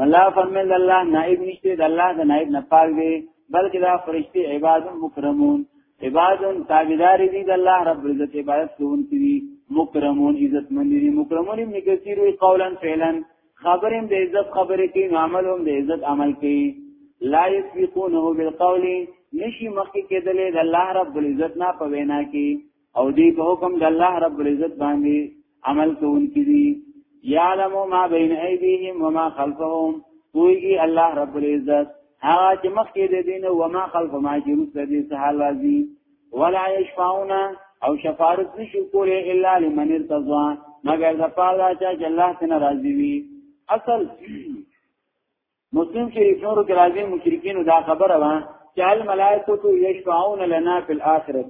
ولا فمن الله نائب نشته د الله د نائب نه پاک دی بلکې دا فرشتي عباد مکرمون عباد تابعدار دي د الله رب عزت عبادت کوونکي دي مکرمون عزت مند دي مکرمون ابن کثیر وی قولا فعلا خبرم د عزت خبرې کوي عمل هم د عزت عمل کوي لا یسبقونه بالقول نشي مخکې کېدلې د الله رب العزت نه په وینا کې او دی په حکم د الله رب العزت باندې عمل کوونکي دي یعلم ما بین ایدیهم وما خلفهم پویږي الله رب العزت هغه چې مخکې د دین او ما خلف ما جروس د دې سهال راځي ولا یشفعون او شفاعت نشي کوله الا لمن ارتضى مگر د پالا چې الله څخه راضي وي اصل مسلم شریف نور کې راځي مشرکین دا خبره وا چې الملائکه یشفعون لنا فی الاخره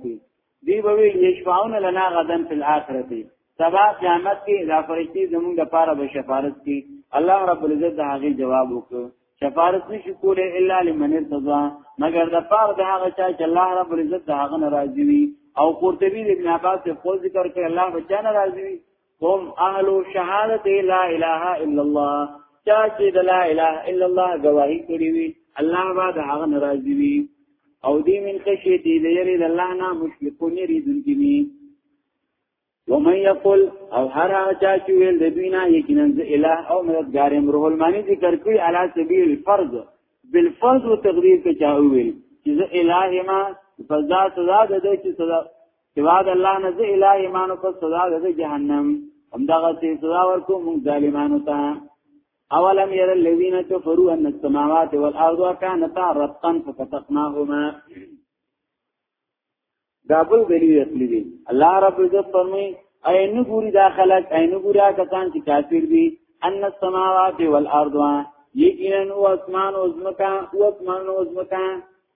دی به وی یشفعون لنا غدا فی الاخره سبا قیامت کې دا فرشتي زمونږ د پاره به شفاعت کوي الله رب العزت دا هغه جواب وکړ شفاعت نشي کوله الا لمن ارتضى مگر د پاره د هغه چا چې الله رب العزت دا هغه ناراضي وي او قرطبي ابن عباس په ذکر کې الله بچا ناراضي وي هم اهل شهادت لا اله الا الله چا چې د لا اله الا الله گواہی کړې وي الله با د هغه ناراضي وي او دې من خشي دې لري د الله نه مشرکون لري دونکي وي ومن يقول او هر هغه چا چې ویل د دوی نه یقینا اله او مددگار امره المانی ذکر کړی علی سبیل الفرض بالفرض و تقدیر کې چا ویل چې اله ما فزا سزا د دې چې سزا سوا د الله نه زه اله ایمان په سزا د جهنم همدغه سي سزا ورکو موږ ظالمانو ته اولم ير الذين كفروا ان السماوات والارض كانتا رتقا ففتقناهما دا بل دلیل اصلي دی الله رب عزت فرمایي عین ګوري دا خلک عین ګوري کسان چې کافر دي ان السماوات والارض یقینا او اسمان او زمکا او اسمان او زمکا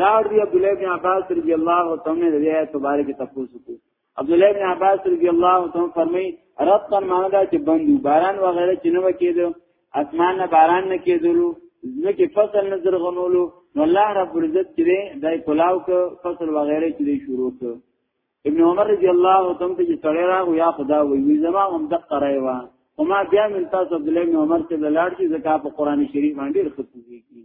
لار دی عبد الله بن عباس رضی الله تعالی عنہ دی آیت مبارک تفوس کو عبد الله بن عباس رضی الله تعالی فرمای رب تن معنی دا چې بندو باران وغیرہ چې نو کېدو اسمان نه باران نه کېدلو ځکه فصل نه زرغنولو نو الله رب عزت کړي دای کلاو ک فصل وغیرہ چې شروع ک ابن عمر رضی الله تعالی ته چې سړی راغو یا خدا وی زما هم د قرای وا او ما بیا من تاسو عبد الله بن عمر ته لاړ چې زکه په قران شریف باندې رخصت کیږي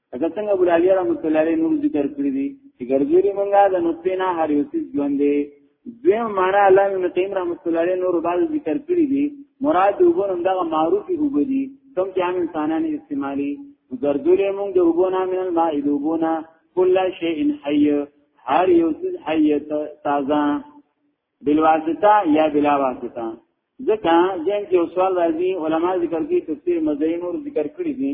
اګه څنګه ابو العالیه رحمت الله علیه نور ذکر کړی دي چې ګرځوري مونږه د نطفه نه هر یو څه ژوند دی دویم معنا الله ابن قیم رحمت الله علیه نور بعد ذکر کړی دي مراد وګورم دا معروفي وګوري کوم چې عام انسانان استعمالي ګرځوري مونږ د وګونه من الماء دوبونه کل شیء حی هر یو څه حی تازه بالواسطه یا بلا واسطه ځکه ځین کې سوال راځي علما ذکر کوي تفسیر مزین اور ذکر کړی دي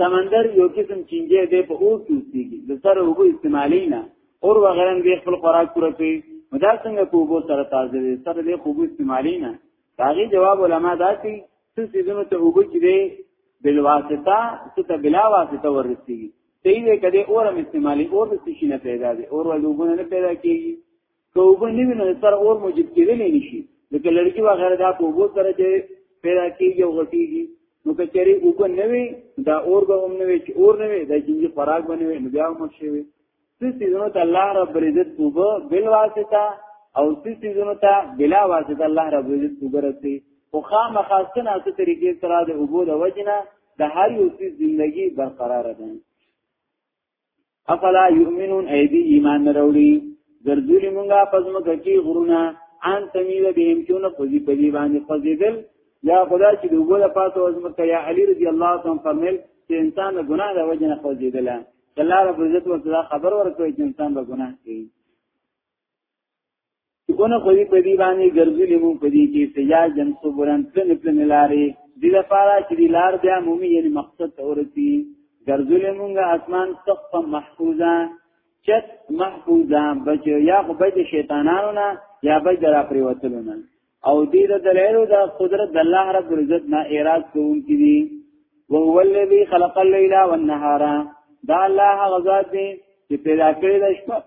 سمندر یو قسم چینجه دی په اور کې اوسېږي د سره اوبه استعمالي نه اور وغیرہ به خپل خوراک پوره کوي مدا څنګه په اوبو سره تازه دي سره به خوبو استعمالي نه داغي جواب علما دا کوي چې سيزونو ته اوبه کې دي بل واسطه ته بلا واسطه ورسیږي صحیح دی کده اورم استعمالي اور د شي نه پیدا دي اور ولوبونه نه پیدا کیږي که وبو نه ویني سره اور موجب کېدل نه شي لکه لړکی وغیرہ دا په وبو سره چې پیدا کیږي او غټیږي نو که چېرې وبو نه وي دا اور به هم نه وي چې اور نه وي دا جنګي خوراک باندې وي نو بیا هم شي وي څه سيزونو ته الله رب عزت وبو بل واسطه او څه سيزونو ته بلا واسطه الله رب عزت وبو رسي خو خامخا څنګه څه طریقې سره د وبو د وجنه د هر یو څه ژوندۍ برقرار ده افلا یؤمنون ایدی ایمان نروړي ګرځولي مونږه پزما کوي غرونه ان تمیل بهم چونه خوځي په دی باندې خوځیدل یا خدا چې د وګړه پاتو ازمه کیا علی رضی الله تعالی فرمایل چې انسان د ګناه د وجه نه خوځیدل الله رب عزت ورته خبر ورکوي چې انسان به ګناه کوي کونه خو دې په دې باندې ګرځولې مو په دې کې سجاد جن صبرن پلن پلن لارې دې لپاره چې دې لار بیا مومي یعنی مقصد ته ورسی ګرځولې مونږه اسمان سقف محفوظه چت محفوظه بچ یا خو بچ شیطانانو نه یا بچ درا پریوتلو نه او دې د دلایلو د قدرت د الله رب العزت نه اعتراض کوونکې دي وهو الذي خلق الليل والنهار دا الله غزاد دې چې پیدا کړی د شپه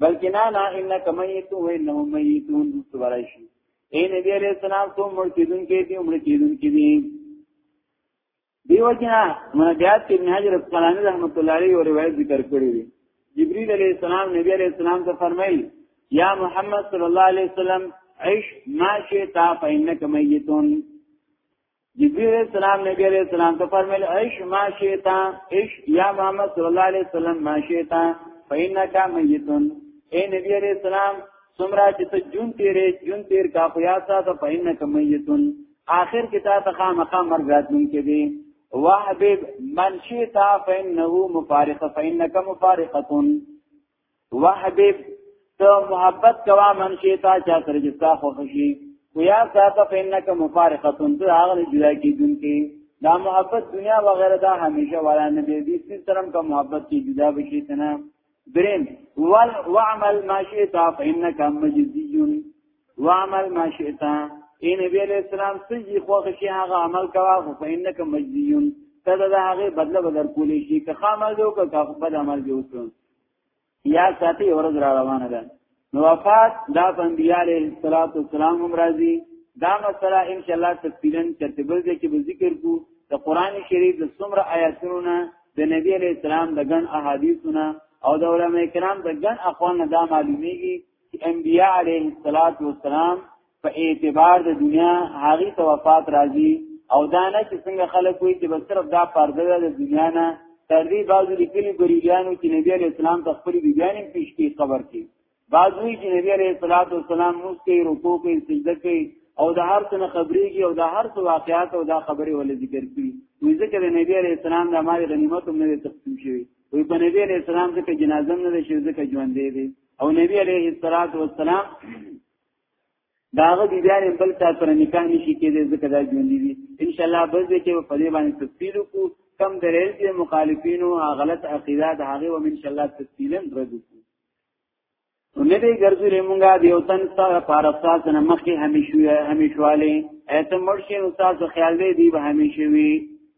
بلکې نه نه انک میتو و انه میتون سورایشی اے نبی علیہ السلام تو مړ کیدون کې دی عمر کیدون کې دی دیو جنا منجات ابن حجر اسقلانی رحمت الله علیه او روایت ذکر کړی دی جبرئیل علیہ السلام نبی علیہ السلام ته فرمایي یا محمد صلی الله علیه وسلم عيش ما شئت فإنك ميتون جبريل عليه السلام نبي عليه السلام ته فرمایل عيش ما شئت عيش يا محمد صلى الله عليه وسلم ما شئت فإنك ميت اے نبی عليه السلام سمرا چې ته جون تیرې جون تیر کا خیا ساته فإنك ميت آخر کې تا ته خامخا مرګ راتلونکي دی وحبب من شئت فإنه مفارقه فإنك مفارقه وحبب ته محبت کوا من شي تا چا سره چې تا خوښ شي ویا ساته فینک مفارقتون ته هغه جدا کیدونکي دا محبت دنیا وغیرہ دا همیشه ولا نه دی دې سیس سره کوم محبت کې جدا بشي تنه درین ول واعمل ما شئت فانک مجزیون واعمل ما شئت ان نبی علیہ السلام سجی خوښ شي هغه عمل کوا خو فانک مجزیون ته دا هغه بدله بدل کولی شي که خامل دو که بد عمل دی وکړي یا ساتي ورځ را روانه ده نو وفات دا انبیاء علیه الصلاۃ والسلام هم راځي دا مسله ان شاء الله تفصیلا ترتیبل دي چې به ذکر کو د قران شریف د څومره آیاتونو نه د نبی علیه السلام د ګن احادیثونه او د علماء کرام د ګن اقوال نه دا معلومیږي چې انبیاء علیه الصلاۃ والسلام په اعتبار د دنیا هغه ته وفات راځي او دا نه چې څنګه خلک وایي چې بس صرف دا پرده ده د دنیا نه تر دې بعضو لیکلي ګریګانو چې نبی علیہ السلام ته خپل بیان پیش کی خبر کی بعضوی چې نبی علیہ الصلوۃ والسلام مسکی رکوع کوي سجده کوي او د هر څه خبرېږي او د هر څه واقعات او دا خبرې ول ذکر کړي وي ځکه د نبی علیہ السلام د مال غنیمت هم نه تقسیم شوی وي په نبی علیہ السلام ځکه جنازه نه شي ځکه ژوند دی او نبی علیہ الصلوۃ والسلام داغه بیبیانې بل چا سره نکاح نشي کېدای ځکه دا ژوندې دي ان شاء الله بل دې کې په دې باندې تفصیل وکړو کم دلیل چې مخالفینو غلط عقیده د هغه و ان شاء الله تفصیلا رد وکړو نو دې ګرځولې مونږه د یو تن سره پارستا سره مخکې همیشوي همیشوالي اته مرشي نو تاسو خیال دې دی به همیشوي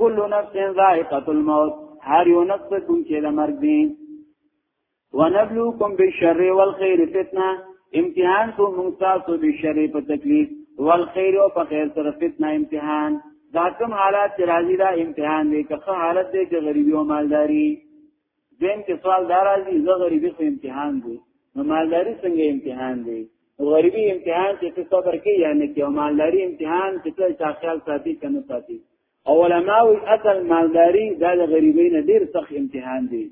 کل نفس ذائقه الموت هر یو نفس کوم چې د مرګ دی ونبلوکم بالشر والخير فتنه امتحان کو موږ تاسو به شر په تکلیف والخير او په خیر سره فتنه امتحان دا کوم حالات چې راځي دا امتحان دی که حالت دی چې غریبي او مالداري دیم کې سوال دا راځي زه غریبي خو امتحان دی نو مالداري څنګه امتحان دی غریبي امتحان چې ته صبر کې یا نه کې او مالداري امتحان چې ته چا خیال ساتي کنه ساتي او علماء اصل مالداري دا د غریبۍ نه ډیر سخت امتحان دی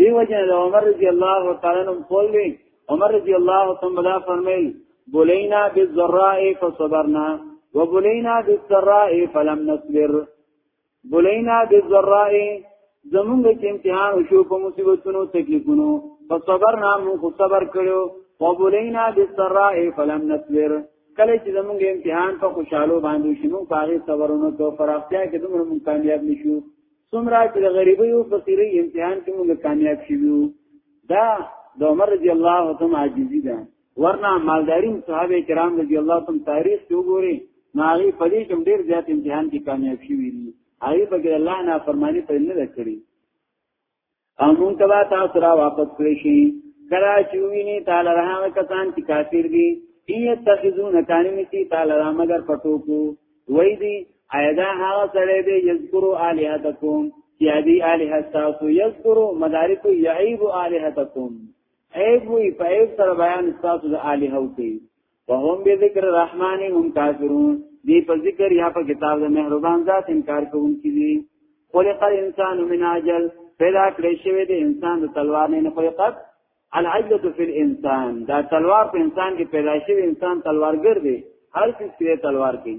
دی وجه د عمر رضی الله تعالی عنہ قول دی عمر رضی الله تعالی فرمایي بولینا بالذراء فصبرنا وبولینا بالسراء فلم نصبر بلینا بالذراء زمونږ چې امتحان وشو په مصیبتونو تکلیفونو په صبر نام خو صبر کړو او بلینا بالسراء فلم نصبر کله چې زمونږ امتحان په خوشحالو باندې شنو پاغي صبرونو ته فراختیا کې دومره مونږ کامیاب نشو څومره چې د غریبۍ او فقیرۍ امتحان کې مونږ کامیاب شوو دا د عمر رضی الله تعالی عاجزی ده ورنه مالدارین صحابه کرام رضی الله تعالی تاریخ ته وګوري ناغي په دې کوم ډیر زیات امتحان کې کامیاب شي ویلي هغه په کې الله نه فرمانی پر نه کړی او مونږ تبا تاسو را واپس کړی شي کرا چوینه تعالی رحم کسان چې کافر دي ایه تخذون کانمی تی تعالی را مگر پټو کو وای دی ایدا هغه سره دی یذکرو الہاتکم چې دی الہ تاسو یذکرو مدارک یعیب الہاتکم عیب وی په عیب سره بیان تاسو د الہ او کوي وهم به ذکر الرحمن هم کافرون دی په ذکر یا په کتاب د مهربان ذات انکار کوونکي دي خلق الانسان من عجل پیدا کړی شوی دی انسان د تلوار نه خلقت العجله فی الانسان دا تلوار په انسان کې پیدا شوی انسان تلوارګر دی هر څه کې تلوار کوي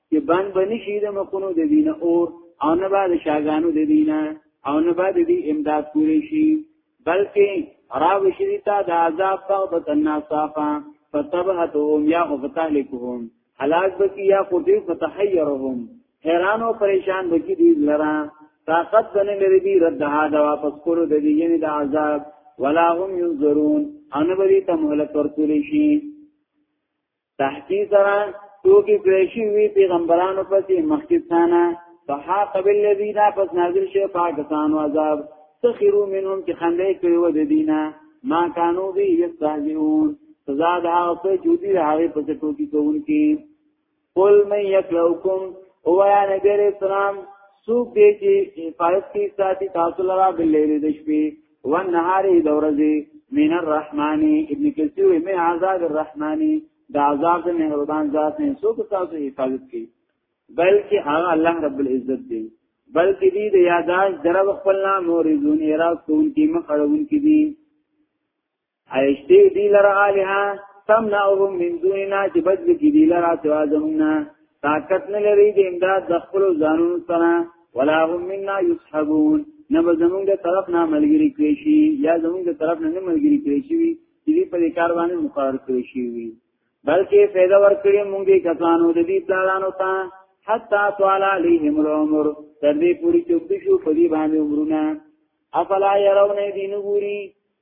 چې بند بنی شي د مخونو د دینه اور او نه بعد شاګانو د دینه او نه بعد دې امداد پوری شي بلکې راو شریتا د عذاب توبه الناصافا فتبهتهم یا فتهلكهم هلاک بکی یا قوتی فتحیرهم حیران او پریشان بکی دی لرا طاقت بنه لري دی رد ها دا واپس کولو د دې یعنی د عذاب ولا هم ينظرون ان بری ته مهلت ورکول شي تحقیق سره توګه کړیشي وی پیغمبرانو پسې مخکې ثانا فحاق بالذین پس نازل شو پاکستان عذاب سخروا منهم چې خندې کوي ود دینه ما کانو به یستهزئون سزا د هغه څه چې دوی هغه په څه ټوکی کوونکي قل من یکلوکم او یا نبی رسول الله سوق دې چې حفاظت کی ساتي تاسو لرا بلې د شپې والنهار د ورځې من الرحمن ابن کثیر من عذاب الرحمن د عذاب د مهربان ذات نه څوک تاسو حفاظت کوي بلکې هغه الله رب العزت دی بلکې دې د یاداش درو خپل نام اوریدون اراز کون کی مخړون کی دي ایشته دی لرا الها تمنعهم من دوننا چې بدل کې دی لرا سوا زمنا طاقت نه لري د امداد د خپل ځانونو سره ولا هم منا يسحبون نه به زمونږ د طرف نه ملګری کړی شي یا زمونږ د طرف نه ملګری کړی شي چې دې په کار باندې مقرر کړی شي وي بلکې فایده ورکړي مونږ دې کسانو د دې پلانانو ته حتا طال عليهم العمر تر دې پوری چې وبد شو په دې باندې عمرونه افلا يرون دین ګوري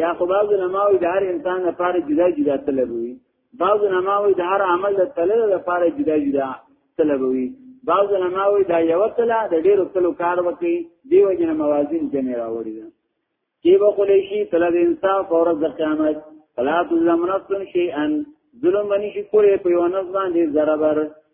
یا خو بعض علماء د هر انسان لپاره جدا جدا طلب وي بعض علماء د هر عمل د طلب لپاره جدا جدا طلب وي بعض علماء دا یو تله د ډیرو تلو کار وکي دیو جن موازین جمع راوړي دا کی به کولې شي طلب انصاف او رز قیامت فلا تظلم نفس شیئا ظلم باندې شي کولې په یو نفس باندې ضرر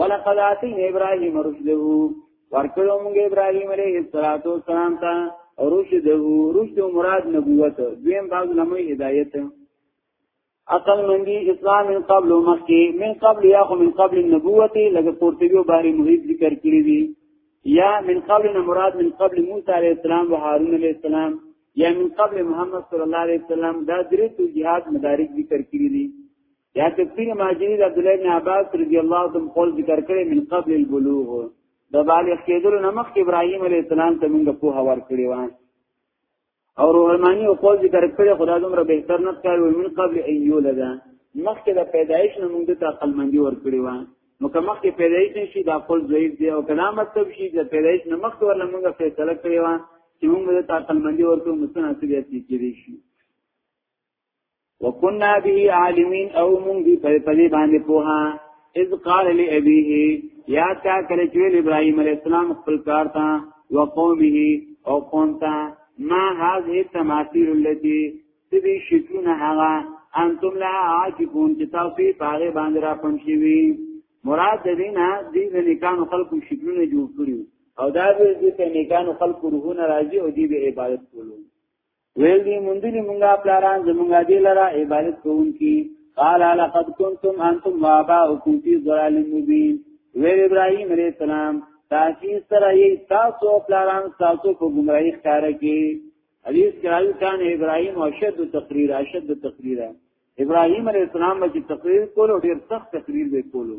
ولقد اتینا ابراهیم رشده ورکړو موږ ابراهیم علیه السلام ته رشده رشد مراد نبوت دویم باز لمې هدایت عقل مندی اسلام من قبل مخکی من قبل یا خو من قبل النبوت لکه قرطبی باری محیط ذکر کړی دی یا من قبل مراد من قبل موسی علیہ السلام و هارون علیہ السلام یا من قبل محمد صلی الله علیه وسلم دا درې تو جهاد مدارک ذکر کړی دي یا تفسیر ماجری د عبد الله بن عباس رضی الله عنه قول ذکر کړي من قبل البلوغ د بالغ کېدلو نمخ ابراهيم عليه السلام ته موږ په هوار کړی و او روحمانی او قول ذکر کړي خدای دومره بهتر نه کار وي من قبل ان يولد مخکې د پیدایش نه موږ ته عقل مندي ور کړی و نو که مخکې پیدایش نشي دا قول ضعیف دی او کلام مطلب شي د پیدایش نه مخکې ورله موږ فیصله کړی و چې موږ د عقل مندي ورته مستناسب یې کېږي وکنا به عالمین او مونږ دی په پدې باندې پوها اذ قال لابيه یا تا کله چې ابراهيم عليه السلام خپل کار تا وقومه او قوم تا ما هذه التماثيل التي تبي شکلون هغه انتم لا عاجبون چې تاسو په هغه باندې را پم شوي مراد دینه دې د نکانو خلقو شکلونه جوړ کړو او دا به دې په نکانو خلقو روحونه راځي او دې به عبادت کولو ویل دی مندلی مونږه پلاران زمونږه دی لرا عبادت کوونکی قال لقد كنتم انتم واباؤكم في ضلال مبين ویل ابراهيم عليه السلام تاکي سره یې تاسو پلاران تاسو په گمراهی ښکار کې حدیث کراوی کان ابراهيم اشد تقریر اشد تقریر ابراهيم عليه السلام چې تقریر کولو ډیر سخت تقریر به کولو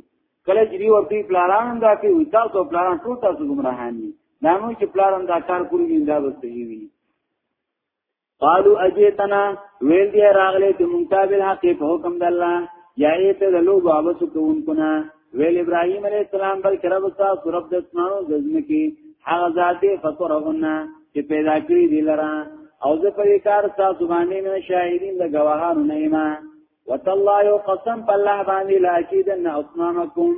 کله چې دی ورته پلاران دا کې وتا ته پلاران ټول تاسو ګمراهان دي دا نو چې پلاران دا کار کوي دا به صحیح وي قالو اجیتنا ویل دی راغلی چې مونږ ته بل حق په حکم د الله یا ایت د لو باب سکون کنا ویل ابراهیم علیه السلام بل کرب تا سرب د اسمانو دزم کی هغه ذاته فطرهن چې پیدا کړی دی لرا او زه په کار تا زبانه نه شاهدین د گواهانو نه ما وتالله یو قسم په الله باندې لاکیدن اسمانکم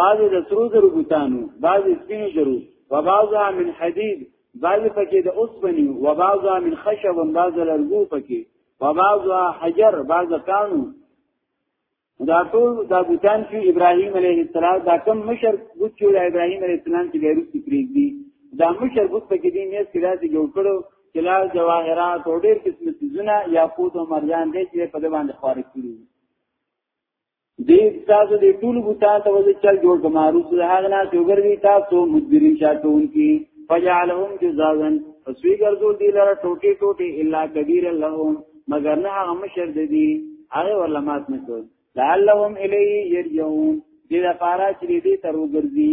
بعضی د سرو زرو بوتانو بعضی سپینو زرو و بعضها من حدید بعضی پکې د اوسپنی و بعضها من خشب و بعض لرګو پکې و بعضها حجر بعض کانو دا ټول دا بوتان چې ابراهیم علیه السلام دا کم مشر بوت چې ابراهیم علیه السلام چې غیرو کې پریږدي دا مشر بوت پکې دې نه سراج جوړ کړو کلا جواهرات او ډېر قسم سيزونه یاقوت او مرجان دې چې په دې باندې خارج کړو دې تاسو دې ټول بوتان ته وځي چل جوړ کمارو چې هغه نه شوګر دي تاسو مدبرین شاتون کی فجعلهم جزازا فسوی ګرځول دي لره ټوټي ټوټي الا کبیر لهم مگر نه هغه مشر دي هغه ورلمات نه کول لعلهم الیه یرجعون دې لپاره چې دې تر وګرځي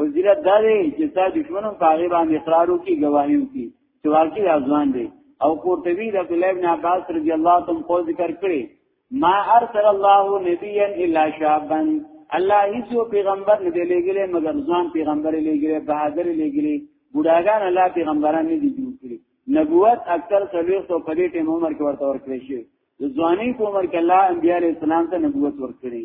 فضیلت دا دی چې تا دشمنم په هغه باندې اقرار وکي گواهی وکي چې واقعي ځوان دی او قرطبي د عبد الله بن عباس رضی الله تعالی عنہ ذکر کړی ما ارسل الله نبيا الا شابا الله هیڅ پیغمبر نه دی لګلې مگر ځوان پیغمبر لګلې بهادر لګلې بډاګان الله پیغمبران نه دي جوړ کړی نبوت اکثر سلوخ تو پدې ټیم عمر کې ورته ورکړی شي د ځواني په عمر کې الله انبيار اسلام ته نبوت ورکړي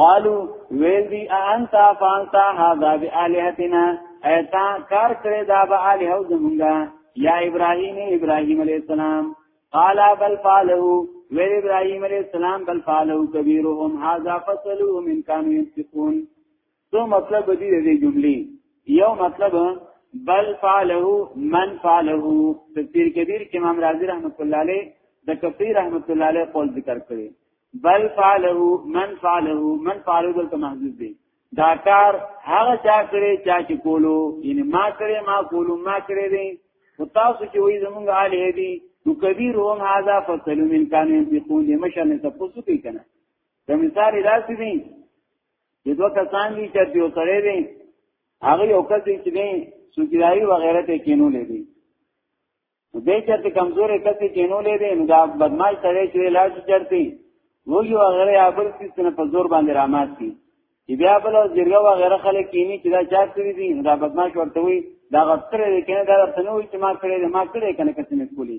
قالو ویل دی انت فانت هذا بالهتنا ایتا کار کړی دا به الہ زمونږه یا ابراهیم ابراهیم علیہ السلام قال بل فعله ویل ابراهیم علیہ السلام بل فعله کبیرهم هذا فصلوا من كانوا ينفقون سو مطلب دی دې جملې یو مطلب بل فعله من فعله تفسیر کبیر کې امام رازی رحمت الله علیه د کفی رحمت الله علیه قول ذکر کړی بل فعله من فعله من فعله دلته محذوب دی دا کار هغه چا کړی چا چې کولو یعنی ما کړی ما کولو ما کړی دی او تاسو چې وایي زمونږ آل هدي نو کبیر هم هاذا فصلو من کان یقول مشن تفسو کوي کنه د مثال راځي دی چې دوه کسان دي چې یو سره دی هغه یو کس چې دی سوګیرای وغیرہ ته کینو لري نو دې چرته کمزورې کسې کینولې دې نو دا بدمعش سره چې علاج چرته وږي وغیره یا بل څه څنګه په زور باندې رامات کی چې بیا بل زیرګه وغیره خلک کینی چې دا چا کړی دي دا بدمعش ورته وي دا غتره دې کنه دا ورته نو چې ما کړی دې ما کړی کنه کسې نه کولی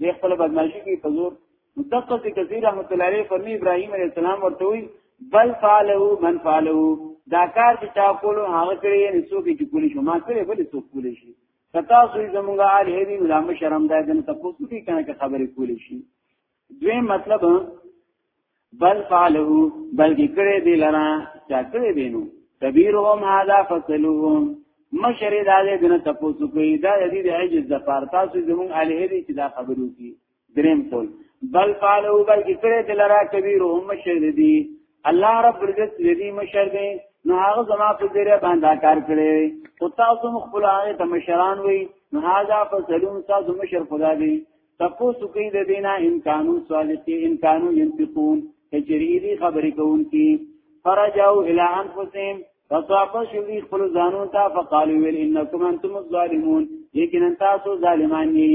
دې خپل بدمعشی کی په زور متقص کثیر رحمت الله علیه فرمی ابراهیم علیه السلام ورته وي بل فعله من فعله دا کار چې چا کولو هغه کړی نه څوک چې کولی شو ما کړی بل څوک کولی شي کتا سوی زمونږه آل هری علامه شرم دا دنه تاسو کې کنه که خبرې کولې شي دوی مطلب بل فعله بلګی کړه دی لرا چا کړه دینو کبیرهم هذا فصلهم مشری دا دې دنه تاسو کې دا دې د عجز د پارتا سوی زمونږ آل هری چې دا خبرو کې دریم قول بل فعلو بل کړه دلرا کبیر هم مشهد دي الله رب عزت دې مشهد دي نو هغه زما په ذریعہ باندې کار کړي او تاسو خپل هغه ته مشران وي نو هاذا فسلون تاسو مشر خدا دي تاسو کوي د دینا امکانو صالحي امکانو ينفقون کچری دي خبرې کوونکی فرجاو الى انفسهم فطافا شوی خپل ځانو ته فقالو ویل انکم انتم الظالمون لیکن تاسو ظالمان یی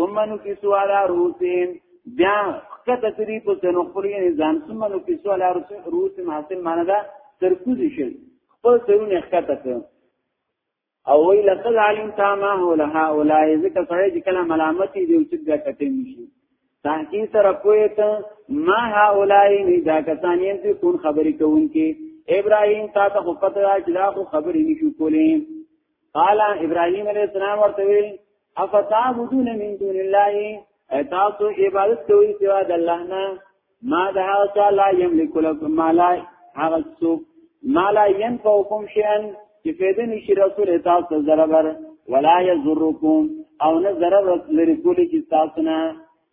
ثم نکسو علی روسیم بیا کته کری په سنو خپل نظام ثم نکسو علی روسیم حاصل معنی دا ترکوز شل خپل سرونه کته کړ او وی لقد علمت ما هو لها اولای ذکر سره چې کله ملامتي دی چې دا کته نشي تحقیق سره کوی ته ما ها اولای نه دا کسان یې چې کون خبرې کوونکې ابراهیم تا ته خو پته چې دا خو خبرې نشو کولې قال ابراهيم عليه السلام ورته وی افتعبدون من دون الله اتاسو عبادت کوي سوا د الله نه ما ده هغه لا يملك لكم ما لا هغه څوک ما لا ينفعكم شيئا چې فیدې نشي رسول تاسو ضرر ولا يضركم او نه ضرر لري کولی چې تاسو نه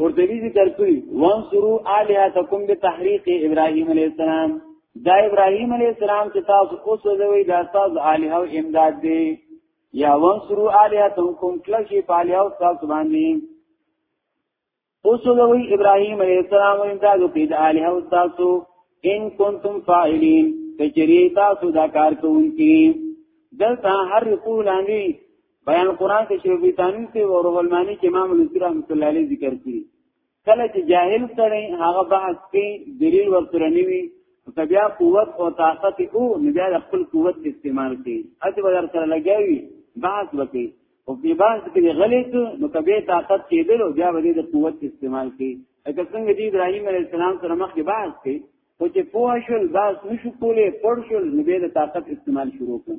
قرطبی ذکر کړی وانصروا الہاتکم بتحریق ابراهیم علیه السلام دا ابراهیم علیه السلام چې تاسو اوس دوی دا تاسو الہ او امداد دی یا وانصروا الہاتکم کله چې پالیا او تاسو باندې اوس دوی ابراهیم علیه السلام امداد او پید الہ او تاسو ان کنتم فاعلین کچری تاسو دا کار کوونکی دلته هر قول باندې بیان قران کې شیخ بیتانی ته او روح المانی کې امام لوسی رحمت الله علیه ذکر کړی کله چې جاهل سره هغه بحث کې دلیل ورسره نیوي بیا قوت او طاقت او بیا خپل قوت استعمال کوي اته بدر سره لګاوي بحث وکړي او په بحث کې غلط نو کبه طاقت کېدل او بیا ودی د قوت استعمال کوي اګه څنګه دی ابراهيم عليه السلام سره مخ کې بحث کوي او چې پوه شول بحث نشو کولای پړ شول نو به د طاقت استعمال شروع کړي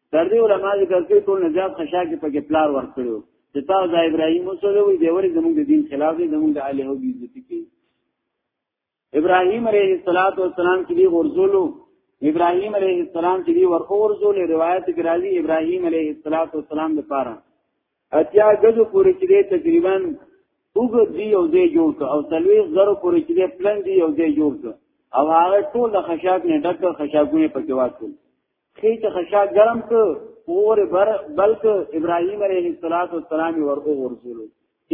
تر دې علماء ذکر کوي ټول نجات خشاع کې پکې پلار ورکړو چې تاسو د ابراهیم وسره وي د ورې زموږ د دین خلاف دي زموږ د الهو بي عزت کې ابراهیم علیه الصلاۃ والسلام کې دی ورزولو ابراهیم علیه السلام چې دی ور اورزول روایت کې راځي ابراهیم علیه الصلاۃ والسلام د پاره اتیا غزو پورې کې تقریبا وګ دی او دې جوړ کړ او تلوي زرو پورې چې پلان دی او دې جوړ کړ او هغه ټول د خشاک نه ډک خشاکونه پکې واچول خې ته خشا ګرم ک اور بر بلک ابراهيم عليه السلام ور او ورزلو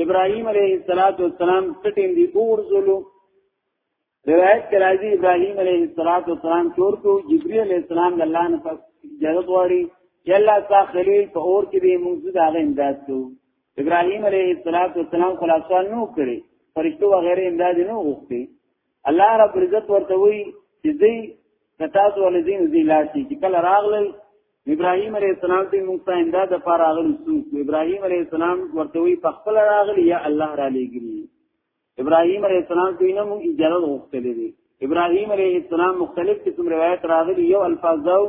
ابراهيم عليه السلام ټټین دی او ورزلو روایت کراځي ابراهيم عليه السلام چور کو جبريل عليه السلام الله نه پس جزت وړي یلا تا خلیل په اور کې به موږ د هغه امداد کوو ابراهيم عليه السلام خلاصان نو کړی فرشتو وغیرہ امداد نو غوښتي الله رب عزت ورته وی چې زی تاسو ولې زین زی لاشي چې کله راغلل ابراهيم عليه السلام ته موږ ته امداد لپاره راغلی سو ابراهيم عليه السلام ورته وی په خپل راغلی یا الله را لېګلی ابراهيم عليه السلام ته نه موږ اجازه غوښتلې دي ابراهيم عليه السلام مختلف قسم روایت راغلي یو الفاظو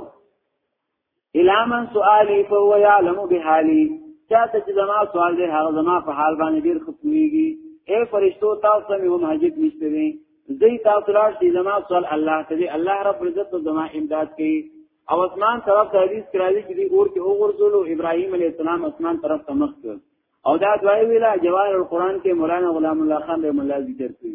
الا من سؤالي فهو يعلم بحالي چاته چې زما سوال دی هغه زما په حال باندې ډیر خپويږي اے فرشتو تاسو مې هم حاجت نشته وي زه تاسو لار شي زما سوال الله ته دی الله رب عزت زما امداد کوي او اسمان طرف ته حدیث کراوی چې دی اور کې اوغورځولو ابراهيم عليه السلام اسمان طرف ته مخ کړ او دا دوی ویلا جواهر القرآن کې مولانا غلام الله خان رحم الله ذکر کړی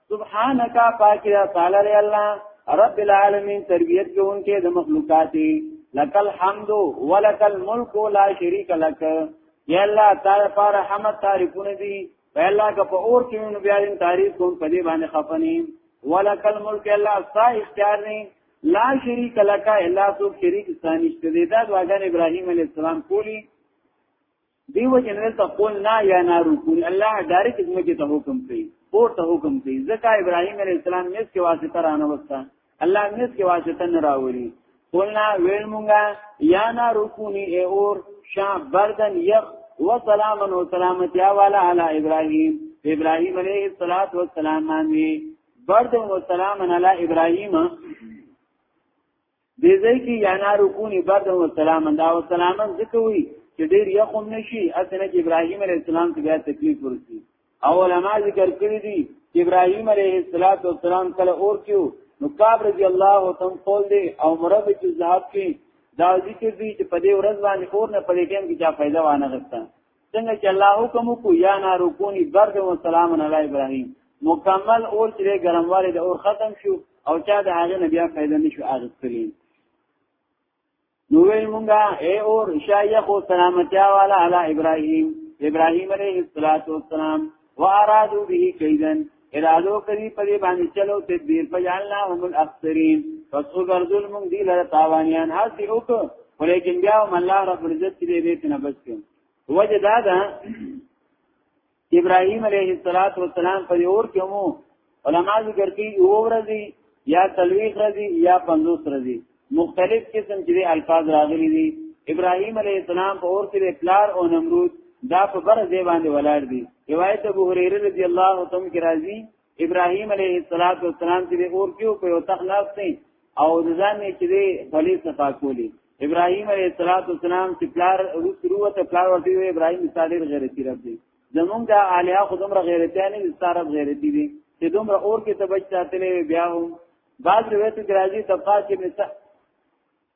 سبحانك پاک یا تعالی الله رب العالمین تربیت کوونکې د مخلوقاتي لکل حمد ولکل ملک لا شریک لک یا الله تعالی پر حمد تعریفونه دي پهلا که په اور کې نو بیا دې تعریف کوم په دې باندې خفنی ولکل ملک الله ستا اختیار نه لا شریک لک الا تو شریک ثانیشته دې دا دعاګان ابراهیم علی السلام کولی دیو جنرال ته قول نه یا نارو کول الله ډایرکټ زمکه ته حکم کوي پور ته حکم کوي ځکه ابراهیم علی السلام مس کې واسطه رانه وستا الله مس کې واسطه نه راوړي قولنا ویل مونږه یا نارو کونی ای اور شا بردن یخ و سلاما و سلامتیا والا علی ابراهیم ابراهیم علیه الصلاۃ والسلام باندې بردن و سلاما علی ابراهیم دې ځای کې یا نار کونی برد او سلام دا او سلام ذکر وی چې ډیر یخم نشي اسنه چې ابراهیم علیه السلام ته بیا تکلیف ورسی او علما ذکر کړی دي چې ابراهیم علیه السلام کله اور کیو نو کعب رضی الله تم قول دی او مرب چې ذهب کې دا ذکر دی چې په دې ورځ باندې اور نه پدې ټیم کې چا فائدہ وانه غوښته څنګه چې الله حکم کو یا نارو کونی برد و سلام علی ابراهیم مکمل اور چې ګرمواله د اور ختم شو او چا د هغه نه بیا پیدا نشو اغستلی نو وی مونږه اے اور شایخ و سلامتی والا علی ابراهیم ابراهیم علیه السلام وارادو به کیدن ارادو کوي په دې باندې چلو تدبیر په جاننا هم الاخسرین پس او ګرځول مونږ دی لره تاوانیان هستی او کو ولیکن بیا هم الله رب العزت دې دې نه بچ کړي وجه دا ده ابراهیم علیه السلام په اور کې مو علما ذکر کوي او ورځي یا تلويخ ورځي یا 50 ورځي مختلف قسم کې الفاظ راغلي دي ابراهيم عليه السلام په اور کې پلار او نمرود دا په بر ځای باندې ولاړ دي روایت ابو هريره رضی الله عنه کې راځي ابراهيم عليه السلام چې اور کې په یو تخلاص نه او ځان یې چې خلیل صفا کولی ابراهيم عليه السلام چې پلار روس روته پلار ورته ابراهيم صالح غیرتی رب دی زمونږ د الیا خودم را غیرتیان دي ستاره غیرتی دي چې دومره اور کې تبج ساتلې بیا هم بعض روایت کې راځي طبقات کې مثال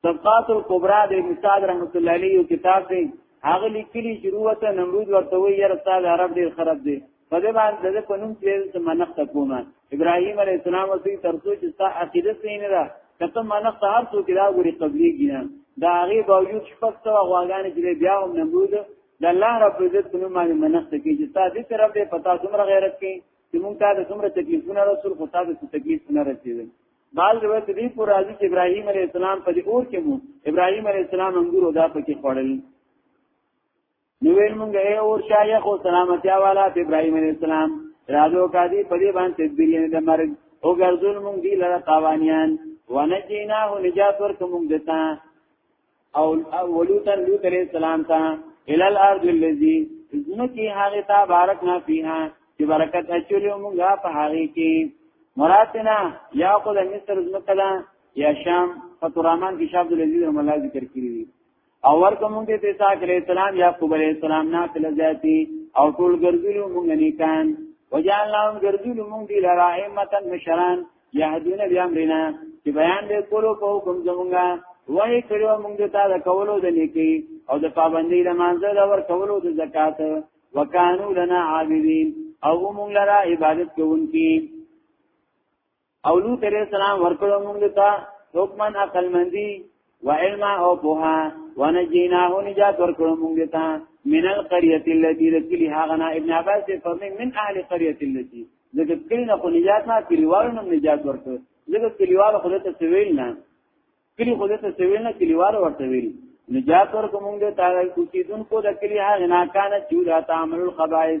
طبقات الکبرى د مثال رحمت الله علیه کتاب دی هغه لیکلي چې روته نمرود ورته وی یره استاد عرب ډیر خراب دی په دې باندې د پنوم چې منښت کوم ابراهیم علی السلام او تر څو چې ستا عقیده سین ده کته منښت هر څو کې دا غوري قبلي ګینه دا هغه باوجود شپږ سو غواګانې چې بیا هم نمرود د الله رب عزت په نوم باندې منښت کوي چې تا دې رب دې پتا څومره غیرت کوي چې مونږ ته د څومره تکلیفونه رسول خو تا د تکلیفونه رسیدل بال روایت دې پر راځي چې ابراهیم علی السلام په دې اور کې مو ابراهیم علی السلام انګور ادا پکې خوړل نو ویل مونږ یې اور شایې خو سلامتی والا ابراهیم علی السلام راځو کادي په دې باندې تدبیر د مرګ او ګرځول مونږ دی لره تاوانیان ونجیناه نجات ورکوم دتا او ولوتن لوط علیہ السلام تا الى الارض الذي زمکی هغه تا بارکنا فيها چې برکت اچولیو مونږه په هغه کې مراتنا یا خو د مصر زمکلا یا شام فتورمان کې شاب العزیز رحم الله ذکر کړی دی او ورته مونږ ته عیسی علیہ السلام یا قبر علیہ السلام نه تل ذاتی او ټول ګرځولو مونږ نیکان وجعلناهم ګرځولو مونږ دی لرائمتا مشران یهدون بیامرنا چې بیان دې کولو په حکم زمونږه وای کړو موږ ته د کولو د نیکی او د پابندۍ د مانزه د ور کولو د زکات وکانو لنا عابدین او موږ لرا عبادت کوونکی او لوط علیہ السلام ورکړو موږ ته حکمن عقل مندی وعلم او بها ونجيناه نجات ورکړو موږ ته من القريه التي رسل هغنا ابن عباس په من اهل قريه التي دغه کلینه خو نجات نه کلیوالو نم نجات ورکړ دغه کلیوالو خو ته سویل نه کلی خو ته سویل نه کلیوالو ورته ویل نجات ورکوم موږ ته تعالی کوتیدون کو د کلی هغه نه کان چې دا تعامل الخبائث